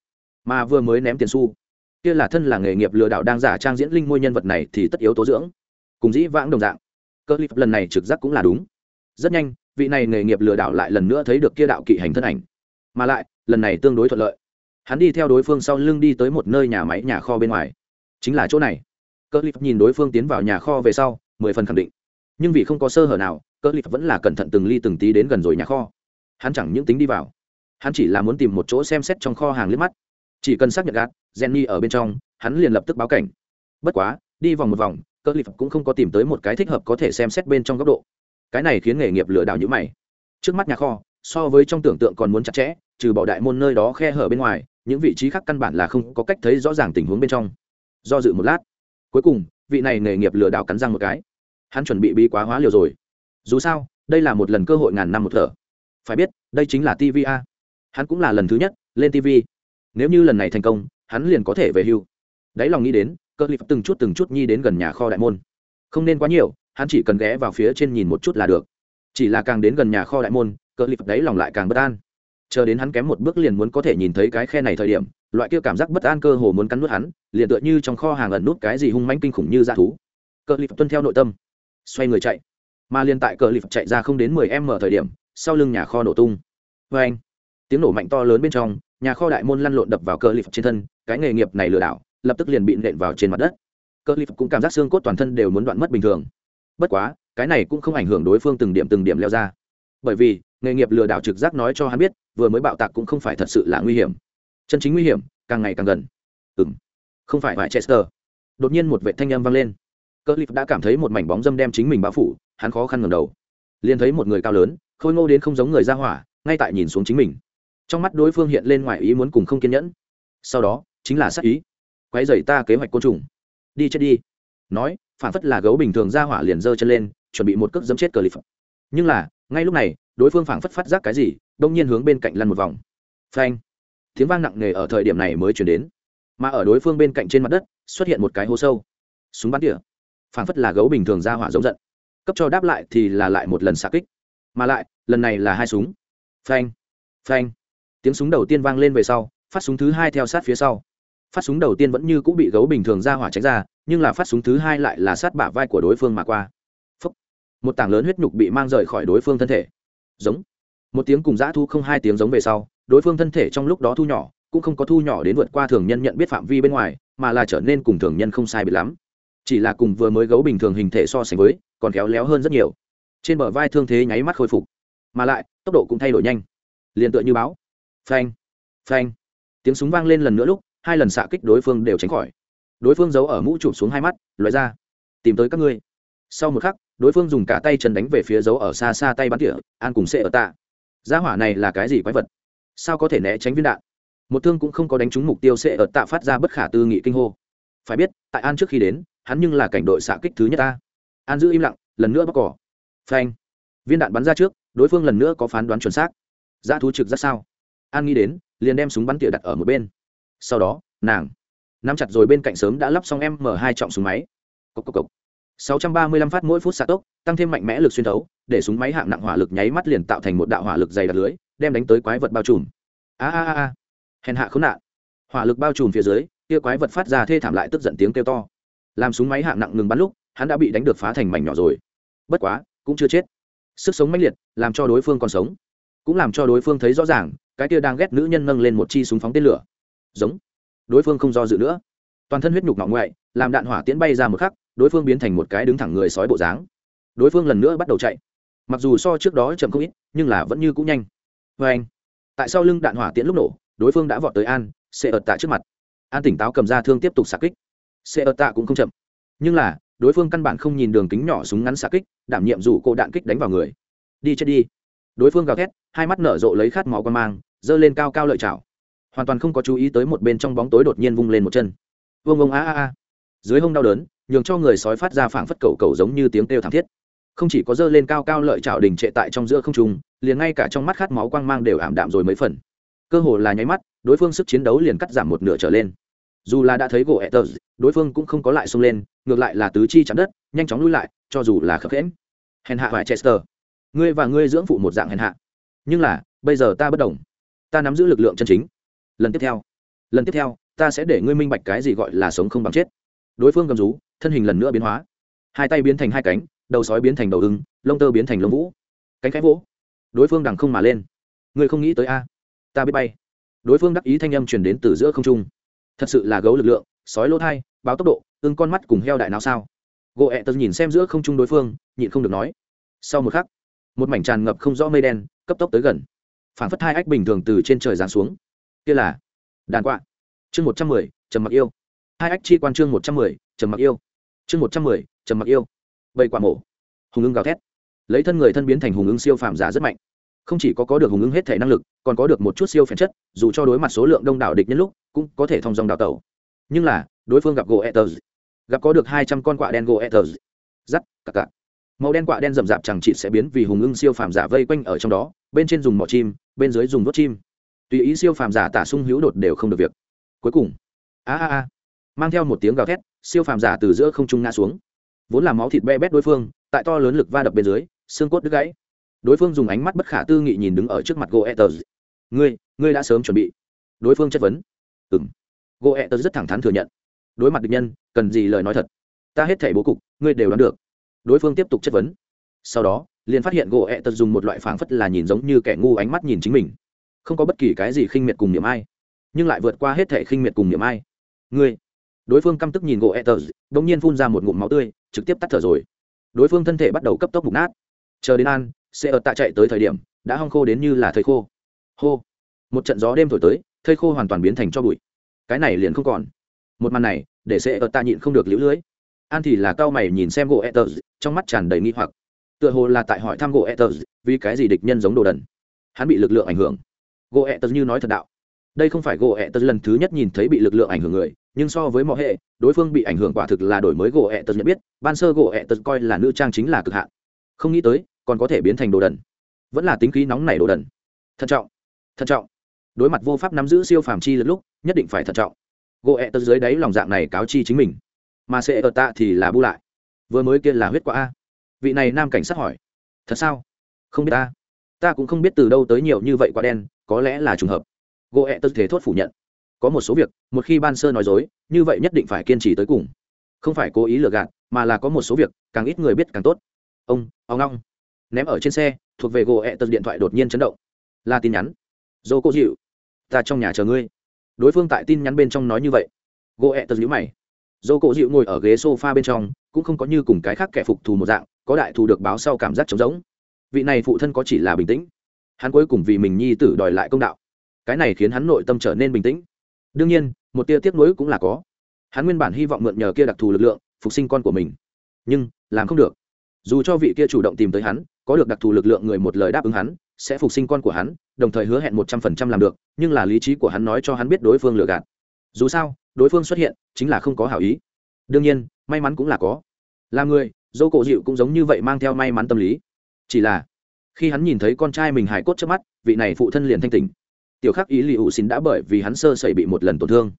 Mà vừa mới ném tiền xu, kia là thân là nghề nghiệp lừa đảo đang giả trang diễn linh ngôi nhân vật này thì tất yếu tố dưỡng. Cùng dĩ vãng đồng dạng cơ lip lần này trực giác cũng là đúng. Rất nhanh, vị này nghề nghiệp lừa đảo lại lần nữa thấy được kia đạo kỵ hành thân ảnh. Mà lại, lần này tương đối thuận lợi. Hắn đi theo đối phương sau lưng đi tới một nơi nhà máy nhà kho bên ngoài. Chính là chỗ này. Cơ lip nhìn đối phương tiến vào nhà kho về sau, mười phần khẳng định. Nhưng vì không có sơ hở nào, cơ lip vẫn là cẩn thận từng ly từng tí đến gần rồi nhà kho. Hắn chẳng những tính đi vào, hắn chỉ là muốn tìm một chỗ xem xét trong kho hàng liếc mắt. Chỉ cần xác nhận gạt, jenny ở bên trong, hắn liền lập tức báo cảnh. Bất quá, đi vòng một vòng cơ lip cũng không có tìm tới một cái thích hợp có thể xem xét bên trong góc độ. Cái này khiến nghề nghiệp lừa đảo như mày. Trước mắt nhà kho, so với trong tưởng tượng còn muốn chặt chẽ, trừ bỏ đại môn nơi đó khe hở bên ngoài, những vị trí khác căn bản là không có cách thấy rõ ràng tình huống bên trong. Do dự một lát, cuối cùng, vị này nghề nghiệp lừa đảo cắn răng một cái. Hắn chuẩn bị bí quá hóa liều rồi. Dù sao, đây là một lần cơ hội ngàn năm một thở. Phải biết, đây chính là tva hắn cũng là lần thứ nhất lên tv nếu như lần này thành công, hắn liền có thể về hưu. Đáy lòng nghĩ đến cơ lip từng chút từng chút nhi đến gần nhà kho đại môn. Không nên quá nhiều, hắn chỉ cần ghé vào phía trên nhìn một chút là được. Chỉ là càng đến gần nhà kho đại môn, cơ lip đấy lòng lại càng bất an. Chờ đến hắn kém một bước liền muốn có thể nhìn thấy cái khe này thời điểm, loại kia cảm giác bất an cơ hồ muốn cắn nuốt hắn, liền tựa như trong kho hàng ẩn nút cái gì hung manh kinh khủng như dã thú. Cơ lip tuân theo nội tâm, xoay người chạy. Mà liền tại cờ lip chạy ra không đến mười m thời điểm, sau lưng nhà kho nổ tung. Vê anh tiếng nổ mạnh to lớn bên trong, nhà kho đại môn lăn lộn đập vào cờ lip trên thân, cái nghề nghiệp này lừa đảo lập tức liền bị nện vào trên mặt đất. Cơ lip cũng cảm giác xương cốt toàn thân đều muốn đoạn mất bình thường. Bất quá, cái này cũng không ảnh hưởng đối phương từng điểm từng điểm leo ra. Bởi vì, nghề nghiệp lừa đảo trực giác nói cho hắn biết, vừa mới bạo tạc cũng không phải thật sự là nguy hiểm. Chân chính nguy hiểm, càng ngày càng gần. Ừ m không phải phải chester đột nhiên một vệ thanh âm vang lên. Cơ lip đã cảm thấy một mảnh bóng dâm đem chính mình bao phủ, hắn khó khăn ngầm đầu. Liền thấy một người cao lớn, khôi ngô đến không giống người ra hỏa, ngay tại nhìn xuống chính mình. Trong mắt đối phương hiện lên ngoài ý muốn cùng không kiên nhẫn. Sau đó, chính là sát ý quái dày ta kế hoạch côn trùng. Đi chết đi. Nói, phản phất là gấu bình thường ra hỏa liền giơ chân lên, chuẩn bị một cước dẫm chết cờ lip nhưng là, ngay lúc này, đối phương phản phất phát giác cái gì, đông nhiên hướng bên cạnh lăn một vòng. Phanh. Tiếng vang nặng nề ở thời điểm này mới chuyển đến. Mà ở đối phương bên cạnh trên mặt đất, xuất hiện một cái hố sâu. Súng bắn tỉa. Phản phất là gấu bình thường ra hỏa giống giận. Cấp cho đáp lại thì là lại một lần xạ kích. Mà lại, lần này là hai súng. Phanh. Phanh. Tiếng súng đầu tiên vang lên về sau, phát súng thứ hai theo sát phía sau phát súng đầu tiên vẫn như cũng bị gấu bình thường ra hỏa tránh ra, nhưng là phát súng thứ hai lại là sát bả vai của đối phương mà qua. Phúc. một tảng lớn huyết nhục bị mang rời khỏi đối phương thân thể. Giống. Một tiếng cùng dã thu không hai tiếng giống về sau, đối phương thân thể trong lúc đó thu nhỏ, cũng không có thu nhỏ đến vượt qua thường nhân nhận biết phạm vi bên ngoài, mà là trở nên cùng thường nhân không sai biệt lắm. Chỉ là cùng vừa mới gấu bình thường hình thể so sánh với, còn khéo léo hơn rất nhiều. Trên bờ vai thương thế nháy mắt khôi phục. Mà lại, tốc độ cũng thay đổi nhanh. Liền tựa như báo. Phanh. Phanh. Tiếng súng vang lên lần nữa lúc hai lần xạ kích đối phương đều tránh khỏi. Đối phương giấu ở mũ chụp xuống hai mắt, loại ra. Tìm tới các ngươi. Sau một khắc, đối phương dùng cả tay chân đánh về phía giấu ở xa xa tay bắn tỉa, an cùng sệ ở tạ. Gia hỏa này là cái gì quái vật? Sao có thể né tránh viên đạn? Một thương cũng không có đánh trúng mục tiêu sệ ở tạ phát ra bất khả tư nghị kinh hô. Phải biết, tại an trước khi đến, hắn nhưng là cảnh đội xạ kích thứ nhất ta an giữ im lặng, lần nữa bóc cỏ. Phanh. Viên đạn bắn ra trước, đối phương lần nữa có phán đoán chuẩn xác. Dã thú trực ra sao? An nghĩ đến, liền đem súng bắn tỉa đặt ở một bên sau đó, nàng nắm chặt rồi bên cạnh sớm đã lắp xong m hai trọng súng máy. Cốc cốc cốc. 635 phát mỗi phút xạ tốc, tăng thêm mạnh mẽ lực xuyên thấu, để súng máy hạng nặng hỏa lực nháy mắt liền tạo thành một đạo hỏa lực dày đặc lưới, đem đánh tới quái vật bao trùm. A a a a. Hèn hạ khốn nạn. Hỏa lực bao trùm phía dưới, kia quái vật phát ra thê thảm lại tức giận tiếng kêu to. Làm súng máy hạng nặng ngừng bắn lúc, hắn đã bị đánh được phá thành mảnh nhỏ rồi. Bất quá, cũng chưa chết. Sức sống mãnh liệt, làm cho đối phương còn sống. Cũng làm cho đối phương thấy rõ ràng, cái kia đang ghét nữ nhân nâng lên một chi súng phóng tên lửa giống. Đối phương không do dự nữa. Toàn thân huyết nhục ngọng ngoại, làm đạn hỏa tiễn bay ra một khắc, đối phương biến thành một cái đứng thẳng người sói bộ dáng. Đối phương lần nữa bắt đầu chạy. Mặc dù so trước đó chậm không ít, nhưng là vẫn như cũng nhanh. Vê anh, tại sau lưng đạn hỏa tiễn lúc nổ, đối phương đã vọt tới an sẽ ợt tạ trước mặt. An tỉnh táo cầm ra thương tiếp tục xạ kích. Sẽ ợt tạ cũng không chậm. Nhưng là, đối phương căn bản không nhìn đường kính nhỏ súng ngắn xạ kích, đảm nhiệm dù cô đạn kích đánh vào người. Đi chết đi. Đối phương gào thét, hai mắt nở rộ lấy khát máu quan mang, giơ lên cao cao lợi chảo hoàn toàn không có chú ý tới một bên trong bóng tối đột nhiên vung lên một chân. Vương ông a a a. Dưới hông đau đớn, nhường cho người sói phát ra phảng phất cầu cầu giống như tiếng kêu thảm thiết. Không chỉ có dơ lên cao cao lợi chảo đình trệ tại trong giữa không trung, liền ngay cả trong mắt khát máu quang mang đều ảm đạm rồi mấy phần. Cơ hồ là nháy mắt, đối phương sức chiến đấu liền cắt giảm một nửa trở lên. Dù là đã thấy gỗ ẹ tờ, đối phương cũng không có lại xông lên, ngược lại là tứ chi chạm đất, nhanh chóng lui lại, cho dù là khập khẽn hèn hạ vải chester. Ngươi và ngươi dưỡng phụ một dạng hèn hạ. Nhưng là, bây giờ ta bất đồng. Ta nắm giữ lực lượng chân chính lần tiếp theo. Lần tiếp theo, ta sẽ để ngươi minh bạch cái gì gọi là sống không bằng chết. Đối phương cầm rú, thân hình lần nữa biến hóa. Hai tay biến thành hai cánh, đầu sói biến thành đầu ưng, lông tơ biến thành lông vũ. Cánh khẽ vỗ. Đối phương đằng không mà lên. Ngươi không nghĩ tới a? Ta biết bay. Đối phương đắc ý thanh âm truyền đến từ giữa không trung. Thật sự là gấu lực lượng, sói lỗ thai, báo tốc độ, ưng con mắt cùng heo đại nào sao? Gỗ ẹ tật nhìn xem giữa không trung đối phương, nhịn không được nói. Sau một khắc, một mảnh tràn ngập không rõ mây đen, cấp tốc tới gần. Phản phất hai ách bình thường từ trên trời giáng xuống kia là đàn quạ. Chương một trăm mười, trầm mặc yêu. Hai ách chi quan chương một trăm mười, trầm mặc yêu. Chương một trăm mười, trầm mặc yêu. Bầy quả mổ. Hùng ưng gào thét. Lấy thân người thân biến thành hùng ưng siêu phàm giả rất mạnh. Không chỉ có có được hùng ưng hết thể năng lực, còn có được một chút siêu phèn chất, dù cho đối mặt số lượng đông đảo địch nhân lúc, cũng có thể thông dòng đào tẩu. Nhưng là, đối phương gặp gỗ ethers. Gặp có được hai trăm con quạ đen gỗ ethers. Giắt cặc cặc. Màu đen quạ đen rậm rạp chẳng chị sẽ biến vì hùng ưng siêu phàm giả vây quanh ở trong đó, bên trên dùng mỏ chim, bên dưới dùng đốt chim tùy ý siêu phàm giả tả sung hữu đột đều không được việc. Cuối cùng, a a a, mang theo một tiếng gào thét, siêu phàm giả từ giữa không trung ngã xuống. Vốn là máu thịt be bét đối phương, tại to lớn lực va đập bên dưới, xương cốt đứt gãy. Đối phương dùng ánh mắt bất khả tư nghị nhìn đứng ở trước mặt goethez ngươi ngươi đã sớm chuẩn bị. Đối phương chất vấn. Ừng goethez rất thẳng thắn thừa nhận. Đối mặt địch nhân, cần gì lời nói thật? Ta hết thảy bố cục, ngươi đều đoán được. Đối phương tiếp tục chất vấn. Sau đó, liền phát hiện goethez dùng một loại phảng phất là nhìn giống như kẻ ngu ánh mắt nhìn chính mình không có bất kỳ cái gì khinh miệt cùng niệm ai, nhưng lại vượt qua hết thể khinh miệt cùng niệm ai. Ngươi, đối phương căm tức nhìn gỗ etters đ ỗ n g nhiên phun ra một ngụm máu tươi, trực tiếp tắt thở rồi. Đối phương thân thể bắt đầu cấp tốc mục nát. Chờ đến an xe ở tạ chạy tới thời điểm, đã hong khô đến như là thầy khô. Hô, một trận gió đêm thổi tới, thây khô hoàn toàn biến thành cho bụi. Cái này liền không còn. Một màn này, để xe ở tạ nhịn không được liễu lưới. An thì là cao mày nhìn xem gỗ etters trong mắt tràn đầy nghi hoặc. Tựa hồ là tại hỏi thăm gỗ etters vì cái gì địch nhân giống đồ đần. Hắn bị lực lượng ảnh hưởng gỗ ẹ tật như nói thật đạo. Đây không phải gỗ ẹ tật lần thứ nhất nhìn thấy bị lực lượng ảnh hưởng người, nhưng so với mọi hệ, đối phương bị ảnh hưởng quả thực là đổi mới gỗ ẹ tật nhận biết, ban sơ gỗ ẹ tật coi là nữ trang chính là cực hạn. Không nghĩ tới, còn có thể biến thành đồ đần. Vẫn là tính khí nóng nảy đồ đần. Thận trọng thận trọng. Đối mặt vô pháp nắm giữ siêu phàm chi lẫn lúc, nhất định phải thận trọng. Gỗ ẹ tật dưới đáy lòng dạng này cáo chi chính mình. Mà sẽ ở tạ thì là bu lại. Vừa mới kia là huyết quả a. Vị này nam cảnh sát hỏi. Thật sao? Không biết ta. Ta cũng không biết từ đâu tới nhiều như vậy quả đen có lẽ là trùng hợp. Gỗ ẹ tật thế thốt phủ nhận. Có một số việc, một khi ban sơ nói dối, như vậy nhất định phải kiên trì tới cùng. Không phải cố ý lừa gạt, mà là có một số việc, càng ít người biết càng tốt. Ông ông long ném ở trên xe, thuộc về gỗ ẹ tật điện thoại đột nhiên chấn động. Là tin nhắn. Dô cô dịu. Ta trong nhà chờ ngươi. Đối phương tại tin nhắn bên trong nói như vậy. Gỗ ẹ tật nhữ mày. Dô cô dịu ngồi ở ghế s o f a bên trong, cũng không có như cùng cái khác kẻ phục thù một dạng, có đại thù được báo sau cảm giác trống rỗng. Vị này phụ thân có chỉ là bình tĩnh hắn cuối cùng vì mình nhi tử đòi lại công đạo. Cái này khiến hắn nội tâm trở nên bình tĩnh. Đương nhiên, một tia tiếc nuối cũng là có. Hắn nguyên bản hy vọng mượn nhờ kia đặc thù lực lượng, phục sinh con của mình. Nhưng, làm không được. Dù cho vị kia chủ động tìm tới hắn, có được đặc thù lực lượng người một lời đáp ứng hắn, sẽ phục sinh con của hắn, đồng thời hứa hẹn một trăm phần trăm làm được, nhưng là lý trí của hắn nói cho hắn biết đối phương lừa gạt. Dù sao, đối phương xuất hiện, chính là không có hảo ý. Đương nhiên, may mắn cũng là có. Là người dô cổ dịu cũng giống như vậy mang theo may mắn tâm lý. Chỉ là khi hắn nhìn thấy con trai mình hài cốt trước mắt, vị này phụ thân liền thanh tỉnh. Tiểu khắc ý lì ủ xin đã bởi vì hắn sơ sẩy bị một lần tổn thương.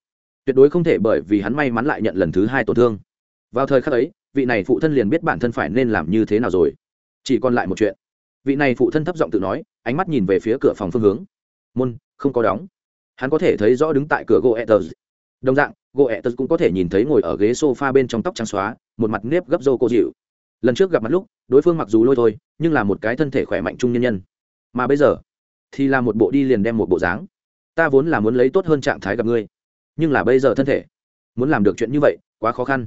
Tuyệt đối không thể bởi vì hắn may mắn lại nhận lần thứ hai tổn thương. Vào thời khắc ấy, vị này phụ thân liền biết bản thân phải nên làm như thế nào rồi. Chỉ còn lại một chuyện. Vị này phụ thân thấp giọng tự nói, ánh mắt nhìn về phía cửa phòng phương hướng. Môn, không có đóng. Hắn có thể thấy rõ đứng tại cửa gỗ etters đồng dạng, gỗ etters cũng có thể nhìn thấy ngồi ở ghế s o f a bên trong tóc trắng xóa, một mặt nếp gấp rô cô dịu lần trước gặp mặt lúc, đối phương mặc dù lôi thôi, nhưng là một cái thân thể khỏe mạnh trung nhân nhân. Mà bây giờ, thì là một bộ đi liền đem một bộ dáng. Ta vốn là muốn lấy tốt hơn trạng thái gặp ngươi, nhưng là bây giờ thân thể, muốn làm được chuyện như vậy, quá khó khăn.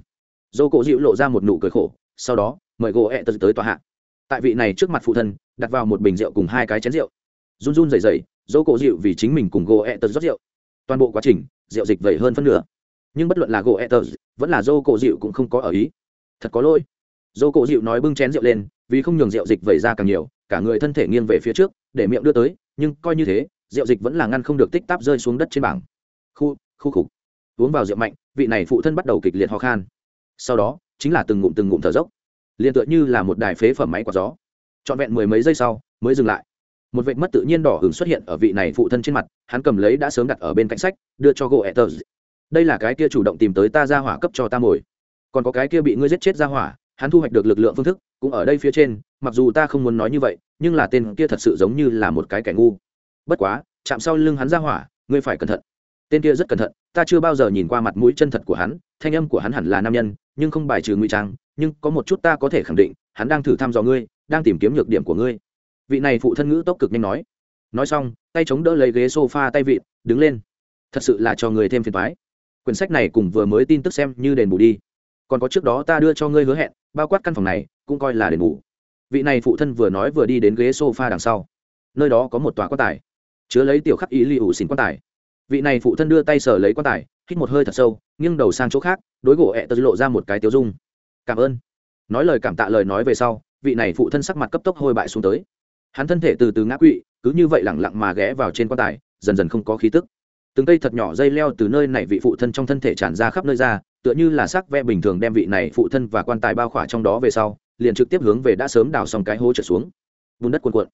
Dô cổ dịu lộ ra một nụ cười khổ, sau đó, mời gỗ ẹ tật tới tòa hạ. Tại vị này trước mặt phụ thân, đặt vào một bình rượu cùng hai cái chén rượu. Run run dày dày dô cổ dịu vì chính mình cùng gỗ ẹ tật rót rượu. Toàn bộ quá trình, rượu dịch vẩy hơn phân nửa. Nhưng bất luận là gỗ ẹ tật vẫn là dô cổ dịu cũng không có ở ý. Thật có lỗi dô cổ dịu nói bưng chén rượu lên, vì không nhường rượu dịch vẩy ra càng nhiều, cả người thân thể nghiêng về phía trước, để miệng đưa tới, nhưng coi như thế, rượu dịch vẫn là ngăn không được tích táp rơi xuống đất trên bảng. Khu khu khục. Uống vào rượu mạnh, vị này phụ thân bắt đầu kịch liệt ho khan. Sau đó, chính là từng ngụm từng ngụm thở dốc. Liền tựa như là một đài phế phẩm máy quạt gió. Trọn vẹn mười mấy giây sau, mới dừng lại. Một vệt mất tự nhiên đỏ hứng xuất hiện ở vị này phụ thân trên mặt, hắn cầm lấy đã sớm đặt ở bên cạnh sách, đưa cho gỗ etters. Đây là cái kia chủ động tìm tới ta ra hỏa cấp cho ta mồi. Còn có cái kia bị ngươi giết chết ra hỏa hắn thu hoạch được lực lượng phương thức, cũng ở đây phía trên, mặc dù ta không muốn nói như vậy, nhưng là tên kia thật sự giống như là một cái kẻ ngu. Bất quá, chạm sau lưng hắn ra hỏa, ngươi phải cẩn thận. Tên kia rất cẩn thận, ta chưa bao giờ nhìn qua mặt mũi chân thật của hắn, thanh âm của hắn hẳn là nam nhân, nhưng không bài trừ ngụy trang, nhưng có một chút ta có thể khẳng định, hắn đang thử thăm dò ngươi, đang tìm kiếm nhược điểm của ngươi. Vị này phụ thân ngữ tốc cực nhanh nói. Nói xong, tay chống đỡ lấy ghế s o f a tay vịn, đứng lên. Thật sự là cho người thêm phiền thoái quyển sách này cùng vừa mới tin tức xem như đền bù đi còn có trước đó ta đưa cho ngươi hứa hẹn, bao quát căn phòng này, cũng coi là đền bù. Vị này phụ thân vừa nói vừa đi đến ghế sofa đằng sau. Nơi đó có một tòa quan tài, chứa lấy tiểu khắc ý li ủ xỉn quan tài. Vị này phụ thân đưa tay sở lấy quan tài, hít một hơi thật sâu, nghiêng đầu sang chỗ khác, đối gỗ ẹ tật lộ ra một cái tiêu dung. Cảm ơn. Nói lời cảm tạ lời nói về sau, vị này phụ thân sắc mặt cấp tốc hôi bại xuống tới. Hắn thân thể từ từ ngã quỵ, cứ như vậy lẳng lặng mà ghé vào trên quan tài, dần dần không có khí tức. Từng cây thật nhỏ dây leo từ nơi này vị phụ thân trong thân thể tràn ra khắp nơi ra tựa như là sắc ve bình thường đem vị này phụ thân và quan tài bao khỏa trong đó về sau, liền trực tiếp hướng về đã sớm đào xong cái hố trở xuống. Bùn đất cuồn cuộn,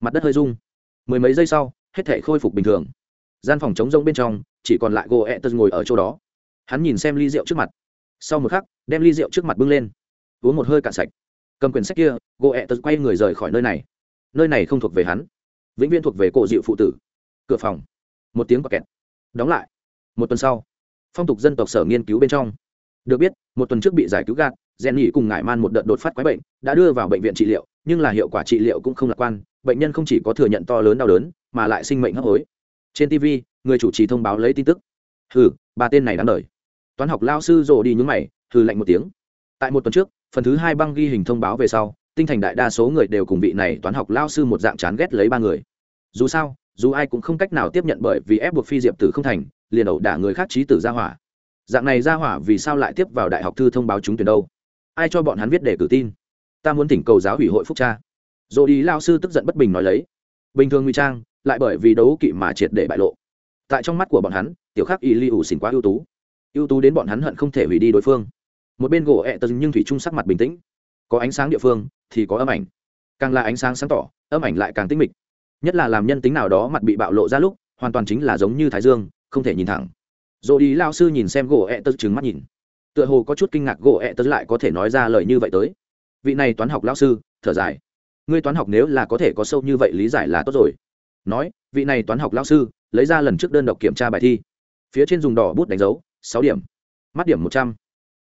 mặt đất hơi rung. Mười mấy giây sau, hết thể khôi phục bình thường. Gian phòng trống rông bên trong, chỉ còn lại gỗ ẹ tật ngồi ở chỗ đó. Hắn nhìn xem ly rượu trước mặt. Sau một khắc, đem ly rượu trước mặt bưng lên. Uống một hơi cạn sạch. Cầm quyển sách kia gỗ ẹ tật quay người rời khỏi nơi này. Nơi này không thuộc về hắn, vĩnh viễn thuộc về cổ dịu phụ tử. Cửa phòng. Một tiếng quả kẹt. Đóng lại. Một tuần sau phong tục dân tộc sở nghiên cứu bên trong. Được biết, một tuần trước bị giải cứu gạt rèn nhỉ cùng ngải man một đợt đột phát quái bệnh, đã đưa vào bệnh viện trị liệu, nhưng là hiệu quả trị liệu cũng không lạc quan, bệnh nhân không chỉ có thừa nhận to lớn đau đớn, mà lại sinh mệnh hấp hối. Trên tv người chủ trì thông báo lấy tin tức. Hừ, ba tên này đáng đời. Toán học lao sư rồ đi nhúng mày, hừ lạnh một tiếng. Tại một tuần trước, phần thứ hai băng ghi hình thông báo về sau, tinh thành đại đa số người đều cùng vị này toán học lao sư một dạng chán ghét lấy ba người. Dù sao, dù ai cũng không cách nào tiếp nhận bởi vì ép buộc phi diệp tử không thành liền ẩu đả người khác trí tử ra hỏa. Dạng này ra hỏa vì sao lại tiếp vào đại học thư thông báo chúng tuyển đâu? Ai cho bọn hắn viết để cử tin? Ta muốn thỉnh cầu giáo ủy hội phúc cha. Dỗ đi lao sư tức giận bất bình nói lấy. Bình thường nguy trang, lại bởi vì đấu kỵ mà triệt để bại lộ. Tại trong mắt của bọn hắn, tiểu khắc y li ủ xỉn quá ưu tú. Ưu tú đến bọn hắn hận không thể hủy đi đối phương. Một bên gỗ ẹ tật nhưng thủy trung sắc mặt bình tĩnh. Có ánh sáng địa phương, thì có âm ảnh. Càng là ánh sáng sáng tỏ, âm ảnh lại càng tinh mịch. Nhất là làm nhân tính nào đó mặt bị bạo lộ ra lúc, hoàn toàn chính là giống như thái dương không thể nhìn thẳng. Dồ đi lao sư nhìn xem gỗ ẹ tớ trứng mắt nhìn. Tựa hồ có chút kinh ngạc gỗ ẹ tớ lại có thể nói ra lời như vậy tới. Vị này toán học lao sư, thở dài. Ngươi toán học nếu là có thể có sâu như vậy lý giải là tốt rồi. Nói, vị này toán học lao sư, lấy ra lần trước đơn độc kiểm tra bài thi. Phía trên dùng đỏ bút đánh dấu, sáu điểm. Mắt điểm một trăm.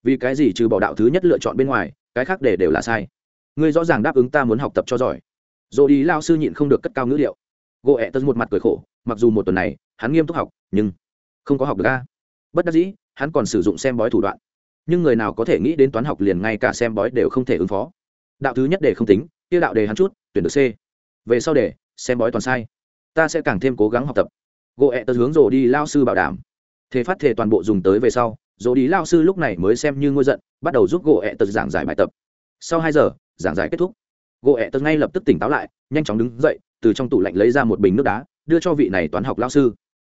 Vì cái gì trừ bỏ đạo thứ nhất lựa chọn bên ngoài, cái khác để đều là sai. Ngươi rõ ràng đáp ứng ta muốn học tập cho giỏi. Rồi đi lao sư nhịn không được cất cao ngữ liệu gỗ ẹ tân một mặt cười khổ, mặc dù một tuần này hắn nghiêm túc học, nhưng không có học được a. Bất đắc dĩ, hắn còn sử dụng xem bói thủ đoạn. Nhưng người nào có thể nghĩ đến toán học liền ngay cả xem bói đều không thể ứng phó. Đạo thứ nhất để không tính tiêu đạo đề hắn chút, tuyển được c. Về sau để xem bói toàn sai. Ta sẽ càng thêm cố gắng học tập. Gỗ ẹ tật hướng rồ đi lao sư bảo đảm. Thế phát thể toàn bộ dùng tới về sau, rồ đi lao sư lúc này mới xem như ngôi giận, bắt đầu giúp gỗ ẹ tật giảng giải bài tập. Sau hai giờ, giảng giải kết thúc. Gỗ ẹ tật ngay lập tức tỉnh táo lại, nhanh chóng đứng dậy, từ trong tủ lạnh lấy ra một bình nước đá, đưa cho vị này toán học lao sư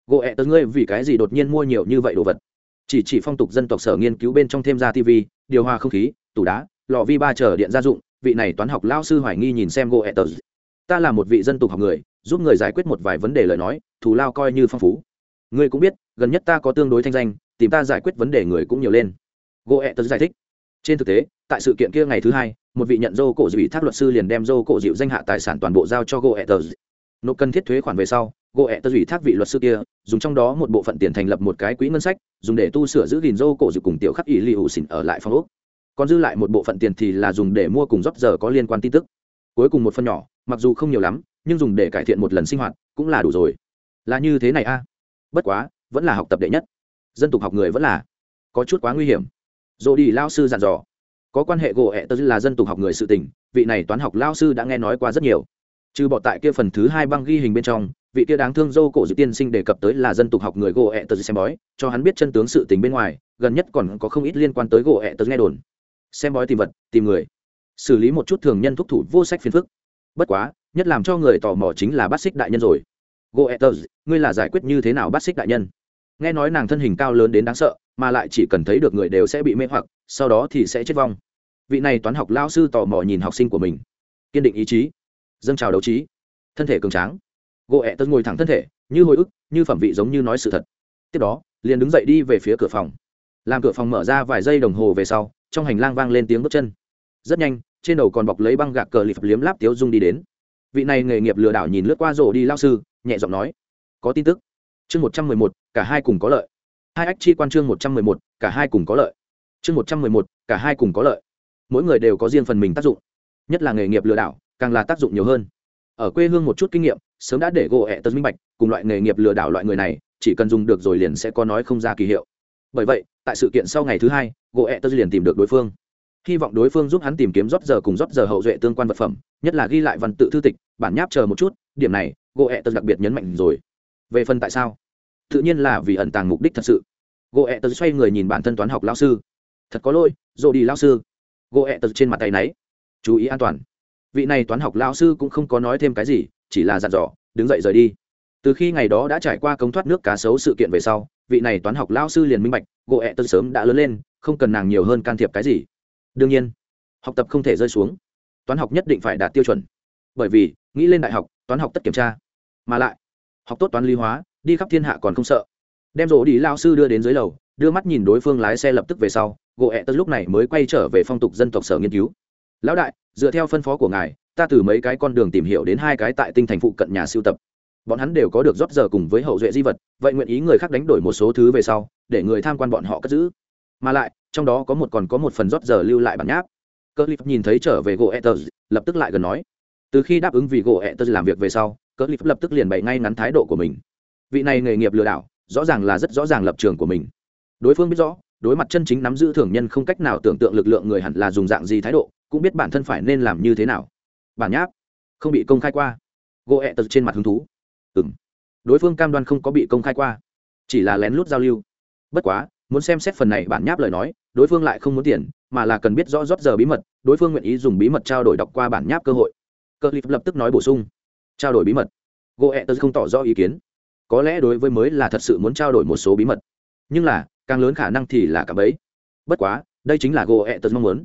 gỗ ẹ tớ ngươi vì cái gì đột nhiên mua nhiều như vậy đồ vật? Chỉ chỉ phong tục dân tộc sở nghiên cứu bên trong thêm ra tv điều hòa không khí, tủ đá lò vi ba chờ điện gia dụng, vị này toán học lao sư hoài nghi nhìn xem gỗ ẹ tớ. Ta là một vị dân tục học người, giúp người giải quyết một vài vấn đề lời nói, thù lao coi như phong phú. Ngươi cũng biết, gần nhất ta có tương đối thanh danh, tìm ta giải quyết vấn đề người cũng nhiều lên. Gỗ ẹ tớ giải thích. Trên thực tế, tại sự kiện kia ngày thứ hai, một vị nhận dô cổ dịu thác luật sư liền đem dô cổ dịu danh hạ tài sản toàn bộ giao cho gỗ ẹ tớ. Nộp cần thiết thuế khoản về sau gỗ ẹ tật ủy thác vị luật sư kia, dùng trong đó một bộ phận tiền thành lập một cái quỹ ngân sách, dùng để tu sửa giữ gìn dô cổ dự cùng tiểu khắc ỷ li ủ xỉn ở lại phòng úc còn dư lại một bộ phận tiền thì là dùng để mua cùng rót giờ có liên quan tin tức. Cuối cùng một phần nhỏ, mặc dù không nhiều lắm, nhưng dùng để cải thiện một lần sinh hoạt cũng là đủ rồi. Là như thế này a. Bất quá, vẫn là học tập đệ nhất. Dân tục học người vẫn là có chút quá nguy hiểm. Dồ đi lao sư dặn dò. Có quan hệ gỗ ẹ tớ là dân tục học người sự tình, vị này toán học lao sư đã nghe nói qua rất nhiều trừ bỏ tại kia phần thứ hai băng ghi hình bên trong, vị kia đáng thương dâu cổ dự tiên sinh đề cập tới là dân tục học người gỗ ẹ tờ xem bói, cho hắn biết chân tướng sự tình bên ngoài, gần nhất còn có không ít liên quan tới gỗ ẹ tờ nghe đồn. Xem bói tìm vật, tìm người. Xử lý một chút thường nhân thúc thủ vô sách phiền phức. Bất quá, nhất làm cho người tò mò chính là bát xích đại nhân rồi. Gỗ ẹ tờ ngươi là giải quyết như thế nào bát xích đại nhân? Nghe nói nàng thân hình cao lớn đến đáng sợ, mà lại chỉ cần thấy được người đều sẽ bị mê hoặc, sau đó thì sẽ chết vong. Vị này toán học lao sư tò mò nhìn học sinh của mình. Kiên định ý chí dâng trào đấu trí. Thân thể cường tráng. Goethers ngồi thẳng thân thể, như hồi ức, như phẩm vị giống như nói sự thật. Tiếp đó, liền đứng dậy đi về phía cửa phòng. Làm cửa phòng mở ra vài giây đồng hồ về sau, trong hành lang vang lên tiếng bước chân. Rất nhanh, trên đầu còn bọc lấy băng gạc cờ lip liếm láp tiếu dung đi đến. Vị này nghề nghiệp lừa đảo nhìn lướt qua rổ đi lao sư, nhẹ giọng nói, có tin tức. Chương một trăm mười một, cả hai cùng có lợi. Hai ách chi quan chương một trăm mười một, cả hai cùng có lợi. Chương một trăm mười một, cả hai cùng có lợi. Mỗi người đều có riêng phần mình tác dụng, nhất là nghề nghiệp lừa đảo càng là tác dụng nhiều hơn. Ở quê hương một chút kinh nghiệm, sớm đã để gỗ ẹ tật minh bạch, cùng loại nghề nghiệp lừa đảo loại người này, chỉ cần dùng được rồi liền sẽ có nói không ra kỳ hiệu. Bởi vậy, tại sự kiện sau ngày thứ hai, gỗ ẹ tật liền tìm được đối phương. Hy vọng đối phương giúp hắn tìm kiếm rót giờ cùng rót giờ hậu duệ tương quan vật phẩm, nhất là ghi lại văn tự thư tịch, bản nháp chờ một chút, điểm này, gỗ ẹ tật đặc biệt nhấn mạnh rồi. Về phần tại sao? Tự nhiên là vì ẩn tàng mục đích thật sự. Gỗ ẹ tật xoay người nhìn bản thân toán học lao sư. Thật có lỗi dồ đi lao sư. Gỗ ẹ tật trên mặt tay náy. Chú ý an toàn vị này toán học lao sư cũng không có nói thêm cái gì, chỉ là dặn dò, đứng dậy rời đi. Từ khi ngày đó đã trải qua công thoát nước cá sấu sự kiện về sau, vị này toán học lao sư liền minh bạch, gỗ ẹ tân sớm đã lớn lên, không cần nàng nhiều hơn can thiệp cái gì. Đương nhiên, học tập không thể rơi xuống. Toán học nhất định phải đạt tiêu chuẩn. Bởi vì, nghĩ lên đại học, toán học tất kiểm tra. Mà lại, học tốt toán lý hóa, đi khắp thiên hạ còn không sợ. Đem rổ đi lao sư đưa đến dưới lầu, đưa mắt nhìn đối phương lái xe lập tức về sau, gỗ ẹ tân lúc này mới quay trở về phong tục dân tộc sở nghiên cứu lão đại, dựa theo phân phó của ngài, ta từ mấy cái con đường tìm hiểu đến hai cái tại tinh thành phụ cận nhà siêu tập. Bọn hắn đều có được rót giờ cùng với hậu duệ di vật, vậy nguyện ý người khác đánh đổi một số thứ về sau, để người tham quan bọn họ cất giữ. Mà lại, trong đó có một còn có một phần rót giờ lưu lại bản nháp. Cơ lip nhìn thấy trở về gỗ etters lập tức lại gần nói. Từ khi đáp ứng vì gỗ etters làm việc về sau cơ lip lập tức liền bày ngay ngắn thái độ của mình. Vị này nghề nghiệp lừa đảo, rõ ràng là rất rõ ràng lập trường của mình. Đối phương biết rõ, đối mặt chân chính nắm giữ thường nhân không cách nào tưởng tượng lực lượng người hẳn là dùng dạng gì thái độ cũng biết bản thân phải nên làm như thế nào. Bản nháp, không bị công khai qua. Gỗ ẹ tật trên mặt hứng thú. Ừ m đối phương cam đoan không có bị công khai qua, chỉ là lén lút giao lưu. Bất quá, muốn xem xét phần này bản nháp lời nói, đối phương lại không muốn tiền, mà là cần biết rõ rót giờ bí mật, đối phương nguyện ý dùng bí mật trao đổi đọc qua bản nháp cơ hội. Cơ lip lập tức nói bổ sung. Trao đổi bí mật. Gỗ ẹ tật không tỏ rõ ý kiến. Có lẽ đối với mới là thật sự muốn trao đổi một số bí mật. Nhưng là, càng lớn khả năng thì là cả bẫy bất quá, đây chính là gỗ ẹ tật mong muốn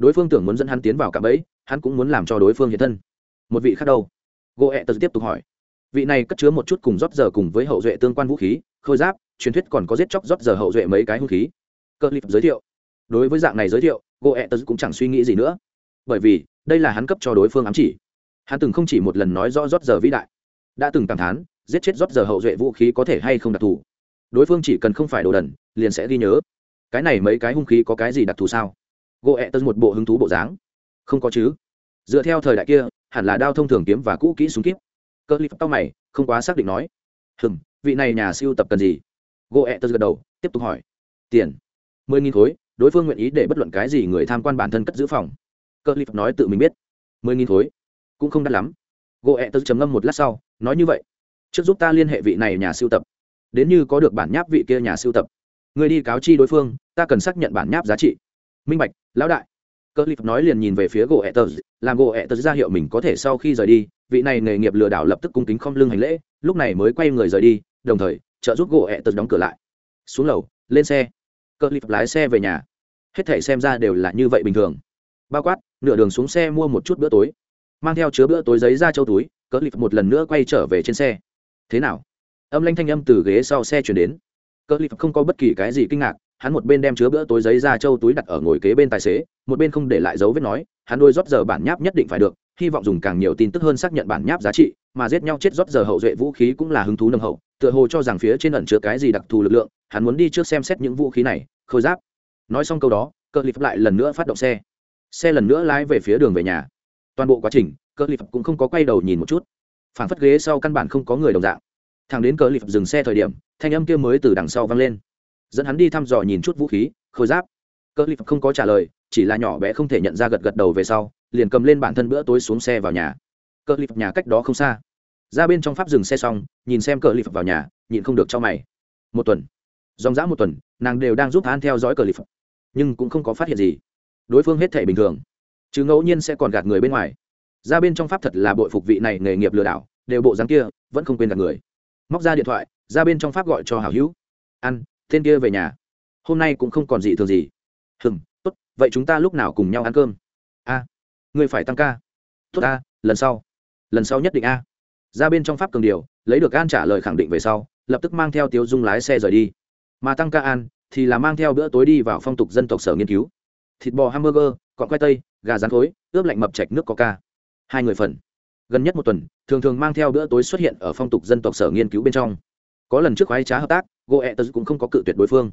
đối phương tưởng muốn dẫn hắn tiến vào cả bẫy, hắn cũng muốn làm cho đối phương hiện thân. Một vị khác đâu? Gỗ ẹ tật tiếp tục hỏi. Vị này cất chứa một chút cùng rót giờ cùng với hậu duệ tương quan vũ khí, khôi giáp, truyền thuyết còn có giết chóc rót giờ hậu duệ mấy cái hung khí. Cơ lip giới thiệu. Đối với dạng này giới thiệu gỗ ẹ tật cũng chẳng suy nghĩ gì nữa. Bởi vì, đây là hắn cấp cho đối phương ám chỉ. Hắn từng không chỉ một lần nói rõ rót giờ vĩ đại. Đã từng cảm thán, giết chết rót giờ hậu duệ vũ khí có thể hay không đặc thù. Đối phương chỉ cần không phải đồ đần, liền sẽ ghi nhớ. Cái này mấy cái hung khí có cái gì đặc thù sao? Gỗ ẹ tật một bộ hứng thú bộ dáng. Không có chứ. Dựa theo thời đại kia, hẳn là đao thông thường kiếm và cũ kỹ súng kíp. Cơ lip tóc mày, không quá xác định nói. Hừm, vị này nhà siêu tập cần gì? Gỗ ẹ tật gật đầu, tiếp tục hỏi. Tiền. Mười nghìn khối, đối phương nguyện ý để bất luận cái gì người tham quan bản thân cất giữ phòng. Cơ lip nói tự mình biết. Mười nghìn khối, cũng không đắt lắm. Gỗ ẹ tật trầm ngâm một lát sau, nói như vậy. Trước giúp ta liên hệ vị này nhà siêu tập. Đến như có được bản nháp vị kia nhà siêu tập. Người đi cáo chi đối phương, ta cần xác nhận bản nháp giá trị minh bạch, lão đại. Cơ lip nói liền nhìn về phía gỗ ẹ tờ, làm gỗ ẹ tờ ra hiệu mình có thể sau khi rời đi, vị này nghề nghiệp lừa đảo lập tức cung kính không lưng hành lễ, lúc này mới quay người rời đi, đồng thời, trợ giúp gỗ ẹ tờ đóng cửa lại. Xuống lầu, lên xe. Cơ lip lái xe về nhà. Hết thể xem ra đều là như vậy bình thường. Bao quát, nửa đường xuống xe mua một chút bữa tối. Mang theo chứa bữa tối giấy ra châu túi cỡ lip một lần nữa quay trở về trên xe. Thế nào? Âm lanh thanh âm từ ghế sau xe chuyển đến. Cỡ lip không có bất kỳ cái gì kinh ngạc hắn một bên đem chứa bữa tối giấy ra châu túi đặt ở ngồi kế bên tài xế, một bên không để lại dấu vết nói, hắn đôi rót giờ bản nháp nhất định phải được, hy vọng dùng càng nhiều tin tức hơn xác nhận bản nháp giá trị, mà giết nhau chết rót giờ hậu duệ vũ khí cũng là hứng thú nâng hậu, tựa hồ cho rằng phía trên ẩn chứa cái gì đặc thù lực lượng, hắn muốn đi trước xem xét những vũ khí này, khôi giáp. Nói xong câu đó, cơ lip lại lần nữa phát động xe. Xe lần nữa lái về phía đường về nhà. Toàn bộ quá trình, cơ lip cũng không có quay đầu nhìn một chút. Phản phất ghế sau căn bản không có người đồng dạng. Thằng đến cơ lip dừng xe thời điểm, thanh âm kia mới từ đằng sau vang lên dẫn hắn đi thăm dò nhìn chút vũ khí, khôi giáp. Cơ lip không có trả lời, chỉ là nhỏ bé không thể nhận ra gật gật đầu về sau, liền cầm lên bản thân bữa tối xuống xe vào nhà. Cơ lip nhà cách đó không xa. Ra bên trong pháp dừng xe xong, nhìn xem cờ lip vào nhà, nhịn không được cho mày. Một tuần. Dòng dã một tuần, nàng đều đang giúp hắn theo dõi cờ lip. Nhưng cũng không có phát hiện gì. Đối phương hết thể bình thường. Chứ ngẫu nhiên sẽ còn gạt người bên ngoài. Ra bên trong pháp thật là bội phục vị này nghề nghiệp lừa đảo, đều bộ dáng kia, vẫn không quên gạt người. Móc ra điện thoại, ra bên trong pháp gọi cho hảo hữu. Ăn tên kia về nhà. Hôm nay cũng không còn gì thường gì. Hừm tốt vậy chúng ta lúc nào cùng nhau ăn cơm? A à, người phải tăng ca. Tốt a lần sau. Lần sau nhất định a. Ra bên trong pháp cường điều lấy được an trả lời khẳng định về sau lập tức mang theo tiếu dung lái xe rời đi. Mà tăng ca an thì là mang theo bữa tối đi vào phong tục dân tộc sở nghiên cứu. Thịt bò hamburger cọn khoai tây gà rán khối ướp lạnh mập chạch nước coca hai người phần. Gần nhất một tuần thường thường mang theo bữa tối xuất hiện ở phong tục dân tộc sở nghiên cứu bên trong. Có lần trước khoái trá hợp tác goethe cũng không có cự tuyệt đối phương.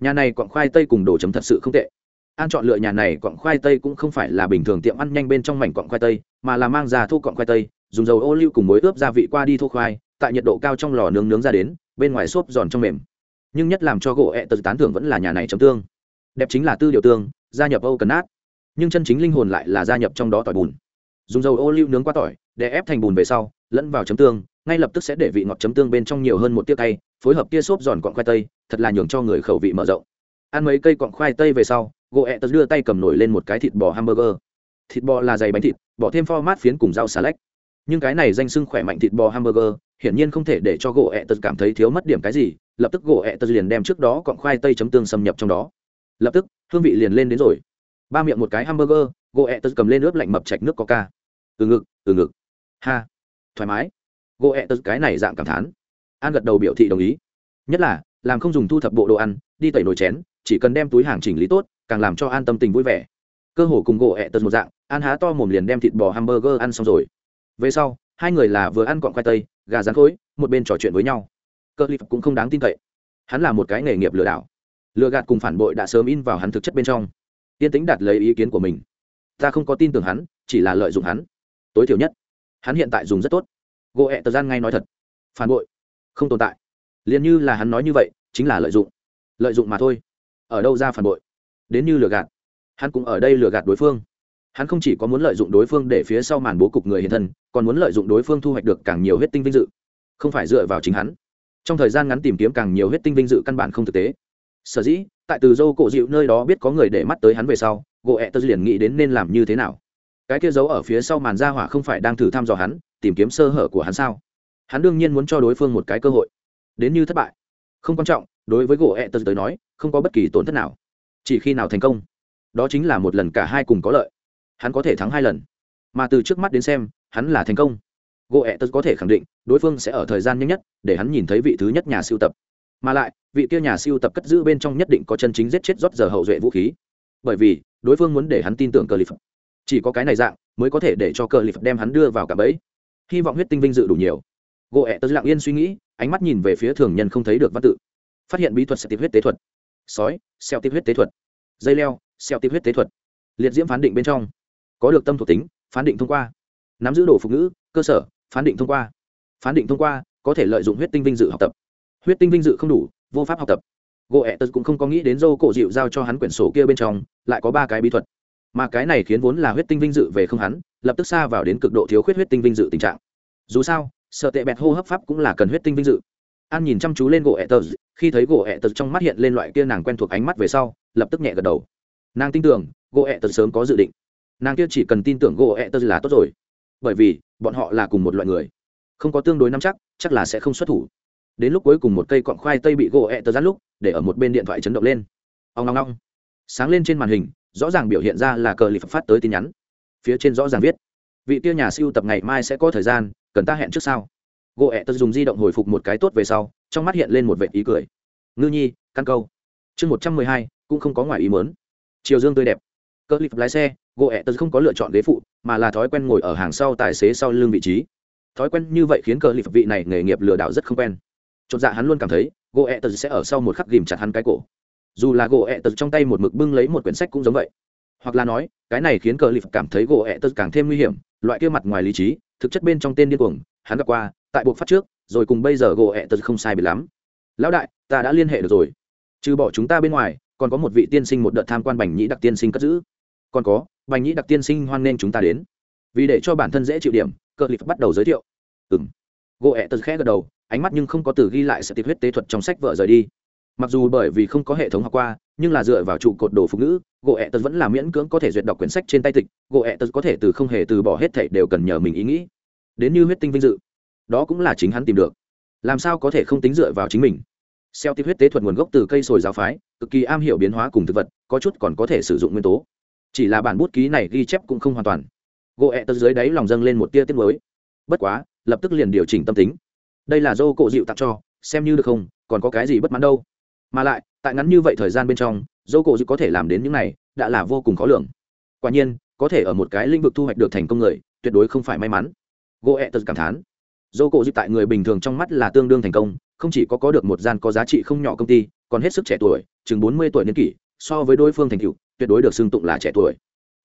Nhà này quặng khoai tây cùng đồ chấm thật sự không tệ. An chọn lựa nhà này quặng khoai tây cũng không phải là bình thường tiệm ăn nhanh bên trong mảnh quặng khoai tây, mà là mang ra thu quặng khoai tây, dùng dầu ô liu cùng muối ướp gia vị qua đi thô khoai, tại nhiệt độ cao trong lò nướng nướng ra đến, bên ngoài xốp giòn trong mềm. Nhưng nhất làm cho gỗ ẹ tật tán thưởng vẫn là nhà này chấm tương. Đẹp chính là tư liệu tương, gia nhập âu cần nát nhưng chân chính linh hồn lại là gia nhập trong đó tỏi bùn. Dùng dầu ô liu nướng qua tỏi, để ép thành bùn về sau, lẫn vào chấm tương ngay lập tức sẽ để vị ngọt chấm tương bên trong nhiều hơn một tiết cay, phối hợp tia xốp giòn cọn khoai tây, thật là nhường cho người khẩu vị mở rộng. Ăn mấy cây cọn khoai tây về sau, gỗ ẹ tật đưa tay cầm nổi lên một cái thịt bò hamburger. Thịt bò là dày bánh thịt, bỏ thêm format phiến cùng rau xà lách. Nhưng cái này danh sưng khỏe mạnh thịt bò hamburger, hiển nhiên không thể để cho gỗ ẹ tật cảm thấy thiếu mất điểm cái gì, lập tức gỗ ẹ tật liền đem trước đó cọn khoai tây chấm tương xâm nhập trong đó. Lập tức, hương vị liền lên đến rồi. Ba miệng một cái hamburger, gỗ ẹ tật cầm lên ướp lạnh mập chạch nước coca. Từ ngực từ ngực. Ha, thoải mái gỗ ẹ tật cái này dạng cảm thán. An gật đầu biểu thị đồng ý. Nhất là, làm không dùng thu thập bộ đồ ăn, đi tẩy nồi chén, chỉ cần đem túi hàng chỉnh lý tốt, càng làm cho an tâm tình vui vẻ. Cơ hồ cùng gỗ ẹ tật một dạng, an há to mồm liền đem thịt bò hamburger ăn xong rồi. Về sau, hai người là vừa ăn cọn khoai tây, gà rán khối, một bên trò chuyện với nhau. Cơ lip cũng không đáng tin cậy. Hắn là một cái nghề nghiệp lừa đảo. Lừa gạt cùng phản bội đã sớm in vào hắn thực chất bên trong. Tiên tính đạt lấy ý kiến của mình. Ta không có tin tưởng hắn, chỉ là lợi dụng hắn. Tối thiểu nhất, hắn hiện tại dùng rất tốt gỗ ẹ tờ gian ngay nói thật. Phản bội. Không tồn tại. Liền như là hắn nói như vậy, chính là lợi dụng. Lợi dụng mà thôi. Ở đâu ra phản bội? Đến như lừa gạt. Hắn cũng ở đây lừa gạt đối phương. Hắn không chỉ có muốn lợi dụng đối phương để phía sau màn bố cục người hiện thân, còn muốn lợi dụng đối phương thu hoạch được càng nhiều huyết tinh vinh dự. Không phải dựa vào chính hắn. Trong thời gian ngắn tìm kiếm càng nhiều huyết tinh vinh dự căn bản không thực tế. Sở dĩ, tại từ dâu cổ dịu nơi đó biết có người để mắt tới hắn về sau gỗ ẹ tơ liền nghĩ đến nên làm như thế nào. Cái kia giấu ở phía sau màn ra hỏa không phải đang thử thăm dò hắn tìm kiếm sơ hở của hắn sao? Hắn đương nhiên muốn cho đối phương một cái cơ hội. Đến như thất bại. Không quan trọng, đối với gỗ ẹ tật tới nói, không có bất kỳ tổn thất nào. Chỉ khi nào thành công, đó chính là một lần cả hai cùng có lợi. Hắn có thể thắng hai lần. Mà từ trước mắt đến xem, hắn là thành công. Gỗ ẹ tật có thể khẳng định, đối phương sẽ ở thời gian nhanh nhất để hắn nhìn thấy vị thứ nhất nhà siêu tập. Mà lại, vị kia nhà siêu tập cất giữ bên trong nhất định có chân chính giết chết rót giờ hậu duệ vũ khí. Bởi vì, đối phương muốn để hắn tin tưởng cờ lip chỉ có cái này dạng mới có thể để cho cờ lip đem hắn đưa vào cả bẫy hy vọng huyết tinh vinh dự đủ nhiều. Gỗ ẹ tớ lặng yên suy nghĩ, ánh mắt nhìn về phía thường nhân không thấy được văn tự. Phát hiện bí thuật sẽ tiếp huyết tế thuật. Sói xeo tiếp huyết tế thuật. Dây leo xeo tiếp huyết tế thuật. Liệt diễm phán định bên trong. Có được tâm thuộc tính, phán định thông qua. Nắm giữ đồ phục ngữ, cơ sở, phán định thông qua. Phán định thông qua, có thể lợi dụng huyết tinh vinh dự học tập. Huyết tinh vinh dự không đủ, vô pháp học tập. Gỗ ẹ tớ cũng không có nghĩ đến dâu cổ dịu giao cho hắn quyển sổ kia bên trong, lại có ba cái bí thuật mà cái này khiến vốn là huyết tinh vinh dự về không hắn, lập tức xa vào đến cực độ thiếu khuyết huyết tinh vinh dự tình trạng. Dù sao, sợ tệ bẹt hô hấp pháp cũng là cần huyết tinh vinh dự. An nhìn chăm chú lên gỗ ẹ tờ khi thấy gỗ ẹ tờ trong mắt hiện lên loại kia nàng quen thuộc ánh mắt về sau, lập tức nhẹ gật đầu. Nàng tin tưởng, gỗ ẹ tờ sớm có dự định. Nàng kia chỉ cần tin tưởng gỗ ẹ tờ là tốt rồi. Bởi vì, bọn họ là cùng một loại người. Không có tương đối nắm chắc chắc là sẽ không xuất thủ. Đến lúc cuối cùng một cây cọn khoai tây bị gỗ ẹ tờ rát lúc, để ở một bên điện thoại chấn động lên. Ông long long sáng lên trên màn hình rõ ràng biểu hiện ra là cờ lì phát tới tin nhắn. Phía trên rõ ràng viết, vị tiêu nhà siêu tập ngày mai sẽ có thời gian, cần ta hẹn trước sau gỗ ẹ tật dùng di động hồi phục một cái tốt về sau, trong mắt hiện lên một vệ ý cười. Ngư nhi, căn câu. Chương một trăm mười hai, cũng không có ngoài ý mớn chiều dương tươi đẹp. Cơ lip lái xe gỗ ẹ tật không có lựa chọn ghế phụ, mà là thói quen ngồi ở hàng sau tài xế sau lưng vị trí. Thói quen như vậy khiến cơ lip vị này nghề nghiệp lừa đảo rất không quen. Chột dạ hắn luôn cảm thấy gỗ ẹ tật sẽ ở sau một khắc ghìm chặt hắn cái cổ dù là gỗ ẹ tật trong tay một mực bưng lấy một quyển sách cũng giống vậy. Hoặc là nói, cái này khiến cờ lip cảm thấy gỗ ẹ tật càng thêm nguy hiểm, loại kia mặt ngoài lý trí, thực chất bên trong tên điên cuồng, hắn gặp qua, tại buộc phát trước, rồi cùng bây giờ gỗ ẹ tật không sai bị lắm. Lão đại, ta đã liên hệ được rồi. Trừ bỏ chúng ta bên ngoài, còn có một vị tiên sinh một đợt tham quan bành nhĩ đặc tiên sinh cất giữ. Còn có, bành nhĩ đặc tiên sinh hoan nghênh chúng ta đến. Vì để cho bản thân dễ chịu điểm, cờ lip bắt đầu giới thiệu. Ừ m gỗ ẹ tật khẽ gật đầu, ánh mắt nhưng không có từ ghi lại sự tiết huyết tế thuật trong sách vợ rời đi mặc dù bởi vì không có hệ thống học qua, nhưng là dựa vào trụ cột đồ phụ nữ gỗ ẹ tật vẫn là miễn cưỡng có thể duyệt đọc quyển sách trên tay tịch, gỗ ẹ tật có thể từ không hề từ bỏ hết thảy đều cần nhờ mình ý nghĩ. Đến như huyết tinh vinh dự, đó cũng là chính hắn tìm được. Làm sao có thể không tính dựa vào chính mình? Xeo tiếp huyết tế thuật nguồn gốc từ cây sồi giáo phái, cực kỳ am hiểu biến hóa cùng thực vật, có chút còn có thể sử dụng nguyên tố. Chỉ là bản bút ký này ghi chép cũng không hoàn toàn. Gỗ ẹ tật dưới đáy lòng dâng lên một tia tiết mới bất quá, lập tức liền điều chỉnh tâm tính. Đây là dô cộ dịu tặng cho, xem như được không, còn có cái gì bất mãn đâu mà lại, tại ngắn như vậy thời gian bên trong dâu cổ dự có thể làm đến những này, đã là vô cùng khó lường. Quả nhiên, có thể ở một cái lĩnh vực thu hoạch được thành công người, tuyệt đối không phải may mắn. Gỗ ẹ tật cảm thán. Dâu cổ dự tại người bình thường trong mắt là tương đương thành công, không chỉ có có được một gian có giá trị không nhỏ công ty, còn hết sức trẻ tuổi, chừng bốn mươi tuổi niên kỷ, so với đối phương thành cựu tuyệt đối được xưng tụng là trẻ tuổi.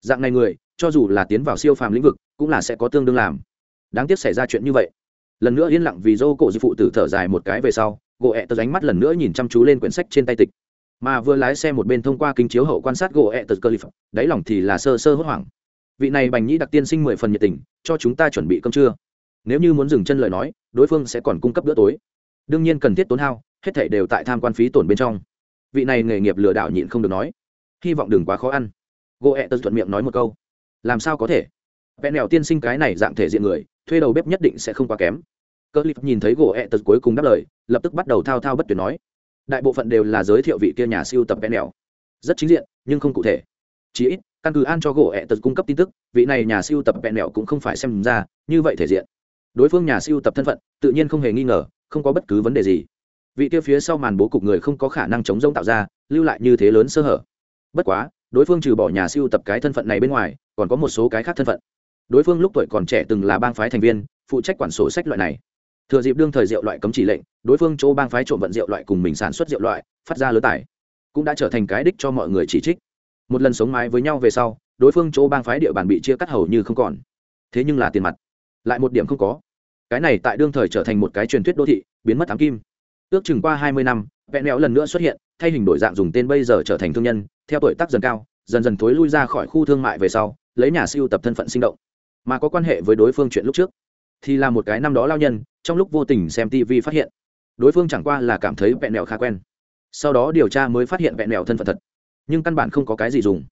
Dạng này người, cho dù là tiến vào siêu phàm lĩnh vực, cũng là sẽ có tương đương làm. Đáng tiếc xảy ra chuyện như vậy. Lần nữa yên lặng vì dâu cổ dự phụ tử thở dài một cái về sau gỗ ẹ tật ánh mắt lần nữa nhìn chăm chú lên quyển sách trên tay tịch. Mà vừa lái xe một bên thông qua kính chiếu hậu quan sát gỗ ẹ tật cơ lip đáy lòng thì là sơ sơ hốt hoảng. Vị này bành nhĩ đặc tiên sinh mười phần nhiệt tình, cho chúng ta chuẩn bị cơm trưa. Nếu như muốn dừng chân lời nói, đối phương sẽ còn cung cấp bữa tối. Đương nhiên cần thiết tốn hao, hết thảy đều tại tham quan phí tổn bên trong. Vị này nghề nghiệp lừa đảo nhịn không được nói. Hy vọng đừng quá khó ăn. Gỗ ẹ tật thuận miệng nói một câu. Làm sao có thể? Vẽ nẻo tiên sinh cái này dạng thể diện người, thuê đầu bếp nhất định sẽ không quá kém cơ lip nhìn thấy gỗ ẹ tật cuối cùng đáp lời, lập tức bắt đầu thao thao bất tuyệt nói. Đại bộ phận đều là giới thiệu vị kia nhà siêu tập vẽ nẻo rất chính diện, nhưng không cụ thể. Chí ít, căn cứ an cho gỗ ẹ tật cung cấp tin tức, vị này nhà siêu tập vẽ nẻo cũng không phải xem ra như vậy thể diện. Đối phương nhà siêu tập thân phận, tự nhiên không hề nghi ngờ, không có bất cứ vấn đề gì. Vị kia phía sau màn bố cục người không có khả năng chống rông tạo ra, lưu lại như thế lớn sơ hở. Bất quá, đối phương trừ bỏ nhà siêu tập cái thân phận này bên ngoài, còn có một số cái khác thân phận. Đối phương lúc tuổi còn trẻ từng là bang phái thành viên, phụ trách quản sổ sách loại này thừa dịp đương thời rượu loại cấm chỉ lệnh, đối phương chỗ bang phái trộm vận rượu loại cùng mình sản xuất rượu loại, phát ra lớn tải cũng đã trở thành cái đích cho mọi người chỉ trích. Một lần sống mái với nhau về sau, đối phương chỗ bang phái địa bàn bị chia cắt hầu như không còn. Thế nhưng là tiền mặt, lại một điểm không có. Cái này tại đương thời trở thành một cái truyền thuyết đô thị, biến mất thám kim. Ước chừng qua hai mươi năm vẹn mẹo lần nữa xuất hiện, thay hình đổi dạng dùng tên bây giờ trở thành thương nhân, theo tuổi tác dần cao, dần dần thối lui ra khỏi khu thương mại về sau, lấy nhà siêu tập thân phận sinh động. Mà có quan hệ với đối phương chuyện lúc trước, thì là một cái năm đó lao nhân trong lúc vô tình xem tv phát hiện, đối phương chẳng qua là cảm thấy vẹn mẹo khá quen. Sau đó điều tra mới phát hiện vẹn mẹo thân phận thật, nhưng căn bản không có cái gì dùng.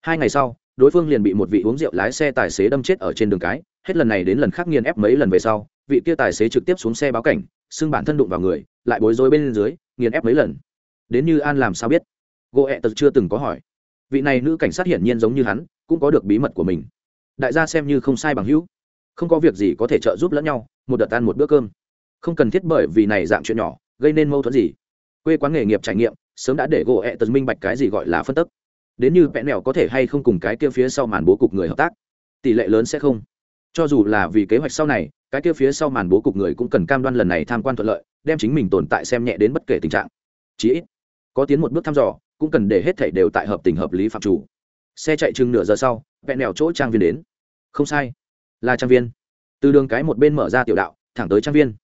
Hai ngày sau, đối phương liền bị một vị uống rượu lái xe tài xế đâm chết ở trên đường cái. Hết lần này đến lần khác nghiền ép mấy lần về sau, vị kia tài xế trực tiếp xuống xe báo cảnh, xưng bản thân đụng vào người, lại bối rối bên dưới, nghiền ép mấy lần. Đến như an làm sao biết? Gỗ ẹ tật chưa từng có hỏi. Vị này nữ cảnh sát hiển nhiên giống như hắn, cũng có được bí mật của mình. Đại gia xem như không sai bằng hữu. Không có việc gì có thể trợ giúp lẫn nhau một đợt ăn một bữa cơm. Không cần thiết bởi vì này dạng chuyện nhỏ, gây nên mâu thuẫn gì. Quê quán nghề nghiệp trải nghiệm, sớm đã để gỗ ẹ tật minh bạch cái gì gọi là phân tức. Đến như vẽ mẹo có thể hay không cùng cái kia phía sau màn bố cục người hợp tác. Tỷ lệ lớn sẽ không. Cho dù là vì kế hoạch sau này, cái kia phía sau màn bố cục người cũng cần cam đoan lần này tham quan thuận lợi, đem chính mình tồn tại xem nhẹ đến bất kể tình trạng. Chí ít, có tiến một bước thăm dò, cũng cần để hết thảy đều tại hợp tình hợp lý phạm chủ. Xe chạy chừng nửa giờ sau vẽ mẹo chỗ trang viên đến. Không sai, là trang viên từ đường cái một bên mở ra tiểu đạo, thẳng tới trang viên.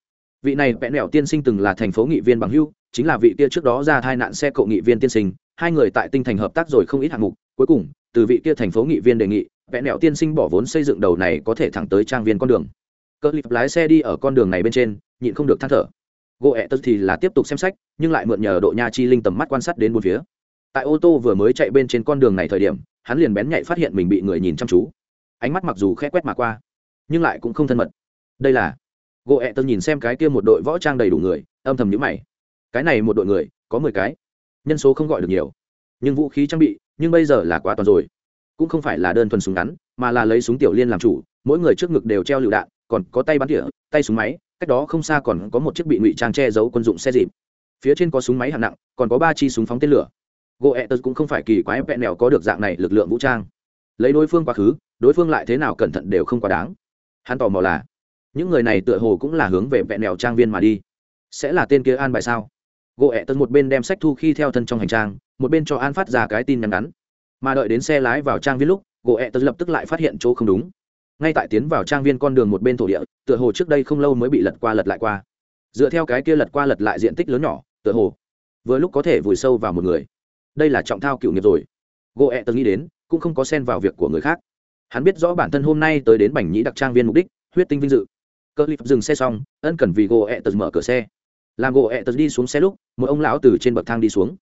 Vị này vẹn nẻo tiên sinh từng là thành phố nghị viên bằng hưu, chính là vị kia trước đó ra thai nạn xe cộ nghị viên tiên sinh, hai người tại tinh thành hợp tác rồi không ít hạng mục, cuối cùng, từ vị kia thành phố nghị viên đề nghị vẹn nẻo tiên sinh bỏ vốn xây dựng đầu này có thể thẳng tới trang viên con đường. Cỡ lip lái xe đi ở con đường này bên trên, nhịn không được than thở. Gỗ ẹ tật thì là tiếp tục xem sách, nhưng lại mượn nhờ độ nha chi linh tầm mắt quan sát đến một phía. Tại ô tô vừa mới chạy bên trên con đường này thời điểm, hắn liền bén nhạy phát hiện mình bị người nhìn chăm chú. Ánh mắt mặc dù khẽ quét mà qua nhưng lại cũng không thân mật. Đây là, gỗ ẹ Tơ nhìn xem cái kia một đội võ trang đầy đủ người, âm thầm nhữ mày. Cái này một đội người, có mười cái. Nhân số không gọi được nhiều. Nhưng vũ khí trang bị, nhưng bây giờ là quá toàn rồi. Cũng không phải là đơn thuần súng ngắn, mà là lấy súng tiểu liên làm chủ, mỗi người trước ngực đều treo lựu đạn, còn có tay bắn tỉa, tay súng máy, cách đó không xa còn có một chiếc bị ngụy trang che giấu quân dụng xe dịp. Phía trên có súng máy hạng nặng, còn có ba chi súng phóng tên lửa. Gỗ ẹ Tơ cũng không phải kỳ quái vẹn mẹo có được dạng này lực lượng vũ trang. Lấy đối phương quá khứ, đối phương lại thế nào cẩn thận đều không quá đáng hắn tò mò là, những người này tựa hồ cũng là hướng về vẹn mẹo trang viên mà đi. Sẽ là tên kia an bài sao? Gỗ ẹ tân một bên đem sách thu khi theo thân trong hành trang, một bên cho an phát ra cái tin nhắn ngắn. Mà đợi đến xe lái vào trang viên lúc, gỗ ẹ tân lập tức lại phát hiện chỗ không đúng. Ngay tại tiến vào trang viên con đường một bên thổ địa, tựa hồ trước đây không lâu mới bị lật qua lật lại qua. Dựa theo cái kia lật qua lật lại diện tích lớn nhỏ, tựa hồ vừa lúc có thể vùi sâu vào một người. Đây là trọng thao cựu nghiệp rồi. Gỗ ẹ tân nghĩ đến, cũng không có xen vào việc của người khác hắn biết rõ bản thân hôm nay tới đến bành nhĩ đặc trang viên mục đích, huyết tinh vinh dự. Cơ lip dừng xe xong, ân cần vì gỗ ẹ tật mở cửa xe. Làm gỗ ẹ tật đi xuống xe lúc, một ông lão từ trên bậc thang đi xuống.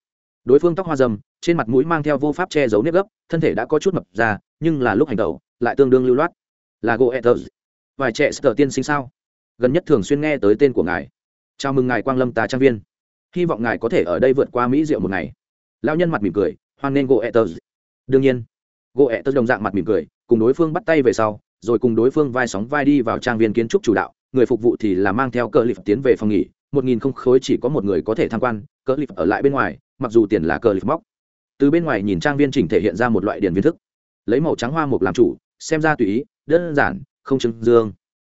Đối phương tóc hoa dâm trên mặt mũi mang theo vô pháp che giấu nếp gấp, thân thể đã có chút mập ra, nhưng là lúc hành tẩu, lại tương đương lưu loát. Là gỗ ẹ tật. Vài trẻ sợ tiên sinh sao? Gần nhất thường xuyên nghe tới tên của ngài. Chào mừng ngài quang lâm tà trang viên. Hy vọng ngài có thể ở đây vượt qua mỹ diệu một ngày. Lao nhân mặt mỉm cười, hoan nghênh gỗ ẹ tật. Đương nhiên gỗ ẹ tật đồng dạng mặt mỉm cười cùng đối phương bắt tay về sau, rồi cùng đối phương vai sóng vai đi vào trang viên kiến trúc chủ đạo, người phục vụ thì là mang theo cờ lip tiến về phòng nghỉ, một nghìn không khối chỉ có một người có thể tham quan, cờ lip ở lại bên ngoài, mặc dù tiền là cờ lip móc. Từ bên ngoài nhìn trang viên chỉnh thể hiện ra một loại điển viên thức. Lấy màu trắng hoa mục làm chủ, xem ra tùy ý, đơn giản, không chứng dương.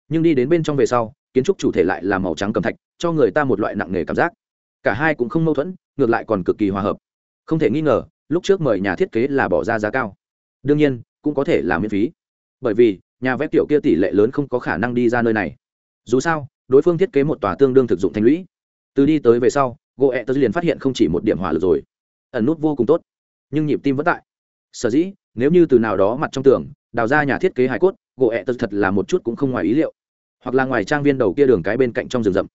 Nhưng đi đến bên trong về sau, kiến trúc chủ thể lại là màu trắng cầm thạch, cho người ta một loại nặng nề cảm giác. Cả hai cũng không mâu thuẫn, ngược lại còn cực kỳ hòa hợp. Không thể nghi ngờ, lúc trước mời nhà thiết kế là bỏ ra giá cao. Đương nhiên cũng có thể là miễn phí. Bởi vì, nhà vẽ tiểu kia tỷ lệ lớn không có khả năng đi ra nơi này. Dù sao, đối phương thiết kế một tòa tương đương thực dụng thành lũy. Từ đi tới về sau gỗ ẹ tớ liền phát hiện không chỉ một điểm hỏa lực rồi. Ẩn nút vô cùng tốt. Nhưng nhịp tim vẫn tại. Sở dĩ, nếu như từ nào đó mặt trong tường, đào ra nhà thiết kế hải cốt gỗ ẹ tớ thật là một chút cũng không ngoài ý liệu. Hoặc là ngoài trang viên đầu kia đường cái bên cạnh trong rừng rậm.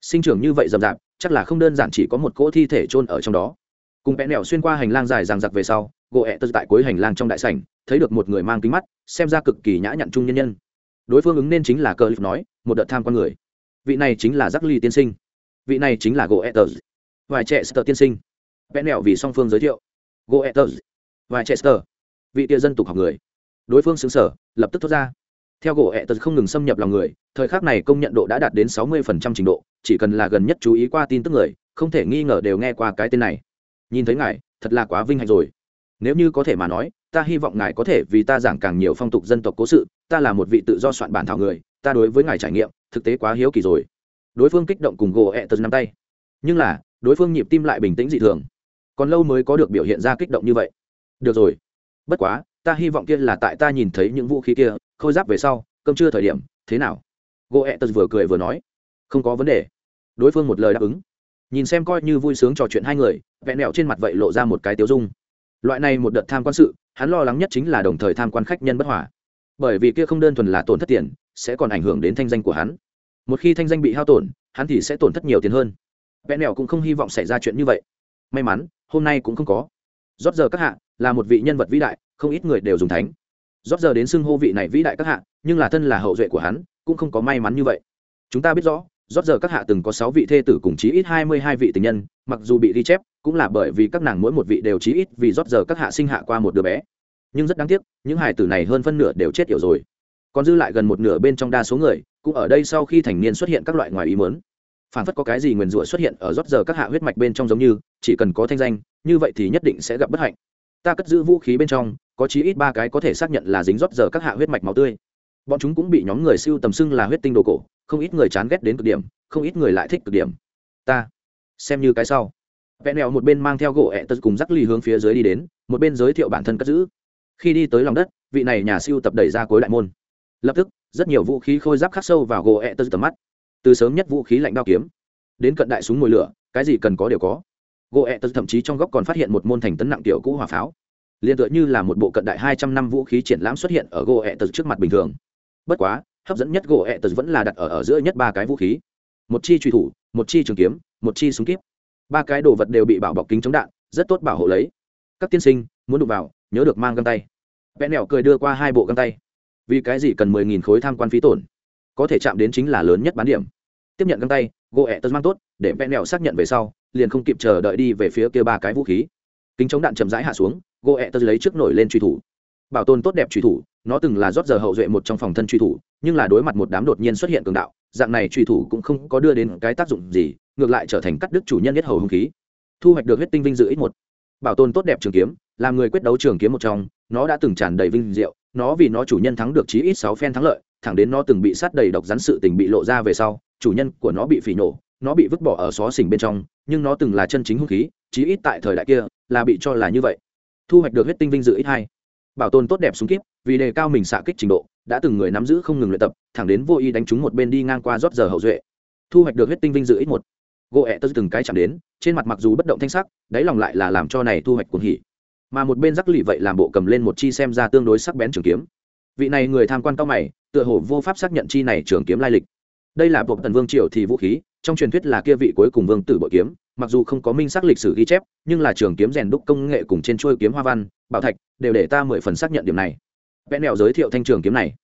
Sinh trưởng như vậy rậm rạp, chắc là không đơn giản chỉ có một cỗ thi thể chôn ở trong đó. Cùng vẽ nẹo xuyên qua hành lang dài ràng giặc về sau gỗ ẹ tớ tại cuối hành lang trong đại sảnh thấy được một người mang kính mắt, xem ra cực kỳ nhã nhặn trung nhân nhân. Đối phương ứng nên chính là Cờ lip nói, một đợt tham con người. Vị này chính là giác ly tiên sinh. Vị này chính là gỗ vài trẻ sơ tiên sinh. Vẽ nẹo vì song phương giới thiệu. Gỗ vài trẻ sơ vị tia dân tục học người. Đối phương xứng sở, lập tức thốt ra. Theo gỗ ẹ tật không ngừng xâm nhập lòng người, thời khắc này công nhận độ đã đạt đến sáu mươi phần trăm trình độ, chỉ cần là gần nhất chú ý qua tin tức người, không thể nghi ngờ đều nghe qua cái tên này. Nhìn thấy ngài, thật là quá vinh hạnh rồi. Nếu như có thể mà nói ta hy vọng ngài có thể vì ta giảng càng nhiều phong tục dân tộc cố sự, ta là một vị tự do soạn bản thảo người, ta đối với ngài trải nghiệm, thực tế quá hiếu kỳ rồi. Đối phương kích động cùng gỗ ẹ tật nắm tay. Nhưng là, đối phương nhịp tim lại bình tĩnh dị thường. Còn lâu mới có được biểu hiện ra kích động như vậy. Được rồi. Bất quá, ta hy vọng kia là tại ta nhìn thấy những vũ khí kia, khôi giáp về sau, cơm trưa thời điểm, thế nào? Gỗ ẹ tật vừa cười vừa nói. Không có vấn đề. Đối phương một lời đáp ứng. Nhìn xem coi như vui sướng trò chuyện hai người, vẹn mẹo trên mặt vậy lộ ra một cái tiêu dung loại này một đợt tham quan sự, hắn lo lắng nhất chính là đồng thời tham quan khách nhân bất hòa. Bởi vì kia không đơn thuần là tổn thất tiền, sẽ còn ảnh hưởng đến thanh danh của hắn. Một khi thanh danh bị hao tổn, hắn thì sẽ tổn thất nhiều tiền hơn. Vẽ nẻo cũng không hy vọng xảy ra chuyện như vậy. May mắn, hôm nay cũng không có. Rót giờ các hạ, là một vị nhân vật vĩ đại, không ít người đều dùng thánh. Rót giờ đến xưng hô vị này vĩ đại các hạ, nhưng là thân là hậu duệ của hắn, cũng không có may mắn như vậy. Chúng ta biết rõ rót giờ các hạ từng có sáu vị thê tử cùng chí ít hai mươi hai vị tình nhân, mặc dù bị ghi chép, cũng là bởi vì các nàng mỗi một vị đều chí ít vì rót giờ các hạ sinh hạ qua một đứa bé. Nhưng rất đáng tiếc, những hài tử này hơn phân nửa đều chết yểu rồi. Còn dư lại gần một nửa bên trong đa số người, cũng ở đây sau khi thành niên xuất hiện các loại ngoài ý muốn. phản phất có cái gì nguyền rủa xuất hiện ở rót giờ các hạ huyết mạch bên trong giống như, chỉ cần có thanh danh, như vậy thì nhất định sẽ gặp bất hạnh. Ta cất giữ vũ khí bên trong, có chí ít ba cái có thể xác nhận là dính rót giờ các hạ huyết mạch máu tươi bọn chúng cũng bị nhóm người siêu tầm xưng là huyết tinh đồ cổ, không ít người chán ghét đến cực điểm, không ít người lại thích cực điểm. Ta, xem như cái sau. Vẽ nẹo một bên mang theo gỗ ẹ tật cùng rắc ly hướng phía dưới đi đến, một bên giới thiệu bản thân cất giữ. Khi đi tới lòng đất, vị này nhà siêu tập đẩy ra cối đại môn. Lập tức, rất nhiều vũ khí khôi giáp khắc sâu vào gỗ ẹ tật tầm mắt. Từ sớm nhất vũ khí lạnh đao kiếm, đến cận đại súng mồi lửa, cái gì cần có đều có. Gỗ ẹ tật thậm chí trong góc còn phát hiện một môn thành tấn nặng tiểu cũ hỏa pháo. Liền tựa như là một bộ cận đại hai trăm năm vũ khí triển lãm xuất hiện ở gỗ ẹ tật trước mặt bình thường bất quá, hấp dẫn nhất gỗ ẹ tật vẫn là đặt ở ở giữa nhất ba cái vũ khí. Một chi truy thủ, một chi trường kiếm, một chi súng kíp. Ba cái đồ vật đều bị bảo bọc kính chống đạn, rất tốt bảo hộ lấy. Các tiên sinh, muốn đụng vào, nhớ được mang găng tay. Vẽ nẹo cười đưa qua hai bộ găng tay. Vì cái gì cần mười nghìn khối tham quan phí tổn? Có thể chạm đến chính là lớn nhất bán điểm. Tiếp nhận găng tay, gỗ ẹ tật mang tốt, để vẽ nẹo xác nhận về sau, liền không kịp chờ đợi đi về phía kia ba cái vũ khí. Kính chống đạn chậm rãi hạ xuống, gỗ ẹ tật lấy trước nổi lên truy thủ bảo tồn tốt đẹp truy thủ, nó từng là rót giờ hậu duệ một trong phòng thân truy thủ, nhưng là đối mặt một đám đột nhiên xuất hiện cường đạo, dạng này truy thủ cũng không có đưa đến cái tác dụng gì, ngược lại trở thành cắt đứt chủ nhân nhất hầu hung khí. Thu hoạch được huyết tinh vinh dự ít một. Bảo tồn tốt đẹp trường kiếm, làm người quyết đấu trường kiếm một trong, nó đã từng tràn đầy vinh diệu, nó vì nó chủ nhân thắng được chí ít sáu phen thắng lợi, thẳng đến nó từng bị sát đầy độc rắn sự tình bị lộ ra về sau, chủ nhân của nó bị phỉ nổ, nó bị vứt bỏ ở xó xỉnh bên trong, nhưng nó từng là chân chính hung khí, chí ít tại thời đại kia là bị cho là như vậy. Thu hoạch được huyết tinh vinh dự ít hai bảo tồn tốt đẹp súng kíp, vì đề cao mình xạ kích trình độ, đã từng người nắm giữ không ngừng luyện tập, thẳng đến vô ý đánh trúng một bên đi ngang qua rót giờ hậu duệ. Thu hoạch được huyết tinh vinh dự ít một. Gỗ ẹ tớ từng cái chạm đến, trên mặt mặc dù bất động thanh sắc, đáy lòng lại là làm cho này thu hoạch cuồng hỉ. Mà một bên rắc lì vậy làm bộ cầm lên một chi xem ra tương đối sắc bén trường kiếm. Vị này người tham quan cao mày, tựa hồ vô pháp xác nhận chi này trường kiếm lai lịch. Đây là bộ tần vương triều thì vũ khí, trong truyền thuyết là kia vị cuối cùng vương tử bội kiếm, mặc dù không có minh xác lịch sử ghi chép, nhưng là trường kiếm rèn đúc công nghệ cùng trên trôi kiếm hoa văn bảo thạch, đều để ta mười phần xác nhận điểm này. Vẽ nẹo giới thiệu thanh trường kiếm này.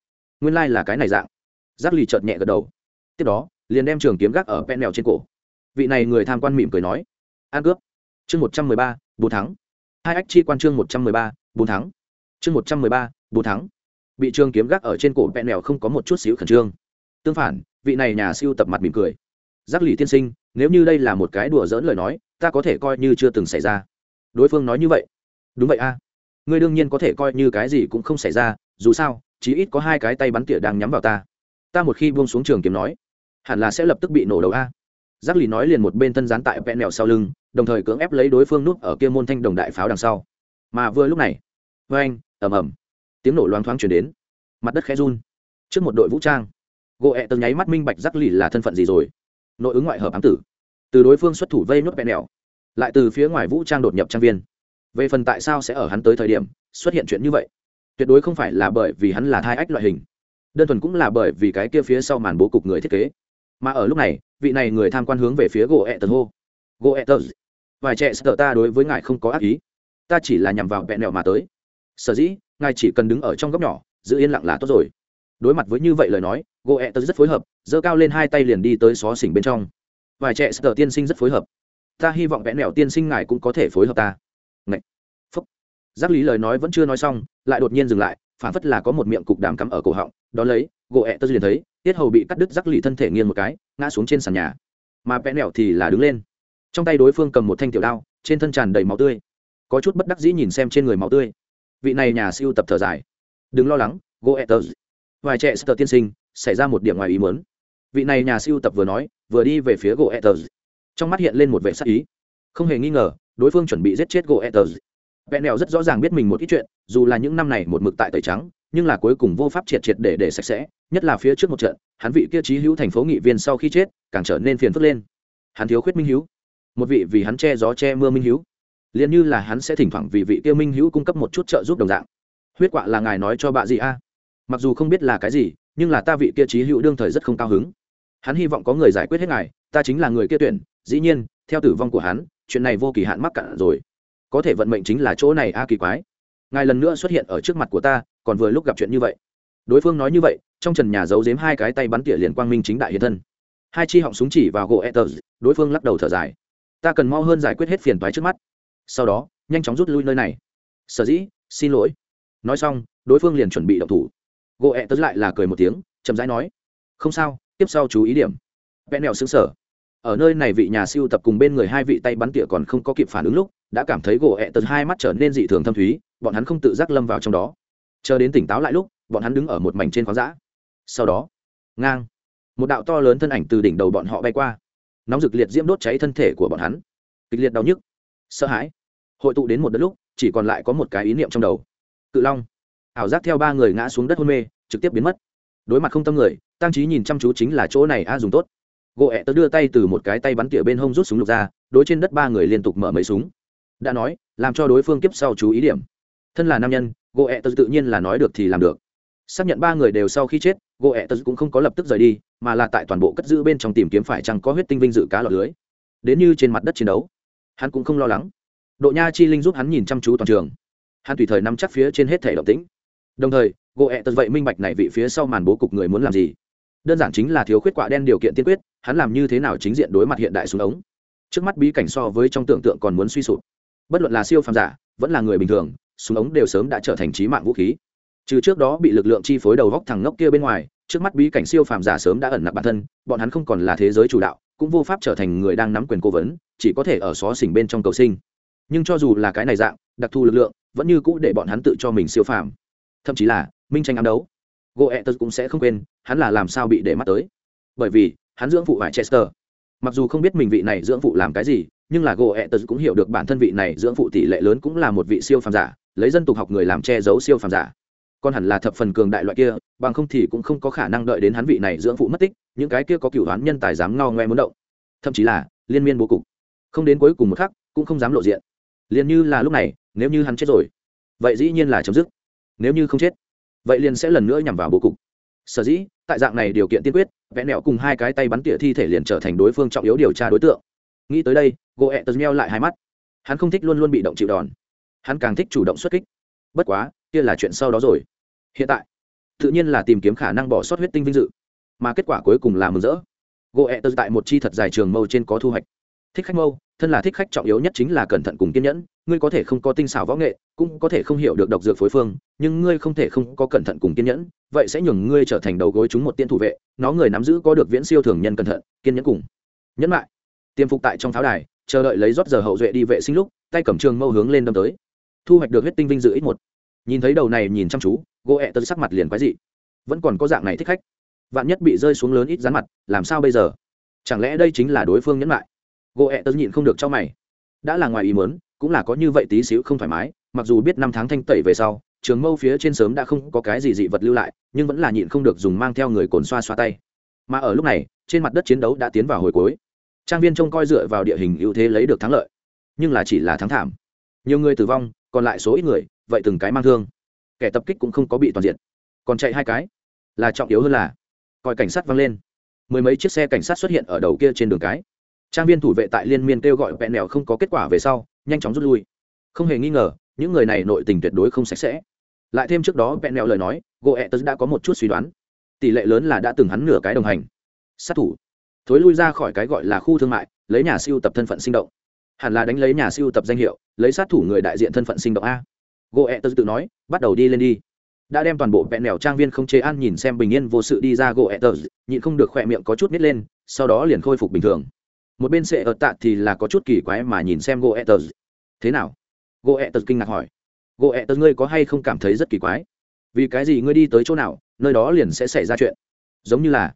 Nguyên lai、like、là cái này dạng. Giác lì chợt nhẹ gật đầu. Tiếp đó, liền đem trường kiếm gác ở vẽ nẹo trên cổ. Vị này người tham quan mỉm cười nói, an cướp. Chương một trăm mười ba bốn thắng. Hai ách chi quan chương một trăm mười ba bốn thắng. Chương một trăm mười ba bốn thắng. Bị trường kiếm gác ở trên cổ vẽ nẹo không có một chút xíu khẩn trương. Tương phản, vị này nhà siêu tập mặt mỉm cười. Giác lì tiên sinh, nếu như đây là một cái đùa dỡn lời nói, ta có thể coi như chưa từng xảy ra. Đối phương nói như vậy. Đúng vậy a ngươi đương nhiên có thể coi như cái gì cũng không xảy ra, dù sao, chí ít có hai cái tay bắn tỉa đang nhắm vào ta. Ta một khi buông xuống trường kiếm nói, hẳn là sẽ lập tức bị nổ đầu a. Giác lì nói liền một bên thân gián tại vẹn mèo sau lưng, đồng thời cưỡng ép lấy đối phương nút ở kia môn thanh đồng đại pháo đằng sau. Mà vừa lúc này vê anh ẩm ẩm tiếng nổ loáng thoáng chuyển đến. Mặt đất khẽ run. Trước một đội vũ trang, gỗ ẹ từng nháy mắt minh bạch giác lì là thân phận gì rồi. Nội ứng ngoại hợp ám tử. Từ đối phương xuất thủ vây nuốt vẹn mèo, lại từ phía ngoài vũ trang đột nhập trang viên về phần tại sao sẽ ở hắn tới thời điểm, xuất hiện chuyện như vậy, tuyệt đối không phải là bởi vì hắn là thai ách loại hình. Đơn thuần cũng là bởi vì cái kia phía sau màn bố cục người thiết kế. Mà ở lúc này, vị này người tham quan hướng về phía gỗ ẹ tần hô. Gỗ ẹ tần vài trẻ sợ ta đối với ngài không có ác ý. Ta chỉ là nhằm vào vẹn nẹo mà tới. Sở dĩ, ngài chỉ cần đứng ở trong góc nhỏ, giữ yên lặng là tốt rồi. Đối mặt với như vậy lời nói gỗ ẹ tật rất phối hợp, giơ cao lên hai tay liền đi tới xó xỉnh bên trong. Vài trẻ sợ tiên sinh rất phối hợp. Ta hy vọng vẽ nẹo tiên sinh ngài cũng có thể phối hợp ta. Ngậy! Phốc. giác lý lời nói vẫn chưa nói xong lại đột nhiên dừng lại phản phất là có một miệng cục đàm cắm ở cổ họng đó lấy gỗ ẹ Tơ liền thấy tiết hầu bị cắt đứt giác Lý thân thể nghiêng một cái ngã xuống trên sàn nhà. Mà vẽ nẹo thì là đứng lên. Trong tay đối phương cầm một thanh tiểu đao trên thân tràn đầy máu tươi. Có chút bất đắc dĩ nhìn xem trên người máu tươi. Vị này nhà siêu tập thở dài. Đừng lo lắng gỗ ẹ Tơ. vài trẻ sơ tiên sinh xảy ra một điểm ngoài ý muốn. Vị này nhà siêu tập vừa nói vừa đi về phía gỗ ẹ Tơ, trong mắt hiện lên một vẻ sắc ý. Không hề nghi ngờ đối phương chuẩn bị giết chết gỗ vẹn tớ nẹo rất rõ ràng biết mình một ít chuyện, dù là những năm này một mực tại tẩy trắng, nhưng là cuối cùng vô pháp triệt triệt để để sạch sẽ, nhất là phía trước một trận, hắn vị kia trí hữu thành phố nghị viên sau khi chết, càng trở nên phiền phức lên. Hắn thiếu khuyết minh hữu. Một vị vì hắn che gió che mưa minh hữu. Liền như là hắn sẽ thỉnh thoảng vì vị kia minh hữu cung cấp một chút trợ giúp đồng dạng. Huyết quạ là ngài nói cho bà gì a? Mặc dù không biết là cái gì, nhưng là ta vị kia trí hữu đương thời rất không cao hứng. Hắn hy vọng có người giải quyết hết ngài, ta chính là người kia tuyển, dĩ nhiên, theo tử vong của hắn chuyện này vô kỳ hạn mắc cạn rồi. Có thể vận mệnh chính là chỗ này a, kỳ quái. Ngài lần nữa xuất hiện ở trước mặt của ta, còn vừa lúc gặp chuyện như vậy. Đối phương nói như vậy, trong trần nhà giấu giếm hai cái tay bắn tỉa liền quang minh chính đại hiện thân. Hai chi họng súng chỉ vào gỗ etters đối phương lắc đầu thở dài. Ta cần mau hơn giải quyết hết phiền toái trước mắt. Sau đó, nhanh chóng rút lui nơi này. Sở dĩ, xin lỗi. Nói xong, đối phương liền chuẩn bị động thủ. Gỗ etters lại là cười một tiếng, chậm rãi nói. Không sao, tiếp sau chú ý điểm. Vẽ nẹo xứng sở ở nơi này vị nhà siêu tập cùng bên người hai vị tay bắn tỉa còn không có kịp phản ứng lúc, đã cảm thấy gỗ ẹ tật hai mắt trở nên dị thường thâm thúy, bọn hắn không tự giác lâm vào trong đó. Chờ đến tỉnh táo lại lúc, bọn hắn đứng ở một mảnh trên khoáng dã. Sau đó, ngang, một đạo to lớn thân ảnh từ đỉnh đầu bọn họ bay qua. Nóng rực liệt diễm đốt cháy thân thể của bọn hắn. Kịch liệt đau nhức, sợ hãi. Hội tụ đến một đất lúc, chỉ còn lại có một cái ý niệm trong đầu. Cự long. Ảo giác theo ba người ngã xuống đất hôn mê, trực tiếp biến mất. Đối mặt không tâm người tăng trí nhìn chăm chú chính là chỗ này, a, dùng tốt gỗ ẹ tớ đưa tay từ một cái tay bắn tỉa bên hông rút súng lục ra, đối trên đất ba người liên tục mở mấy súng. Đã nói, làm cho đối phương kiếp sau chú ý điểm. Thân là nam nhân, gỗ ẹ tớ tự nhiên là nói được thì làm được. Xác nhận ba người đều sau khi chết, gỗ ẹ tớ cũng không có lập tức rời đi, mà là tại toàn bộ cất giữ bên trong tìm kiếm phải chăng có huyết tinh vinh dự cá lọt lưới. Đến như trên mặt đất chiến đấu, hắn cũng không lo lắng. Độ nha chi linh giúp hắn nhìn chăm chú toàn trường. Hắn tùy thời nắm chắc phía trên hết thể động tĩnh. Đồng thời, gỗ ẹ tớ vậy minh bạch này vị phía sau màn bố cục người muốn làm gì đơn giản chính là thiếu khuyết quả đen điều kiện tiên quyết, hắn làm như thế nào chính diện đối mặt hiện đại súng ống. Trước mắt bí cảnh so với trong tưởng tượng còn muốn suy sụp. Bất luận là siêu phàm giả, vẫn là người bình thường, súng ống đều sớm đã trở thành trí mạng vũ khí. Trừ trước đó bị lực lượng chi phối đầu góc thằng ngốc kia bên ngoài, trước mắt bí cảnh siêu phàm giả sớm đã ẩn nặc bản thân, bọn hắn không còn là thế giới chủ đạo, cũng vô pháp trở thành người đang nắm quyền cố vấn, chỉ có thể ở xó xỉnh bên trong cầu sinh. Nhưng cho dù là cái này dạng, đặc thù lực lượng, vẫn như cũ để bọn hắn tự cho mình siêu phàm. Thậm chí là minh tranh ám đấu goethe cũng sẽ không quên, hắn là làm sao bị để mắt tới. Bởi vì, hắn dưỡng phụ vải chester. Mặc dù không biết mình vị này dưỡng phụ làm cái gì, nhưng là goethe cũng hiểu được bản thân vị này dưỡng phụ tỷ lệ lớn cũng là một vị siêu phàm giả, lấy dân tục học người làm che giấu siêu phàm giả. Còn hẳn là thập phần cường đại loại kia, bằng không thì cũng không có khả năng đợi đến hắn vị này dưỡng phụ mất tích, những cái kia có cửu đoán nhân tài dám ngao ngoe muốn động. Thậm chí là, liên miên bố cục. Không đến cuối cùng một khắc, cũng không dám lộ diện. Liền như là lúc này, nếu như hắn chết rồi, vậy dĩ nhiên là chấm dứt. Nếu như không chết vậy liền sẽ lần nữa nhằm vào bố cục. Sở dĩ, tại dạng này điều kiện tiên quyết, vẽ nẹo cùng hai cái tay bắn tỉa thi thể liền trở thành đối phương trọng yếu điều tra đối tượng. Nghĩ tới đây gỗ ẹ tật meo lại hai mắt. Hắn không thích luôn luôn bị động chịu đòn. Hắn càng thích chủ động xuất kích. Bất quá, kia là chuyện sau đó rồi. Hiện tại, tự nhiên là tìm kiếm khả năng bỏ sót huyết tinh vinh dự. Mà kết quả cuối cùng là mừng rỡ. Gỗ ẹ tật tại một chi thật dài trường mâu trên có thu hoạch. Thích khách mâu, thân là thích khách trọng yếu nhất chính là cẩn thận cùng kiên nhẫn, ngươi có thể không có tinh xảo võ nghệ cũng có thể không hiểu được độc dược phối phương, nhưng ngươi không thể không có cẩn thận cùng kiên nhẫn, vậy sẽ nhường ngươi trở thành đầu gối chúng một tiên thủ vệ, nó người nắm giữ có được viễn siêu thường nhân cẩn thận, kiên nhẫn cùng nhẫn lại tiêm phục tại trong pháo đài, chờ đợi lấy rót giờ hậu duệ đi vệ sinh lúc, tay cầm trường mâu hướng lên đâm tới. Thu hoạch được huyết tinh vinh dự ít một. Nhìn thấy đầu này nhìn chăm chú gỗ ẹ tớ sắc mặt liền quái dị. Vẫn còn có dạng này thích khách. Vạn nhất bị rơi xuống lớn ít rán mặt, làm sao bây giờ? Chẳng lẽ đây chính là đối phương nhẫn lại gỗ ẹ tớ nhịn không được cho mày. Đã là ngoài ý mớn cũng là có như vậy tí xíu không thoải mái mặc dù biết năm tháng thanh tẩy về sau, trường mâu phía trên sớm đã không có cái gì dị vật lưu lại, nhưng vẫn là nhịn không được dùng mang theo người cồn xoa xoa tay. Mà ở lúc này, trên mặt đất chiến đấu đã tiến vào hồi cuối. Trang viên trông coi dựa vào địa hình ưu thế lấy được thắng lợi. Nhưng là chỉ là thắng thảm. Nhiều người tử vong, còn lại số ít người, vậy từng cái mang thương. Kẻ tập kích cũng không có bị toàn diện. Còn chạy hai cái, là trọng yếu hơn là, coi cảnh sát văng lên. Mười mấy chiếc xe cảnh sát xuất hiện ở đầu kia trên đường cái. Trang viên thủ vệ tại liên miên kêu gọi vẹn mèo không có kết quả về sau, nhanh chóng rút lui. Không hề nghi ngờ những người này nội tình tuyệt đối không sạch sẽ. Lại thêm trước đó vẹn mẹo lời nói gỗ ẹ tớ đã có một chút suy đoán. Tỷ lệ lớn là đã từng hắn nửa cái đồng hành. Sát thủ. Thối lui ra khỏi cái gọi là khu thương mại, lấy nhà siêu tập thân phận sinh động. Hẳn là đánh lấy nhà siêu tập danh hiệu, lấy sát thủ người đại diện thân phận sinh động a. Gỗ ẹ tớ tự nói, bắt đầu đi lên đi. Đã đem toàn bộ vẹn mèo trang viên không chế an nhìn xem bình yên vô sự đi ra gỗ ẹ tớ, nhịn không được khỏe miệng có chút nít lên, sau đó liền khôi phục bình thường. Một bên sệ ở tạ thì là có chút kỳ quái mà nhìn xem gỗ etters thế nào? Gỗ Tật kinh ngạc hỏi. Gỗ Tật ngươi có hay không cảm thấy rất kỳ quái? Vì cái gì ngươi đi tới chỗ nào, nơi đó liền sẽ xảy ra chuyện? Giống như là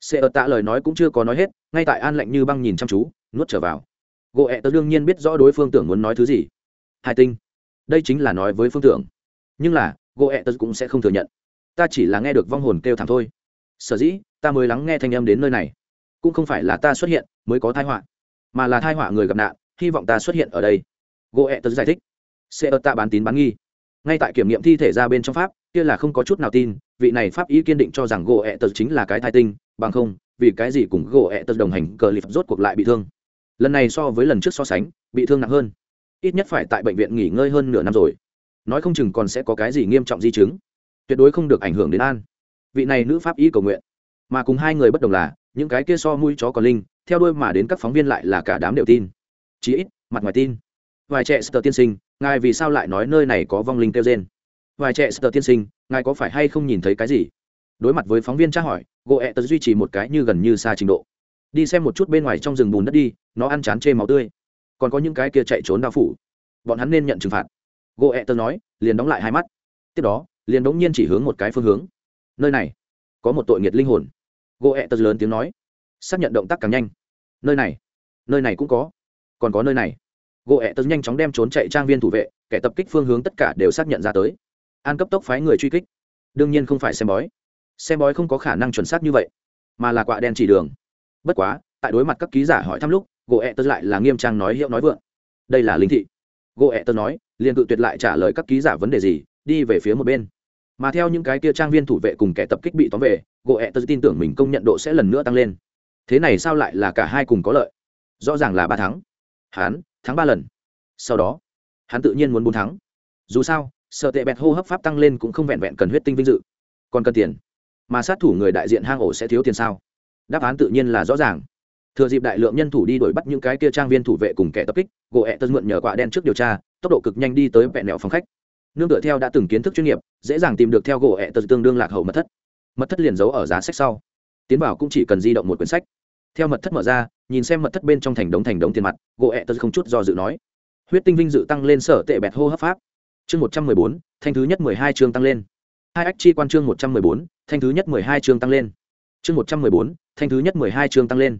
sẽ ở tạ lời nói cũng chưa có nói hết, ngay tại an lạnh như băng nhìn chăm chú, nuốt trở vào. Gỗ Tật đương nhiên biết rõ đối phương tưởng muốn nói thứ gì. Hai tinh, đây chính là nói với phương tưởng. Nhưng là gỗ Tật cũng sẽ không thừa nhận. Ta chỉ là nghe được vong hồn kêu thảm thôi. Sở dĩ, ta mới lắng nghe thanh âm đến nơi này. Cũng không phải là ta xuất hiện mới có thai họa, mà là thai họa người gặp nạn, hy vọng ta xuất hiện ở đây. Gỗ ẹ Tật giải thích sẽ ở tạ bán tín bán nghi. Ngay tại kiểm nghiệm thi thể ra bên trong pháp, kia là không có chút nào tin, vị này pháp ý kiên định cho rằng gỗ ẹ tật chính là cái thai tinh, bằng không, vì cái gì cùng gỗ ẹ tật đồng hành cờ lip rốt cuộc lại bị thương. Lần này so với lần trước so sánh, bị thương nặng hơn. Ít nhất phải tại bệnh viện nghỉ ngơi hơn nửa năm rồi. Nói không chừng còn sẽ có cái gì nghiêm trọng di chứng. Tuyệt đối không được ảnh hưởng đến an. Vị này nữ pháp y cầu nguyện. Mà cùng hai người bất đồng là, những cái kia so mũi chó còn linh, theo đuôi mà đến các phóng viên lại là cả đám đều tin. Chí ít, mặt ngoài tin vài trẻ sờ tiên sinh, ngài vì sao lại nói nơi này có vong linh kêu trên vài trẻ sờ tiên sinh, ngài có phải hay không nhìn thấy cái gì? Đối mặt với phóng viên tra hỏi gỗ ẹ tật duy trì một cái như gần như xa trình độ. Đi xem một chút bên ngoài trong rừng bùn đất đi, nó ăn chán chê máu tươi. Còn có những cái kia chạy trốn đao phủ. Bọn hắn nên nhận trừng phạt. Gỗ ẹ tật nói, liền đóng lại hai mắt. Tiếp đó, liền đống nhiên chỉ hướng một cái phương hướng. Nơi này, có một tội nghiệt linh hồn. Gỗ ẹ tật lớn tiếng nói. Xác nhận động tác càng nhanh. Nơi này nơi này cũng có. Còn có nơi này gỗ ẹ tật nhanh chóng đem trốn chạy trang viên thủ vệ, kẻ tập kích phương hướng tất cả đều xác nhận ra tới. An cấp tốc phái người truy kích. Đương nhiên không phải xem bói. Xem bói không có khả năng chuẩn xác như vậy, mà là quạ đen chỉ đường. Bất quá, tại đối mặt các ký giả hỏi thăm lúc, gỗ ẹ tật lại là nghiêm trang nói hiệu nói vượng. Đây là linh thị. Gỗ ẹ tật nói, liền cự tuyệt lại trả lời các ký giả vấn đề gì, đi về phía một bên. Mà theo những cái kia trang viên thủ vệ cùng kẻ tập kích bị tóm về, gỗ ẹ tật tin tưởng mình công nhận độ sẽ lần nữa tăng lên. Thế này sao lại là cả hai cùng có lợi? Rõ ràng là ba tháng Hán thắng ba lần. Sau đó, hắn tự nhiên muốn bốn thắng. Dù sao, sợ tệ bẹt hô hấp pháp tăng lên cũng không vẹn vẹn cần huyết tinh vinh dự. Còn cần tiền. Mà sát thủ người đại diện hang ổ sẽ thiếu tiền sao? Đáp án tự nhiên là rõ ràng. Thừa dịp đại lượng nhân thủ đi đuổi bắt những cái kia trang viên thủ vệ cùng kẻ tập kích, gỗ ẹ tân mượn nhờ quạ đen trước điều tra, tốc độ cực nhanh đi tới vẹn nẹo phòng khách. Nương tựa theo đã từng kiến thức chuyên nghiệp, dễ dàng tìm được theo gỗ ẹ tân tương đương lạc hậu mật thất. Mật thất liền giấu ở giá sách sau. Tiến vào cũng chỉ cần di động một quyển sách theo mật thất mở ra, nhìn xem mật thất bên trong thành đống thành đống tiền mặt, gỗ ẹ tân không chút do dự nói, huyết tinh vinh dự tăng lên sở tệ bẹt hô hấp pháp. Chương một trăm mười bốn, thanh thứ nhất mười hai chương tăng lên. Hai ách chi quan chương một trăm mười bốn, thanh thứ nhất mười hai chương tăng lên. Chương một trăm mười bốn, thanh thứ nhất mười hai chương tăng lên.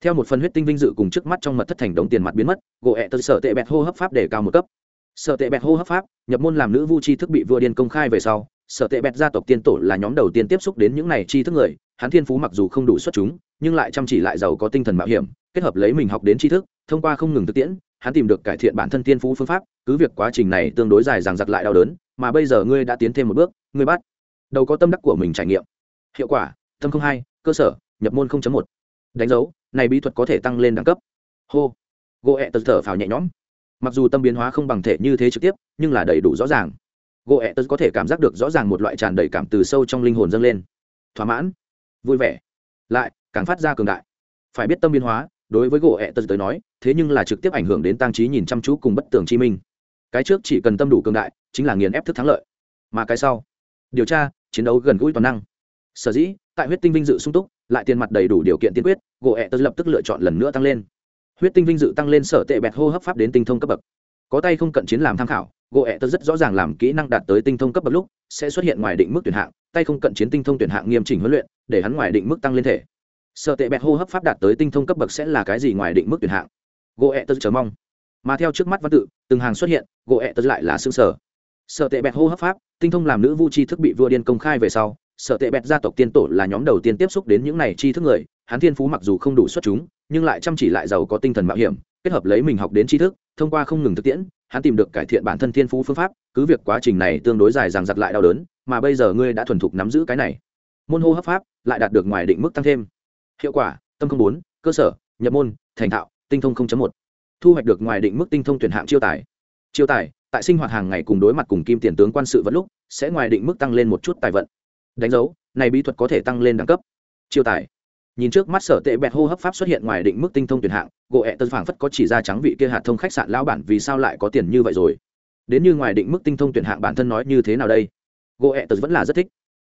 Theo một phần huyết tinh vinh dự cùng trước mắt trong mật thất thành đống tiền mặt biến mất, gỗ ẹ tật sở tệ bẹt hô hấp pháp để cao một cấp. Sở tệ bẹt hô hấp pháp, nhập môn làm nữ vu chi thức bị vừa điên công khai về sau, sở tệ bẹt gia tộc tiên tổ là nhóm đầu tiên tiếp xúc đến những này chi thức người hắn thiên phú mặc dù không đủ xuất chúng, nhưng lại chăm chỉ lại giàu có tinh thần mạo hiểm, kết hợp lấy mình học đến tri thức, thông qua không ngừng thực tiễn, hắn tìm được cải thiện bản thân Thiên phú phương pháp, cứ việc quá trình này tương đối dài dằng dặc lại đau đớn, mà bây giờ ngươi đã tiến thêm một bước, ngươi bắt đầu có tâm đắc của mình trải nghiệm. Hiệu quả, tâm không hai, cơ sở, nhập môn 0.1. đánh dấu, này bí thuật có thể tăng lên đẳng cấp. Hô. Gỗ ẹ tật thở phào nhẹ nhõm. Mặc dù tâm biến hóa không bằng thể như thế trực tiếp, nhưng là đầy đủ rõ ràng. Gỗ ẹ tật có thể cảm giác được rõ ràng một loại tràn đầy cảm từ sâu trong linh hồn dâng lên. Thỏa mãn vui vẻ. Lại, càng phát ra cường đại. Phải biết tâm biến hóa, đối với gỗ ẹ tật tới nói, thế nhưng là trực tiếp ảnh hưởng đến tăng trí nhìn chăm chú cùng bất tường chi minh. Cái trước chỉ cần tâm đủ cường đại, chính là nghiền ép thức thắng lợi. Mà cái sau? Điều tra, chiến đấu gần gũi toàn năng. Sở dĩ, tại huyết tinh vinh dự sung túc, lại tiền mặt đầy đủ điều kiện tiên quyết, gỗ ẹ tật lập tức lựa chọn lần nữa tăng lên. Huyết tinh vinh dự tăng lên sở tệ bẹt hô hấp pháp đến tinh thông cấp bậc có tay không cận chiến làm tham khảo, gỗ ẹ tật rất rõ ràng làm kỹ năng đạt tới tinh thông cấp bậc lúc, sẽ xuất hiện ngoài định mức tuyển hạng, tay không cận chiến tinh thông tuyển hạng nghiêm chỉnh huấn luyện, để hắn ngoài định mức tăng lên thể. Sở tệ bẹt hô hấp pháp đạt tới tinh thông cấp bậc sẽ là cái gì ngoài định mức tuyển hạng? Gỗ ẹ tật chờ mong. Mà theo trước mắt văn tự, từng hàng xuất hiện, gỗ ẹ tật lại là xương sở. Sở tệ bẹt hô hấp pháp, tinh thông làm nữ vu chi thức bị vua điên công khai về sau sở tệ bẹt gia tộc tiên tổ là nhóm đầu tiên tiếp xúc đến những này chi thức người, hắn thiên phú mặc dù không đủ xuất chúng, nhưng lại chăm chỉ lại giàu có tinh thần mạo hiểm, kết hợp lấy mình học đến tri thức thông qua không ngừng thực tiễn, hắn tìm được cải thiện bản thân thiên phú phương pháp, cứ việc quá trình này tương đối dài dằng giặc lại đau đớn, mà bây giờ ngươi đã thuần thục nắm giữ cái này. Môn hô hấp pháp lại đạt được ngoài định mức tăng thêm. Hiệu quả, tâm không bốn, cơ sở, nhập môn, thành thạo, tinh thông một. Thu hoạch được ngoài định mức tinh thông tuyển hạng chiêu tài. Chiêu tài, tại sinh hoạt hàng ngày cùng đối mặt cùng kim tiền tướng quan sự vẫn lúc, sẽ ngoài định mức tăng lên một chút tài vận. Đánh dấu, này bí thuật có thể tăng lên đẳng cấp. Chiêu tài nhìn trước mắt sở tệ bẹt hô hấp pháp xuất hiện ngoài định mức tinh thông tuyển hạng, gỗ ẹ tân phảng phất có chỉ ra trắng vị kia hạt thông khách sạn lão bản vì sao lại có tiền như vậy rồi. Đến như ngoài định mức tinh thông tuyển hạng bản thân nói như thế nào đây? Gỗ ẹ tân vẫn là rất thích.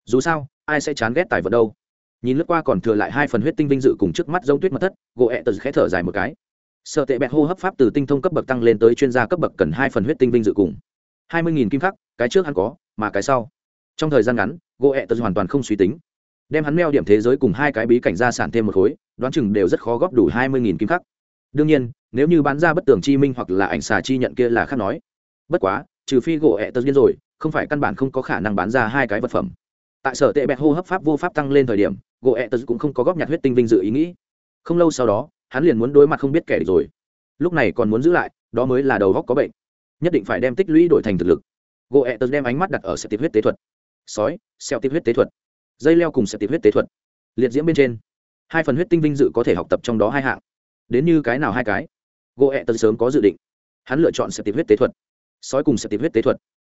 Dù sao, ai sẽ chán ghét tài vật đâu. Nhìn lướt qua còn thừa lại hai phần huyết tinh vinh dự cùng trước mắt giống tuyết mật thất, gỗ ẹ tân khẽ thở dài một cái. Sở tệ bẹt hô hấp pháp từ tinh thông cấp bậc tăng lên tới chuyên gia cấp bậc cần hai phần huyết tinh vinh dự cùng. Hai mươi nghìn kim khắc, cái trước hắn có, mà cái sau. Trong thời gian ngắn, gỗ ẹ tân hoàn toàn không suy tính đem hắn meo điểm thế giới cùng hai cái bí cảnh gia sản thêm một khối, đoán chừng đều rất khó góp đủ hai mươi nghìn kim khắc. Đương nhiên, nếu như bán ra bất tường chi minh hoặc là ảnh xà chi nhận kia là khác nói. Bất quá, trừ phi gỗ ẹ tật điên rồi, không phải căn bản không có khả năng bán ra hai cái vật phẩm. Tại sở tệ bẹt hô hấp pháp vô pháp tăng lên thời điểm, gỗ ẹ tật cũng không có góp nhặt huyết tinh vinh dự ý nghĩ. Không lâu sau đó, hắn liền muốn đối mặt không biết kẻ rồi. Lúc này còn muốn giữ lại, đó mới là đầu góc có bệnh. Nhất định phải đem tích lũy đổi thành thực lực. Gỗ ẹ tật đem ánh mắt đặt ở sẹo tiệp huyết tế thuật. Sói xeo tiếp huyết tế thuật dây leo cùng sẽ tiệp huyết tế thuật. Liệt diễm bên trên, hai phần huyết tinh vinh dự có thể học tập trong đó hai hạng. Đến như cái nào hai cái? Gỗ ẹ tật sớm có dự định. Hắn lựa chọn sẽ tiệp huyết tế thuật. Sói cùng sẽ tiệp huyết tế thuật.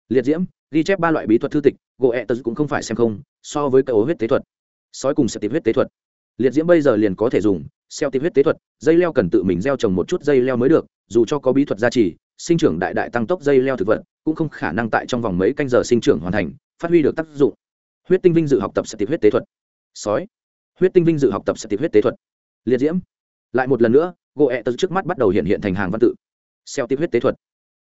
Liệt diễm, ghi chép ba loại bí thuật thư tịch gỗ ẹ tật cũng không phải xem không, so với cậu huyết tế thuật. Sói cùng sẽ tiệp huyết tế thuật. Liệt diễm bây giờ liền có thể dùng, xeo tiệp huyết tế thuật, dây leo cần tự mình gieo trồng một chút dây leo mới được, dù cho có bí thuật gia trì, sinh trưởng đại đại tăng tốc dây leo thực vật, cũng không khả năng tại trong vòng mấy canh giờ sinh trưởng hoàn thành, phát huy được tác dụng huyết tinh vinh dự học tập sẽ tiệp huyết tế thuật. Sói. Huyết tinh vinh dự học tập sẽ tiệp huyết tế thuật. Liệt diễm. Lại một lần nữa gỗ ẹ tật trước mắt bắt đầu hiện hiện thành hàng văn tự. Xeo tiệp huyết tế thuật.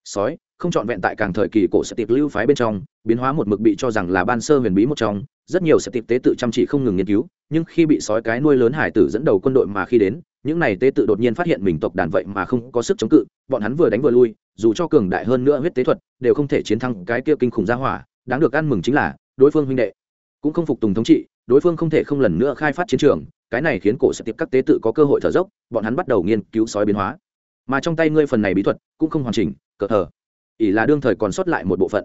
Sói, không trọn vẹn tại càng thời kỳ cổ sẽ tiệp lưu phái bên trong, biến hóa một mực bị cho rằng là ban sơ huyền bí một trong, rất nhiều sẽ tiệp tế tự chăm chỉ không ngừng nghiên cứu, nhưng khi bị sói cái nuôi lớn hải tử dẫn đầu quân đội mà khi đến, những này tế tự đột nhiên phát hiện mình tộc đàn vậy mà không có sức chống cự, bọn hắn vừa đánh vừa lui, dù cho cường đại hơn nữa huyết tế thuật, đều không thể chiến thắng cái kia kinh khủng gia hỏa, đáng được ăn mừng chính là, đối phương huynh đệ cũng không phục tùng thống trị, đối phương không thể không lần nữa khai phát chiến trường, cái này khiến cổ sẽ tiếp các tế tự có cơ hội thở dốc, bọn hắn bắt đầu nghiên cứu sói biến hóa. Mà trong tay ngươi phần này bí thuật cũng không hoàn chỉnh cờ thờ ỉ là đương thời còn sót lại một bộ phận.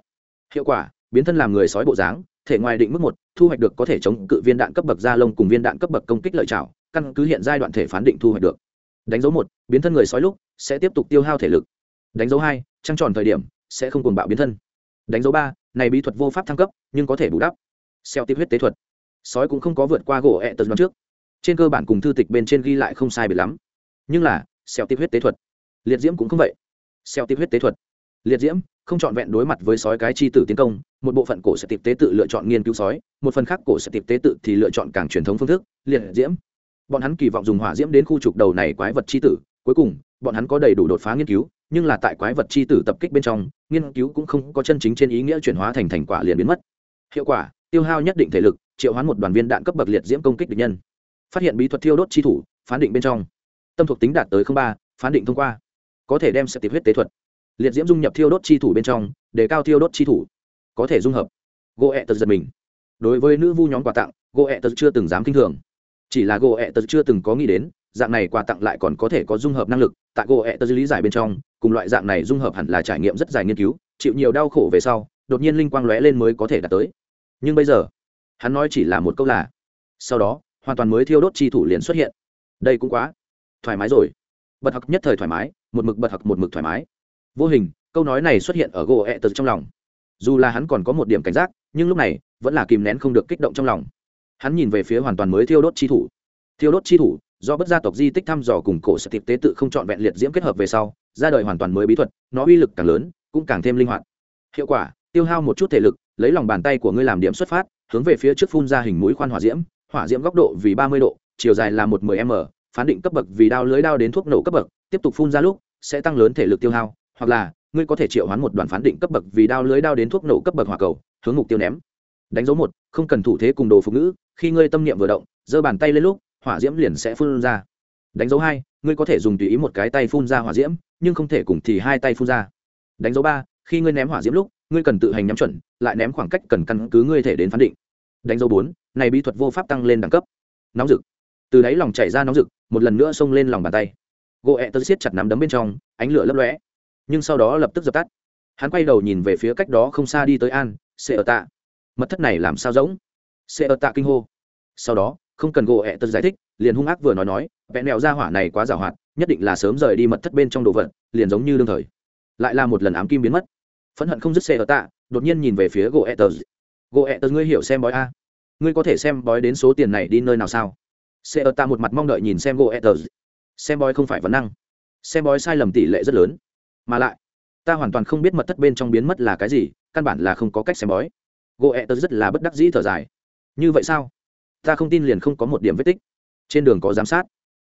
Hiệu quả, biến thân làm người sói bộ dáng, thể ngoài định mức một, thu hoạch được có thể chống cự viên đạn cấp bậc da lông cùng viên đạn cấp bậc công kích lợi trảo, căn cứ hiện giai đoạn thể phán định thu hoạch được. Đánh dấu một, biến thân người sói lúc sẽ tiếp tục tiêu hao thể lực. Đánh dấu hai, trăng tròn thời điểm sẽ không cuồng bạo biến thân. Đánh dấu ba, này bí thuật vô pháp thăng cấp, nhưng có thể bù đắp xeo tiếp huyết tế thuật. Sói cũng không có vượt qua gỗ ẹ tật trước. Trên cơ bản cùng thư tịch bên trên ghi lại không sai biệt lắm. Nhưng là, xeo tiếp huyết tế thuật. Liệt diễm cũng không vậy. Xeo tiếp huyết tế thuật. Liệt diễm, không chọn vẹn đối mặt với sói cái chi tử tiến công, một bộ phận cổ sẽ tiệp tế tự lựa chọn nghiên cứu sói, một phần khác cổ sẽ tiệp tế tự thì lựa chọn càng truyền thống phương thức, liệt diễm. Bọn hắn kỳ vọng dùng hỏa diễm đến khu trục đầu này quái vật chi tử, cuối cùng, bọn hắn có đầy đủ đột phá nghiên cứu, nhưng là tại quái vật chi tử tập kích bên trong, nghiên cứu cũng không có chân chính trên ý nghĩa chuyển hóa thành thành quả liền biến mất. Hiệu quả tiêu hao nhất định thể lực, triệu hoán một đoàn viên đạn cấp bậc liệt diễm công kích địch nhân. Phát hiện bí thuật thiêu đốt chi thủ, phán định bên trong. Tâm thuộc tính đạt tới ba, phán định thông qua. Có thể đem sẽ tiếp huyết tế thuật. Liệt diễm dung nhập thiêu đốt chi thủ bên trong để cao thiêu đốt chi thủ. Có thể dung hợp. Gỗ ẹ tật giật mình. Đối với nữ vu nhóm quà tặng, gỗ ẹ tật chưa từng dám k i n h thường. Chỉ là gỗ ẹ tật chưa từng có nghĩ đến, dạng này quà tặng lại còn có thể có dung hợp năng lực, tại gỗ ẹ tật lý giải bên trong, cùng loại dạng này dung hợp hẳn là trải nghiệm rất dài nghiên cứu, chịu nhiều đau khổ về sau, đột nhiên linh quang lóe lên mới có thể đạt tới nhưng bây giờ, hắn nói chỉ là một câu là, sau đó, hoàn toàn mới thiêu đốt chi thủ liền xuất hiện. Đây cũng quá thoải mái rồi. Bật học nhất thời thoải mái, một mực bật học một mực thoải mái. Vô hình, câu nói này xuất hiện ở gỗ ẹ tật trong lòng. Dù là hắn còn có một điểm cảnh giác, nhưng lúc này, vẫn là kìm nén không được kích động trong lòng. Hắn nhìn về phía hoàn toàn mới thiêu đốt chi thủ. Thiêu đốt chi thủ, do bất gia tộc di tích thăm dò cùng cổ sở tiệp tế tự không chọn vẹn liệt diễm kết hợp về sau, ra đời hoàn toàn mới bí thuật, nó uy lực càng lớn, cũng càng thêm linh hoạt. Hiệu quả, tiêu hao một chút thể lực lấy lòng bàn tay của ngươi làm điểm xuất phát, hướng về phía trước phun ra hình mũi khoan hỏa diễm hỏa diễm góc độ vì ba mươi độ, chiều dài là một 10 m, phán định cấp bậc vì đao lưới đao đến thuốc nổ cấp bậc, tiếp tục phun ra lúc, sẽ tăng lớn thể lực tiêu hao, hoặc là, ngươi có thể triệu hoán một đoàn phán định cấp bậc vì đao lưới đao đến thuốc nổ cấp bậc hỏa cầu, hướng mục tiêu ném. Đánh dấu một, không cần thủ thế cùng đồ phục ngữ, khi ngươi tâm niệm vừa động, giơ bàn tay lên lúc, hỏa diễm liền sẽ phun ra. Đánh dấu hai, ngươi có thể dùng tùy ý một cái tay phun ra hỏa diễm, nhưng không thể cùng thì hai tay phun ra. Đánh dấu ba, khi ngươi ném hỏa diễm lúc ngươi cần tự hành nhắm chuẩn, lại ném khoảng cách cần căn cứ ngươi thể đến phán định. Đánh dấu bốn, này bí thuật vô pháp tăng lên đẳng cấp. Nóng rực. Từ đáy lòng chảy ra nóng rực, một lần nữa xông lên lòng bàn tay. Gỗ ẹ tớ siết chặt nắm đấm bên trong, ánh lửa lấp lóe. Nhưng sau đó lập tức dập tắt. Hắn quay đầu nhìn về phía cách đó không xa đi tới an sẽ ở tạ. Mật thất này làm sao giống? Sẽ ở tạ kinh hô. Sau đó, không cần gỗ ẹ tớ giải thích, liền hung ác vừa nói nói, vẽ nẹo ra hỏa này quá giàu hoạt nhất định là sớm rời đi mật thất bên trong đồ vật, liền giống như đương thời. Lại là một lần ám kim biến mất phẫn hận không dứt xe ở tạ, đột nhiên nhìn về phía gỗ ẹ gỗ ẹ ngươi hiểu xem bói a. Ngươi có thể xem bói đến số tiền này đi nơi nào sao? Xe ở tạ một mặt mong đợi nhìn xem gỗ ẹ xem bói không phải vấn năng. Xem bói sai lầm tỷ lệ rất lớn. Mà lại, ta hoàn toàn không biết mật thất bên trong biến mất là cái gì, căn bản là không có cách xem bói. Gỗ ẹ rất là bất đắc dĩ thở dài. Như vậy sao? Ta không tin liền không có một điểm vết tích. Trên đường có giám sát.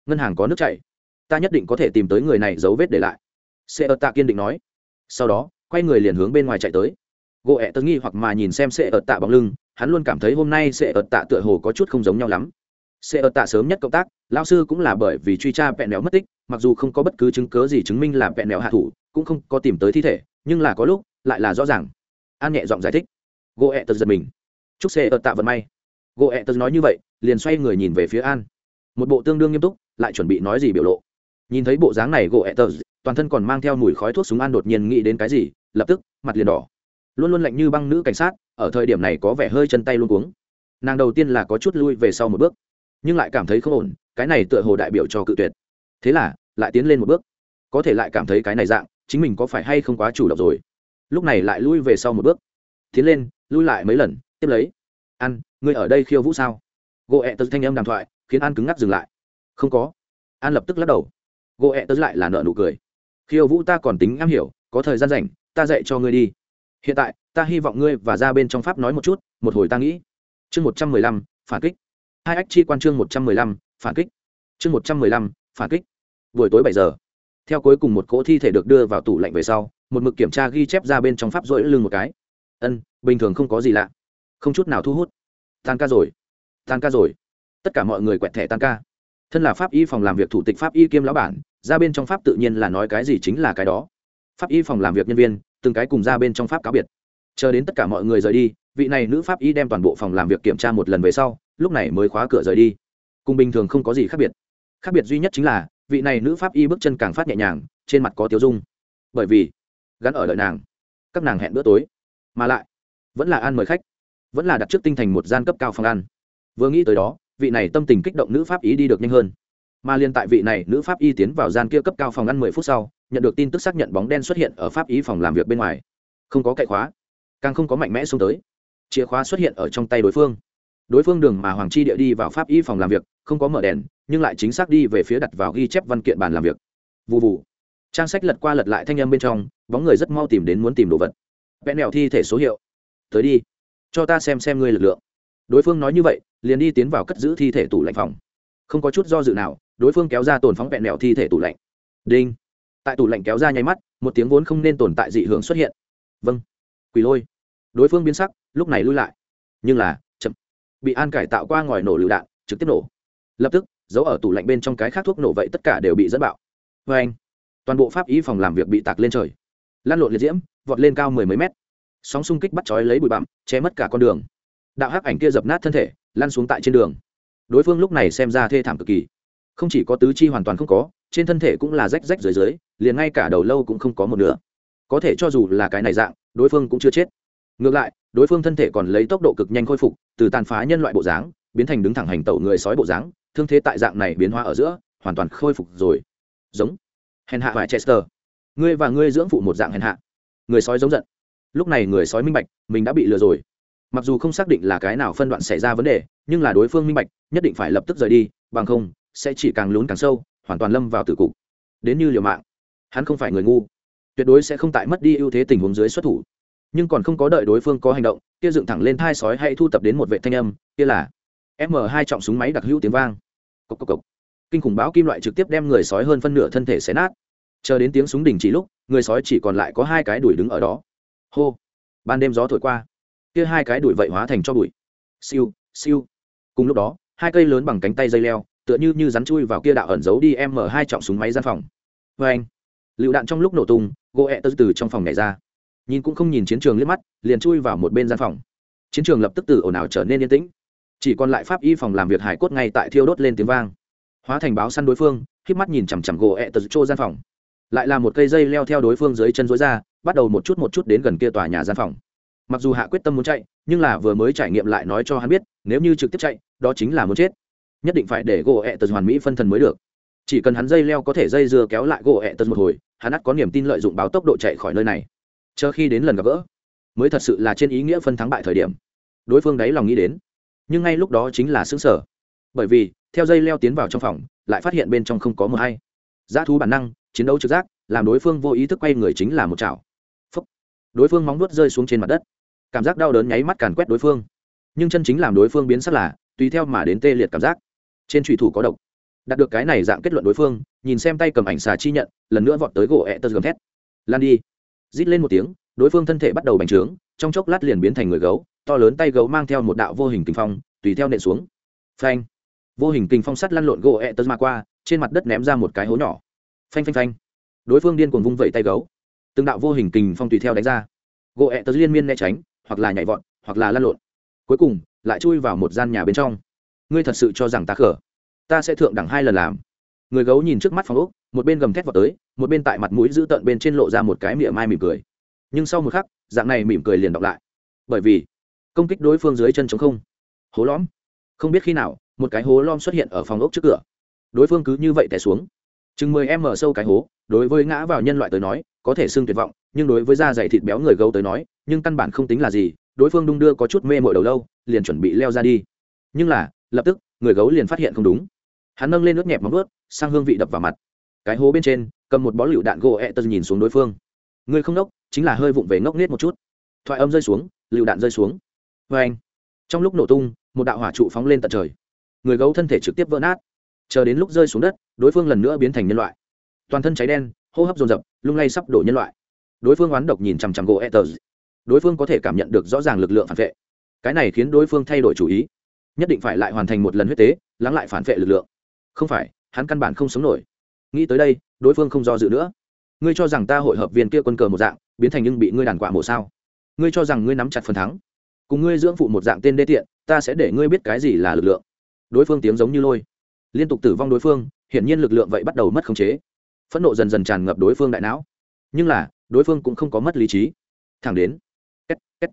Ngân hàng có nước chảy. Ta nhất định có thể tìm tới người này dấu vết để lại. Xe ở tạ kiên định nói. Sau đó quay người liền hướng bên ngoài chạy tới. Gỗ ẹ tớ nghi hoặc mà nhìn xem sệ ợt tạ bóng lưng, hắn luôn cảm thấy hôm nay sệ ợt tạ tựa hồ có chút không giống nhau lắm. Sệ ợt tạ sớm nhất cộng tác lao sư cũng là bởi vì truy tra vẹn nẹo mất tích, mặc dù không có bất cứ chứng cớ gì chứng minh là vẹn nẹo hạ thủ, cũng không có tìm tới thi thể, nhưng là có lúc lại là rõ ràng. An nhẹ giọng giải thích. Gỗ ẹ tớ giật mình. Chúc sệ ợt tạ vận may. Gỗ ẹ tớ nói như vậy, liền xoay người nhìn về phía an. Một bộ tương đương nghiêm túc, lại chuẩn bị nói gì biểu lộ nhìn thấy bộ dáng này, gỗ ẹ tờ, toàn thân còn mang theo mùi khói thuốc súng an đột nhiên nghĩ đến cái gì, lập tức, mặt liền đỏ. Luôn luôn lạnh như băng nữ cảnh sát, ở thời điểm này có vẻ hơi chân tay luôn cuống. Nàng đầu tiên là có chút lui về sau một bước, nhưng lại cảm thấy không ổn, cái này tựa hồ đại biểu cho cự tuyệt. Thế là, lại tiến lên một bước. Có thể lại cảm thấy cái này dạng, chính mình có phải hay không quá chủ động rồi. Lúc này lại lui về sau một bước. Tiến lên, lui lại mấy lần, tiếp lấy. Ăn ngươi ở đây khiêu vũ sao? Gỗ ẹ tật thanh âm đàm thoại, khiến an cứng ngắc dừng lại. Không có. An lập tức lắc đầu gỗ ẹ tớ lại là nợ nụ cười. Khiêu vũ ta còn tính am hiểu, có thời gian rảnh, ta dạy cho ngươi đi. Hiện tại, ta hy vọng ngươi và ra bên trong pháp nói một chút, một hồi ta nghĩ. Chương một trăm mười lăm, phản kích. Hai ách chi quan chương một trăm mười lăm, phản kích. Chương một trăm mười lăm, phản kích. Buổi tối bảy giờ. Theo cuối cùng một cỗ thi thể được đưa vào tủ lạnh về sau, một mực kiểm tra ghi chép ra bên trong pháp rỗi lưng một cái. Ân, bình thường không có gì lạ. Không chút nào thu hút. Tan ca rồi. Tan ca rồi. Tất cả mọi người quẹt thẻ tan ca thân là pháp y phòng làm việc thủ tịch pháp y kiêm lão bản, ra bên trong pháp tự nhiên là nói cái gì chính là cái đó. Pháp y phòng làm việc nhân viên, từng cái cùng ra bên trong pháp cáo biệt. Chờ đến tất cả mọi người rời đi, vị này nữ pháp y đem toàn bộ phòng làm việc kiểm tra một lần về sau, lúc này mới khóa cửa rời đi. Cùng bình thường không có gì khác biệt. Khác biệt duy nhất chính là, vị này nữ pháp y bước chân càng phát nhẹ nhàng, trên mặt có tiêu dung. Bởi vì, gắn ở lợi nàng. Các nàng hẹn bữa tối. Mà lại, vẫn là ăn mời khách. Vẫn là đặt trước tinh thành một gian cấp cao phòng ăn. Vừa nghĩ tới đó vị này tâm tình kích động nữ pháp y đi được nhanh hơn. Mà liên tại vị này nữ pháp y tiến vào gian kia cấp cao phòng ăn mười phút sau, nhận được tin tức xác nhận bóng đen xuất hiện ở pháp y phòng làm việc bên ngoài. Không có cậy khóa, càng không có mạnh mẽ xuống tới. Chìa khóa xuất hiện ở trong tay đối phương. Đối phương đường mà hoàng chi địa đi vào pháp y phòng làm việc, không có mở đèn, nhưng lại chính xác đi về phía đặt vào ghi chép văn kiện bàn làm việc. Vụ vụ trang sách lật qua lật lại thanh âm bên trong, bóng người rất mau tìm đến muốn tìm đồ vật. Vẽ nẹo thi thể số hiệu. Tới đi. Cho ta xem xem ngươi lực lượng đối phương nói như vậy, liền đi tiến vào cất giữ thi thể tủ lạnh phòng. Không có chút do dự nào, đối phương kéo ra tồn phóng vẹn mẹo thi thể tủ lạnh. Đinh. Tại tủ lạnh kéo ra nháy mắt, một tiếng vốn không nên tồn tại dị hưởng xuất hiện. Vâng. Quỳ lôi. Đối phương biến sắc, lúc này lui lại. Nhưng là, chậm. Bị an cải tạo qua ngòi nổ lựu đạn, trực tiếp nổ. Lập tức giấu ở tủ lạnh bên trong cái khác thuốc nổ vậy tất cả đều bị dẫn bạo. Vê anh. Toàn bộ pháp y phòng làm việc bị tạc lên trời. Lan lộn liệt diễm, vọt lên cao mười mấy mét. Sóng xung kích bắt chói lấy bụi bặm, che mất cả con đường đạo hắc ảnh kia dập nát thân thể, lăn xuống tại trên đường. Đối phương lúc này xem ra thê thảm cực kỳ. Không chỉ có tứ chi hoàn toàn không có, trên thân thể cũng là rách rách dưới dưới liền ngay cả đầu lâu cũng không có một nửa. Có thể cho dù là cái này dạng, đối phương cũng chưa chết. Ngược lại, đối phương thân thể còn lấy tốc độ cực nhanh khôi phục, từ tàn phá nhân loại bộ dáng, biến thành đứng thẳng hành tẩu người sói bộ dáng, thương thế tại dạng này biến hóa ở giữa, hoàn toàn khôi phục rồi. Giống. Hèn hạ vải chester. Ngươi và ngươi dưỡng phụ một dạng hèn hạ. Người sói giống giận. Lúc này người sói minh bạch, mình đã bị lừa rồi mặc dù không xác định là cái nào phân đoạn xảy ra vấn đề, nhưng là đối phương minh bạch, nhất định phải lập tức rời đi, bằng không, sẽ chỉ càng lún càng sâu, hoàn toàn lâm vào tử cục. Đến như liều mạng, hắn không phải người ngu. Tuyệt đối sẽ không tại mất đi ưu thế tình huống dưới xuất thủ. Nhưng còn không có đợi đối phương có hành động, kia dựng thẳng lên thai sói hay thu tập đến một vệ thanh âm, kia là m hai trọng súng máy đặc hữu tiếng vang. Cốc cốc cốc. kinh khủng báo kim loại trực tiếp đem người sói hơn phân nửa thân thể xé nát. Chờ đến tiếng súng đình chỉ lúc, người sói chỉ còn lại có hai cái đuổi đứng ở đó. Hô. Ban đêm gió thổi qua kia hai cái đuổi vậy hóa thành cho bụi. Siêu siêu. Cùng lúc đó, hai cây lớn bằng cánh tay dây leo, tựa như như rắn chui vào kia đạo ẩn giấu đi m hai trọng súng máy gian phòng. Vê anh, lựu đạn trong lúc nổ tung, gỗ ẹ tơ từ trong phòng nhảy ra. Nhìn cũng không nhìn chiến trường liếc mắt, liền chui vào một bên gian phòng. Chiến trường lập tức từ ồn ào trở nên yên tĩnh. Chỉ còn lại pháp y phòng làm việc hải cốt ngay tại thiêu đốt lên tiếng vang. Hóa thành báo săn đối phương k mắt nhìn chằm chằm gỗ ẹ tớ trô gian phòng. Lại là một cây dây leo theo đối phương dưới chân dối ra, bắt đầu một chút một chút đến gần kia tòa nhà gian phòng mặc dù hạ quyết tâm muốn chạy, nhưng là vừa mới trải nghiệm lại nói cho hắn biết, nếu như trực tiếp chạy, đó chính là muốn chết. Nhất định phải để gỗ ẹ tật hoàn mỹ phân thần mới được. Chỉ cần hắn dây leo có thể dây dưa kéo lại gỗ ẹ tật một hồi, hắn ắt có niềm tin lợi dụng báo tốc độ chạy khỏi nơi này. Chờ khi đến lần gặp gỡ, mới thật sự là trên ý nghĩa phân thắng bại thời điểm. Đối phương đáy lòng nghĩ đến, nhưng ngay lúc đó chính là xứng sở bởi vì, theo dây leo tiến vào trong phòng, lại phát hiện bên trong không có mờ hay. Giá thú bản năng, chiến đấu trực giác, làm đối phương vô ý thức quay người chính là một chảo. Phúc. đối phương móng nuốt rơi xuống trên mặt đất cảm giác đau đớn nháy mắt càn quét đối phương. Nhưng chân chính làm đối phương biến sắc là, tùy theo mà đến tê liệt cảm giác. Trên trùy thủ có độc. Đạt được cái này dạng kết luận đối phương, nhìn xem tay cầm ảnh xà chi nhận, lần nữa vọt tới gỗ ẹ tơ gầm thét. Lan đi. Rít lên một tiếng, đối phương thân thể bắt đầu bành trướng, trong chốc lát liền biến thành người gấu, to lớn tay gấu mang theo một đạo vô hình kinh phong, tùy theo nện xuống. Phanh. Vô hình kinh phong sắt lăn lộn gỗ ẹ tơ ma qua, trên mặt đất ném ra một cái hố nhỏ. Phanh phanh phanh. Đối phương điên cuồng vung vẩy tay gấu. Từng đạo vô hình kinh phong tùy theo đánh ra. Gỗ ẹ tơ liên miên né tránh hoặc là nhảy vọt, hoặc là lăn lộn. Cuối cùng, lại chui vào một gian nhà bên trong. Ngươi thật sự cho rằng ta khở ta sẽ thượng đẳng hai lần làm. Người gấu nhìn trước mắt phòng úc một bên gầm thét vào tới, một bên tại mặt mũi giữ tợn bên trên lộ ra một cái mỉa mai mỉm cười. Nhưng sau một khắc, dạng này mỉm cười liền đọc lại. Bởi vì, công kích đối phương dưới chân chống không. Hố lõm. Không biết khi nào, một cái hố lom xuất hiện ở phòng ốc trước cửa. Đối phương cứ như vậy té xuống. Chừng mười em mở sâu cái hố, đối với ngã vào nhân loại tới nói, có thể xưng tuyệt vọng nhưng đối với da dày thịt béo người gấu tới nói, nhưng căn bản không tính là gì, đối phương đung đưa có chút mê mội đầu lâu, liền chuẩn bị leo ra đi. Nhưng là, lập tức, người gấu liền phát hiện không đúng. Hắn nâng lên nước nhẹp móng ướt sang hương vị đập vào mặt. Cái hố bên trên, cầm một bó lựu đạn gỗ ẹ tật nhìn xuống đối phương. Người không nốc chính là hơi vụng về ngốc nết một chút. Thoại âm rơi xuống, lựu đạn rơi xuống. Vê anh, trong lúc nổ tung, một đạo hỏa trụ phóng lên tận trời. Người gấu thân thể trực tiếp vỡ nát. Chờ đến lúc rơi xuống đất, đối phương lần nữa biến thành nhân loại. Toàn thân cháy đen, hô hấp dồn dập, lung lay sắp đổ nhân loại đối phương oán độc nhìn chằm chằm gỗ etters đối phương có thể cảm nhận được rõ ràng lực lượng phản vệ. Cái này khiến đối phương thay đổi chủ ý. Nhất định phải lại hoàn thành một lần huyết tế, lắng lại phản vệ lực lượng. Không phải, hắn căn bản không sống nổi. Nghĩ tới đây, đối phương không do dự nữa. Ngươi cho rằng ta hội hợp viên kia quân cờ một dạng, biến thành nhưng bị ngươi đàn quạ mổ sao? Ngươi cho rằng ngươi nắm chặt phần thắng? Cùng ngươi dưỡng phụ một dạng tên đê tiện, ta sẽ để ngươi biết cái gì là lực lượng. Đối phương tiếng giống như lôi. Liên tục tử vong đối phương, hiển nhiên lực lượng vậy bắt đầu mất khống chế. Phẫn nộ dần dần tràn ngập đối phương đại não. Nhưng là đối phương cũng không có mất lý trí. Thẳng đến, két két,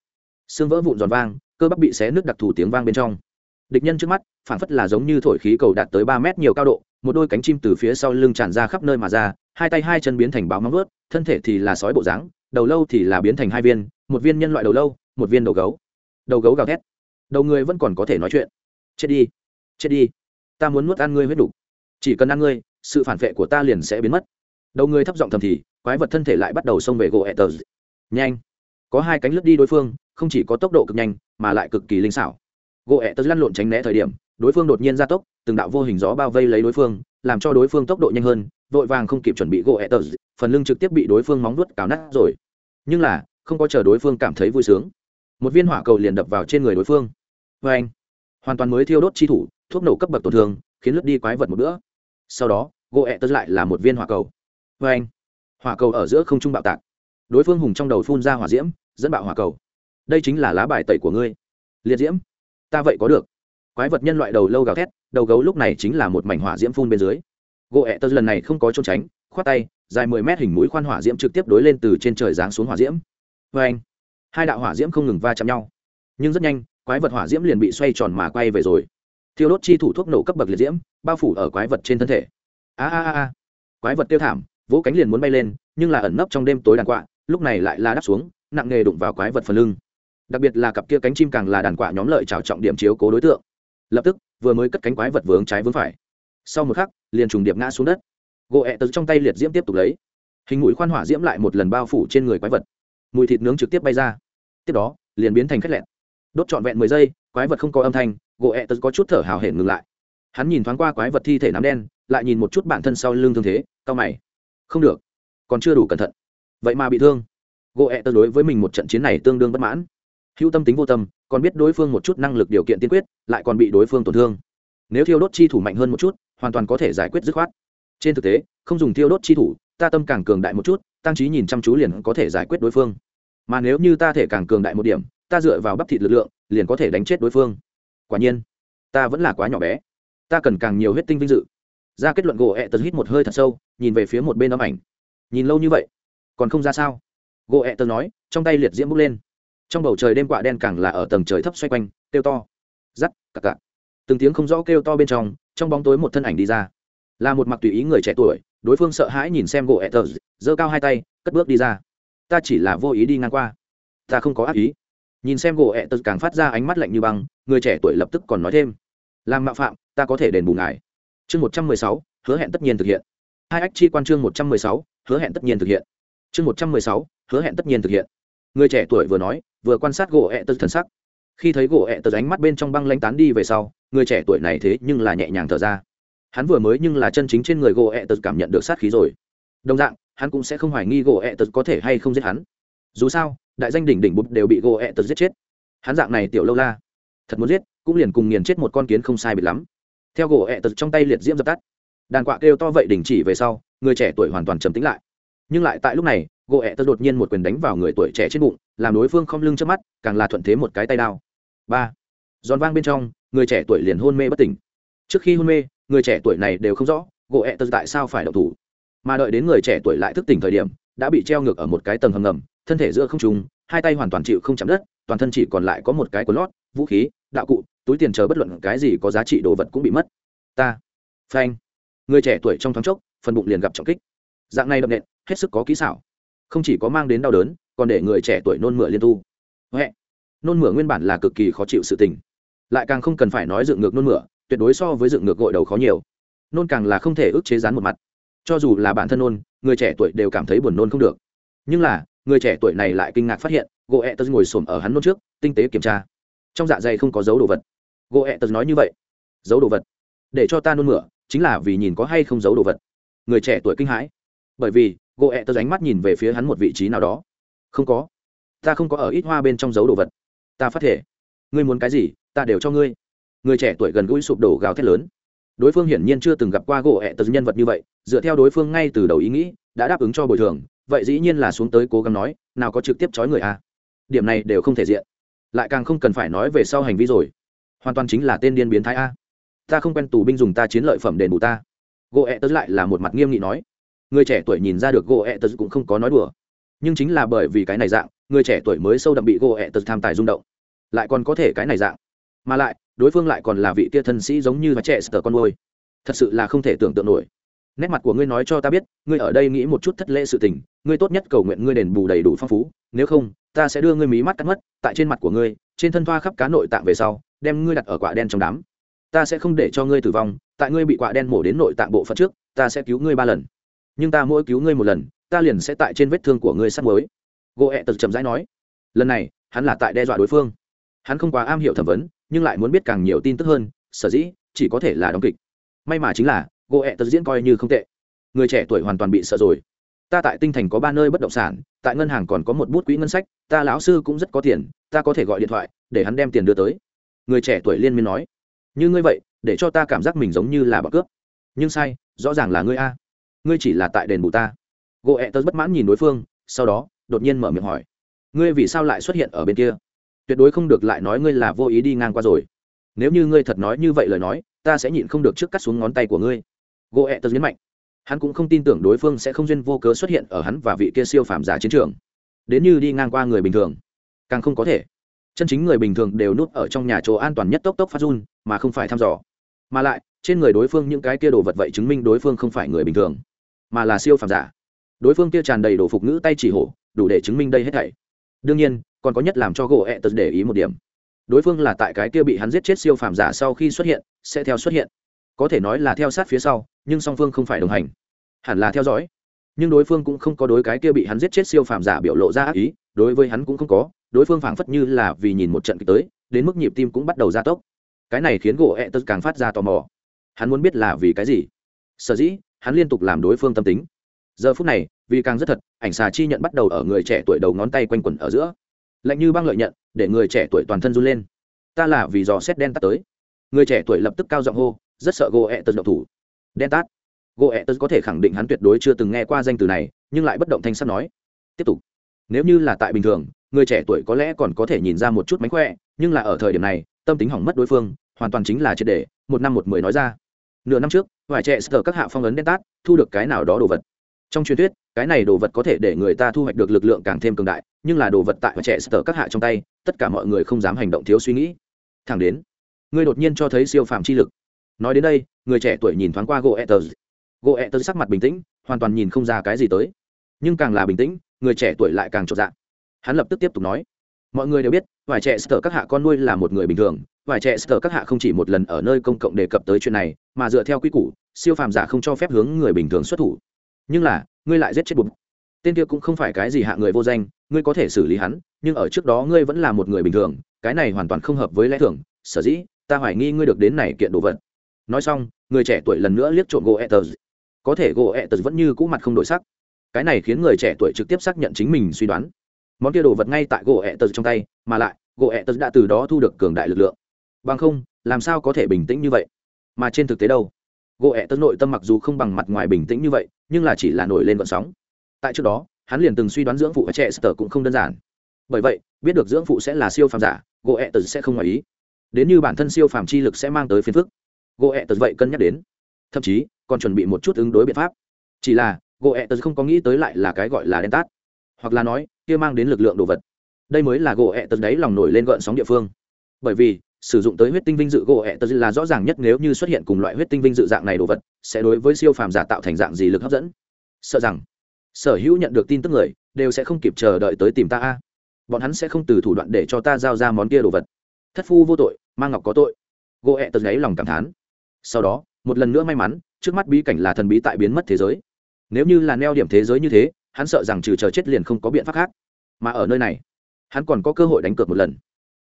xương vỡ vụn giòn vang, cơ bắp bị xé nước đặc thù tiếng vang bên trong. Địch nhân trước mắt, phản phất là giống như thổi khí cầu đạt tới ba mét nhiều cao độ, một đôi cánh chim từ phía sau lưng tràn ra khắp nơi mà ra, hai tay hai chân biến thành báo móng vớt thân thể thì là sói bộ dáng, đầu lâu thì là biến thành hai viên, một viên nhân loại đầu lâu, một viên đầu gấu. Đầu gấu gào thét. Đầu người vẫn còn có thể nói chuyện. Chết đi chết đi. Ta muốn nuốt ăn ngươi huyết đủ. Chỉ cần ăn ngươi, sự phản vệ của ta liền sẽ biến mất đầu người thấp giọng thầm thì, quái vật thân thể lại bắt đầu xông về gỗ etters nhanh. Có hai cánh lướt đi đối phương, không chỉ có tốc độ cực nhanh, mà lại cực kỳ linh xảo. Gỗ etters lăn lộn tránh né thời điểm, đối phương đột nhiên ra tốc, từng đạo vô hình gió bao vây lấy đối phương, làm cho đối phương tốc độ nhanh hơn, vội vàng không kịp chuẩn bị gỗ etters phần lưng trực tiếp bị đối phương móng nuốt cào nát rồi. Nhưng là, không có chờ đối phương cảm thấy vui sướng. Một viên hỏa cầu liền đập vào trên người đối phương. Vê anh hoàn toàn mới thiêu đốt chi thủ, thuốc nổ cấp bậc tổn thương, khiến lướt đi quái vật một bữa. Sau đó, gỗ ẹ tớ lại là một viên hỏa cầu vê anh, hỏa cầu ở giữa không trung bạo tạc. Đối phương hùng trong đầu phun ra hỏa diễm, dẫn bạo hỏa cầu. Đây chính là lá bài tẩy của ngươi. Liệt diễm. Ta vậy có được. Quái vật nhân loại đầu lâu gào thét, đầu gấu lúc này chính là một mảnh hỏa diễm phun bên dưới. Gỗ ẹ tơ lần này không có trốn tránh, khoát tay, dài mười mét hình mũi khoan hỏa diễm trực tiếp đối lên từ trên trời giáng xuống hỏa diễm. Vê anh, hai đạo hỏa diễm không ngừng va chạm nhau. Nhưng rất nhanh, quái vật hỏa diễm liền bị xoay tròn mà quay về rồi. Thiêu đốt chi thủ thuốc nổ cấp bậc liệt diễm, bao phủ ở quái vật trên thân thể. A a a quái vật tiêu thảm vỗ cánh liền muốn bay lên, nhưng là ẩn nấp trong đêm tối đàn quạ, lúc này lại la đắp xuống, nặng nghề đụng vào quái vật phần lưng. Đặc biệt là cặp kia cánh chim càng là đàn quạ nhóm lợi trào trọng điểm chiếu cố đối tượng. Lập tức, vừa mới cất cánh quái vật vướng trái vướng phải. Sau một khắc, liền trùng điệp ngã xuống đất. Gỗ ẹ tật trong tay liệt diễm tiếp tục lấy. Hình mũi khoan hỏa diễm lại một lần bao phủ trên người quái vật. Mùi thịt nướng trực tiếp bay ra. Tiếp đó, liền biến thành khét lẹn. Đốt trọn vẹn mười giây, quái vật không có âm thanh, gỗ ẹ tật có chút thở hào hển ngừng lại. Hắn nhìn thoáng qua quái vật thi thể nám đen, lại nhìn một chút bản thân sau lưng thương thế cao mày không được. Còn chưa đủ cẩn thận. Vậy mà bị thương. Gỗ ẹ tơ đối với mình một trận chiến này tương đương bất mãn. Hữu tâm tính vô tâm, còn biết đối phương một chút năng lực điều kiện tiên quyết, lại còn bị đối phương tổn thương. Nếu thiêu đốt chi thủ mạnh hơn một chút, hoàn toàn có thể giải quyết dứt khoát. Trên thực tế, không dùng thiêu đốt chi thủ, ta tâm càng cường đại một chút, tăng trí nhìn chăm chú liền có thể giải quyết đối phương. Mà nếu như ta thể càng cường đại một điểm, ta dựa vào bắp thịt lực lượng, liền có thể đánh chết đối phương. Quả nhiên, ta vẫn là quá nhỏ bé. Ta cần càng nhiều huyết tinh vinh dự ra kết luận gỗ ẹ tật hít một hơi thật sâu, nhìn về phía một bên âm ảnh. Nhìn lâu như vậy, còn không ra sao? Gỗ ẹ tật nói, trong tay liệt diễm bốc lên. Trong bầu trời đêm quạ đen càng là ở tầng trời thấp xoay quanh, kêu to. Giắt cặc cặc từng tiếng không rõ kêu to bên trong trong bóng tối một thân ảnh đi ra. Là một mặc tùy ý người trẻ tuổi, đối phương sợ hãi nhìn xem gỗ ẹ tật giơ cao hai tay, cất bước đi ra. Ta chỉ là vô ý đi ngang qua. Ta không có ác ý. Nhìn xem gỗ ẹ tật càng phát ra ánh mắt lạnh như băng, người trẻ tuổi lập tức còn nói thêm. Làm mạo phạm, ta có thể đền bù ngài chương một trăm mười sáu, hứa hẹn tất nhiên thực hiện. Hai ách chi quan chương một trăm mười sáu, hứa hẹn tất nhiên thực hiện. Chương một trăm mười sáu, hứa hẹn tất nhiên thực hiện. Người trẻ tuổi vừa nói, vừa quan sát gỗ ẹ tật thần sắc. Khi thấy gỗ ẹ tật ánh mắt bên trong băng lanh tán đi về sau, người trẻ tuổi này thế nhưng là nhẹ nhàng thở ra. Hắn vừa mới nhưng là chân chính trên người gỗ ẹ tật cảm nhận được sát khí rồi. Đồng dạng, hắn cũng sẽ không hoài nghi gỗ ẹ tật có thể hay không giết hắn. Dù sao, đại danh đỉnh đỉnh bụt đều bị gỗ ẹ tật giết chết. Hắn dạng này tiểu lâu la. Thật muốn giết, cũng liền cùng nghiền chết một con kiến không sai biệt lắm theo gỗ ẹ tật trong tay liệt diễm dập tắt. Đàn quạ kêu to vậy đình chỉ về sau, người trẻ tuổi hoàn toàn trầm tính lại. Nhưng lại tại lúc này, gỗ ẹ tật đột nhiên một quyền đánh vào người tuổi trẻ trên bụng, làm đối phương không lưng trước mắt, càng là thuận thế một cái tay đao. Ba. Giòn vang bên trong, người trẻ tuổi liền hôn mê bất tỉnh. Trước khi hôn mê, người trẻ tuổi này đều không rõ, gỗ ẹ tật tại sao phải đậu thủ. Mà đợi đến người trẻ tuổi lại thức tỉnh thời điểm, đã bị treo ngược ở một cái tầng hầm ngầm, thân thể giữa không trùng hai tay hoàn toàn chịu không chạm đất, toàn thân chỉ còn lại có một cái quần lót, vũ khí, đạo cụ túi tiền chờ bất luận cái gì có giá trị đồ vật cũng bị mất. Ta, phanh. Người trẻ tuổi trong thoáng chốc, phần bụng liền gặp trọng kích. Dạng này đậm nện, hết sức có kỹ xảo. Không chỉ có mang đến đau đớn, còn để người trẻ tuổi nôn mửa liên tu. Huệ. Nôn mửa nguyên bản là cực kỳ khó chịu sự tình. Lại càng không cần phải nói dựng ngược nôn mửa, tuyệt đối so với dựng ngược gội đầu khó nhiều. Nôn càng là không thể ức chế rán một mặt. Cho dù là bản thân nôn, người trẻ tuổi đều cảm thấy buồn nôn không được. Nhưng là, người trẻ tuổi này lại kinh ngạc phát hiện, gỗ ẹ tật ngồi sồn ở hắn nôn trước, tinh tế kiểm tra. Trong dạ dày không có dấu đồ vật gỗ ẹ tật nói như vậy. Giấu đồ vật. Để cho ta nôn mửa, chính là vì nhìn có hay không giấu đồ vật. Người trẻ tuổi kinh hãi. Bởi vì gỗ ẹ tật ánh mắt nhìn về phía hắn một vị trí nào đó. Không có. Ta không có ở ít hoa bên trong giấu đồ vật. Ta phát thể. Ngươi muốn cái gì, ta đều cho ngươi. Người trẻ tuổi gần gũi sụp đổ gào thét lớn. Đối phương hiển nhiên chưa từng gặp qua gỗ ẹ tật nhân vật như vậy, dựa theo đối phương ngay từ đầu ý nghĩ, đã đáp ứng cho bồi thường, vậy dĩ nhiên là xuống tới cố gắng nói, nào có trực tiếp chói người a điểm này đều không thể diện. Lại càng không cần phải nói về sau hành vi rồi hoàn toàn chính là tên điên biến thái a. Ta không quen tù binh dùng ta chiến lợi phẩm đền bù ta. Gỗ ẹ tớ lại là một mặt nghiêm nghị nói. Người trẻ tuổi nhìn ra được gỗ ẹ tớ cũng không có nói đùa. Nhưng chính là bởi vì cái này dạng, người trẻ tuổi mới sâu đậm bị gỗ ẹ tớ tham tài rung động. Lại còn có thể cái này dạng. Mà lại, đối phương lại còn là vị tia thân sĩ giống như trẻ sờ con môi thật sự là không thể tưởng tượng nổi. Nét mặt của ngươi nói cho ta biết, ngươi ở đây nghĩ một chút thất lễ sự tình, ngươi tốt nhất cầu nguyện ngươi đền bù đầy đủ phong phú, nếu không, ta sẽ đưa ngươi mí mắt cắt mất, tại trên mặt của ngươi, trên thân thoa khắp cá nội tạng về sau đem ngươi đặt ở quả đen trong đám. Ta sẽ không để cho ngươi tử vong, tại ngươi bị quả đen mổ đến nội tạng bộ phận trước, ta sẽ cứu ngươi ba lần. Nhưng ta mỗi cứu ngươi một lần, ta liền sẽ tại trên vết thương của ngươi sắp mới gỗ ẹ tật chậm rãi nói. Lần này, hắn là tại đe dọa đối phương. Hắn không quá am hiểu thẩm vấn, nhưng lại muốn biết càng nhiều tin tức hơn, sở dĩ, chỉ có thể là đóng kịch. May mà chính là, gỗ ẹ tật diễn coi như không tệ. Người trẻ tuổi hoàn toàn bị sợ rồi. Ta tại tinh thành có ba nơi bất động sản, tại ngân hàng còn có một bút quỹ ngân sách, ta lão sư cũng rất có tiền, ta có thể gọi điện thoại, để hắn đem tiền đưa tới người trẻ tuổi liên miên nói, như ngươi vậy, để cho ta cảm giác mình giống như là bọn cướp. Nhưng sai, rõ ràng là ngươi a. Ngươi chỉ là tại đền bù ta. Gỗ ẹ tớ bất mãn nhìn đối phương, sau đó, đột nhiên mở miệng hỏi, ngươi vì sao lại xuất hiện ở bên kia? Tuyệt đối không được lại nói ngươi là vô ý đi ngang qua rồi. Nếu như ngươi thật nói như vậy lời nói, ta sẽ nhịn không được trước cắt xuống ngón tay của ngươi. Gỗ ẹ tớ nhấn mạnh. Hắn cũng không tin tưởng đối phương sẽ không duyên vô cớ xuất hiện ở hắn và vị kia siêu phàm giả chiến trường. Đến như đi ngang qua người bình thường, càng không có thể chân chính người bình thường đều núp ở trong nhà chỗ an toàn nhất tốc tốc phát run, mà không phải thăm dò. Mà lại, trên người đối phương những cái kia đồ vật vậy chứng minh đối phương không phải người bình thường, mà là siêu phàm giả. Đối phương kia tràn đầy đồ phục ngữ tay chỉ hổ, đủ để chứng minh đây hết thảy. Đương nhiên, còn có nhất làm cho gỗ ẹ tật để ý một điểm. Đối phương là tại cái kia bị hắn giết chết siêu phàm giả sau khi xuất hiện, sẽ theo xuất hiện. Có thể nói là theo sát phía sau, nhưng song phương không phải đồng hành. Hẳn là theo dõi. Nhưng đối phương cũng không có đối cái kia bị hắn giết chết siêu phàm giả biểu lộ ra ác ý, đối với hắn cũng không có đối phương phảng phất như là vì nhìn một trận kịch tới, đến mức nhịp tim cũng bắt đầu gia tốc. Cái này khiến gỗ ẹ tật càng phát ra tò mò. Hắn muốn biết là vì cái gì? Sở dĩ, hắn liên tục làm đối phương tâm tính. Giờ phút này, vì càng rất thật, ảnh xà chi nhận bắt đầu ở người trẻ tuổi đầu ngón tay quanh quẩn ở giữa. Lạnh như băng lợi nhận, để người trẻ tuổi toàn thân run lên. Ta là vì dò xét đen tắt tới. Người trẻ tuổi lập tức cao giọng hô, rất sợ gỗ ẹ tật độc thủ. Đen tát gỗ ẹ tật có thể khẳng định hắn tuyệt đối chưa từng nghe qua danh từ này, nhưng lại bất động thanh sắt nói. Tiếp tục. Nếu như là tại bình thường người trẻ tuổi có lẽ còn có thể nhìn ra một chút mánh khỏe, nhưng là ở thời điểm này, tâm tính hỏng mất đối phương, hoàn toàn chính là triệt để, một năm một mười nói ra. Nửa năm trước, vài trẻ sờ các hạ phong ấn đen tát, thu được cái nào đó đồ vật. Trong truyền thuyết, cái này đồ vật có thể để người ta thu hoạch được lực lượng càng thêm cường đại, nhưng là đồ vật tại vài trẻ sờ các hạ trong tay, tất cả mọi người không dám hành động thiếu suy nghĩ. Thẳng đến ngươi đột nhiên cho thấy siêu phàm chi lực. Nói đến đây, người trẻ tuổi nhìn thoáng qua gỗ etters gỗ etters sắc mặt bình tĩnh, hoàn toàn nhìn không ra cái gì tới. Nhưng càng là bình tĩnh, người trẻ tuổi lại càng trọn dạng hắn lập tức tiếp tục nói, mọi người đều biết, vài trẻ sở các hạ con nuôi là một người bình thường, vài trẻ sở các hạ không chỉ một lần ở nơi công cộng đề cập tới chuyện này, mà dựa theo quy củ, siêu phàm giả không cho phép hướng người bình thường xuất thủ. Nhưng là, ngươi lại giết chết bụng. Tên kia cũng không phải cái gì hạ người vô danh, ngươi có thể xử lý hắn, nhưng ở trước đó ngươi vẫn là một người bình thường, cái này hoàn toàn không hợp với lẽ thường. Sở dĩ, ta hoài nghi ngươi được đến này kiện đồ vật. Nói xong, người trẻ tuổi lần nữa liếc trộm gỗ etters có thể gỗ etters vẫn như cũ mặt không đổi sắc. Cái này khiến người trẻ tuổi trực tiếp xác nhận chính mình suy đoán món kia đồ vật ngay tại gỗ etters trong tay, mà lại, gỗ etters đã từ đó thu được cường đại lực lượng. Bằng không, làm sao có thể bình tĩnh như vậy? Mà trên thực tế đâu? Gỗ etters nội tâm mặc dù không bằng mặt ngoài bình tĩnh như vậy, nhưng là chỉ là nổi lên vận sóng. Tại trước đó, hắn liền từng suy đoán dưỡng phụ trẻ sờ cũng không đơn giản. Bởi vậy, biết được dưỡng phụ sẽ là siêu phàm giả, gỗ etters sẽ không ngoài ý. Đến như bản thân siêu phàm chi lực sẽ mang tới phiền phức. Gỗ ẹ tật vậy cân nhắc đến. Thậm chí, còn chuẩn bị một chút ứng đối biện pháp. Chỉ là, gỗ ẹ tật không có nghĩ tới lại là cái gọi là đen tát. Hoặc là nói kia mang đến lực lượng đồ vật. Đây mới là gỗ ẹ tật đấy lòng nổi lên gợn sóng địa phương. Bởi vì, sử dụng tới huyết tinh vinh dự gỗ ẹ tật là rõ ràng nhất nếu như xuất hiện cùng loại huyết tinh vinh dự dạng này đồ vật, sẽ đối với siêu phàm giả tạo thành dạng gì lực hấp dẫn. Sợ rằng, sở hữu nhận được tin tức người, đều sẽ không kịp chờ đợi tới tìm ta a. Bọn hắn sẽ không từ thủ đoạn để cho ta giao ra món kia đồ vật. Thất phu vô tội mang ngọc có tội. Gỗ ẹ tật gáy lòng cảm thán. Sau đó, một lần nữa may mắn, trước mắt bí cảnh là thần bí tại biến mất thế giới. Nếu như là neo điểm thế giới như thế hắn sợ rằng trừ chờ chết liền không có biện pháp khác. Mà ở nơi này, hắn còn có cơ hội đánh cược một lần.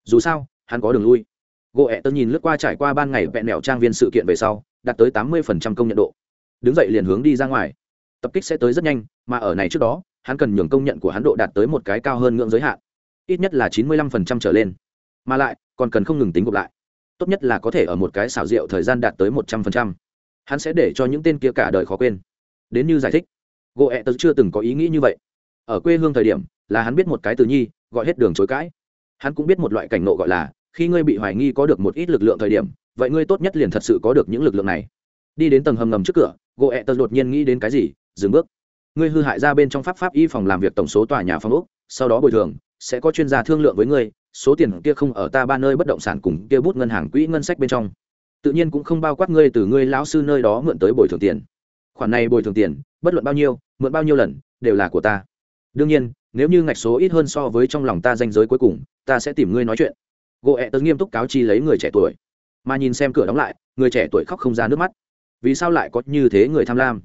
Dù sao, hắn có đường lui. Gỗ ẹ tớ nhìn lướt qua trải qua ban ngày vẹn mẹo trang viên sự kiện về sau, đạt tới tám mươi công nhận độ. Đứng dậy liền hướng đi ra ngoài. Tập kích sẽ tới rất nhanh, mà ở này trước đó, hắn cần nhường công nhận của hắn độ đạt tới một cái cao hơn ngưỡng giới hạn. Ít nhất là chín mươi lăm phần trăm trở lên. Mà lại, còn cần không ngừng tính gộp lại. Tốt nhất là có thể ở một cái xảo diệu thời gian đạt tới một trăm phần trăm. Hắn sẽ để cho những tên kia cả đời khó quên. Đến như giải thích gỗ ẹ tớ chưa từng có ý nghĩ như vậy. Ở quê hương thời điểm, là hắn biết một cái từ nhi, gọi hết đường chối cãi. Hắn cũng biết một loại cảnh nộ gọi là, khi ngươi bị hoài nghi có được một ít lực lượng thời điểm, vậy ngươi tốt nhất liền thật sự có được những lực lượng này. Đi đến tầng hầm ngầm trước cửa gỗ ẹ tớ đột nhiên nghĩ đến cái gì, dừng bước. Ngươi hư hại ra bên trong pháp pháp y phòng làm việc tổng số tòa nhà phòng úc sau đó bồi thường, sẽ có chuyên gia thương lượng với ngươi, số tiền kia không ở ta ba nơi bất động sản cùng kia bút ngân hàng quỹ ngân sách bên trong. Tự nhiên cũng không bao quát ngươi từ ngươi lão sư nơi đó mượn tới bồi thường tiền khoản này bồi thường tiền, bất luận bao nhiêu, mượn bao nhiêu lần, đều là của ta. Đương nhiên, nếu như ngạch số ít hơn so với trong lòng ta danh giới cuối cùng, ta sẽ tìm ngươi nói chuyện. Gỗ ẹ tớ nghiêm túc cáo chi lấy người trẻ tuổi. Mà nhìn xem cửa đóng lại, người trẻ tuổi khóc không ra nước mắt. Vì sao lại có như thế người tham lam?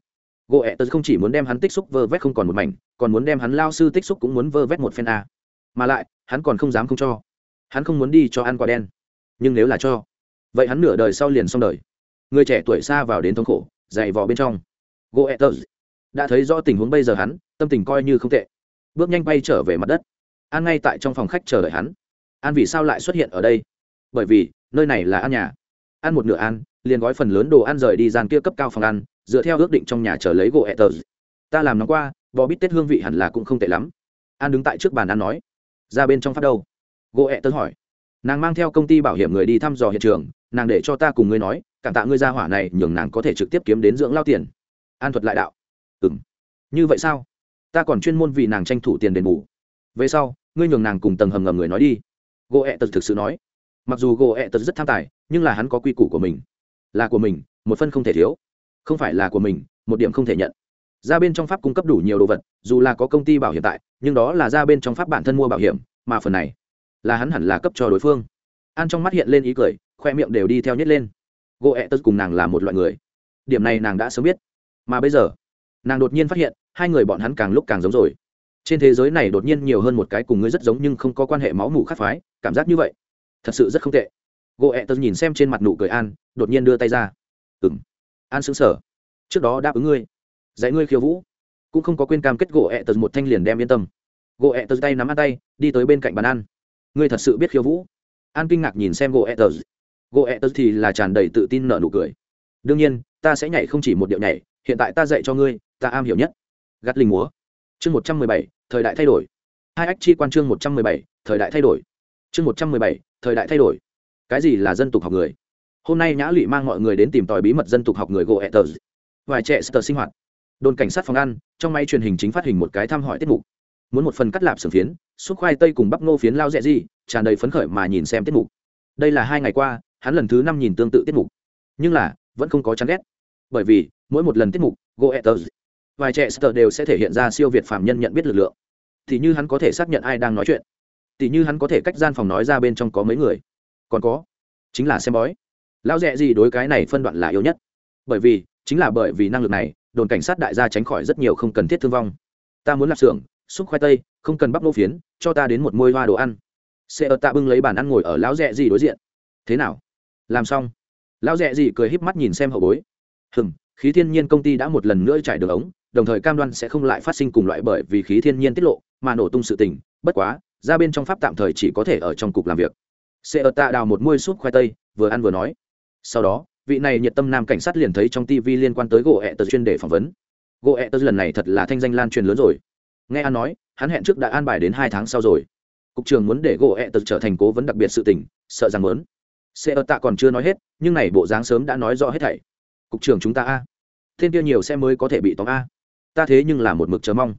Gỗ ẹ tớ không chỉ muốn đem hắn tích xúc vơ vét không còn một mảnh, còn muốn đem hắn lao sư tích xúc cũng muốn vơ vét một phen a. Mà lại, hắn còn không dám không cho. Hắn không muốn đi cho ăn quả đen. Nhưng nếu là cho, vậy hắn nửa đời sau liền xong đời. Người trẻ tuổi xa vào đến thống khổ, dày vò bên trong goethers đã thấy rõ tình huống bây giờ hắn, tâm tình coi như không tệ. Bước nhanh bay trở về mặt đất. An ngay tại trong phòng khách chờ đợi hắn. An vì sao lại xuất hiện ở đây? Bởi vì, nơi này là ăn nhà. Ăn một nửa ăn, liền gói phần lớn đồ ăn rời đi gian kia cấp cao phòng ăn, dựa theo ước định trong nhà chờ lấy goethers ta làm nó qua, bò bít tết hương vị hẳn là cũng không tệ lắm. An đứng tại trước bàn ăn nói. Ra bên trong phát đâu? Goethers hỏi. Nàng mang theo công ty bảo hiểm người đi thăm dò hiện trường, nàng để cho ta cùng ngươi nói, cảm tạ ngươi ra hỏa này, nhường nàng có thể trực tiếp kiếm đến dưỡng lao tiền an thuật lại đạo. Ừ m như vậy sao? Ta còn chuyên môn vì nàng tranh thủ tiền đền bù. Về sau, ngươi nhường nàng cùng tầng hầm ngầm người nói đi. Gỗ ẹ tật thực sự nói. Mặc dù gỗ ẹ tật rất tham tài, nhưng là hắn có quy củ của mình. Là của mình, một phân không thể thiếu. Không phải là của mình, một điểm không thể nhận. Ra bên trong pháp cung cấp đủ nhiều đồ vật, dù là có công ty bảo hiểm tại, nhưng đó là ra bên trong pháp bản thân mua bảo hiểm, mà phần này là hắn hẳn là cấp cho đối phương. An trong mắt hiện lên ý cười, khoe miệng đều đi theo nhét lên. Gỗ ẹ tật cùng nàng là một loại người. Điểm này nàng đã sớm biết mà bây giờ, nàng đột nhiên phát hiện, hai người bọn hắn càng lúc càng giống rồi. Trên thế giới này đột nhiên nhiều hơn một cái cùng ngươi rất giống nhưng không có quan hệ máu mủ khắc phái, cảm giác như vậy, thật sự rất không tệ. Gỗ ẹ tớ nhìn xem trên mặt nụ cười an, đột nhiên đưa tay ra. Ừng an xứng sở trước đó đáp ứng ngươi. Dạy ngươi khiêu vũ. Cũng không có quên cam kết gỗ ẹ tớ một thanh liền đem yên tâm. Gỗ ẹ tớ tay nắm ăn tay, đi tới bên cạnh bàn ăn. Ngươi thật sự biết khiêu vũ? An kinh ngạc nhìn xem gỗ ẹ tớ gỗ ẹ tớ thì là tràn đầy tự tin nở nụ cười. Đương nhiên, ta sẽ nhảy không chỉ một điệu nhảy hiện tại ta dạy cho ngươi, ta am hiểu nhất. Gắt linh múa. Chương một trăm mười bảy, thời đại thay đổi. Hai ách chi quan chương một trăm mười bảy, thời đại thay đổi. Chương một trăm mười bảy, thời đại thay đổi. Cái gì là dân tục học người? Hôm nay nhã lụy mang mọi người đến tìm tòi bí mật dân tục học người gỗ ẹ tờ vài trẻ sờ sinh hoạt. Đồn cảnh sát phòng ăn, trong máy truyền hình chính phát hình một cái thăm hỏi tiết mục. Muốn một phần cắt lạp sừng phiến, xúc khoai tây cùng bắp ngô phiến lao rẽ gì, tràn đầy phấn khởi mà nhìn xem tiết mục. Đây là hai ngày qua, hắn lần thứ năm nhìn tương tự tiết mục. Nhưng là, vẫn không có chán ghét bởi vì, mỗi một lần tiết mục goethers vài trẻ sờ đều sẽ thể hiện ra siêu việt phạm nhân nhận biết lực lượng. Thì như hắn có thể xác nhận ai đang nói chuyện. Thì như hắn có thể cách gian phòng nói ra bên trong có mấy người. Còn có, chính là xem bói. Lão rẻ gì đối cái này phân đoạn là yếu nhất. Bởi vì, chính là bởi vì năng lực này, đồn cảnh sát đại gia tránh khỏi rất nhiều không cần thiết thương vong. Ta muốn lạp xưởng, xúc khoai tây, không cần bắp nô phiến, cho ta đến một môi hoa đồ ăn. Sẽ ở tạ bưng lấy bàn ăn ngồi ở lão rẻ gì đối diện. Thế nào? Làm xong. Lão rẻ gì cười híp mắt nhìn xem hậu bối hừm, khí thiên nhiên công ty đã một lần nữa trải đường ống, đồng thời cam đoan sẽ không lại phát sinh cùng loại bởi vì khí thiên nhiên tiết lộ mà nổ tung sự tình. Bất quá, ra bên trong pháp tạm thời chỉ có thể ở trong cục làm việc. Sẽ ở tạ đào một muôi súp khoai tây, vừa ăn vừa nói. Sau đó, vị này nhiệt tâm nam cảnh sát liền thấy trong tv liên quan tới gỗ ẹ tờ chuyên đề phỏng vấn. Gỗ ẹ tờ lần này thật là thanh danh lan truyền lớn rồi. Nghe an nói, hắn hẹn trước đã an bài đến hai tháng sau rồi. Cục trường muốn để gỗ ẹ tờ trở thành cố vấn đặc biệt sự tình, sợ rằng muốn. Sẽ ở tạ còn chưa nói hết, nhưng này bộ dáng sớm đã nói rõ hết thảy cục trưởng chúng ta a. Thiên kia nhiều xe mới có thể bị tóm a. Ta thế nhưng là một mực chờ mong.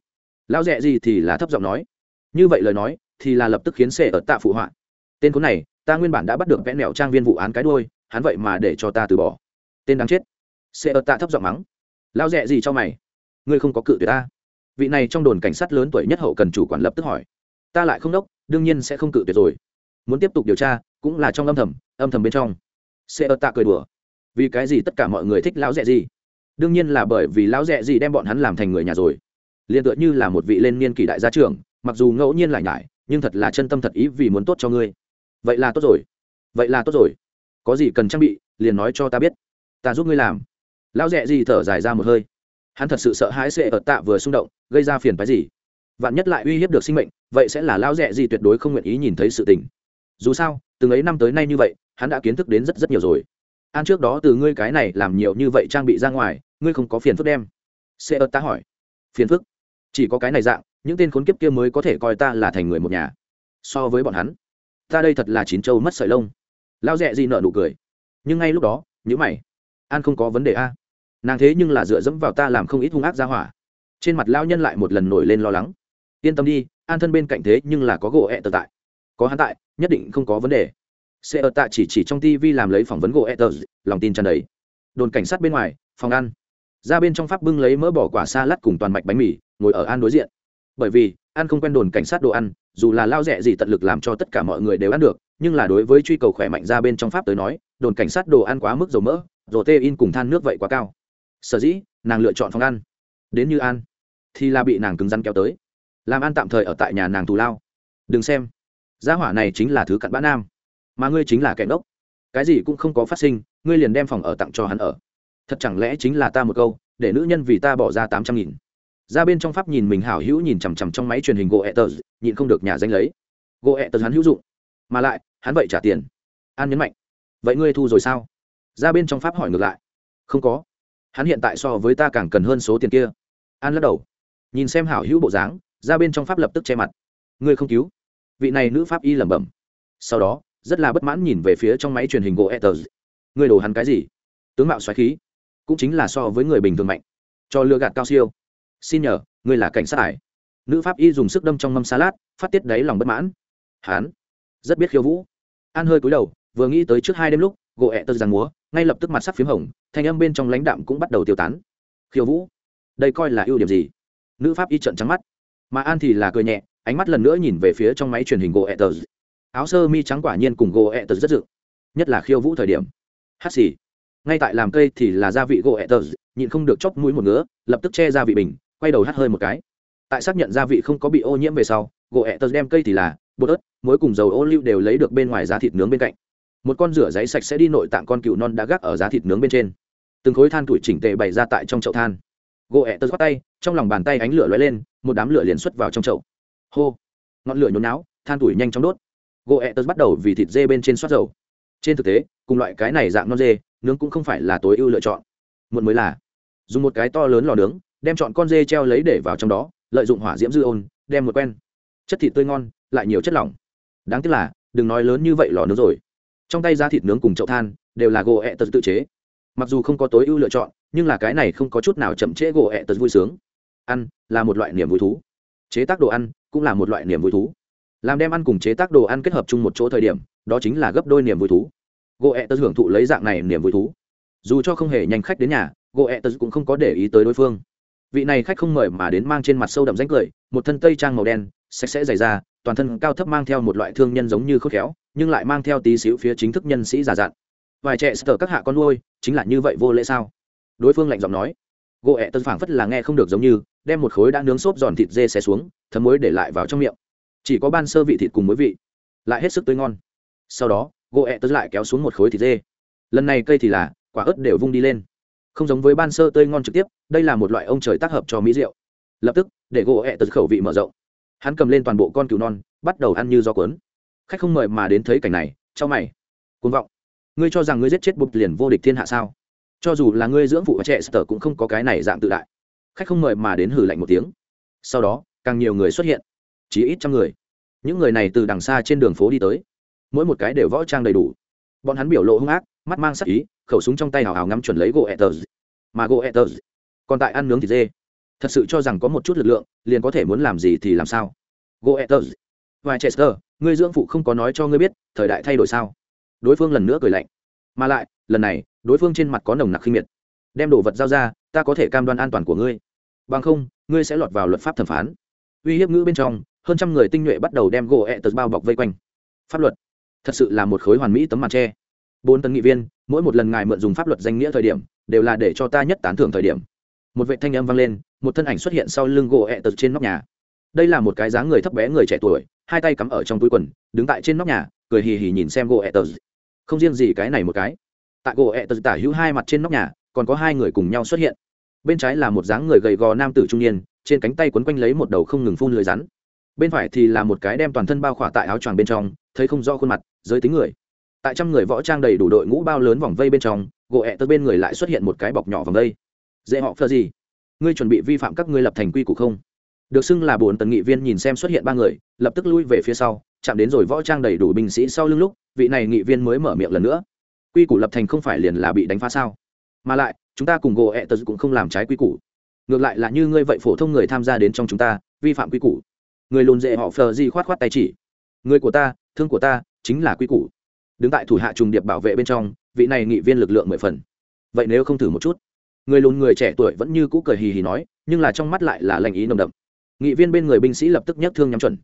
Lão rẻ gì thì là thấp giọng nói. Như vậy lời nói, thì là lập tức khiến xe ở tạ phụ họa. Tên cuốn này, ta nguyên bản đã bắt được vẽ mẹo trang viên vụ án cái đôi hắn vậy mà để cho ta từ bỏ. Tên đáng chết. Xe ở tạ thấp giọng mắng. Lão rẻ gì cho mày? Ngươi không có cự tuyệt ta. Vị này trong đồn cảnh sát lớn tuổi nhất hậu cần chủ quản lập tức hỏi. Ta lại không đốc, đương nhiên sẽ không cự tuyệt rồi. Muốn tiếp tục điều tra, cũng là trong âm thầm âm thầm bên trong. Xe ở tạ cười đùa vì cái gì tất cả mọi người thích lão rẻ gì? Đương nhiên là bởi vì lão rẻ gì đem bọn hắn làm thành người nhà rồi. Liền tựa như là một vị lên niên kỷ đại gia trưởng, mặc dù ngẫu nhiên lại nhải, nhưng thật là chân tâm thật ý vì muốn tốt cho ngươi. Vậy là tốt rồi. Vậy là tốt rồi. Có gì cần trang bị, liền nói cho ta biết. Ta giúp ngươi làm. Lão rẻ gì thở dài ra một hơi. Hắn thật sự sợ hãi sẽ ở tạ vừa xung động, gây ra phiền phái gì. Vạn nhất lại uy hiếp được sinh mệnh, vậy sẽ là lão rẻ gì tuyệt đối không nguyện ý nhìn thấy sự tình. Dù sao, từng ấy năm tới nay như vậy, hắn đã kiến thức đến rất rất nhiều rồi an trước đó từ ngươi cái này làm nhiều như vậy trang bị ra ngoài, ngươi không có phiền phức đem. Sẽ ớt ta hỏi. Phiền phức? Chỉ có cái này dạng, những tên khốn kiếp kia mới có thể coi ta là thành người một nhà. So với bọn hắn, ta đây thật là chín châu mất sợi lông. Lao dẹ gì nợ nụ cười. Nhưng ngay lúc đó nhữ mày. An không có vấn đề a. Nàng thế nhưng là dựa dẫm vào ta làm không ít hung ác ra hỏa. Trên mặt lao nhân lại một lần nổi lên lo lắng. Yên tâm đi, an thân bên cạnh thế nhưng là có gỗ ẹ tờ tại. Có hắn tại, nhất định không có vấn đề sẽ ở tạ chỉ chỉ trong tv làm lấy phỏng vấn gỗ ẹ lòng tin tràn đầy. Đồn cảnh sát bên ngoài, phòng ăn. Ra bên trong pháp bưng lấy mỡ bỏ quả xa lát cùng toàn mạch bánh mì, ngồi ở an đối diện. Bởi vì, ăn không quen đồn cảnh sát đồ ăn, dù là lao rẻ gì tận lực làm cho tất cả mọi người đều ăn được, nhưng là đối với truy cầu khỏe mạnh ra bên trong pháp tới nói, đồn cảnh sát đồ ăn quá mức dầu mỡ dầu tê in cùng than nước vậy quá cao. Sở dĩ, nàng lựa chọn phòng ăn. Đến như an thì là bị nàng cứng rắn kéo tới. Làm ăn tạm thời ở tại nhà nàng thù lao. Đừng xem. Gia hỏa này chính là thứ cặn bã nam mà ngươi chính là kẻ ngốc. Cái gì cũng không có phát sinh, ngươi liền đem phòng ở tặng cho hắn ở. Thật chẳng lẽ chính là ta một câu, để nữ nhân vì ta bỏ ra tám trăm nghìn. Ra bên trong pháp nhìn mình hảo hữu nhìn chằm chằm trong máy truyền hình gỗ etters nhịn không được nhà danh lấy. Gỗ etters hắn hữu dụng, mà lại, hắn vậy trả tiền. An nhấn mạnh. Vậy ngươi thu rồi sao? Ra bên trong pháp hỏi ngược lại. Không có. Hắn hiện tại so với ta càng cần hơn số tiền kia. An lắc đầu. Nhìn xem hảo hữu bộ dáng, ra bên trong pháp lập tức che mặt. Ngươi không cứu. Vị này nữ pháp y lẩm bẩm. Sau đó rất là bất mãn nhìn về phía trong máy truyền hình gỗ etters ngươi đồ hắn cái gì? Tướng mạo xoáy khí, cũng chính là so với người bình thường mạnh. Cho lừa gạt cao siêu. Xin nhờ ngươi là cảnh sát ải. Nữ pháp y dùng sức đâm trong mâm salad, phát tiết đáy lòng bất mãn. Hán rất biết khiêu vũ. An hơi cúi đầu, vừa nghĩ tới trước hai đêm lúc gỗ ẹ tơ giang múa, ngay lập tức mặt sắc p h í m hồng, thanh âm bên trong lãnh đạm cũng bắt đầu tiêu tán. Khiêu vũ, đây coi là ưu điểm gì? Nữ pháp y trận trắng mắt. Mà an thì là cười nhẹ, ánh mắt lần nữa nhìn về phía trong máy truyền hình gỗ ẹ tơ áo sơ mi trắng quả nhiên cùng gỗ ẹ tật rất dự, nhất là khiêu vũ thời điểm. Hát xì. Ngay tại làm cây thì là gia vị gỗ ẹ tật nhịn không được chóc mũi một ngứa, lập tức che gia vị bình, quay đầu hát hơi một cái. Tại xác nhận gia vị không có bị ô nhiễm về sau, gỗ ẹ tật đem cây thì là bột ớt, muối cùng dầu ô liu đều lấy được bên ngoài giá thịt nướng bên cạnh. Một con rửa giấy sạch sẽ đi nội tạng con cựu non đã gác ở giá thịt nướng bên trên. Từng khối than tuổi chỉnh tề bày ra tại trong chậu than. Gỗ ẹ tật tay, trong lòng bàn tay ánh lửa lóe lên, một đám lửa liền xuất vào trong chậu. Hô. Ngọn lửa nhốn náo, than tuổi nhanh chóng đốt gỗ ẹ tớt bắt đầu vì thịt dê bên trên soát dầu. Trên thực tế, cùng loại cái này dạng non dê, nướng cũng không phải là tối ưu lựa chọn. Muộn mới là, dùng một cái to lớn lò nướng, đem chọn con dê treo lấy để vào trong đó, lợi dụng hỏa diễm dư ôn, đem một quen. Chất thịt tươi ngon, lại nhiều chất lỏng. Đáng tiếc là, đừng nói lớn như vậy lò nướng rồi. Trong tay ra thịt nướng cùng chậu than, đều là gỗ ẹ tật tự chế. Mặc dù không có tối ưu lựa chọn, nhưng là cái này không có chút nào chậm trễ gỗ ẹ tật vui sướng. Ăn là một loại niềm vui thú. Chế tác đồ ăn cũng là một loại niềm vui thú làm đem ăn cùng chế tác đồ ăn kết hợp chung một chỗ thời điểm, đó chính là gấp đôi niềm vui thú. Gỗ ẹ tớ hưởng thụ lấy dạng này niềm vui thú. Dù cho không hề nhanh khách đến nhà gỗ ẹ tớ cũng không có để ý tới đối phương. Vị này khách không mời mà đến mang trên mặt sâu đậm ránh cười, một thân tây trang màu đen, sạch sẽ dày ra toàn thân cao thấp mang theo một loại thương nhân giống như khớp khéo, nhưng lại mang theo tí xíu phía chính thức nhân sĩ già dặn. Vài trẻ sờ các hạ con nuôi, chính là như vậy vô lễ sao? Đối phương lạnh giọng nói. Gỗ ẹ tớ phảng phất là nghe không được giống như, đem một khối đã nướng xốp giòn thịt dê xé xuống, thấm muối để lại vào trong miệng chỉ có ban sơ vị thịt cùng muối vị, lại hết sức tươi ngon. Sau đó, gỗ ẹ tớ lại kéo xuống một khối thịt dê. Lần này cây thì là, quả ớt đều vung đi lên. Không giống với ban sơ tươi ngon trực tiếp, đây là một loại ông trời tác hợp cho mỹ rượu. Lập tức, để gỗ ẹ tớ khẩu vị mở rộng. Hắn cầm lên toàn bộ con cừu non, bắt đầu ăn như do cuốn. Khách không mời mà đến thấy cảnh này cho mày. Côn vọng. Ngươi cho rằng ngươi giết chết bục liền vô địch thiên hạ sao? Cho dù là ngươi dưỡng phụ trẻ sở cũng không có cái này dạng tự đại. Khách không mời mà đến hử lạnh một tiếng. Sau đó, càng nhiều người xuất hiện chỉ ít trăm người. Những người này từ đằng xa trên đường phố đi tới. Mỗi một cái đều võ trang đầy đủ. Bọn hắn biểu lộ hung ác, mắt mang sắc ý, khẩu súng trong tay hào hào ngắm chuẩn lấy gỗ etters mà gỗ etters còn tại ăn nướng thịt dê. Thật sự cho rằng có một chút lực lượng, liền có thể muốn làm gì thì làm sao. Gỗ etters và chester ngươi dưỡng phụ không có nói cho ngươi biết, thời đại thay đổi sao? Đối phương lần nữa cười lạnh. Mà lại, lần này, đối phương trên mặt có nồng nặc khinh miệt. Đem đồ vật giao ra, ta có thể cam đoan an toàn của ngươi. Bằng không, ngươi sẽ lọt vào luật pháp thẩm phán. Uy hiếp ngữ bên trong hơn trăm người tinh nhuệ bắt đầu đem gỗ ẹ tật bao bọc vây quanh. Pháp luật. Thật sự là một khối hoàn mỹ tấm màn tre. Bốn tấn nghị viên, mỗi một lần ngài mượn dùng pháp luật danh nghĩa thời điểm, đều là để cho ta nhất tán thưởng thời điểm. Một vệ thanh âm vang lên, một thân ảnh xuất hiện sau lưng gỗ ẹ tật trên nóc nhà. Đây là một cái dáng người thấp bé người trẻ tuổi, hai tay cắm ở trong túi quần, đứng tại trên nóc nhà, cười hì hì nhìn xem gỗ ẹ tật. Không riêng gì cái này một cái. Tại gỗ ẹ tật tả hữu hai mặt trên nóc nhà, còn có hai người cùng nhau xuất hiện. Bên trái là một dáng người gầy gò nam tử trung niên, trên cánh tay quấn quanh lấy một đầu không ngừng phun lưới rắn bên phải thì là một cái đem toàn thân bao khỏa tại áo choàng bên trong, thấy không rõ khuôn mặt, giới tính người. Tại trăm người võ trang đầy đủ đội ngũ bao lớn vòng vây bên trong, gỗ ẹ tật bên người lại xuất hiện một cái bọc nhỏ vòng vây. Dễ họ phơ gì? Ngươi chuẩn bị vi phạm các ngươi lập thành quy củ không? Được xưng là bốn tần nghị viên nhìn xem xuất hiện ba người, lập tức lui về phía sau, chạm đến rồi võ trang đầy đủ binh sĩ sau lưng lúc, vị này nghị viên mới mở miệng lần nữa. Quy củ lập thành không phải liền là bị đánh phá sao? Mà lại, chúng ta cùng gỗ ẹ tật cũng không làm trái quy củ. Ngược lại là như ngươi vậy phổ thông người tham gia đến trong chúng ta, vi phạm quy củ người lùn dễ họ phờ di khoát khoát tay chỉ. Người của ta, thương của ta, chính là quy củ. Đứng tại thủ hạ trùng điệp bảo vệ bên trong, vị này nghị viên lực lượng mười phần. Vậy nếu không thử một chút? Người lùn người trẻ tuổi vẫn như cũ cười hì hì nói, nhưng là trong mắt lại là lành ý nồng đậm. Nghị viên bên người binh sĩ lập tức nhấc thương nhắm chuẩn.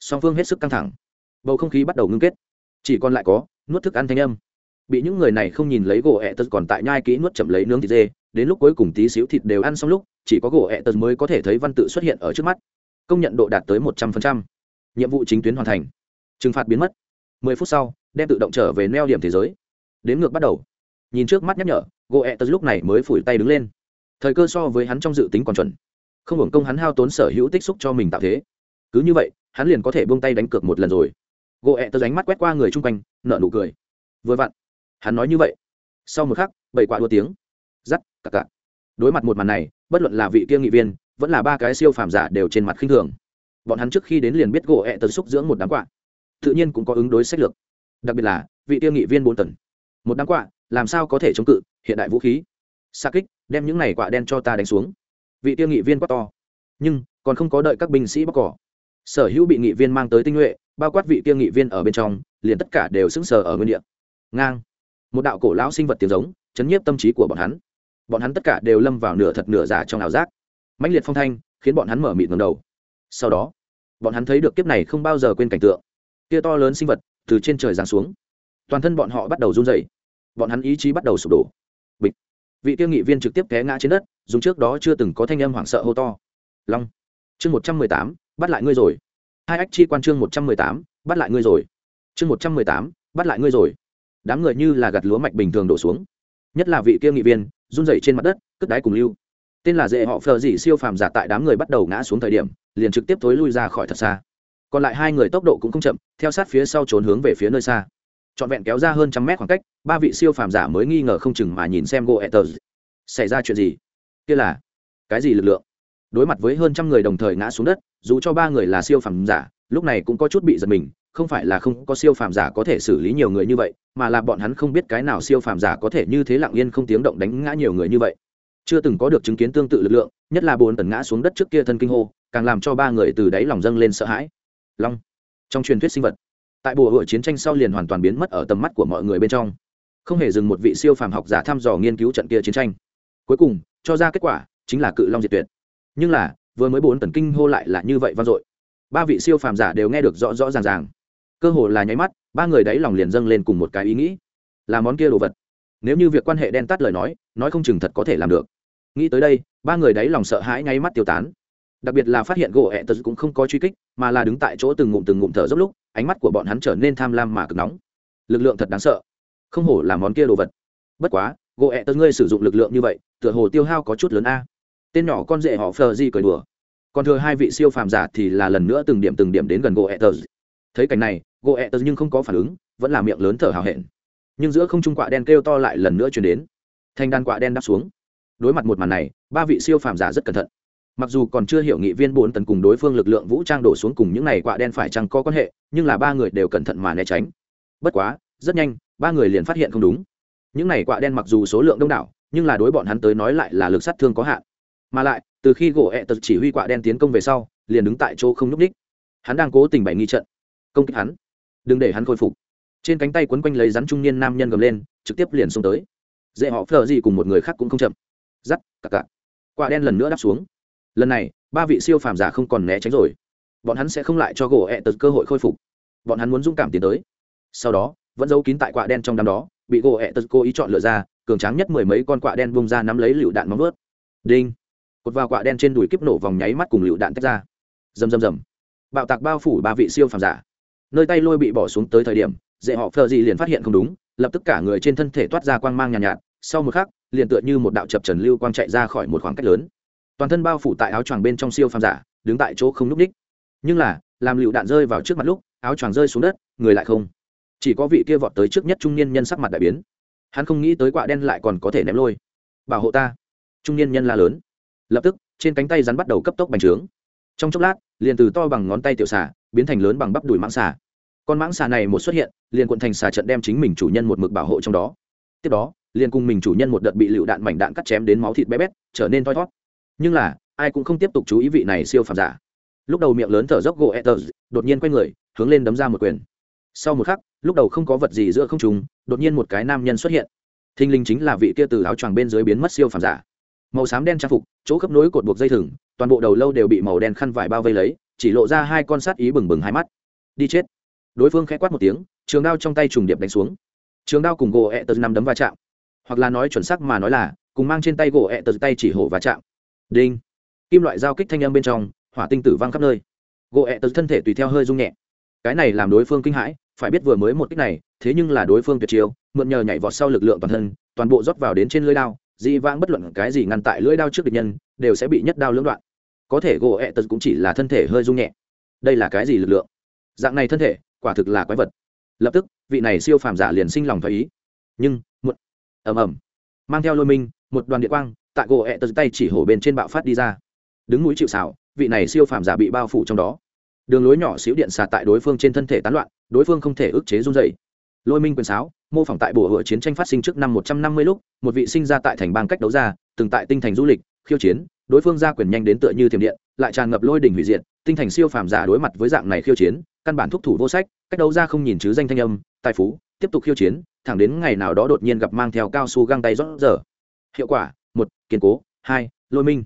Song phương hết sức căng thẳng. Bầu không khí bắt đầu ngưng kết. Chỉ còn lại có, nuốt thức ăn thanh âm. Bị những người này không nhìn lấy gỗ ẹ tật còn tại nhai kỹ nuốt chậm lấy nướng thịt dê, đến lúc cuối cùng tí xíu thịt đều ăn xong lúc, chỉ có gỗ ẹ tật mới có thể thấy văn tự xuất hiện ở trước mắt công nhận độ đạt tới một trăm linh nhiệm vụ chính tuyến hoàn thành. Trừng phạt biến mất. Mười phút sau, đem tự động trở về neo điểm thế giới. Đến ngược bắt đầu. Nhìn trước mắt nhắc nhở gỗ ẹ tật lúc này mới phủi tay đứng lên. Thời cơ so với hắn trong dự tính còn chuẩn. Không hưởng công hắn hao tốn sở hữu tích xúc cho mình tạo thế. Cứ như vậy, hắn liền có thể buông tay đánh cược một lần rồi. Gỗ ẹ tật ánh mắt quét qua người chung quanh nợ nụ cười. Vừa vặn, hắn nói như vậy. Sau một khắc, bảy quả đua tiếng. Giắt cặc cặc đối mặt một màn này, bất luận là vị kia nghị viên vẫn là ba cái siêu phàm giả đều trên mặt khinh thường. Bọn hắn trước khi đến liền biết gỗ ẹ tật xúc dưỡng một đám quạ. Tự nhiên cũng có ứng đối sách lược. Đặc biệt là, vị tiêu nghị viên bốn tần. Một đám quạ, làm sao có thể chống cự, hiện đại vũ khí. Xa kích, đem những này quạ đen cho ta đánh xuống. Vị tiêu nghị viên quá to. Nhưng, còn không có đợi các binh sĩ bóc cỏ. Sở hữu bị nghị viên mang tới tinh nhuệ, bao quát vị tiêu nghị viên ở bên trong, liền tất cả đều sững sờ ở nguyên địa. Ngang. Một đạo cổ lão sinh vật tiếng giống, chấn nhiếp tâm trí của bọn hắn. Bọn hắn tất cả đều lâm vào nửa thật nửa giả trong ảo giác mãnh liệt phong thanh khiến bọn hắn mở mịt ngầm đầu. Sau đó, bọn hắn thấy được kiếp này không bao giờ quên cảnh tượng. Kia to lớn sinh vật từ trên trời giáng xuống. Toàn thân bọn họ bắt đầu run rẩy. Bọn hắn ý chí bắt đầu sụp đổ. Bịch. Vị tiêu nghị viên trực tiếp té ngã trên đất, dùng trước đó chưa từng có thanh âm hoảng sợ hô to. Long. Chương một trăm mười tám, bắt lại ngươi rồi. Hai ách chi quan chương một trăm mười tám, bắt lại ngươi rồi. Chương một trăm mười tám, bắt lại ngươi rồi. Đám người như là gặt lúa mạch bình thường đổ xuống. Nhất là vị kia nghị viên, run rẩy trên mặt đất, cất đáy cùng lưu tên là dễ họ phờ dị siêu phàm giả tại đám người bắt đầu ngã xuống thời điểm, liền trực tiếp thối lui ra khỏi thật xa. Còn lại hai người tốc độ cũng không chậm, theo sát phía sau trốn hướng về phía nơi xa. Trọn vẹn kéo ra hơn trăm mét khoảng cách, ba vị siêu phàm giả mới nghi ngờ không chừng mà nhìn xem goethers xảy ra chuyện gì? Kia là cái gì lực lượng? Đối mặt với hơn trăm người đồng thời ngã xuống đất, dù cho ba người là siêu phàm giả, lúc này cũng có chút bị giật mình, không phải là không có siêu phàm giả có thể xử lý nhiều người như vậy, mà là bọn hắn không biết cái nào siêu phàm giả có thể như thế lặng yên không tiếng động đánh ngã nhiều người như vậy chưa từng có được chứng kiến tương tự lực lượng, nhất là bồn tần ngã xuống đất trước kia thân kinh hô, càng làm cho ba người từ đáy lòng dâng lên sợ hãi. Long. Trong truyền thuyết sinh vật, tại bùa hội chiến tranh sau liền hoàn toàn biến mất ở tầm mắt của mọi người bên trong. Không hề dừng một vị siêu phàm học giả thăm dò nghiên cứu trận kia chiến tranh. Cuối cùng, cho ra kết quả, chính là cự long diệt tuyệt. Nhưng là, vừa mới bốn tần kinh hô lại là như vậy vang dội. Ba vị siêu phàm giả đều nghe được rõ rõ ràng ràng. Cơ hồ là nháy mắt, ba người đáy lòng liền dâng lên cùng một cái ý nghĩ. Là món kia đồ vật. Nếu như việc quan hệ đen tắt lời nói nói không chừng thật có thể làm được nghĩ tới đây, ba người đáy lòng sợ hãi ngay mắt tiêu tán. Đặc biệt là phát hiện gỗ ẹ tật cũng không có truy kích, mà là đứng tại chỗ từng ngụm từng ngụm thở dốc lúc, ánh mắt của bọn hắn trở nên tham lam mà cực nóng. Lực lượng thật đáng sợ. Không hổ là món kia đồ vật. Bất quá, gỗ ẹ tật ngươi sử dụng lực lượng như vậy, tựa hồ tiêu hao có chút lớn a. Tên nhỏ con rể họ phờ di cười đùa. Còn thừa hai vị siêu phàm giả thì là lần nữa từng điểm từng điểm đến gần gỗ ẹ tật thấy cảnh này, gỗ ẹ tật nhưng không có phản ứng, vẫn là miệng lớn thở hào hẹn. Nhưng giữa không trung quạ đen kêu to lại lần nữa chuyển đến. Thanh đan quạ đen đáp xuống đối mặt một màn này, ba vị siêu phàm giả rất cẩn thận. Mặc dù còn chưa hiểu nghị viên bốn tần cùng đối phương lực lượng vũ trang đổ xuống cùng những này quạ đen phải chăng có quan hệ, nhưng là ba người đều cẩn thận mà né tránh. Bất quá, rất nhanh, ba người liền phát hiện không đúng. Những này quạ đen mặc dù số lượng đông đảo, nhưng là đối bọn hắn tới nói lại là lực sát thương có hạn. Mà lại, từ khi gỗ ẹ tật chỉ huy quạ đen tiến công về sau, liền đứng tại chỗ không nhúc ních hắn đang cố tình bày nghi trận, công kích hắn. Đừng để hắn khôi phục. Trên cánh tay quấn quanh lấy rắn trung niên nam nhân gầm lên, trực tiếp liền xông tới. Dễ họ phờ gì cùng một người khác cũng không chậm giắt cặc cặc. Quả đen lần nữa đáp xuống. Lần này ba vị siêu phàm giả không còn né tránh rồi. Bọn hắn sẽ không lại cho gỗ ẹ tật cơ hội khôi phục. Bọn hắn muốn dũng cảm tiến tới. Sau đó vẫn giấu kín tại quả đen trong đám đó bị gỗ ẹ tật cố ý chọn lựa ra cường tráng nhất mười mấy con quạ đen bung ra nắm lấy lựu đạn móng vớt đinh. Cột vào quạ đen trên đùi kiếp nổ vòng nháy mắt cùng lựu đạn tách ra. Rầm rầm rầm. Bạo tạc bao phủ ba vị siêu phàm giả. Nơi tay lôi bị bỏ xuống tới thời điểm dễ họ phờ gì liền phát hiện không đúng lập tức cả người trên thân thể toát ra quang mang nhàn nhạt, nhạt. Sau một khắc liền tựa như một đạo chập trần lưu quang chạy ra khỏi một khoảng cách lớn. Toàn thân bao phủ tại áo choàng bên trong siêu phàm giả, đứng tại chỗ không n ú c ních nhưng là, làm lựu đạn rơi vào trước mặt lúc, áo choàng rơi xuống đất, người lại không. Chỉ có vị kia vọt tới trước nhất trung niên nhân sắc mặt đại biến. Hắn không nghĩ tới quạ đen lại còn có thể ném lôi. Bảo hộ ta. Trung niên nhân la lớn. Lập tức, trên cánh tay rắn bắt đầu cấp tốc bành trướng. Trong chốc lát, liền từ to bằng ngón tay tiểu xà, biến thành lớn bằng bắp đùi mãng xà. Con mãng xà này một xuất hiện, liền cuộn thành xà trận đem chính mình chủ nhân một mực bảo hộ trong đó. Tiếp đó liền cùng mình chủ nhân một đợt bị lựu đạn mảnh đạn cắt chém đến máu thịt bé bét, trở nên thoi thót. Nhưng là, ai cũng không tiếp tục chú ý vị này siêu phàm giả. Lúc đầu miệng lớn thở dốc gỗ etters đột nhiên quay người, hướng lên đấm ra một quyền. Sau một khắc, lúc đầu không có vật gì giữa không chúng đột nhiên một cái nam nhân xuất hiện. Thinh linh chính là vị kia từ áo choàng bên dưới biến mất siêu phàm giả. Màu xám đen trang phục, chỗ khớp nối cột buộc dây thừng, toàn bộ đầu lâu đều bị màu đen khăn vải bao vây lấy, chỉ lộ ra hai con sắt ý bừng bừng hai mắt. Đi chết. Đối phương khẽ quát một tiếng, trường đao trong tay trùng điệp đánh xuống. Trường đao cùng gỗ ẹ tật nằm đấm va chạm hoặc là nói chuẩn xác mà nói là, cùng mang trên tay gỗ ẹ tật tay chỉ hổ và chạm. Đinh. Kim loại giao kích thanh âm bên trong, hỏa tinh tử văng khắp nơi. Gỗ ẹ tật thân thể tùy theo hơi rung nhẹ. Cái này làm đối phương kinh hãi, phải biết vừa mới một kích này, thế nhưng là đối phương tuyệt chiêu, mượn nhờ nhảy vọt sau lực lượng toàn thân, toàn bộ rót vào đến trên lưỡi đao dị vãng bất luận cái gì ngăn tại lưỡi đao trước địch nhân, đều sẽ bị nhất đao lưỡng đoạn. Có thể gỗ ẹ tật cũng chỉ là thân thể hơi rung nhẹ. Đây là cái gì lực lượng? Dạng này thân thể, quả thực là quái vật. Lập tức, vị này siêu phàm giả liền sinh lòng thoái ý. Nhưng ầm ầm. Mang theo lôi minh, một đoàn điện quang, tại gỗ ẹ tật tay chỉ hổ bên trên bạo phát đi ra. Đứng núi chịu xảo vị này siêu phàm giả bị bao phủ trong đó. Đường lối nhỏ xíu điện xà tại đối phương trên thân thể tán loạn, đối phương không thể ức chế run dày lôi minh quyền sáo, mô phỏng tại bộ hội chiến tranh phát sinh trước năm một trăm năm mươi lúc, một vị sinh ra tại thành bang cách đấu ra, từng tại tinh thành du lịch, khiêu chiến, đối phương ra quyền nhanh đến tựa như thiểm điện, lại tràn ngập lôi đỉnh hủy diệt, tinh thành siêu phàm giả đối mặt với dạng này khiêu chiến, căn bản thúc thủ vô sách, cách đấu ra không nhìn chứ danh thanh âm, tài phú, tiếp tục khiêu chiến thẳng đến ngày nào đó đột nhiên gặp mang theo cao su găng tay rót giờ. Hiệu quả, một, kiên cố, hai, lôi minh.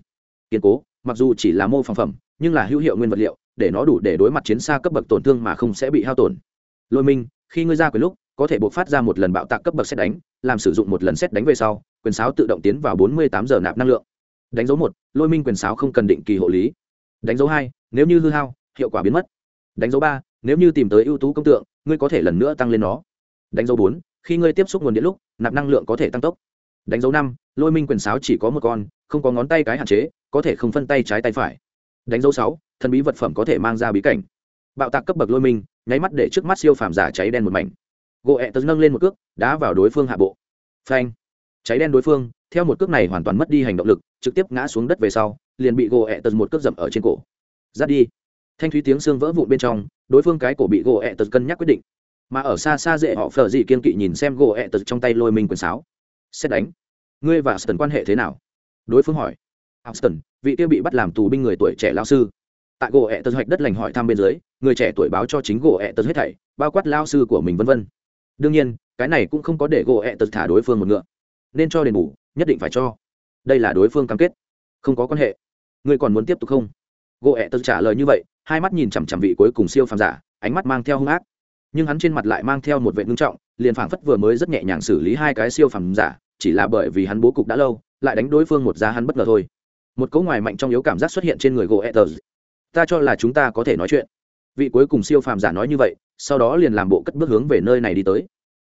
Kiên cố, mặc dù chỉ là mô phỏng phẩm, nhưng là hữu hiệu nguyên vật liệu, để nó đủ để đối mặt chiến xa cấp bậc tổn thương mà không sẽ bị hao tổn. Lôi minh, khi ngươi ra quyền lúc, có thể buộc phát ra một lần bạo tạc cấp bậc xét đánh, làm sử dụng một lần xét đánh về sau, quyền sáo tự động tiến vào 48 giờ nạp năng lượng. Đánh dấu một, lôi minh quyền sáo không cần định kỳ hộ lý. Đánh dấu hai, nếu như hư hao, hiệu quả biến mất. Đánh dấu ba, nếu như tìm tới ưu tú công tượng, ngươi có thể lần nữa tăng lên nó. Đánh dấu bốn khi ngươi tiếp xúc nguồn điện lúc, nạp năng lượng có thể tăng tốc. Đánh dấu năm, lôi minh quyền sáo chỉ có một con, không có ngón tay cái hạn chế, có thể không phân tay trái tay phải. Đánh dấu sáu, thần bí vật phẩm có thể mang ra bí cảnh. Bạo tạc cấp bậc lôi minh, nháy mắt để trước mắt siêu phàm giả cháy đen một mảnh. Gỗ ẹ tớ nâng lên một cước, đá vào đối phương hạ bộ. Phanh. Cháy đen đối phương, theo một cước này hoàn toàn mất đi hành động lực, trực tiếp ngã xuống đất về sau, liền bị gỗ ẹ tật một cước dậm ở trên cổ. Dắt đi. Thanh thúy tiếng xương vỡ vụn bên trong, đối phương cái cổ bị gỗ ẹ tật cân nhắc quyết định mà ở xa xa dễ họ phờ dị kiên kỵ nhìn xem gỗ ẹ tật trong tay lôi mình quần sáo. Xét đánh. Ngươi và ston quan hệ thế nào? Đối phương hỏi. Austin, vị kia bị bắt làm tù binh người tuổi trẻ lao sư. Tại gỗ ẹ tật hoạch đất lành hỏi thăm bên dưới người trẻ tuổi báo cho chính gỗ ẹ tật hết thảy bao quát lao sư của mình vân vân. Đương nhiên cái này cũng không có để gỗ ẹ tật thả đối phương một ngựa. Nên cho đền bù nhất định phải cho. Đây là đối phương cam kết. Không có quan hệ. Ngươi còn muốn tiếp tục không? Gỗ ẹ tật trả lời như vậy hai mắt nhìn chằm chằm vị cuối cùng siêu phàm giả ánh mắt mang theo hung ác nhưng hắn trên mặt lại mang theo một vệ ngưng trọng, liền phảng phất vừa mới rất nhẹ nhàng xử lý hai cái siêu phẩm giả, chỉ là bởi vì hắn bố cục đã lâu, lại đánh đối phương một giá hắn bất ngờ thôi. Một cấu ngoài mạnh trong yếu cảm giác xuất hiện trên người gỗ etters ta cho là chúng ta có thể nói chuyện. Vị cuối cùng siêu phàm giả nói như vậy, sau đó liền làm bộ cất bước hướng về nơi này đi tới.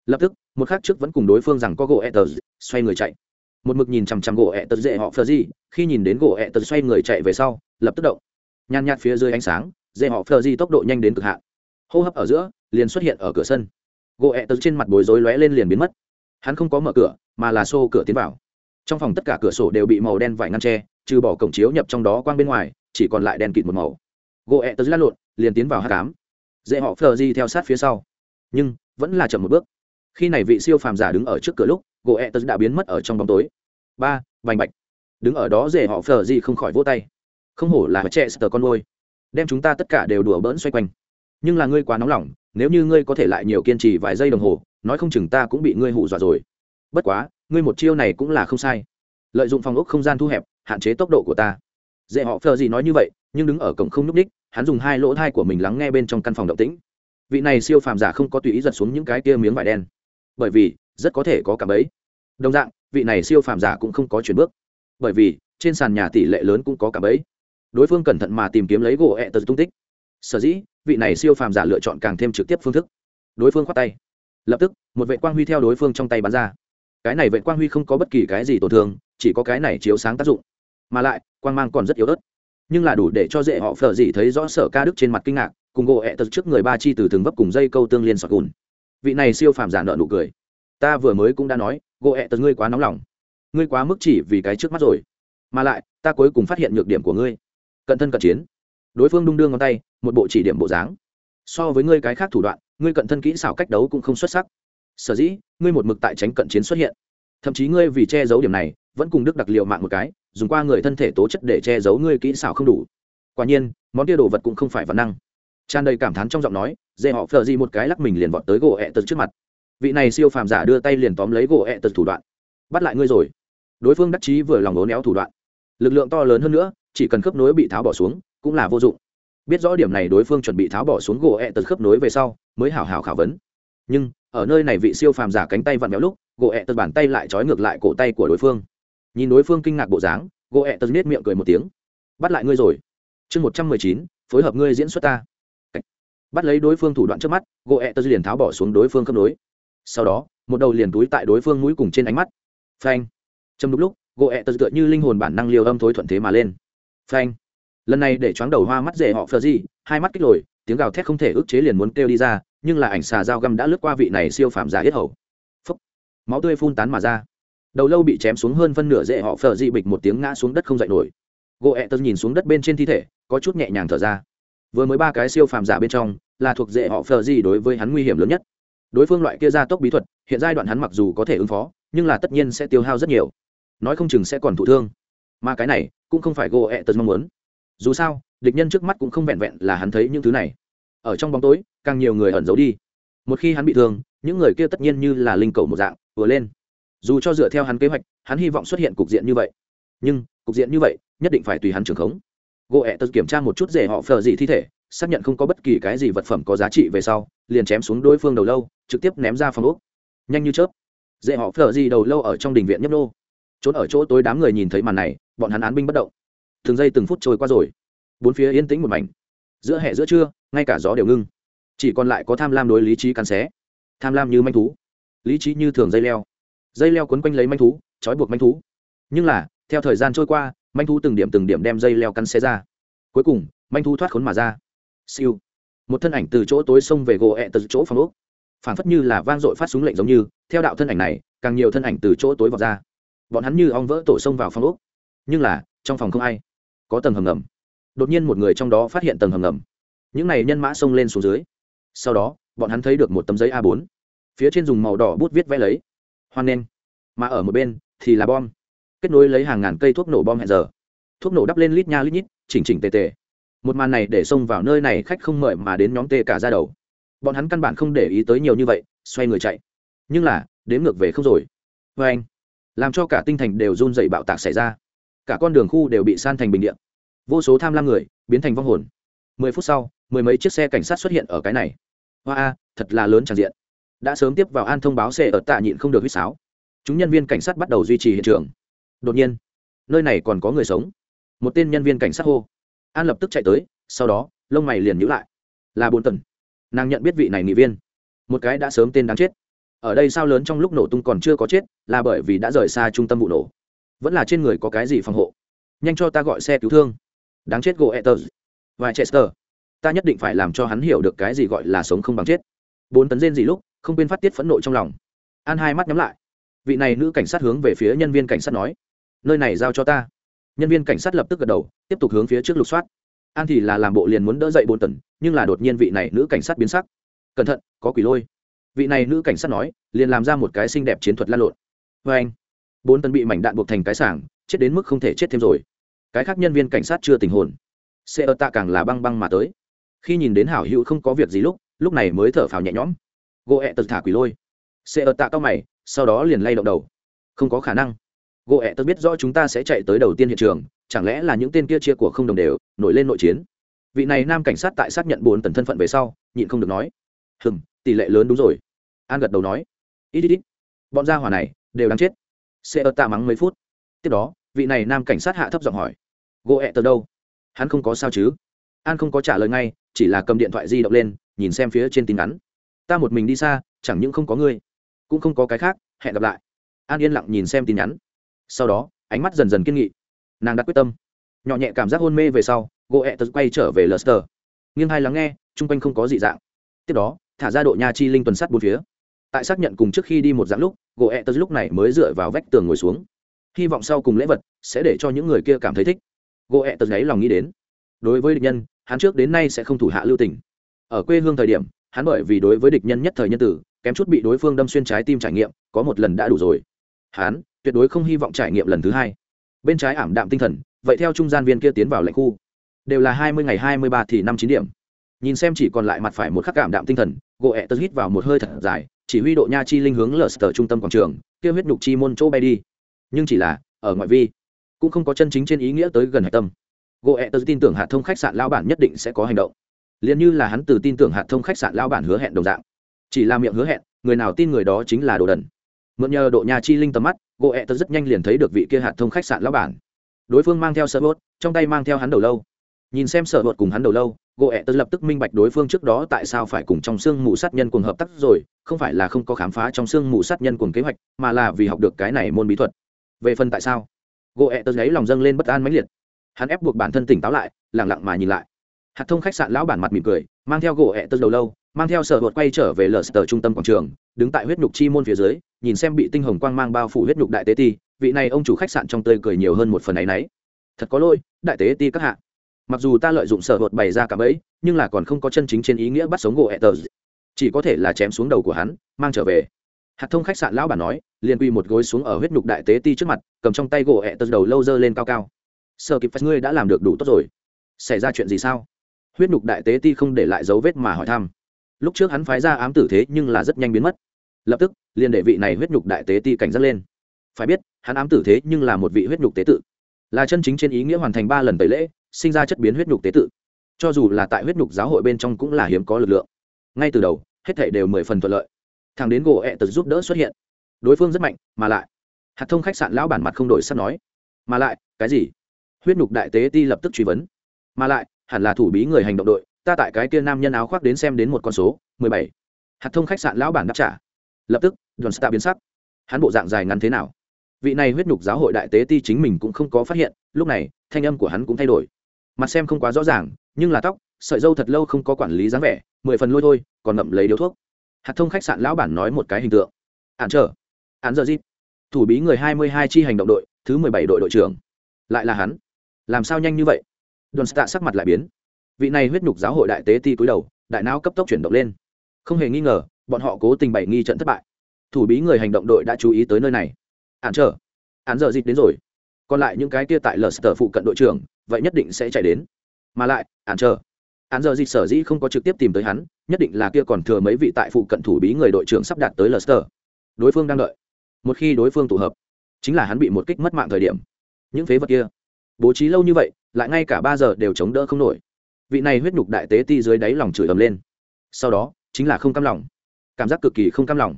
Lập tức, một khắc trước vẫn cùng đối phương rằng có gỗ etters xoay người chạy. Một mực nhìn chằm chằm gỗ etters dễ họ phờ gì khi nhìn đến gỗ etters xoay người chạy về sau, lập tức động. Nhàn nhạt phía dưới ánh sáng, dễ họ phờ gì tốc độ nhanh đến cực hạn hô hấp ở giữa liền xuất hiện ở cửa sân gỗ etters trên mặt bối rối lóe lên liền biến mất hắn không có mở cửa mà là xô cửa tiến vào trong phòng tất cả cửa sổ đều bị màu đen vải ngăn tre trừ bỏ cổng chiếu nhập trong đó quang bên ngoài chỉ còn lại đèn kịt một màu gỗ ẹ tớ lăn lộn liền tiến vào hát cám dễ họ phờ di theo sát phía sau nhưng vẫn là chậm một bước khi này vị siêu phàm giả đứng ở trước cửa lúc gỗ ẹ tớ đã biến mất ở trong bóng tối ba vành bạch đứng ở đó dễ họ phờ di không khỏi vỗ tay không hổ là trẻ sờ con môi đem chúng ta tất cả đều đùa bỡn xoay quanh nhưng là ngươi quá nóng lòng, nếu như ngươi có thể lại nhiều kiên trì vài giây đồng hồ, nói không chừng ta cũng bị ngươi hù dọa rồi. Bất quá, ngươi một chiêu này cũng là không sai. Lợi dụng phòng ốc không gian thu hẹp, hạn chế tốc độ của ta. Dễ họ phờ gì nói như vậy, nhưng đứng ở cổng không n ú c ních hắn dùng hai lỗ thai của mình lắng nghe bên trong căn phòng động tĩnh. Vị này siêu phàm giả không có tùy ý giật xuống những cái kia miếng vải đen. Bởi vì, rất có thể có cả ấy đồng dạng, vị này siêu phàm giả cũng không có chuyển bước. Bởi vì, trên sàn nhà tỷ lệ lớn cũng có cả ấy đối phương cẩn thận mà tìm kiếm lấy gỗ ẹ tật tung tích sở dĩ, vị này siêu phàm giả lựa chọn càng thêm trực tiếp phương thức. Đối phương khoát tay. Lập tức, một vệ quang huy theo đối phương trong tay bắn ra. Cái này vệ quang huy không có bất kỳ cái gì tổn thương, chỉ có cái này chiếu sáng tác dụng. Mà lại, quang mang còn rất yếu ớt. Nhưng là đủ để cho dễ họ phở gì thấy rõ sở ca đức trên mặt kinh ngạc, cùng gỗ ẹ tật trước người ba chi từ từng vấp cùng dây câu tương liên sọt gùn. Vị này siêu phàm giả nợ nụ cười. Ta vừa mới cũng đã nói, gỗ ẹ tật ngươi quá nóng lòng. Ngươi quá mức chỉ vì cái trước mắt rồi. Mà lại, ta cuối cùng phát hiện nhược điểm của ngươi. Cận thân cận chiến đối phương đung đưa ngón tay, một bộ chỉ điểm bộ dáng. So với ngươi cái khác thủ đoạn, ngươi cận thân kỹ xảo cách đấu cũng không xuất sắc. Sở dĩ, ngươi một mực tại tránh cận chiến xuất hiện. Thậm chí ngươi vì che giấu điểm này, vẫn cùng đức đặc liệu mạng một cái, dùng qua người thân thể tố chất để che giấu ngươi kỹ xảo không đủ. Quả nhiên, món kia đồ vật cũng không phải văn năng. Tràn đầy cảm thán trong giọng nói dễ họ phờ gì một cái lắc mình liền vọt tới gỗ ẹ tật trước mặt. Vị này siêu phàm giả đưa tay liền tóm lấy gỗ ẹ tật thủ đoạn. Bắt lại ngươi rồi. Đối phương đắc chí vừa lòng ố néo thủ đoạn. Lực lượng to lớn hơn nữa, chỉ cần khớp nối bị tháo bỏ xuống cũng là vô dụng. Biết rõ điểm này, đối phương chuẩn bị tháo bỏ xuống gỗ ẹ tật khớp nối về sau, mới hảo hảo khảo vấn. Nhưng, ở nơi này vị siêu phàm giả cánh tay vặn béo lúc, gỗ ẹ tật bàn tay lại trói ngược lại cổ tay của đối phương. Nhìn đối phương kinh ngạc bộ dáng, gỗ ẹ tật nết miệng cười một tiếng. Bắt lại ngươi rồi. Chương một trăm mười chín, phối hợp ngươi diễn xuất ta. Bắt lấy đối phương thủ đoạn trước mắt, gỗ ẹ tật liền tháo bỏ xuống đối phương khớp nối. Sau đó, một đầu liền túi tại đối phương mũi cùng trên ánh mắt. Phanh. Trong lúc lúc, gỗ ẹ tật tựa như linh hồn bản năng liều âm thối thuận thế mà lên. Phanh lần này để choáng đầu hoa mắt rể họ phờ gì, hai mắt kích lồi, tiếng gào thét không thể ức chế liền muốn kêu đi ra, nhưng là ảnh xà dao găm đã lướt qua vị này siêu phàm giả hết hầu. Phấp máu tươi phun tán mà ra. Đầu lâu bị chém xuống hơn phân nửa rễ họ phờ dị bịch một tiếng ngã xuống đất không dậy nổi. Gỗ ẹ tật nhìn xuống đất bên trên thi thể, có chút nhẹ nhàng thở ra. Vừa mới ba cái siêu phàm giả bên trong, là thuộc rễ họ phờ gì đối với hắn nguy hiểm lớn nhất. Đối phương loại kia ra tốc bí thuật, hiện giai đoạn hắn mặc dù có thể ứng phó, nhưng là tất nhiên sẽ tiêu hao rất nhiều. Nói không chừng sẽ còn thụ thương. Mà cái này, cũng không phải gỗ ẹ tật mong muốn dù sao, địch nhân trước mắt cũng không vẹn vẹn là hắn thấy những thứ này. Ở trong bóng tối, càng nhiều người ẩn giấu đi. Một khi hắn bị thương, những người kia tất nhiên như là linh cầu một dạng, vừa lên. Dù cho dựa theo hắn kế hoạch, hắn hy vọng xuất hiện cục diện như vậy. Nhưng, cục diện như vậy, nhất định phải tùy hắn trưởng khống. Gỗ ẹ tật kiểm tra một chút rể họ phờ dị thi thể, xác nhận không có bất kỳ cái gì vật phẩm có giá trị về sau, liền chém xuống đối phương đầu lâu, trực tiếp ném ra phòng úc nhanh như chớp. Dễ họ phờ gì đầu lâu ở trong đình viện nhấp nô. Trốn ở chỗ tối đám người nhìn thấy màn này, bọn hắn án binh bất động từng giây từng phút trôi qua rồi. Bốn phía yên tĩnh một mảnh. Giữa hè giữa trưa, ngay cả gió đều ngưng. Chỉ còn lại có tham lam đối lý trí cắn xé. Tham lam như manh thú. Lý trí như thường dây leo. Dây leo quấn quanh lấy manh thú, trói buộc manh thú. Nhưng là, theo thời gian trôi qua, manh thú từng điểm từng điểm đem dây leo cắn xé ra. Cuối cùng, manh thú thoát khốn mà ra. Siêu. Một thân ảnh từ chỗ tối xông về gỗ ẹ từ chỗ phòng úc phản phất như là vang dội phát súng lệnh giống như, theo đạo thân ảnh này, càng nhiều thân ảnh từ chỗ tối vọt ra. Bọn hắn như ong vỡ tổ xông vào phòng úc nhưng là, trong phòng không ai có tầng hầm ngầm. Đột nhiên một người trong đó phát hiện tầng hầm ngầm. Những này nhân mã xông lên xuống dưới. Sau đó, bọn hắn thấy được một tấm giấy a 4 phía trên dùng màu đỏ bút viết vẽ lấy. Hoan nghênh. Mà ở một bên thì là bom. Kết nối lấy hàng ngàn cây thuốc nổ bom hẹn giờ. Thuốc nổ đắp lên lít nha lít nhít, chỉnh chỉnh tề tề. Một màn này để xông vào nơi này khách không mời mà đến nhóm tê cả ra đầu. Bọn hắn căn bản không để ý tới nhiều như vậy, xoay người chạy. Nhưng là đếm ngược về không rồi. Vê anh làm cho cả tinh thành đều run rẩy bạo tạc xảy ra cả con đường khu đều bị san thành bình điện vô số tham lam người biến thành vong hồn. Mười phút sau, mười mấy chiếc xe cảnh sát xuất hiện ở cái này. Hoa a, thật là lớn tràn diện. Đã sớm tiếp vào an thông báo xe ở tạ nhịn không được huýt sáo. Chúng nhân viên cảnh sát bắt đầu duy trì hiện trường. Đột nhiên, nơi này còn có người sống. Một tên nhân viên cảnh sát hô. An lập tức chạy tới, sau đó, lông mày liền nhữ lại. Là bốn tần. Nàng nhận biết vị này nghị viên. Một cái đã sớm tên đáng chết. Ở đây sao lớn trong lúc nổ tung còn chưa có chết, là bởi vì đã rời xa trung tâm vụ nổ vẫn là trên người có cái gì phòng hộ? Nhanh cho ta gọi xe cứu thương. Đáng chết gỗ etters. Và chester ta nhất định phải làm cho hắn hiểu được cái gì gọi là sống không bằng chết. Bốn tấn rên gì lúc, không quên phát tiết phẫn nộ trong lòng. An hai mắt nhắm lại. Vị này nữ cảnh sát hướng về phía nhân viên cảnh sát nói, nơi này giao cho ta. Nhân viên cảnh sát lập tức gật đầu, tiếp tục hướng phía trước lục soát. An thì là làm bộ liền muốn đỡ dậy bốn tần nhưng là đột nhiên vị này nữ cảnh sát biến sắc. Cẩn thận, có quỷ lôi. Vị này nữ cảnh sát nói, liền làm ra một cái xinh đẹp chiến thuật lan lộn. Vê anh bốn tấn bị mảnh đạn buộc thành cái sảng, chết đến mức không thể chết thêm rồi. Cái khác nhân viên cảnh sát chưa tình hồn. Xe ơ tạ càng là băng băng mà tới. Khi nhìn đến hảo hữu không có việc gì lúc lúc này mới thở phào nhẹ nhõm. Gỗ ẹ tật thả quỷ lôi. Xe ơ tạ cao mày, sau đó liền lay động đầu. Không có khả năng. Gỗ ẹ tật biết rõ chúng ta sẽ chạy tới đầu tiên hiện trường, chẳng lẽ là những tên kia chia của không đồng đều, nổi lên nội chiến? Vị này nam cảnh sát tại xác nhận bốn tần thân phận về sau, nhịn không được nói. Hừm, tỷ lệ lớn đúng rồi. An gật đầu nói. Ít ít ít. Bọn gia hỏa này, đều đáng chết sẽ ở tạ mắng mấy phút. Tiếp đó, vị này nam cảnh sát hạ thấp giọng hỏi, gỗ ẹ tờ đâu? Hắn không có sao chứ? An không có trả lời ngay, chỉ là cầm điện thoại di động lên, nhìn xem phía trên tin ngắn. Ta một mình đi xa, chẳng những không có ngươi, cũng không có cái khác, hẹn gặp lại. An yên lặng nhìn xem tin nhắn. Sau đó, ánh mắt dần dần kiên nghị. Nàng đã quyết tâm. Nhỏ nhẹ cảm giác hôn mê về sau, gỗ ẹ tật quay trở về lester nghiêng hai lắng nghe, chung quanh không có dị dạng. Tiếp đó, thả ra độ nha chi linh tuần sắt bốn phía tại xác nhận cùng trước khi đi một dạng lúc gỗ ẹ tật lúc này mới dựa vào vách tường ngồi xuống. Hy vọng sau cùng lễ vật sẽ để cho những người kia cảm thấy thích. Gỗ ẹ tật ấy lòng nghĩ đến. Đối với địch nhân, hắn trước đến nay sẽ không thủ hạ lưu tình. Ở quê hương thời điểm, hắn bởi vì đối với địch nhân nhất thời nhân tử, kém chút bị đối phương đâm xuyên trái tim trải nghiệm, có một lần đã đủ rồi. Hắn tuyệt đối không hy vọng trải nghiệm lần thứ hai. Bên trái ảm đạm tinh thần, vậy theo trung gian viên kia tiến vào lệnh khu. Đều là hai mươi ngày hai mươi ba thì năm chín điểm. Nhìn xem chỉ còn lại mặt phải một khắc cảm đạm tinh thần gỗ ẹ tớ hít vào một hơi thật dài, chỉ huy độ nha chi linh hướng lờ sờ trung tâm quảng trường, kia huyết nhục chi môn chỗ bay đi. Nhưng chỉ là, ở ngoại vi, cũng không có chân chính trên ý nghĩa tới gần hạch tâm. Gỗ ẹ tớ tin tưởng hạt thông khách sạn lao bản nhất định sẽ có hành động. Liền như là hắn từ tin tưởng hạt thông khách sạn lao bản hứa hẹn đồng dạng. Chỉ là miệng hứa hẹn, người nào tin người đó chính là đồ đần. Mượn nhờ độ nhà chi linh tầm mắt, gỗ ẹ tớ rất nhanh liền thấy được vị kia hạt thông khách sạn lao bản. Đối phương mang theo sợ bốt trong tay mang theo hắn đầu lâu. Nhìn xem sợ bột cùng hắn đầu lâu gỗ ẹ tớ lập tức minh bạch đối phương trước đó tại sao phải cùng trong xương mù sát nhân cùng hợp tác rồi, không phải là không có khám phá trong xương mù sát nhân cùng kế hoạch, mà là vì học được cái này môn bí thuật. Về phần tại sao? Gỗ ẹ tớ lấy lòng dâng lên bất an mãnh liệt. Hắn ép buộc bản thân tỉnh táo lại lẳng lặng mà nhìn lại. Hạt thông khách sạn lão bản mặt mỉm cười, mang theo gỗ ẹ tớ đầu lâu, mang theo sở vượt quay trở về lờ sờ trung tâm quảng trường, đứng tại huyết nhục chi môn phía dưới, nhìn xem bị tinh hồng quang mang bao phủ huyết nhục đại tế ti. Vị này ông chủ khách sạn trong tươi cười nhiều hơn một phần ấ y n ấ y thật có lỗi, đại tế ti các hạ mặc dù ta lợi dụng sở bột bày ra cả bẫy, nhưng là còn không có chân chính trên ý nghĩa bắt sống gỗ hẹ tờ. Chỉ có thể là chém xuống đầu của hắn, mang trở về. Hạt thông khách sạn lão bản nói, liền quy một gối xuống ở huyết nhục đại tế ti trước mặt, cầm trong tay gỗ hẹ tờ đầu lâu dơ lên cao cao. Sợ kịp phép ngươi đã làm được đủ tốt rồi. Xảy ra chuyện gì sao? Huyết nhục đại tế ti không để lại dấu vết mà hỏi thăm. Lúc trước hắn phái ra ám tử thế nhưng là rất nhanh biến mất. Lập tức, liền để vị này huyết nhục đại tế ti cảnh giác lên. Phải biết, hắn ám tử thế nhưng là một vị huyết nhục tế tự. Là chân chính trên ý nghĩa hoàn thành ba lần tẩy lễ sinh ra chất biến huyết nhục tế tự. Cho dù là tại huyết nhục giáo hội bên trong cũng là hiếm có lực lượng. Ngay từ đầu, hết thể đều mười phần thuận lợi. Thằng đến gỗ ẹ tật giúp đỡ xuất hiện. Đối phương rất mạnh, mà lại, hạt thông khách sạn lão bản mặt không đổi sắp nói, mà lại, cái gì? Huyết nhục đại tế ti lập tức truy vấn, mà lại, hẳn là thủ bí người hành động đội, ta tại cái kia nam nhân áo khoác đến xem đến một con số, mười bảy. Hạt thông khách sạn lão bản đáp trả, lập tức đoàn stạ biến sắc. Hắn bộ dạng dài ngắn thế nào? Vị này huyết nhục giáo hội đại tế ti chính mình cũng không có phát hiện, lúc này, thanh âm của hắn cũng thay đổi mặt xem không quá rõ ràng, nhưng là tóc, sợi dâu thật lâu không có quản lý dáng vẻ, mười phần lôi thôi, còn ngậm lấy điếu thuốc. Hạt thông khách sạn lão bản nói một cái hình tượng. Hạn trở hạn giờ dịp. Thủ bí người hai mươi hai chi hành động đội, thứ mười bảy đội đội trưởng. Lại là hắn. Làm sao nhanh như vậy? Đoàn stạ sắc mặt lại biến. Vị này huyết nhục giáo hội đại tế ti cúi đầu, đại não cấp tốc chuyển động lên. Không hề nghi ngờ, bọn họ cố tình bày nghi trận thất bại. Thủ bí người hành động đội đã chú ý tới nơi này. Hạn trở hạn giờ dịp đến rồi còn lại những cái kia tại lờ sờ phụ cận đội trưởng vậy nhất định sẽ chạy đến. Mà lại hạn chờ. hạn giờ dịp sở dĩ không có trực tiếp tìm tới hắn nhất định là kia còn thừa mấy vị tại phụ cận thủ bí người đội trưởng sắp đạt tới lờ sờ. Đối phương đang đợi. Một khi đối phương tụ hợp chính là hắn bị một kích mất mạng thời điểm. Những phế vật kia bố trí lâu như vậy lại ngay cả ba giờ đều chống đỡ không nổi. Vị này huyết nhục đại tế ti dưới đáy lòng chửi ầm lên. Sau đó chính là không cam lòng. Cảm giác cực kỳ không cam lòng.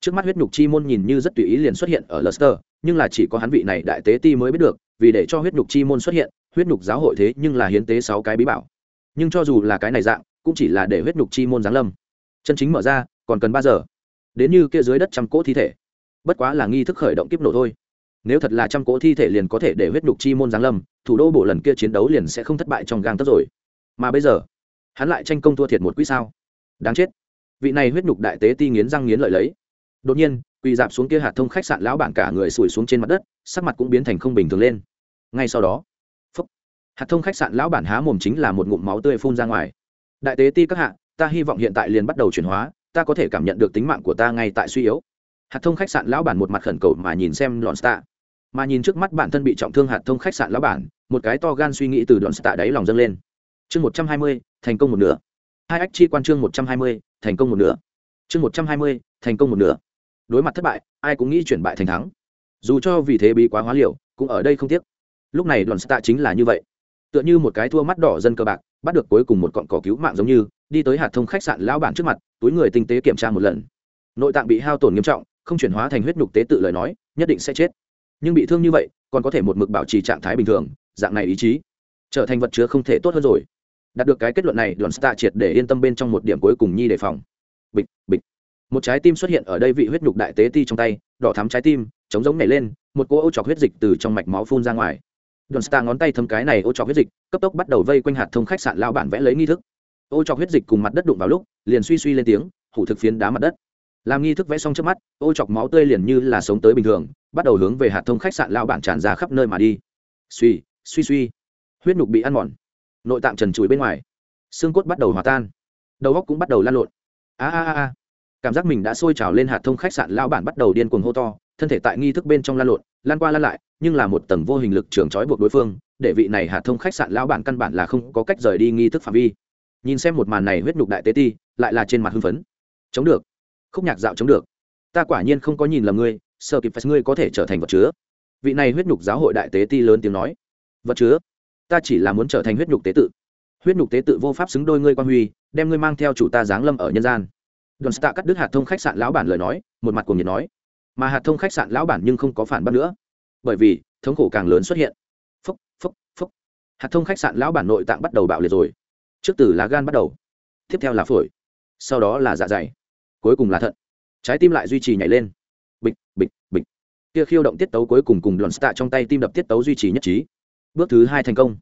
Trước mắt huyết nhục chi môn nhìn như rất tùy ý liền xuất hiện ở Leicester, nhưng là chỉ có hắn vị này đại tế ti mới biết được, vì để cho huyết nhục chi môn xuất hiện, huyết nhục giáo hội thế nhưng là hiến tế sáu cái bí bảo. Nhưng cho dù là cái này dạng, cũng chỉ là để huyết nhục chi môn giáng lâm. Chân chính mở ra, còn cần ba giờ. Đến như kia dưới đất trăm cỗ thi thể. Bất quá là nghi thức khởi động kiếp nổ thôi. Nếu thật là trăm cỗ thi thể liền có thể để huyết nhục chi môn giáng lâm, thủ đô bộ lần kia chiến đấu liền sẽ không thất bại trong gang tấc rồi. Mà bây giờ, hắn lại tranh công thua thiệt một quỹ sao? Đáng chết. Vị này huyết nhục đại tế ti nghiến răng nghiến lợi lấy đột nhiên quỳ dạp xuống kia hạt thông khách sạn lão bản cả người sủi xuống trên mặt đất sắc mặt cũng biến thành không bình thường lên. Ngay sau đó phúc, hạt thông khách sạn lão bản há mồm chính là một ngụm máu tươi phun ra ngoài. Đại tế ti các hạ ta hy vọng hiện tại liền bắt đầu chuyển hóa ta có thể cảm nhận được tính mạng của ta ngay tại suy yếu. Hạt thông khách sạn lão bản một mặt khẩn cầu mà nhìn xem lọn stạ mà nhìn trước mắt bản thân bị trọng thương hạt thông khách sạn lão bản một cái to gan suy nghĩ từ lọn stạ đáy lòng dâng lên. Chương một trăm hai mươi thành công một nửa. Hai ách chi quan chương một trăm hai mươi thành công một nửa. Chương một trăm hai mươi thành công một nửa đối mặt thất bại ai cũng nghĩ chuyển bại thành thắng. Dù cho vì thế bị quá hóa liều, cũng ở đây không tiếc. Lúc này đoàn stạ chính là như vậy. Tựa như một cái thua mắt đỏ dân cờ bạc bắt được cuối cùng một cọn cỏ cứu mạng giống như đi tới hạt thông khách sạn lão bản trước mặt túi người tinh tế kiểm tra một lần. Nội tạng bị hao tổn nghiêm trọng không chuyển hóa thành huyết nhục tế tự lời nói nhất định sẽ chết. Nhưng bị thương như vậy còn có thể một mực bảo trì trạng thái bình thường dạng này ý chí trở thành vật chứa không thể tốt hơn rồi. Đạt được cái kết luận này đoàn stạ triệt để yên tâm bên trong một điểm cuối cùng nhi đề phòng. Bịch bịch một trái tim xuất hiện ở đây vị huyết nhục đại tế ti trong tay, đỏ thắm trái tim chống giống nảy lên, một cỗ ô trọc huyết dịch từ trong mạch máu phun ra ngoài. Đoàn star ngón tay thấm cái này ô trọc huyết dịch, cấp tốc bắt đầu vây quanh hạt thông khách sạn lao bản vẽ lấy nghi thức. Ô trọc huyết dịch cùng mặt đất đụng vào lúc, liền suy suy lên tiếng, hủ thực phiến đá mặt đất. Làm nghi thức vẽ xong trước mắt, ô chọc máu tươi liền như là sống tới bình thường, bắt đầu hướng về hạt thông khách sạn lao bản tràn ra khắp nơi mà đi. Suy suy suy. Huyết nhục bị ăn mòn. Nội tạng trần trụi bên ngoài. Xương cốt bắt đầu hòa tan. Đầu góc cũng bắt đầu lan lộn. A a a cảm giác mình đã sôi trào lên hạt thông khách sạn lao bản bắt đầu điên cuồng hô to, thân thể tại nghi thức bên trong lan lộn, lan qua lan lại, nhưng là một tầng vô hình lực trường trói buộc đối phương, để vị này hạt thông khách sạn lao bản căn bản là không có cách rời đi nghi thức phạm vi. Nhìn xem một màn này huyết nhục đại tế ti, lại là trên mặt hưng phấn. Chống được. Khúc nhạc dạo chống được. Ta quả nhiên không có nhìn lầm ngươi, sợ kịp phải ngươi có thể trở thành vật chứa. Vị này huyết nhục giáo hội đại tế ti lớn tiếng nói. Vật chứa? Ta chỉ là muốn trở thành huyết nhục tế tự. Huyết nhục tế tự vô pháp xứng đôi ngươi quan huy, đem ngươi mang theo chủ ta giáng lâm ở nhân gian đoàn stạ cắt đứt hạt thông khách sạn lão bản lời nói, một mặt cuồng nhiệt nói. Mà hạt thông khách sạn lão bản nhưng không có phản bác nữa. Bởi vì, thống khổ càng lớn xuất hiện. Phúc phúc phúc. Hạt thông khách sạn lão bản nội tạng bắt đầu bạo liệt rồi. Trước từ lá gan bắt đầu. Tiếp theo là phổi. Sau đó là dạ dày. Cuối cùng là thận. Trái tim lại duy trì nhảy lên. Bịch bịch bịch. Kia khiêu động tiết tấu cuối cùng cùng đoàn stạ trong tay tim đập tiết tấu duy trì nhất trí. Bước thứ hai thành công.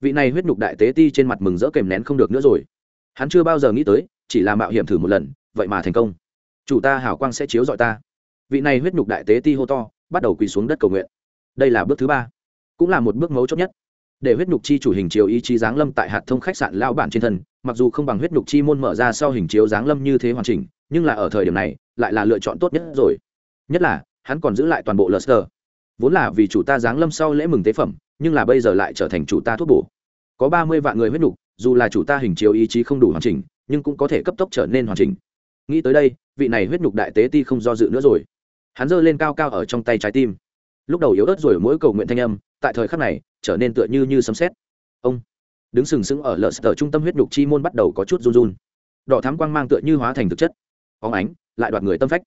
Vị này huyết nhục đại tế ti trên mặt mừng rỡ kèm nén không được nữa rồi. Hắn chưa bao giờ nghĩ tới, chỉ là mạo hiểm thử một lần vậy mà thành công chủ ta hảo quang sẽ chiếu dọi ta vị này huyết nhục đại tế ti hô to bắt đầu quỳ xuống đất cầu nguyện đây là bước thứ ba cũng là một bước mấu chốt nhất để huyết nhục chi chủ hình chiếu ý chí giáng lâm tại hạt thông khách sạn lao bản trên thân mặc dù không bằng huyết nhục chi môn mở ra sau hình chiếu giáng lâm như thế hoàn chỉnh nhưng là ở thời điểm này lại là lựa chọn tốt nhất rồi nhất là hắn còn giữ lại toàn bộ Luster. Vốn là vì chủ ta giáng lâm sau lễ mừng tế phẩm, nhưng là bây giờ lại trở thành chủ ta thuốc bổ. Có ba mươi vạn người huyết nhục, dù là chủ ta hình chiếu ý chí không đủ hoàn chỉnh, nhưng cũng có thể cấp tốc trở nên hoàn chỉnh. Nghĩ tới đây, vị này huyết nhục đại tế ti không do dự nữa rồi. Hắn giơ lên cao cao ở trong tay trái tim. Lúc đầu yếu ớt rồi mỗi cầu nguyện thanh âm, tại thời khắc này, trở nên tựa như như sấm sét. Ông đứng sừng sững ở lợn sở trung tâm huyết nhục chi môn bắt đầu có chút run run. Đỏ thám quang mang tựa như hóa thành thực chất. Bóng ánh, lại đoạt người tâm phách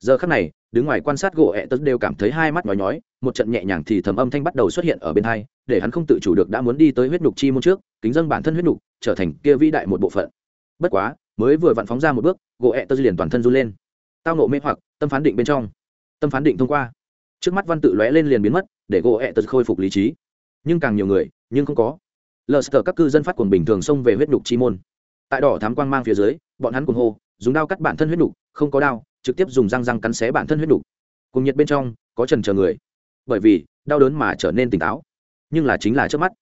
giờ khắc này đứng ngoài quan sát gỗ ẹ tớt đều cảm thấy hai mắt nhói nhói một trận nhẹ nhàng thì thầm âm thanh bắt đầu xuất hiện ở bên hai để hắn không tự chủ được đã muốn đi tới huyết nhục chi môn trước kính dân bản thân huyết nhục trở thành kia vĩ đại một bộ phận bất quá mới vừa vặn phóng ra một bước, gỗ ẹ tớ liền toàn thân run lên. Tao nộ mê hoặc, tâm phán định bên trong. Tâm phán định thông qua. Trước mắt văn tự lóe lên liền biến mất, để gỗ ẹ tơ khôi phục lý trí. Nhưng càng nhiều người, nhưng không có. Lờ sờ các cư dân phát cuồng bình thường xông về huyết nhục chi môn. Tại đỏ thám quang mang phía dưới, bọn hắn cùng hô, dùng đao cắt bản thân huyết nhục, không có đao, trực tiếp dùng răng răng cắn xé bản thân huyết nhục. Cùng nhiệt bên trong, có trần chờ người. Bởi vì, đau đớn mà trở nên tỉnh táo. Nhưng là chính là trước mắt.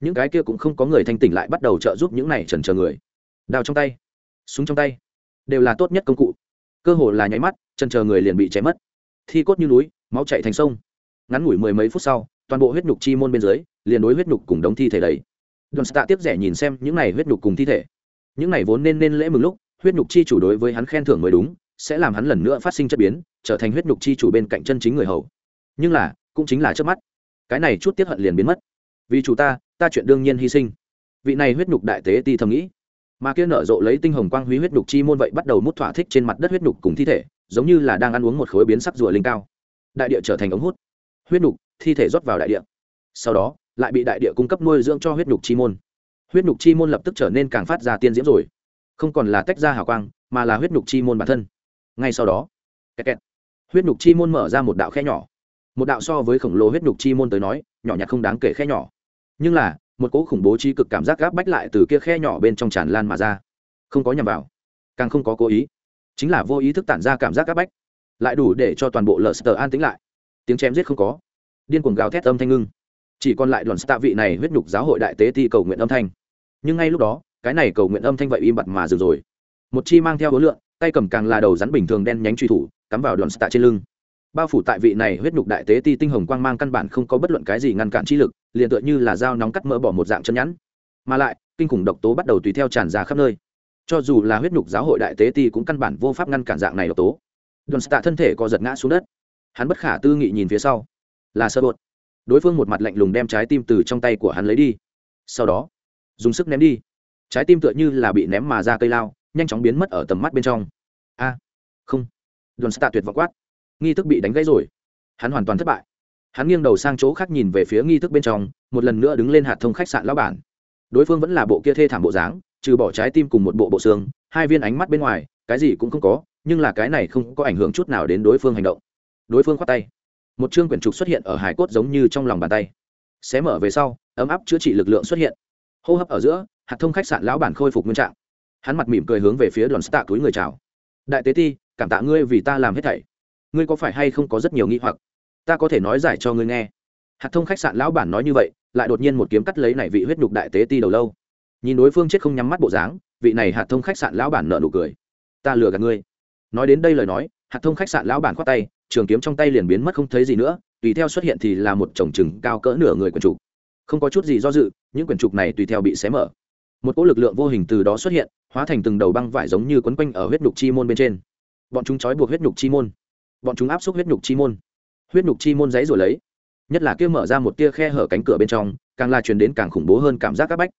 Những cái kia cũng không có người thanh tỉnh lại bắt đầu trợ giúp những này trần chờ người. Đao trong tay súng trong tay. Đều là tốt nhất công cụ. Cơ hồ là nháy mắt, chân chờ người liền bị cháy mất. Thi cốt như núi, máu chạy thành sông. Ngắn ngủi mười mấy phút sau, toàn bộ huyết nhục chi môn bên dưới, liền đối huyết nhục cùng đống thi thể đấy đoàn stạ tiếp rẻ nhìn xem những này huyết nhục cùng thi thể. Những này vốn nên nên lễ mừng lúc, huyết nhục chi chủ đối với hắn khen thưởng mới đúng, sẽ làm hắn lần nữa phát sinh chất biến, trở thành huyết nhục chi chủ bên cạnh chân chính người hầu. Nhưng là, cũng chính là trước mắt. Cái này chút tiếp hận liền biến mất. Vì chủ ta ta chuyện đương nhiên hy sinh. Vị này huyết nhục đại tế ti thầm nghĩ mà kia nở rộ lấy tinh hồng quang huy huyết đục chi môn vậy bắt đầu mút thỏa thích trên mặt đất huyết đục cùng thi thể giống như là đang ăn uống một khối biến sắc rùa linh cao. Đại địa trở thành ống hút. Huyết đục, thi thể rót vào đại địa. Sau đó lại bị đại địa cung cấp nuôi dưỡng cho huyết đục chi môn. Huyết đục chi môn lập tức trở nên càng phát ra tiên diễm rồi. Không còn là tách ra hào quang mà là huyết đục chi môn bản thân. Ngay sau đó kẹt kẹt, huyết đục chi môn mở ra một đạo khe nhỏ. Một đạo so với khổng lồ huyết đục chi môn tới nói nhỏ nhặt không đáng kể khe nhỏ. Nhưng là một cỗ khủng bố chi cực cảm giác gáp bách lại từ kia khe nhỏ bên trong tràn lan mà ra. Không có nhằm vào, càng không có cố ý, chính là vô ý thức tản ra cảm giác gáp bách, lại đủ để cho toàn bộ lờ sờ an tĩnh lại. Tiếng chém giết không có, điên cuồng gào thét âm thanh ngưng. Chỉ còn lại đoàn tạ vị này huyết nhục giáo hội đại tế ti cầu nguyện âm thanh. Nhưng ngay lúc đó, cái này cầu nguyện âm thanh vậy im bặt mà dừng rồi. Một chi mang theo hối lượng tay cầm càng là đầu rắn bình thường đen nhánh truy thủ, cắm vào đoàn tạ trên lưng bao phủ tại vị này huyết nhục đại tế ti tinh hồng quang mang căn bản không có bất luận cái gì ngăn cản chi lực, liền tựa như là dao nóng cắt mỡ bỏ một dạng chân nhẵn. Mà lại, kinh khủng độc tố bắt đầu tùy theo tràn ra khắp nơi. Cho dù là huyết nhục giáo hội đại tế ti cũng căn bản vô pháp ngăn cản dạng này độc tố. Đồn stạ thân thể co giật ngã xuống đất. Hắn bất khả tư nghị nhìn phía sau. Là sơ bột. Đối phương một mặt lạnh lùng đem trái tim từ trong tay của hắn lấy đi. Sau đó, dùng sức ném đi. Trái tim tựa như là bị ném mà ra cây lao, nhanh chóng biến mất ở tầm mắt bên trong. A, không. Đồn stạ tuyệt vọng quát nghi thức bị đánh gãy rồi. Hắn hoàn toàn thất bại. Hắn nghiêng đầu sang chỗ khác nhìn về phía nghi thức bên trong, một lần nữa đứng lên hạt thông khách sạn lão bản. Đối phương vẫn là bộ kia thê thảm bộ dáng, trừ bỏ trái tim cùng một bộ bộ xương, hai viên ánh mắt bên ngoài, cái gì cũng không có, nhưng là cái này không có ảnh hưởng chút nào đến đối phương hành động. Đối phương khoát tay. Một chương quyển trục xuất hiện ở hải cốt giống như trong lòng bàn tay. Xé mở về sau, ấm áp chữa trị lực lượng xuất hiện. Hô hấp ở giữa, hạt thông khách sạn lão bản khôi phục nguyên trạng. Hắn mặt mỉm cười hướng về phía đoàn stạ túi người chào. Đại tế ti, cảm tạ ngươi vì ta làm hết thảy ngươi có phải hay không có rất nhiều nghi hoặc? Ta có thể nói giải cho ngươi nghe. Hạt thông khách sạn lão bản nói như vậy, lại đột nhiên một kiếm cắt lấy này vị huyết nhục đại tế ti đầu lâu. Nhìn đối phương chết không nhắm mắt bộ dáng, vị này hạt thông khách sạn lão bản nợ nụ cười. Ta lừa gạt ngươi. Nói đến đây lời nói, hạt thông khách sạn lão bản khoát tay, trường kiếm trong tay liền biến mất không thấy gì nữa, tùy theo xuất hiện thì là một chồng chừng cao cỡ nửa người quần trục. Không có chút gì do dự, những quyển trục này tùy theo bị xé mở. Một cỗ lực lượng vô hình từ đó xuất hiện, hóa thành từng đầu băng vải giống như quấn quanh ở huyết nhục chi môn bên trên. Bọn chúng trói buộc huyết nhục chi môn bọn chúng áp xúc huyết nhục chi môn. Huyết nhục chi môn giấy rồi lấy, nhất là kia mở ra một tia khe hở cánh cửa bên trong, càng là truyền đến càng khủng bố hơn cảm giác áp bách.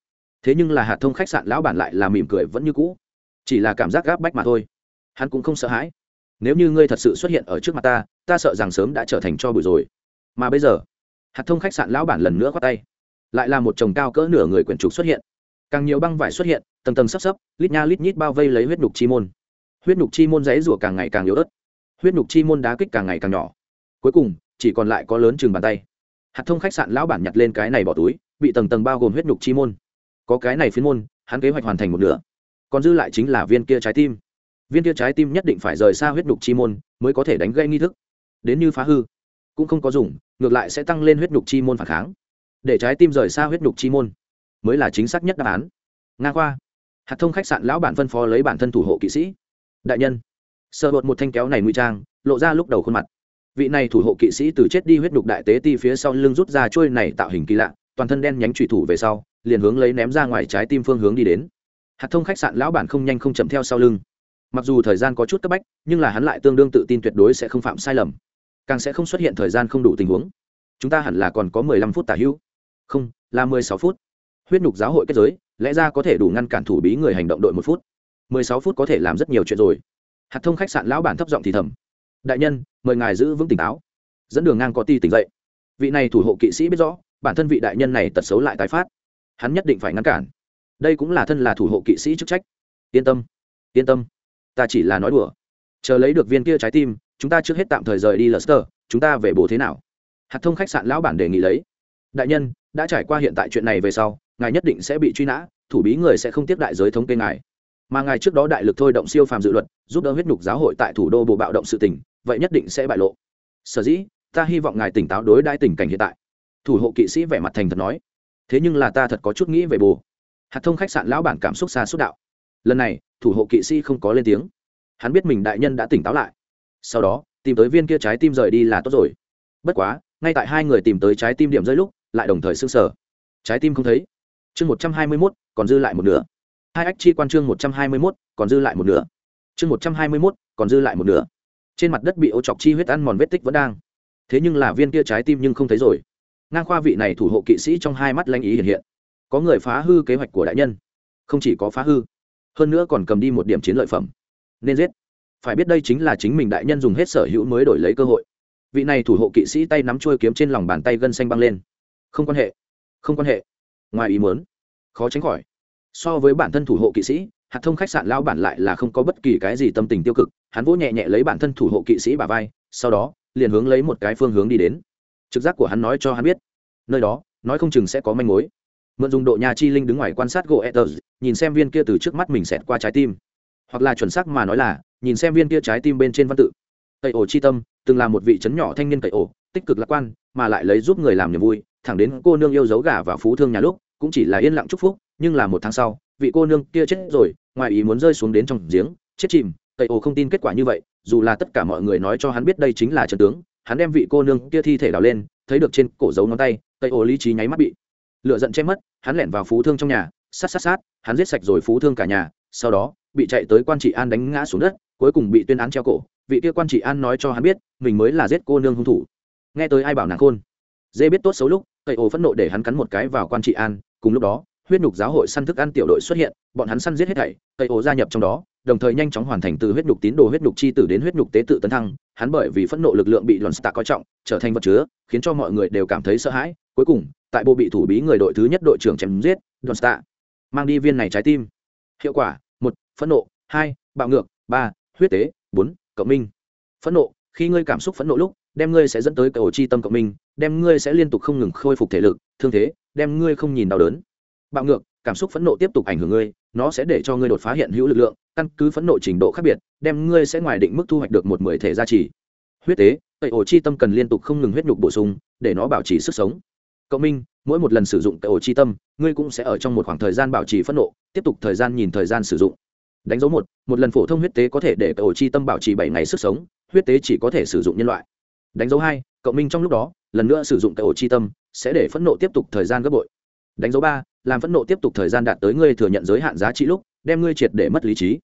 Thế nhưng là hạt thông khách sạn lão bản lại là mỉm cười vẫn như cũ. Chỉ là cảm giác gáp bách mà thôi. Hắn cũng không sợ hãi. Nếu như ngươi thật sự xuất hiện ở trước mặt ta ta sợ rằng sớm đã trở thành cho bụi rồi. Mà bây giờ, hạt thông khách sạn lão bản lần nữa khoát tay. Lại là một chồng cao cỡ nửa người quyển trục xuất hiện. Càng nhiều băng vải xuất hiện, tầng tầng sắp sấp, lít nha lít nhít bao vây lấy huyết nhục chi môn. Huyết nhục chi môn giấy rủa càng ngày càng yếu ớt huyết nhục chi môn đá kích càng ngày càng nhỏ. Cuối cùng, chỉ còn lại có lớn chừng bàn tay. Hạt thông khách sạn lão bản nhặt lên cái này bỏ túi, bị tầng tầng bao gồm huyết nhục chi môn. Có cái này phiến môn, hắn kế hoạch hoàn thành một nửa. Còn dư lại chính là viên kia trái tim. Viên kia trái tim nhất định phải rời xa huyết nhục chi môn mới có thể đánh gây nghi thức. Đến như phá hư, cũng không có dùng, ngược lại sẽ tăng lên huyết nhục chi môn phản kháng. Để trái tim rời xa huyết nhục chi môn mới là chính xác nhất đáp án. Nga khoa. Hạt thông khách sạn lão bản phân phó lấy bản thân thủ hộ kỵ sĩ. Đại nhân sợ bột một thanh kéo này nguy trang, lộ ra lúc đầu khuôn mặt. Vị này thủ hộ kỵ sĩ từ chết đi huyết đục đại tế ti phía sau lưng rút ra trôi này tạo hình kỳ lạ, toàn thân đen nhánh trụy thủ về sau, liền hướng lấy ném ra ngoài trái tim phương hướng đi đến. Hạt thông khách sạn lão bản không nhanh không chậm theo sau lưng. Mặc dù thời gian có chút cấp bách, nhưng là hắn lại tương đương tự tin tuyệt đối sẽ không phạm sai lầm. Càng sẽ không xuất hiện thời gian không đủ tình huống. Chúng ta hẳn là còn có mười lăm phút tả hữu. Không, là mười sáu phút. Huyết nhục giáo hội kết giới, lẽ ra có thể đủ ngăn cản thủ bí người hành động đội một phút. Mười sáu phút có thể làm rất nhiều chuyện rồi hạt thông khách sạn lão bản thấp giọng thì thầm. Đại nhân, mời ngài giữ vững tỉnh táo. Dẫn đường ngang có ti tỉnh dậy. Vị này thủ hộ kỵ sĩ biết rõ, bản thân vị đại nhân này tật xấu lại tái phát. Hắn nhất định phải ngăn cản. Đây cũng là thân là thủ hộ kỵ sĩ chức trách. Yên tâm yên tâm. Ta chỉ là nói đùa. Chờ lấy được viên kia trái tim, chúng ta trước hết tạm thời rời đi lester chúng ta về bồ thế nào? Hạt thông khách sạn lão bản đề nghị lấy. Đại nhân, đã trải qua hiện tại chuyện này về sau, ngài nhất định sẽ bị truy nã, thủ bí người sẽ không tiếp đại giới thống kê ngài mà ngài trước đó đại lực thôi động siêu phàm dự luật, giúp đỡ huyết nhục giáo hội tại thủ đô bộ bạo động sự tỉnh vậy nhất định sẽ bại lộ. Sở dĩ, ta hy vọng ngài tỉnh táo đối đãi tình cảnh hiện tại. Thủ hộ kỵ sĩ vẻ mặt thành thật nói. Thế nhưng là ta thật có chút nghĩ về bồ. Hạt thông khách sạn lão bản cảm xúc xa xúc đạo. Lần này, thủ hộ kỵ sĩ không có lên tiếng. Hắn biết mình đại nhân đã tỉnh táo lại. Sau đó, tìm tới viên kia trái tim rời đi là tốt rồi. Bất quá, ngay tại hai người tìm tới trái tim điểm rơi lúc, lại đồng thời s ư n g sở trái tim không thấy. Chương một trăm hai mươi mốt, còn dư lại một nửa hai ách chi quan chương một trăm hai mươi mốt, còn dư lại một nửa. Chương một trăm hai mươi mốt, còn dư lại một nửa. Trên mặt đất bị ô chọc chi huyết ăn mòn vết tích vẫn đang. Thế nhưng là viên kia trái tim nhưng không thấy rồi. Ngang khoa vị này thủ hộ kỵ sĩ trong hai mắt lanh ý hiện hiện. Có người phá hư kế hoạch của đại nhân. Không chỉ có phá hư, hơn nữa còn cầm đi một điểm chiến lợi phẩm. Nên giết. Phải biết đây chính là chính mình đại nhân dùng hết sở hữu mới đổi lấy cơ hội. Vị này thủ hộ kỵ sĩ tay nắm trôi kiếm trên lòng bàn tay gân xanh băng lên. Không quan hệ. Không quan hệ. Ngoài ý muốn. Khó tránh khỏi so với bản thân thủ hộ kỵ sĩ, hạt thông khách sạn lao bản lại là không có bất kỳ cái gì tâm tình tiêu cực, hắn vỗ nhẹ nhẹ lấy bản thân thủ hộ kỵ sĩ bà vai, sau đó, liền hướng lấy một cái phương hướng đi đến. Trực giác của hắn nói cho hắn biết, nơi đó, nói không chừng sẽ có manh mối. Mượn dùng độ nhà chi linh đứng ngoài quan sát gỗ etters nhìn xem viên kia từ trước mắt mình xẹt qua trái tim. Hoặc là chuẩn xác mà nói là, nhìn xem viên kia trái tim bên trên văn tự. Tẩy ổ chi tâm, từng là một vị trấn nhỏ thanh niên tẩy ổ, tích cực lạc quan, mà lại lấy giúp người làm niềm vui, thẳng đến cô nương yêu dấu gà và phú thương nhà lúc cũng chỉ là yên lặng chúc phúc, nhưng là một tháng sau, vị cô nương kia chết rồi, ngoài ý muốn rơi xuống đến trong giếng, chết chìm tẩy ổ không tin kết quả như vậy, dù là tất cả mọi người nói cho hắn biết đây chính là trần tướng, hắn đem vị cô nương kia thi thể đào lên, thấy được trên cổ dấu ngón tay tẩy ổ lý trí nháy mắt bị lựa giận che mất, hắn lẻn vào phú thương trong nhà, sát sát sát, hắn giết sạch rồi phú thương cả nhà, sau đó, bị chạy tới quan trị an đánh ngã xuống đất, cuối cùng bị tuyên án treo cổ, vị kia quan trị an nói cho hắn biết, mình mới là giết cô nương hung thủ. Nghe tới ai bảo nàng khôn? Dê biết tốt xấu lúc cậy ổ phẫn nộ để hắn cắn một cái vào quan trị an cùng lúc đó, huyết nhục giáo hội săn thức ăn tiểu đội xuất hiện, bọn hắn săn giết hết thảy cậy ổ gia nhập trong đó, đồng thời nhanh chóng hoàn thành từ huyết nhục tín đồ huyết nhục chi tử đến huyết nhục tế tự tấn thăng. Hắn bởi vì phẫn nộ lực lượng bị lòn stạ coi trọng, trở thành vật chứa, khiến cho mọi người đều cảm thấy sợ hãi. Cuối cùng, tại bộ bị thủ bí người đội thứ nhất đội trưởng chém giết lòn stạ mang đi viên này trái tim. Hiệu quả, một, phẫn nộ, hai, bạo ngược, ba, huyết tế, bốn, cộng minh. Phẫn nộ, khi ngươi cảm xúc phẫn nộ lúc, đem ngươi sẽ dẫn tới cầu chi tâm cộng minh đem ngươi sẽ liên tục không ngừng khôi phục thể lực, thương thế, đem ngươi không nhìn đau đớn. Bạo ngược, cảm xúc phẫn nộ tiếp tục ảnh hưởng ngươi, nó sẽ để cho ngươi đột phá hiện hữu lực lượng, căn cứ phẫn nộ trình độ khác biệt, đem ngươi sẽ ngoài định mức thu hoạch được một mười thể gia trì. Huyết tế, tẩy ổ chi tâm cần liên tục không ngừng huyết nhục bổ sung, để nó bảo trì sức sống. Cộng minh, mỗi một lần sử dụng tẩy ổ chi tâm, ngươi cũng sẽ ở trong một khoảng thời gian bảo trì phẫn nộ, tiếp tục thời gian nhìn thời gian sử dụng. Đánh dấu một một lần phổ thông huyết tế có thể để tẩy ổ chi tâm bảo trì bảy ngày sức sống, huyết tế chỉ có thể sử dụng nhân loại. Đánh dấu hai, cộng minh trong lúc đó lần nữa sử dụng tẩy ổ chi tâm, sẽ để phẫn nộ tiếp tục thời gian gấp bội. Đánh dấu ba, làm phẫn nộ tiếp tục thời gian đạt tới ngươi thừa nhận giới hạn giá trị lúc, đem ngươi triệt để mất lý trí.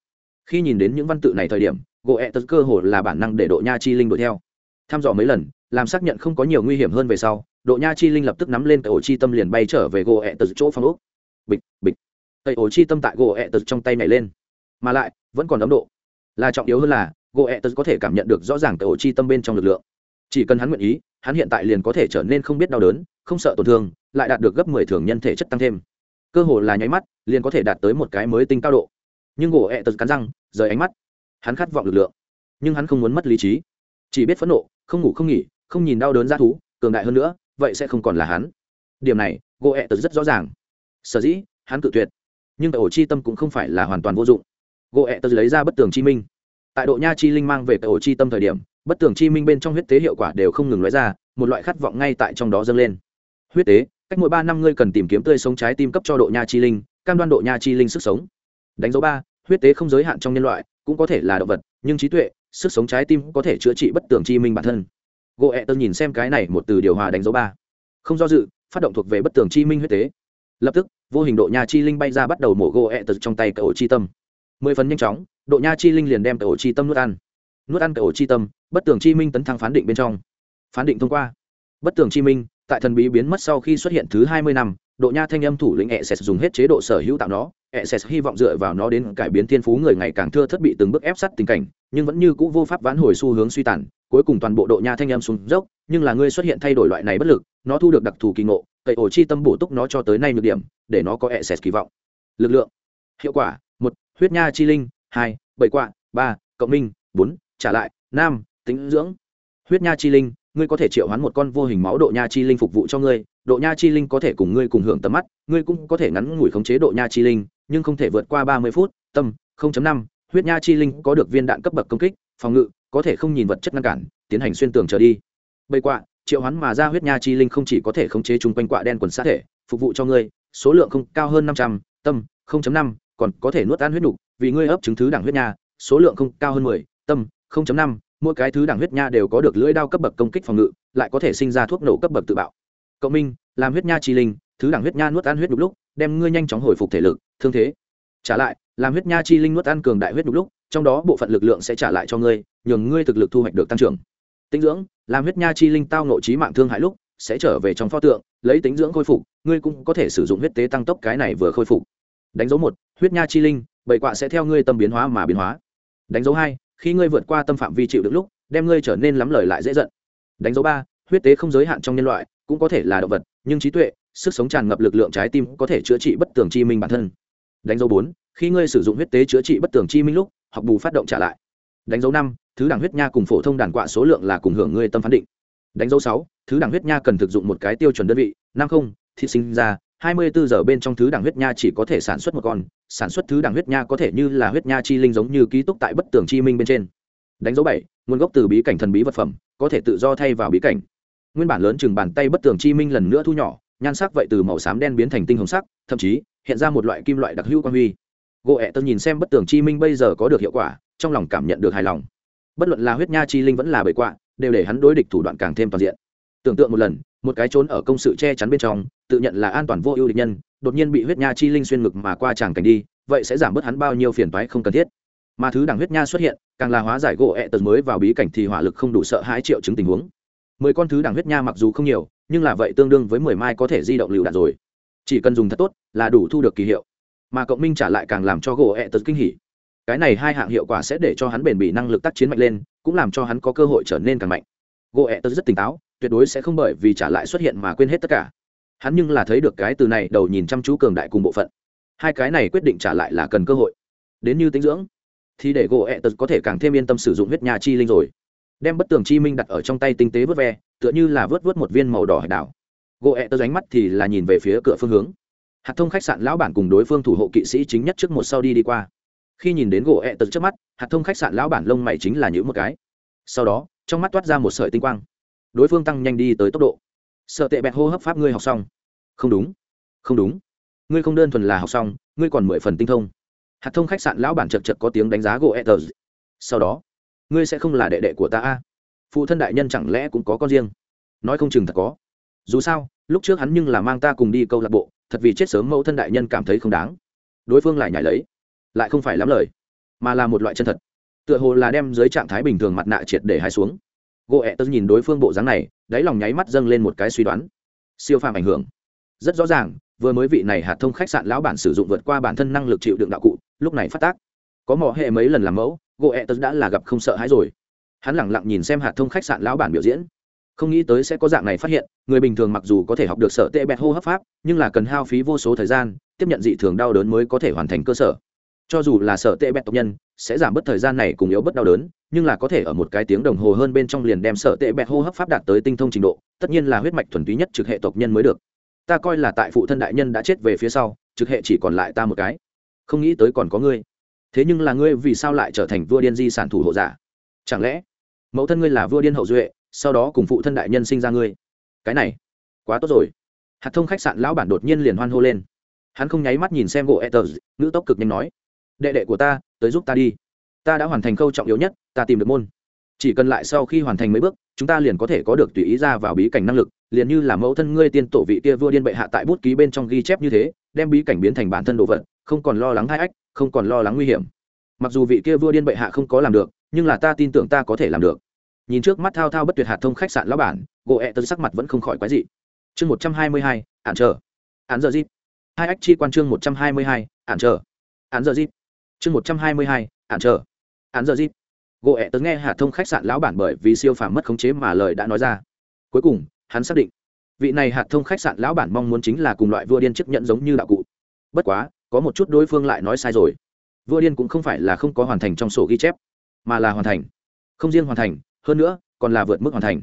Khi nhìn đến những văn tự này thời điểm gỗ ẹ tật cơ hồ là bản năng để độ nha chi linh đuổi theo. Tham dò mấy lần, làm xác nhận không có nhiều nguy hiểm hơn về sau, độ nha chi linh lập tức nắm lên tay ổ chi tâm liền bay trở về gỗ ẹ tật chỗ phong úc bịch bịch. Tay ổ chi tâm tại gỗ ẹ tật trong tay nhảy lên. Mà lại, vẫn còn ấm độ. Là trọng yếu hơn là gỗ ẹ tật có thể cảm nhận được rõ ràng tay ổ chi tâm bên trong lực lượng chỉ cần hắn nguyện ý, hắn hiện tại liền có thể trở nên không biết đau đớn, không sợ tổn thương, lại đạt được gấp mười thường nhân thể chất tăng thêm. Cơ hồ là nháy mắt, liền có thể đạt tới một cái mới tinh cao độ. Nhưng gỗ ẹ tật cắn răng, rời ánh mắt. Hắn khát vọng lực lượng. Nhưng hắn không muốn mất lý trí. Chỉ biết phẫn nộ, không ngủ không nghỉ, không nhìn đau đớn ra thú, cường đại hơn nữa, vậy sẽ không còn là hắn. Điểm này, gỗ ẹ tật rất rõ ràng. Sở dĩ, hắn cự tuyệt. Nhưng ổ chi tâm cũng không phải là hoàn toàn vô dụng. Gỗ ẹ tật lấy ra bất tường chi minh. Tại độ nha chi linh mang về tại ổ chi tâm thời điểm bất tường chi minh bên trong huyết tế hiệu quả đều không ngừng nói ra, một loại khát vọng ngay tại trong đó dâng lên. Huyết tế, cách mỗi ba năm ngươi cần tìm kiếm tươi sống trái tim cấp cho độ nha chi linh, cam đoan độ nha chi linh sức sống. Đánh dấu ba, huyết tế không giới hạn trong nhân loại, cũng có thể là động vật, nhưng trí tuệ, sức sống trái tim có thể chữa trị bất tường chi minh bản thân. Gỗ ẹ tơ nhìn xem cái này một từ điều hòa đánh dấu ba. Không do dự, phát động thuộc về bất tường chi minh huyết tế. Lập tức, vô hình độ nha chi linh bay ra bắt đầu mổ gỗ ẹ tơ trong tay cậu chi tâm. Mười phần nhanh chóng, độ nha chi linh liền đem cậu chi tâm nuốt ăn nuốt ăn cậu chi tâm, bất tường chi minh tấn thăng phán định bên trong. Phán định thông qua. Bất tường chi minh, tại thần bí biến mất sau khi xuất hiện thứ hai mươi năm, độ nha thanh âm thủ lĩnh e s dùng hết chế độ sở hữu tạo nó. E s hy vọng dựa vào nó đến cải biến thiên phú người ngày càng thưa thất bị từng bước ép sát tình cảnh, nhưng vẫn như cũ vô pháp vãn hồi xu hướng suy tàn. Cuối cùng toàn bộ độ nha thanh âm xuống dốc, nhưng là ngươi xuất hiện thay đổi loại này bất lực, nó thu được đặc thù kỳ ngộ, cậy ổ chi tâm bổ túc nó cho tới nay nhược điểm, để nó có e s kỳ vọng. Lực lượng. Hiệu quả. Một. Huyết nha chi linh. Hai. Bảy quạ. Ba. Cộng minh. Bốn trả lại nam tính dưỡng. Huyết nha chi linh ngươi có thể triệu hoán một con vô hình máu độ nha chi linh phục vụ cho ngươi. Độ nha chi linh có thể cùng ngươi cùng hưởng tầm mắt ngươi cũng có thể ngắn ngủi khống chế độ nha chi linh nhưng không thể vượt qua ba mươi phút tâm 0.5, huyết nha chi linh có được viên đạn cấp bậc công kích phòng ngự có thể không nhìn vật chất ngăn cản tiến hành xuyên tường trở đi. Bây quạ triệu hoán mà ra huyết nha chi linh không chỉ có thể khống chế chung quanh quạ đen quần sát thể phục vụ cho ngươi số lượng không cao hơn năm trăm tâm 0.5, còn có thể nuốt ăn huyết đủ, vì ngươi ấp chứng thứ đẳng huyết nha số lượng không cao hơn mười tâm 0.5, mỗi cái thứ đẳng huyết nha đều có được lưỡi đao cấp bậc công kích phòng ngự lại có thể sinh ra thuốc nổ cấp bậc tự bạo. Cộng minh làm huyết nha chi linh thứ đẳng huyết nha nuốt ăn huyết đục lúc đem ngươi nhanh chóng hồi phục thể lực thương thế. Trả lại làm huyết nha chi linh nuốt ăn cường đại huyết đục lúc trong đó bộ phận lực lượng sẽ trả lại cho ngươi nhường ngươi thực lực thu hoạch được tăng trưởng. Tính dưỡng làm huyết nha chi linh tao ngộ chí mạng thương hại lúc sẽ trở về trong pho tượng lấy tính dưỡng khôi phục ngươi cũng có thể sử dụng huyết tế tăng tốc cái này vừa khôi phục. Đánh dấu một huyết nha chi linh bảy quạ sẽ theo ngươi tâm biến hóa mà biến hóa. Đánh dấu hai khi ngươi vượt qua tâm phạm vi chịu được lúc, đem ngươi trở nên lắm lời lại dễ giận. Đánh dấu ba, huyết tế không giới hạn trong nhân loại, cũng có thể là động vật, nhưng trí tuệ, sức sống tràn ngập lực lượng trái tim có thể chữa trị bất tường chi minh bản thân. Đánh dấu bốn, khi ngươi sử dụng huyết tế chữa trị bất tường chi minh lúc, học bù phát động trả lại. Đánh dấu năm, thứ đẳng huyết nha cùng phổ thông đàn quạ số lượng là cùng hưởng ngươi tâm phán định. Đánh dấu sáu, thứ đẳng huyết nha cần thực dụng một cái tiêu chuẩn đơn vị, năm không thị sinh ra hai mươi bốn giờ bên trong thứ đẳng huyết nha chỉ có thể sản xuất một con, sản xuất thứ đẳng huyết nha có thể như là huyết nha chi linh giống như ký túc tại bất tường chi minh bên trên. Đánh dấu bảy, nguồn gốc từ bí cảnh thần bí vật phẩm, có thể tự do thay vào bí cảnh. Nguyên bản lớn chừng bàn tay bất tường chi minh lần nữa thu nhỏ, nhan sắc vậy từ màu xám đen biến thành tinh hồng sắc, thậm chí, hiện ra một loại kim loại đặc hữu quan huy. Gỗ ẹ tân nhìn xem bất tường chi minh bây giờ có được hiệu quả, trong lòng cảm nhận được hài lòng. Bất luận là huyết nha chi linh vẫn là bầy quạ, đều để hắn đối địch thủ đoạn càng thêm toàn diện. Tưởng tượng một lần một cái trốn ở công sự che chắn bên trong, tự nhận là an toàn vô ưu địch nhân, đột nhiên bị huyết nha chi linh xuyên ngực mà qua chàng cảnh đi, vậy sẽ giảm bớt hắn bao nhiêu phiền toái không cần thiết. Mà thứ đẳng huyết nha xuất hiện, càng là hóa giải gỗ ẹ tật mới vào bí cảnh thì hỏa lực không đủ sợ hãi triệu chứng tình huống. Mười con thứ đẳng huyết nha mặc dù không nhiều, nhưng là vậy tương đương với mười mai có thể di động lựu đạn rồi. Chỉ cần dùng thật tốt là đủ thu được kỳ hiệu. Mà cộng minh trả lại càng làm cho gỗ ẹ tật kinh hỉ. Cái này hai hạng hiệu quả sẽ để cho hắn bền bỉ năng lực tác chiến mạnh lên, cũng làm cho hắn có cơ hội trở nên càng mạnh. Gỗ ẹ tật rất tỉnh táo tuyệt đối sẽ không bởi vì trả lại xuất hiện mà quên hết tất cả. Hắn nhưng là thấy được cái từ này đầu nhìn chăm chú cường đại cùng bộ phận. Hai cái này quyết định trả lại là cần cơ hội. Đến như tính dưỡng, thì để gỗ ẹ tật có thể càng thêm yên tâm sử dụng huyết nhà chi linh rồi. Đem bất tường chi minh đặt ở trong tay tinh tế vớt ve, tựa như là vớt vớt một viên màu đỏ hải đảo. Gỗ ẹ tớ ánh mắt thì là nhìn về phía cửa phương hướng. Hạt thông khách sạn lão bản cùng đối phương thủ hộ kỵ sĩ chính nhất trước một sau đi đi qua. Khi nhìn đến gỗ ẹ tật trước mắt, hạt thông khách sạn lão bản lông mày chính là những một cái. Sau đó, trong mắt toát ra một sợi tinh quang đối phương tăng nhanh đi tới tốc độ. Sợ tệ bẹt hô hấp pháp ngươi học xong. Không đúng. Không đúng. Ngươi không đơn thuần là học xong, ngươi còn mười phần tinh thông. Hạt thông khách sạn lão bản chật chật có tiếng đánh giá gỗ ether. sau đó, ngươi sẽ không là đệ đệ của ta a. Phụ thân đại nhân chẳng lẽ cũng có con riêng? Nói không chừng thật có. Dù sao, lúc trước hắn nhưng là mang ta cùng đi câu lạc bộ, thật vì chết sớm mẫu thân đại nhân cảm thấy không đáng. Đối phương lại nhảy lấy. Lại không phải lắm lời, mà là một loại chân thật. Tựa hồ là đem dưới trạng thái bình thường mặt nạ triệt để hai xuống gỗ ẹ tớ nhìn đối phương bộ dáng này, đáy lòng nháy mắt dâng lên một cái suy đoán. Siêu phàm ảnh hưởng. Rất rõ ràng, vừa mới vị này hạt thông khách sạn lão bản sử dụng vượt qua bản thân năng lực chịu đựng đạo cụ, lúc này phát tác. Có mỏ hệ mấy lần làm mẫu gỗ ẹ tớ đã là gặp không sợ hãi rồi. Hắn lẳng lặng nhìn xem hạt thông khách sạn lão bản biểu diễn. Không nghĩ tới sẽ có dạng này phát hiện, người bình thường mặc dù có thể học được sợ tệ bẹt hô hấp pháp, nhưng là cần hao phí vô số thời gian, tiếp nhận dị thường đau đớn mới có thể hoàn thành cơ sở cho dù là sợ tệ bẹt tộc nhân, sẽ giảm bớt thời gian này cùng yếu bớt đau đớn, nhưng là có thể ở một cái tiếng đồng hồ hơn bên trong liền đem sợ tệ bẹt hô hấp pháp đạt tới tinh thông trình độ, tất nhiên là huyết mạch thuần túy nhất trực hệ tộc nhân mới được. Ta coi là tại phụ thân đại nhân đã chết về phía sau, trực hệ chỉ còn lại ta một cái. Không nghĩ tới còn có ngươi. Thế nhưng là ngươi vì sao lại trở thành vua điên di sản thủ hộ giả? Chẳng lẽ, mẫu thân ngươi là vua điên hậu duệ, sau đó cùng phụ thân đại nhân sinh ra ngươi? Cái này, quá tốt rồi. Hạt thông khách sạn lão bản đột nhiên liền hoan hô lên. Hắn không nháy mắt nhìn xem gỗ etters ngữ tốc cực nhanh nói đệ đệ của ta, tới giúp ta đi. Ta đã hoàn thành khâu trọng yếu nhất, ta tìm được môn. Chỉ cần lại sau khi hoàn thành mấy bước, chúng ta liền có thể có được tùy ý ra vào bí cảnh năng lực, liền như là mẫu thân ngươi tiên tổ vị kia vua điên bệ hạ tại bút ký bên trong ghi chép như thế, đem bí cảnh biến thành bản thân đồ vật, không còn lo lắng hai ách, không còn lo lắng nguy hiểm. Mặc dù vị kia vua điên bệ hạ không có làm được, nhưng là ta tin tưởng ta có thể làm được. Nhìn trước mắt thao thao bất tuyệt hạt thông khách sạn lão bản, gỗ ẹ tân sắc mặt vẫn không khỏi quái dị. Chương một trăm hai mươi hai ạn chờ. Ạn giờ dịp. Hai ách chi quan chương một trăm hai mươi hai ạn chờ. Ạn giờ dịp chương một trăm hai mươi hai, hạn chờ. Hạn giờ dịp. Gỗ ẹ tớ nghe hạt thông khách sạn lão bản bởi vì siêu phàm mất khống chế mà lời đã nói ra. Cuối cùng, hắn xác định, vị này hạt thông khách sạn lão bản mong muốn chính là cùng loại vua điên chức nhận giống như đạo cụ. Bất quá, có một chút đối phương lại nói sai rồi. Vua điên cũng không phải là không có hoàn thành trong sổ ghi chép, mà là hoàn thành. Không riêng hoàn thành, hơn nữa, còn là vượt mức hoàn thành.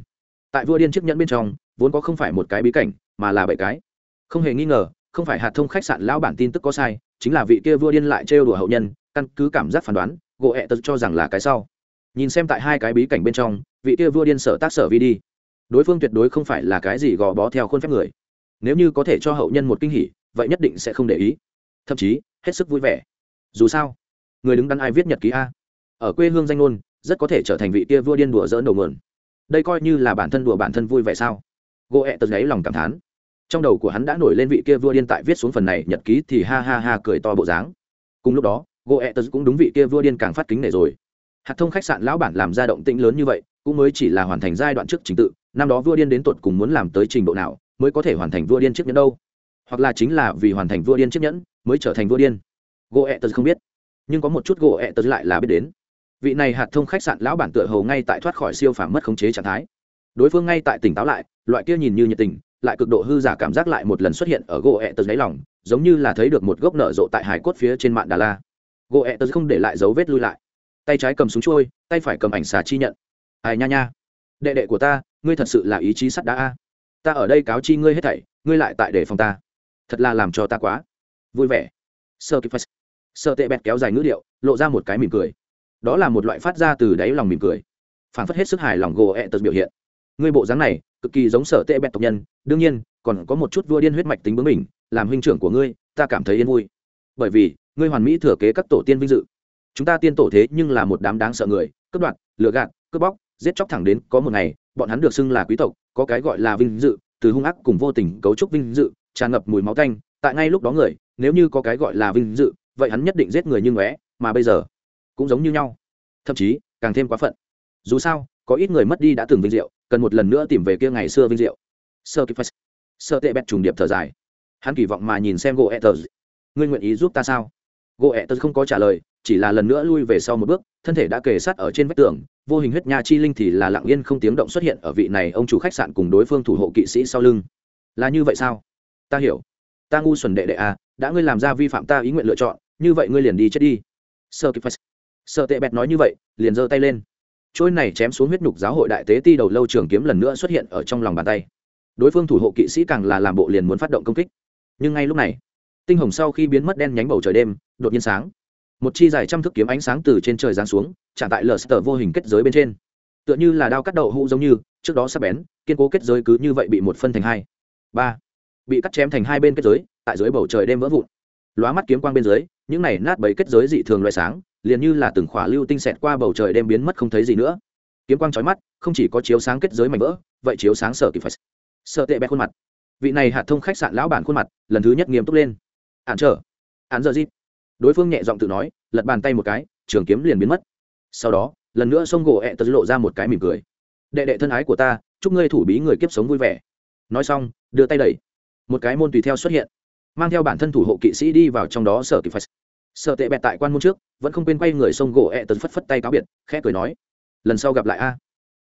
Tại vua điên chiếc nhẫn bên trong, vốn có không phải một cái bí cảnh, mà là bảy cái. Không hề nghi ngờ, không phải hạt thông khách sạn lão bản tin tức có sai, chính là vị kia vua điên lại trêu đùa hậu nhân căn cứ cảm giác phán đoán, gỗ ẹ tật cho rằng là cái sau. Nhìn xem tại hai cái bí cảnh bên trong, vị kia vua điên sở tác sở vi đi. Đối phương tuyệt đối không phải là cái gì gò bó theo khuôn phép người. Nếu như có thể cho hậu nhân một kinh hỉ, vậy nhất định sẽ không để ý. Thậm chí, hết sức vui vẻ. Dù sao, người đứng đắn ai viết nhật ký a? Ở quê hương danh ngôn, rất có thể trở thành vị kia vua điên đùa dỡn đầu nguồn. Đây coi như là bản thân đùa bản thân vui vẻ sao? Gỗ ẹ tật gáy lòng cảm thán. Trong đầu của hắn đã nổi lên vị kia vua điên tại viết xuống phần này nhật ký thì ha ha ha cười to bộ dáng. Cùng lúc đó gỗ ẹ Tớ cũng đúng vị kia vua điên càng phát kính này rồi. Hạt thông khách sạn lão bản làm ra động tĩnh lớn như vậy, cũng mới chỉ là hoàn thành giai đoạn trước trình tự, năm đó vua điên đến tột cùng muốn làm tới trình độ nào, mới có thể hoàn thành vua điên chiếc nhẫn đâu. Hoặc là chính là vì hoàn thành vua điên chiếc nhẫn, mới trở thành vua điên. Gỗ ẹ Tớ không biết, nhưng có một chút gỗ ẹ Tớ lại là biết đến. Vị này hạt thông khách sạn lão bản tựa hầu ngay tại thoát khỏi siêu phàm mất khống chế trạng thái. Đối phương ngay tại tỉnh táo lại, loại kia nhìn như nhiệt tình, lại cực độ hư giả cảm giác lại một lần xuất hiện ở gỗ ẹ tật đáy lòng, giống như là thấy được một gốc nở rộ tại hải cốt phía trên mạng đà la gỗ ẹ tớ không để lại dấu vết lui lại. Tay trái cầm súng trôi, tay phải cầm ảnh xà chi nhận. Ai nha nha. Đệ đệ của ta, ngươi thật sự là ý chí sắt đá a. Ta ở đây cáo chi ngươi hết thảy, ngươi lại tại để phòng ta. Thật là làm cho ta quá. Vui vẻ. Sơ kịp sơ tệ bẹt kéo dài ngữ điệu, lộ ra một cái mỉm cười. Đó là một loại phát ra từ đáy lòng mỉm cười. Phản phất hết sức hài lòng gỗ ẹ tật biểu hiện. Ngươi bộ dáng này, cực kỳ giống sở tệ bẹt tộc nhân. Đương nhiên, còn có một chút vua điên huyết mạch tính bướng mình làm huynh trưởng của ngươi, ta cảm thấy yên vui. Bởi vì ngươi hoàn mỹ thừa kế các tổ tiên vinh dự. Chúng ta tiên tổ thế nhưng là một đám đáng sợ người, cướp đoạt, lừa gạt, cướp bóc, giết chóc thẳng đến có một ngày, bọn hắn được xưng là quý tộc, có cái gọi là vinh dự, từ hung ác cùng vô tình cấu trúc vinh dự, tràn ngập mùi máu tanh, tại ngay lúc đó người, nếu như có cái gọi là vinh dự, vậy hắn nhất định giết người như ngóe, mà bây giờ cũng giống như nhau. Thậm chí, càng thêm quá phận. Dù sao, có ít người mất đi đã từng vinh diệu, cần một lần nữa tìm về kia ngày xưa vinh diệu. Sơ kịp sơ tệ bẹt trùng điệp thở dài. Hắn kỳ vọng mà nhìn xem gỗ etters ngươi nguyện ý giúp ta sao? Gỗ etters không có trả lời, chỉ là lần nữa lui về sau một bước, thân thể đã kề sát ở trên vách tường, vô hình huyết nha chi linh thì là lặng yên không tiếng động xuất hiện ở vị này ông chủ khách sạn cùng đối phương thủ hộ kỵ sĩ sau lưng. Là như vậy sao? Ta hiểu. Ta ngu xuẩn đệ đệ à đã ngươi làm ra vi phạm ta ý nguyện lựa chọn, như vậy ngươi liền đi chết đi. Sơ kịp sơ tệ bẹt nói như vậy, liền giơ tay lên. Trôi này chém xuống huyết nhục giáo hội đại tế ti đầu lâu trường kiếm lần nữa xuất hiện ở trong lòng bàn tay. Đối phương thủ hộ kỵ sĩ càng là làm bộ liền muốn phát động công kích. Nhưng ngay lúc này tinh hồng sau khi biến mất đen nhánh bầu trời đêm, đột nhiên sáng. Một chi dài trăm thước kiếm ánh sáng từ trên trời giáng xuống trả tại lờ sờ vô hình kết giới bên trên. Tựa như là đao cắt đậu hũ giống như, trước đó sắp bén, kiên cố kết giới cứ như vậy bị một phân thành hai. Ba. Bị cắt chém thành hai bên kết giới, tại dưới bầu trời đêm vỡ vụn. Lóa mắt kiếm quang bên dưới, những này nát bấy kết giới dị thường loại sáng, liền như là từng khỏa lưu tinh xẹt qua bầu trời đêm biến mất không thấy gì nữa. Kiếm quang trói mắt, không chỉ có chiếu sáng kết giới mảnh vỡ, vậy chiếu sáng sở kịp phải sợ tệ bẹ khuôn mặt. Vị này hạt thông khách sạn lão bản khuôn mặt, lần thứ nhất nghiêm túc lên hạn trở hạn giờ dịp. Đối phương nhẹ giọng tự nói, lật bàn tay một cái, trường kiếm liền biến mất. Sau đó, lần nữa sông gỗ ẹ tật lộ ra một cái mỉm cười. Đệ đệ thân ái của ta, chúc ngươi thủ bí người kiếp sống vui vẻ. Nói xong, đưa tay đẩy. Một cái môn tùy theo xuất hiện. Mang theo bản thân thủ hộ kỵ sĩ đi vào trong đó sở kịp phải sợ tệ bẹt tại quan môn trước, vẫn không quên quay người sông gỗ ẹ tật phất phất tay cáo biệt, khẽ cười nói, lần sau gặp lại a.